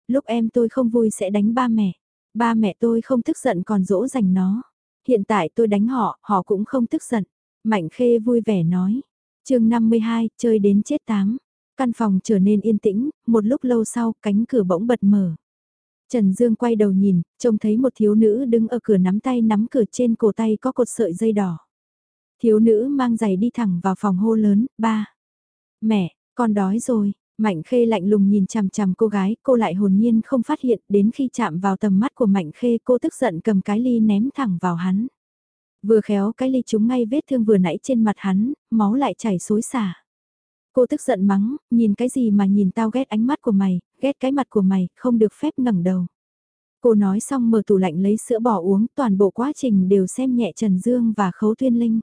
Lúc em tôi không vui sẽ đánh ba mẹ. Ba mẹ tôi không tức giận còn dỗ dành nó. Hiện tại tôi đánh họ, họ cũng không tức giận. Mạnh Khê vui vẻ nói chương 52, chơi đến chết tám. Căn phòng trở nên yên tĩnh, một lúc lâu sau cánh cửa bỗng bật mở. Trần Dương quay đầu nhìn, trông thấy một thiếu nữ đứng ở cửa nắm tay nắm cửa trên cổ tay có cột sợi dây đỏ. Thiếu nữ mang giày đi thẳng vào phòng hô lớn, ba. Mẹ, con đói rồi, Mạnh Khê lạnh lùng nhìn chằm chằm cô gái, cô lại hồn nhiên không phát hiện, đến khi chạm vào tầm mắt của Mạnh Khê cô tức giận cầm cái ly ném thẳng vào hắn. Vừa khéo cái ly trúng ngay vết thương vừa nãy trên mặt hắn, máu lại chảy xối xả. Cô tức giận mắng, nhìn cái gì mà nhìn tao ghét ánh mắt của mày, ghét cái mặt của mày, không được phép ngẩng đầu. Cô nói xong mở tủ lạnh lấy sữa bò uống, toàn bộ quá trình đều xem nhẹ Trần Dương và Khấu Tuyên Linh.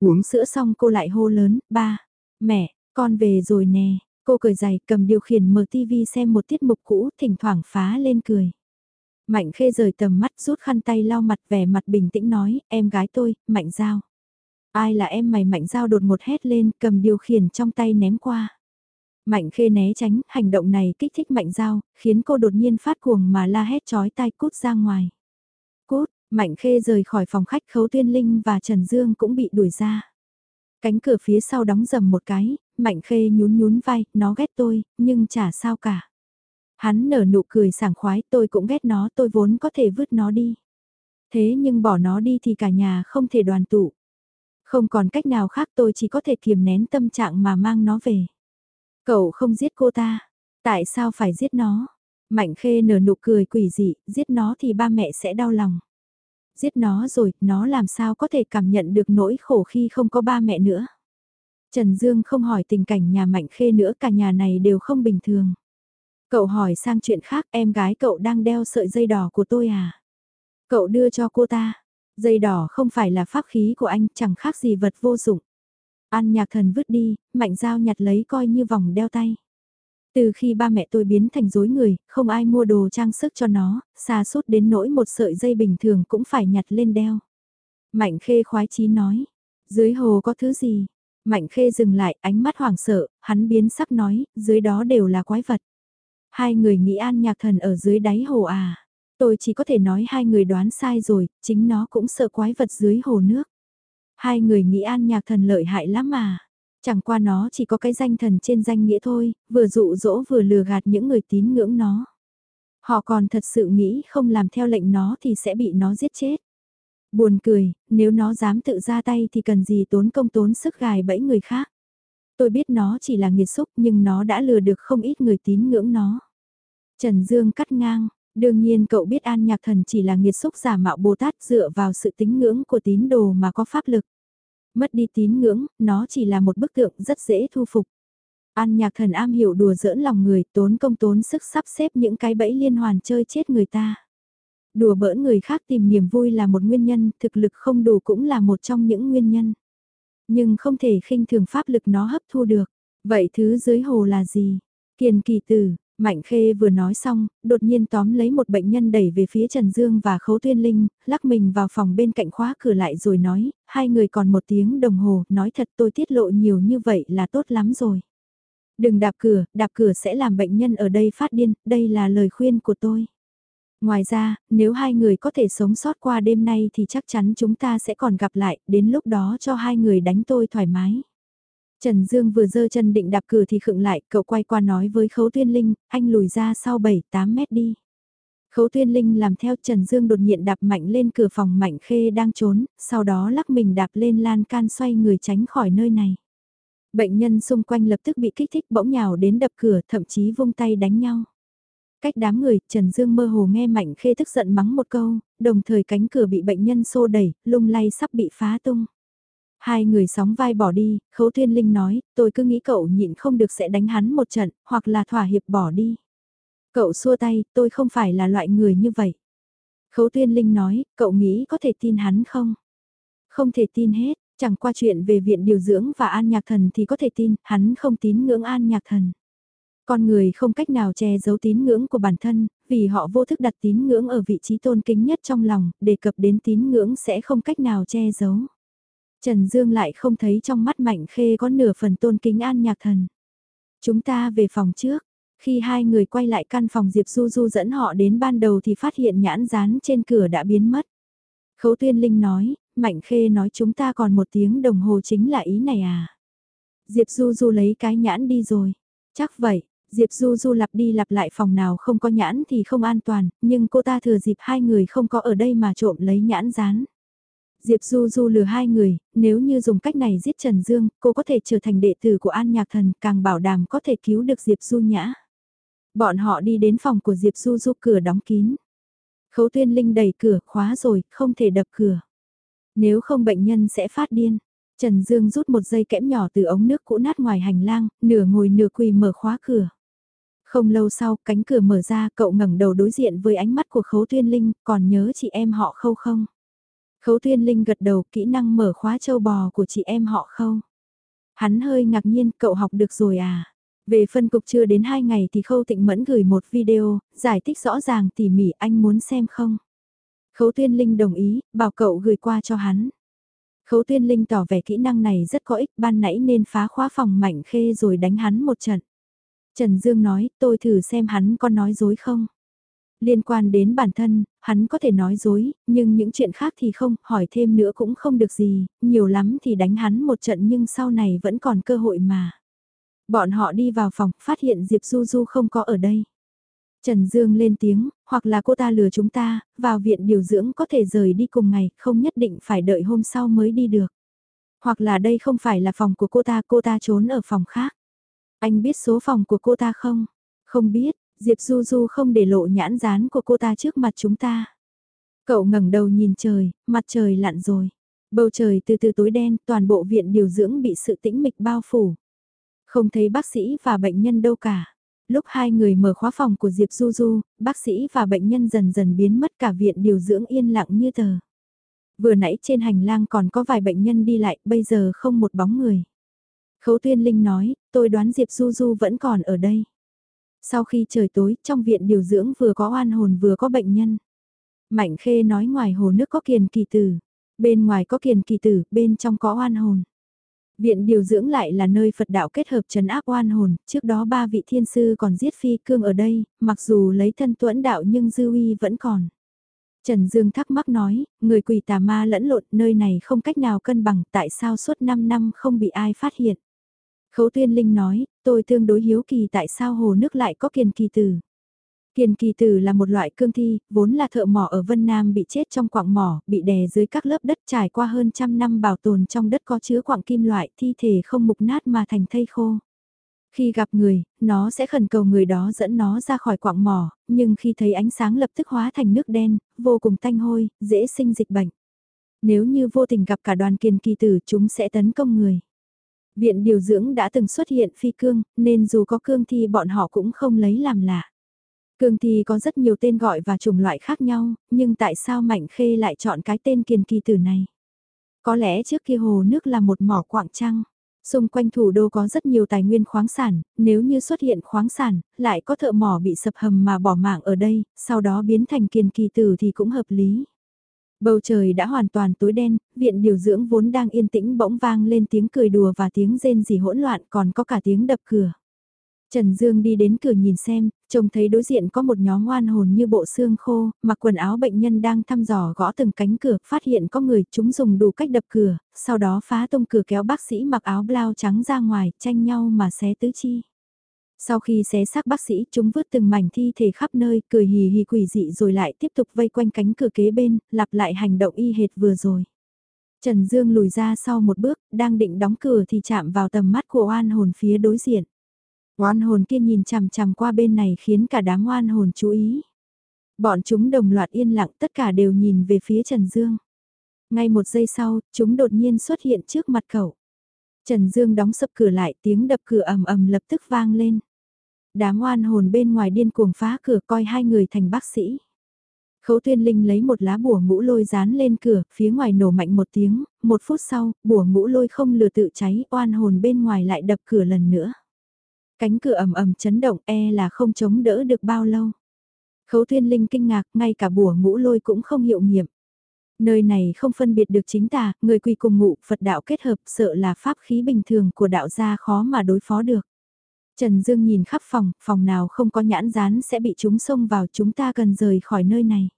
Uống sữa xong cô lại hô lớn, ba, mẹ, con về rồi nè. Cô cười giày cầm điều khiển mở tivi xem một tiết mục cũ, thỉnh thoảng phá lên cười. Mạnh khê rời tầm mắt rút khăn tay lau mặt vẻ mặt bình tĩnh nói, em gái tôi, Mạnh Giao. Ai là em mày Mạnh Giao đột một hét lên, cầm điều khiển trong tay ném qua. Mạnh khê né tránh, hành động này kích thích Mạnh Giao, khiến cô đột nhiên phát cuồng mà la hét chói tai cút ra ngoài. Cút, Mạnh khê rời khỏi phòng khách khấu tuyên linh và Trần Dương cũng bị đuổi ra. Cánh cửa phía sau đóng dầm một cái, Mạnh khê nhún nhún vai, nó ghét tôi, nhưng chả sao cả. Hắn nở nụ cười sảng khoái, tôi cũng ghét nó, tôi vốn có thể vứt nó đi. Thế nhưng bỏ nó đi thì cả nhà không thể đoàn tụ. Không còn cách nào khác tôi chỉ có thể kiềm nén tâm trạng mà mang nó về. Cậu không giết cô ta, tại sao phải giết nó? Mạnh khê nở nụ cười quỷ dị, giết nó thì ba mẹ sẽ đau lòng. Giết nó rồi, nó làm sao có thể cảm nhận được nỗi khổ khi không có ba mẹ nữa. Trần Dương không hỏi tình cảnh nhà Mạnh Khê nữa cả nhà này đều không bình thường. Cậu hỏi sang chuyện khác em gái cậu đang đeo sợi dây đỏ của tôi à? Cậu đưa cho cô ta. Dây đỏ không phải là pháp khí của anh chẳng khác gì vật vô dụng. An nhạc thần vứt đi, Mạnh Giao nhặt lấy coi như vòng đeo tay. Từ khi ba mẹ tôi biến thành dối người, không ai mua đồ trang sức cho nó, xa suốt đến nỗi một sợi dây bình thường cũng phải nhặt lên đeo. Mạnh khê khoái chí nói, dưới hồ có thứ gì? Mạnh khê dừng lại, ánh mắt hoảng sợ, hắn biến sắc nói, dưới đó đều là quái vật. Hai người nghĩ an nhạc thần ở dưới đáy hồ à? Tôi chỉ có thể nói hai người đoán sai rồi, chính nó cũng sợ quái vật dưới hồ nước. Hai người nghĩ an nhạc thần lợi hại lắm mà. Chẳng qua nó chỉ có cái danh thần trên danh nghĩa thôi, vừa dụ dỗ vừa lừa gạt những người tín ngưỡng nó. Họ còn thật sự nghĩ không làm theo lệnh nó thì sẽ bị nó giết chết. Buồn cười, nếu nó dám tự ra tay thì cần gì tốn công tốn sức gài bẫy người khác. Tôi biết nó chỉ là nghiệt xúc nhưng nó đã lừa được không ít người tín ngưỡng nó. Trần Dương cắt ngang, đương nhiên cậu biết an nhạc thần chỉ là nghiệt xúc giả mạo Bồ Tát dựa vào sự tín ngưỡng của tín đồ mà có pháp lực. Mất đi tín ngưỡng, nó chỉ là một bức tượng rất dễ thu phục. An nhạc thần am hiểu đùa giỡn lòng người, tốn công tốn sức sắp xếp những cái bẫy liên hoàn chơi chết người ta. Đùa bỡn người khác tìm niềm vui là một nguyên nhân, thực lực không đủ cũng là một trong những nguyên nhân. Nhưng không thể khinh thường pháp lực nó hấp thu được. Vậy thứ dưới hồ là gì? Kiền kỳ tử, Mạnh Khê vừa nói xong, đột nhiên tóm lấy một bệnh nhân đẩy về phía Trần Dương và Khấu Tuyên Linh, lắc mình vào phòng bên cạnh khóa cửa lại rồi nói, hai người còn một tiếng đồng hồ, nói thật tôi tiết lộ nhiều như vậy là tốt lắm rồi. Đừng đạp cửa, đạp cửa sẽ làm bệnh nhân ở đây phát điên, đây là lời khuyên của tôi. Ngoài ra, nếu hai người có thể sống sót qua đêm nay thì chắc chắn chúng ta sẽ còn gặp lại, đến lúc đó cho hai người đánh tôi thoải mái. Trần Dương vừa dơ chân định đạp cửa thì khựng lại, cậu quay qua nói với Khấu Tuyên Linh, anh lùi ra sau 7-8 mét đi. Khấu Tuyên Linh làm theo Trần Dương đột nhiên đạp mạnh lên cửa phòng Mạnh Khê đang trốn, sau đó lắc mình đạp lên lan can xoay người tránh khỏi nơi này. Bệnh nhân xung quanh lập tức bị kích thích bỗng nhào đến đập cửa thậm chí vung tay đánh nhau. Cách đám người, Trần Dương mơ hồ nghe Mạnh Khê tức giận mắng một câu, đồng thời cánh cửa bị bệnh nhân xô đẩy, lung lay sắp bị phá tung. Hai người sóng vai bỏ đi, Khấu Thiên Linh nói, tôi cứ nghĩ cậu nhịn không được sẽ đánh hắn một trận, hoặc là thỏa hiệp bỏ đi. Cậu xua tay, tôi không phải là loại người như vậy. Khấu Thiên Linh nói, cậu nghĩ có thể tin hắn không? Không thể tin hết, chẳng qua chuyện về viện điều dưỡng và an nhạc thần thì có thể tin, hắn không tín ngưỡng an nhạc thần. Con người không cách nào che giấu tín ngưỡng của bản thân, vì họ vô thức đặt tín ngưỡng ở vị trí tôn kính nhất trong lòng, đề cập đến tín ngưỡng sẽ không cách nào che giấu. Trần Dương lại không thấy trong mắt Mạnh Khê có nửa phần tôn kính an nhạc thần. Chúng ta về phòng trước. Khi hai người quay lại căn phòng Diệp Du Du dẫn họ đến ban đầu thì phát hiện nhãn dán trên cửa đã biến mất. Khấu Tuyên Linh nói, Mạnh Khê nói chúng ta còn một tiếng đồng hồ chính là ý này à. Diệp Du Du lấy cái nhãn đi rồi. Chắc vậy, Diệp Du Du lặp đi lặp lại phòng nào không có nhãn thì không an toàn, nhưng cô ta thừa dịp hai người không có ở đây mà trộm lấy nhãn dán. Diệp Du Du lừa hai người, nếu như dùng cách này giết Trần Dương, cô có thể trở thành đệ tử của An Nhạc Thần, càng bảo đảm có thể cứu được Diệp Du Nhã. Bọn họ đi đến phòng của Diệp Du Du cửa đóng kín. Khấu Tuyên Linh đẩy cửa, khóa rồi, không thể đập cửa. Nếu không bệnh nhân sẽ phát điên. Trần Dương rút một dây kẽm nhỏ từ ống nước cũ nát ngoài hành lang, nửa ngồi nửa quỳ mở khóa cửa. Không lâu sau, cánh cửa mở ra, cậu ngẩng đầu đối diện với ánh mắt của Khấu Tuyên Linh, còn nhớ chị em họ khâu không? Khấu Tuyên Linh gật đầu kỹ năng mở khóa châu bò của chị em họ khâu. Hắn hơi ngạc nhiên, cậu học được rồi à? Về phân cục chưa đến 2 ngày thì Khâu Tịnh Mẫn gửi một video, giải thích rõ ràng tỉ mỉ anh muốn xem không? Khấu Tuyên Linh đồng ý, bảo cậu gửi qua cho hắn. Khấu Tuyên Linh tỏ vẻ kỹ năng này rất có ích ban nãy nên phá khóa phòng mạnh khê rồi đánh hắn một trận. Trần Dương nói, tôi thử xem hắn có nói dối không. Liên quan đến bản thân, hắn có thể nói dối, nhưng những chuyện khác thì không, hỏi thêm nữa cũng không được gì, nhiều lắm thì đánh hắn một trận nhưng sau này vẫn còn cơ hội mà. Bọn họ đi vào phòng, phát hiện Diệp Du Du không có ở đây. Trần Dương lên tiếng, hoặc là cô ta lừa chúng ta, vào viện điều dưỡng có thể rời đi cùng ngày, không nhất định phải đợi hôm sau mới đi được. Hoặc là đây không phải là phòng của cô ta, cô ta trốn ở phòng khác. Anh biết số phòng của cô ta không? Không biết, Diệp Du Du không để lộ nhãn dán của cô ta trước mặt chúng ta. Cậu ngẩng đầu nhìn trời, mặt trời lặn rồi. Bầu trời từ từ tối đen, toàn bộ viện điều dưỡng bị sự tĩnh mịch bao phủ. Không thấy bác sĩ và bệnh nhân đâu cả. Lúc hai người mở khóa phòng của Diệp Du Du, bác sĩ và bệnh nhân dần dần biến mất cả viện điều dưỡng yên lặng như tờ. Vừa nãy trên hành lang còn có vài bệnh nhân đi lại, bây giờ không một bóng người. Khấu Tuyên Linh nói, tôi đoán Diệp Du Du vẫn còn ở đây. Sau khi trời tối, trong viện điều dưỡng vừa có oan hồn vừa có bệnh nhân. Mạnh Khê nói ngoài hồ nước có kiền kỳ tử, bên ngoài có kiền kỳ tử, bên trong có oan hồn. Viện điều dưỡng lại là nơi Phật đạo kết hợp trấn áp oan hồn, trước đó ba vị thiên sư còn giết phi cương ở đây, mặc dù lấy thân tuẫn đạo nhưng dư uy vẫn còn. Trần Dương thắc mắc nói, người quỷ tà ma lẫn lộn nơi này không cách nào cân bằng tại sao suốt 5 năm không bị ai phát hiện. Khấu Tuyên Linh nói, tôi tương đối hiếu kỳ tại sao hồ nước lại có kiền kỳ tử. Kiền kỳ tử là một loại cương thi, vốn là thợ mỏ ở Vân Nam bị chết trong quạng mỏ, bị đè dưới các lớp đất trải qua hơn trăm năm bảo tồn trong đất có chứa quạng kim loại, thi thể không mục nát mà thành thây khô. Khi gặp người, nó sẽ khẩn cầu người đó dẫn nó ra khỏi quạng mỏ, nhưng khi thấy ánh sáng lập tức hóa thành nước đen, vô cùng tanh hôi, dễ sinh dịch bệnh. Nếu như vô tình gặp cả đoàn kiền kỳ tử chúng sẽ tấn công người. Viện điều dưỡng đã từng xuất hiện phi cương, nên dù có cương thi bọn họ cũng không lấy làm lạ. Cương thi có rất nhiều tên gọi và chủng loại khác nhau, nhưng tại sao Mạnh Khê lại chọn cái tên kiền kỳ tử này? Có lẽ trước kia hồ nước là một mỏ quạng trăng. Xung quanh thủ đô có rất nhiều tài nguyên khoáng sản, nếu như xuất hiện khoáng sản, lại có thợ mỏ bị sập hầm mà bỏ mạng ở đây, sau đó biến thành kiền kỳ tử thì cũng hợp lý. Bầu trời đã hoàn toàn tối đen, viện điều dưỡng vốn đang yên tĩnh bỗng vang lên tiếng cười đùa và tiếng rên rỉ hỗn loạn còn có cả tiếng đập cửa. Trần Dương đi đến cửa nhìn xem, trông thấy đối diện có một nhóm oan hồn như bộ xương khô, mặc quần áo bệnh nhân đang thăm dò gõ từng cánh cửa, phát hiện có người chúng dùng đủ cách đập cửa, sau đó phá tung cửa kéo bác sĩ mặc áo blau trắng ra ngoài, tranh nhau mà xé tứ chi. Sau khi xé xác bác sĩ, chúng vứt từng mảnh thi thể khắp nơi, cười hì hì quỷ dị rồi lại tiếp tục vây quanh cánh cửa kế bên, lặp lại hành động y hệt vừa rồi. Trần Dương lùi ra sau một bước, đang định đóng cửa thì chạm vào tầm mắt của oan hồn phía đối diện. Oan hồn kia nhìn chằm chằm qua bên này khiến cả đám oan hồn chú ý. Bọn chúng đồng loạt yên lặng tất cả đều nhìn về phía Trần Dương. Ngay một giây sau, chúng đột nhiên xuất hiện trước mặt cậu. Trần Dương đóng sập cửa lại tiếng đập cửa ầm ầm lập tức vang lên. Đám oan hồn bên ngoài điên cuồng phá cửa coi hai người thành bác sĩ. Khấu tuyên linh lấy một lá bùa ngũ lôi dán lên cửa, phía ngoài nổ mạnh một tiếng, một phút sau, bùa ngũ lôi không lừa tự cháy, oan hồn bên ngoài lại đập cửa lần nữa. Cánh cửa ầm ầm chấn động e là không chống đỡ được bao lâu. Khấu tuyên linh kinh ngạc, ngay cả bùa ngũ lôi cũng không hiệu nghiệm. Nơi này không phân biệt được chính tà, người quỳ cùng ngụ, Phật đạo kết hợp, sợ là pháp khí bình thường của đạo gia khó mà đối phó được. Trần Dương nhìn khắp phòng, phòng nào không có nhãn rán sẽ bị chúng xông vào chúng ta cần rời khỏi nơi này.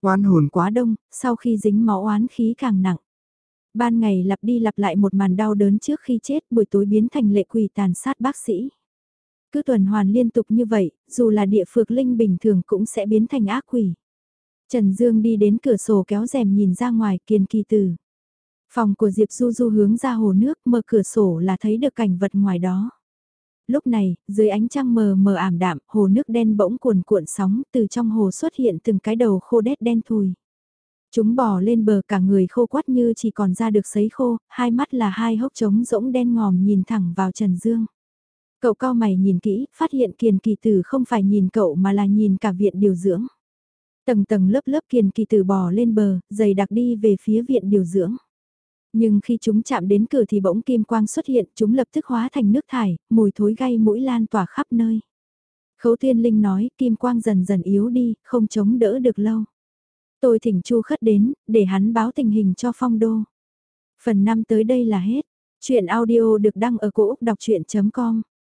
Oán hồn quá đông, sau khi dính máu oán khí càng nặng. Ban ngày lặp đi lặp lại một màn đau đớn trước khi chết, buổi tối biến thành lệ quỷ tàn sát bác sĩ. Cứ tuần hoàn liên tục như vậy, dù là địa phược linh bình thường cũng sẽ biến thành ác quỷ. Trần Dương đi đến cửa sổ kéo rèm nhìn ra ngoài kiên kỳ tử. Phòng của Diệp Du Du hướng ra hồ nước mở cửa sổ là thấy được cảnh vật ngoài đó. Lúc này, dưới ánh trăng mờ mờ ảm đạm, hồ nước đen bỗng cuồn cuộn sóng, từ trong hồ xuất hiện từng cái đầu khô đét đen thùi. Chúng bò lên bờ cả người khô quắt như chỉ còn ra được sấy khô, hai mắt là hai hốc trống rỗng đen ngòm nhìn thẳng vào Trần Dương. Cậu cao mày nhìn kỹ, phát hiện kiền kỳ tử không phải nhìn cậu mà là nhìn cả viện điều dưỡng. Tầng tầng lớp lớp kiền kỳ tử bò lên bờ, dày đặc đi về phía viện điều dưỡng. Nhưng khi chúng chạm đến cửa thì bỗng kim quang xuất hiện, chúng lập tức hóa thành nước thải, mùi thối gây mũi lan tỏa khắp nơi. Khấu Thiên linh nói, kim quang dần dần yếu đi, không chống đỡ được lâu. Tôi thỉnh Chu Khất đến, để hắn báo tình hình cho phong đô. Phần 5 tới đây là hết. Chuyện audio được đăng ở cổ Úc đọc chuyện.com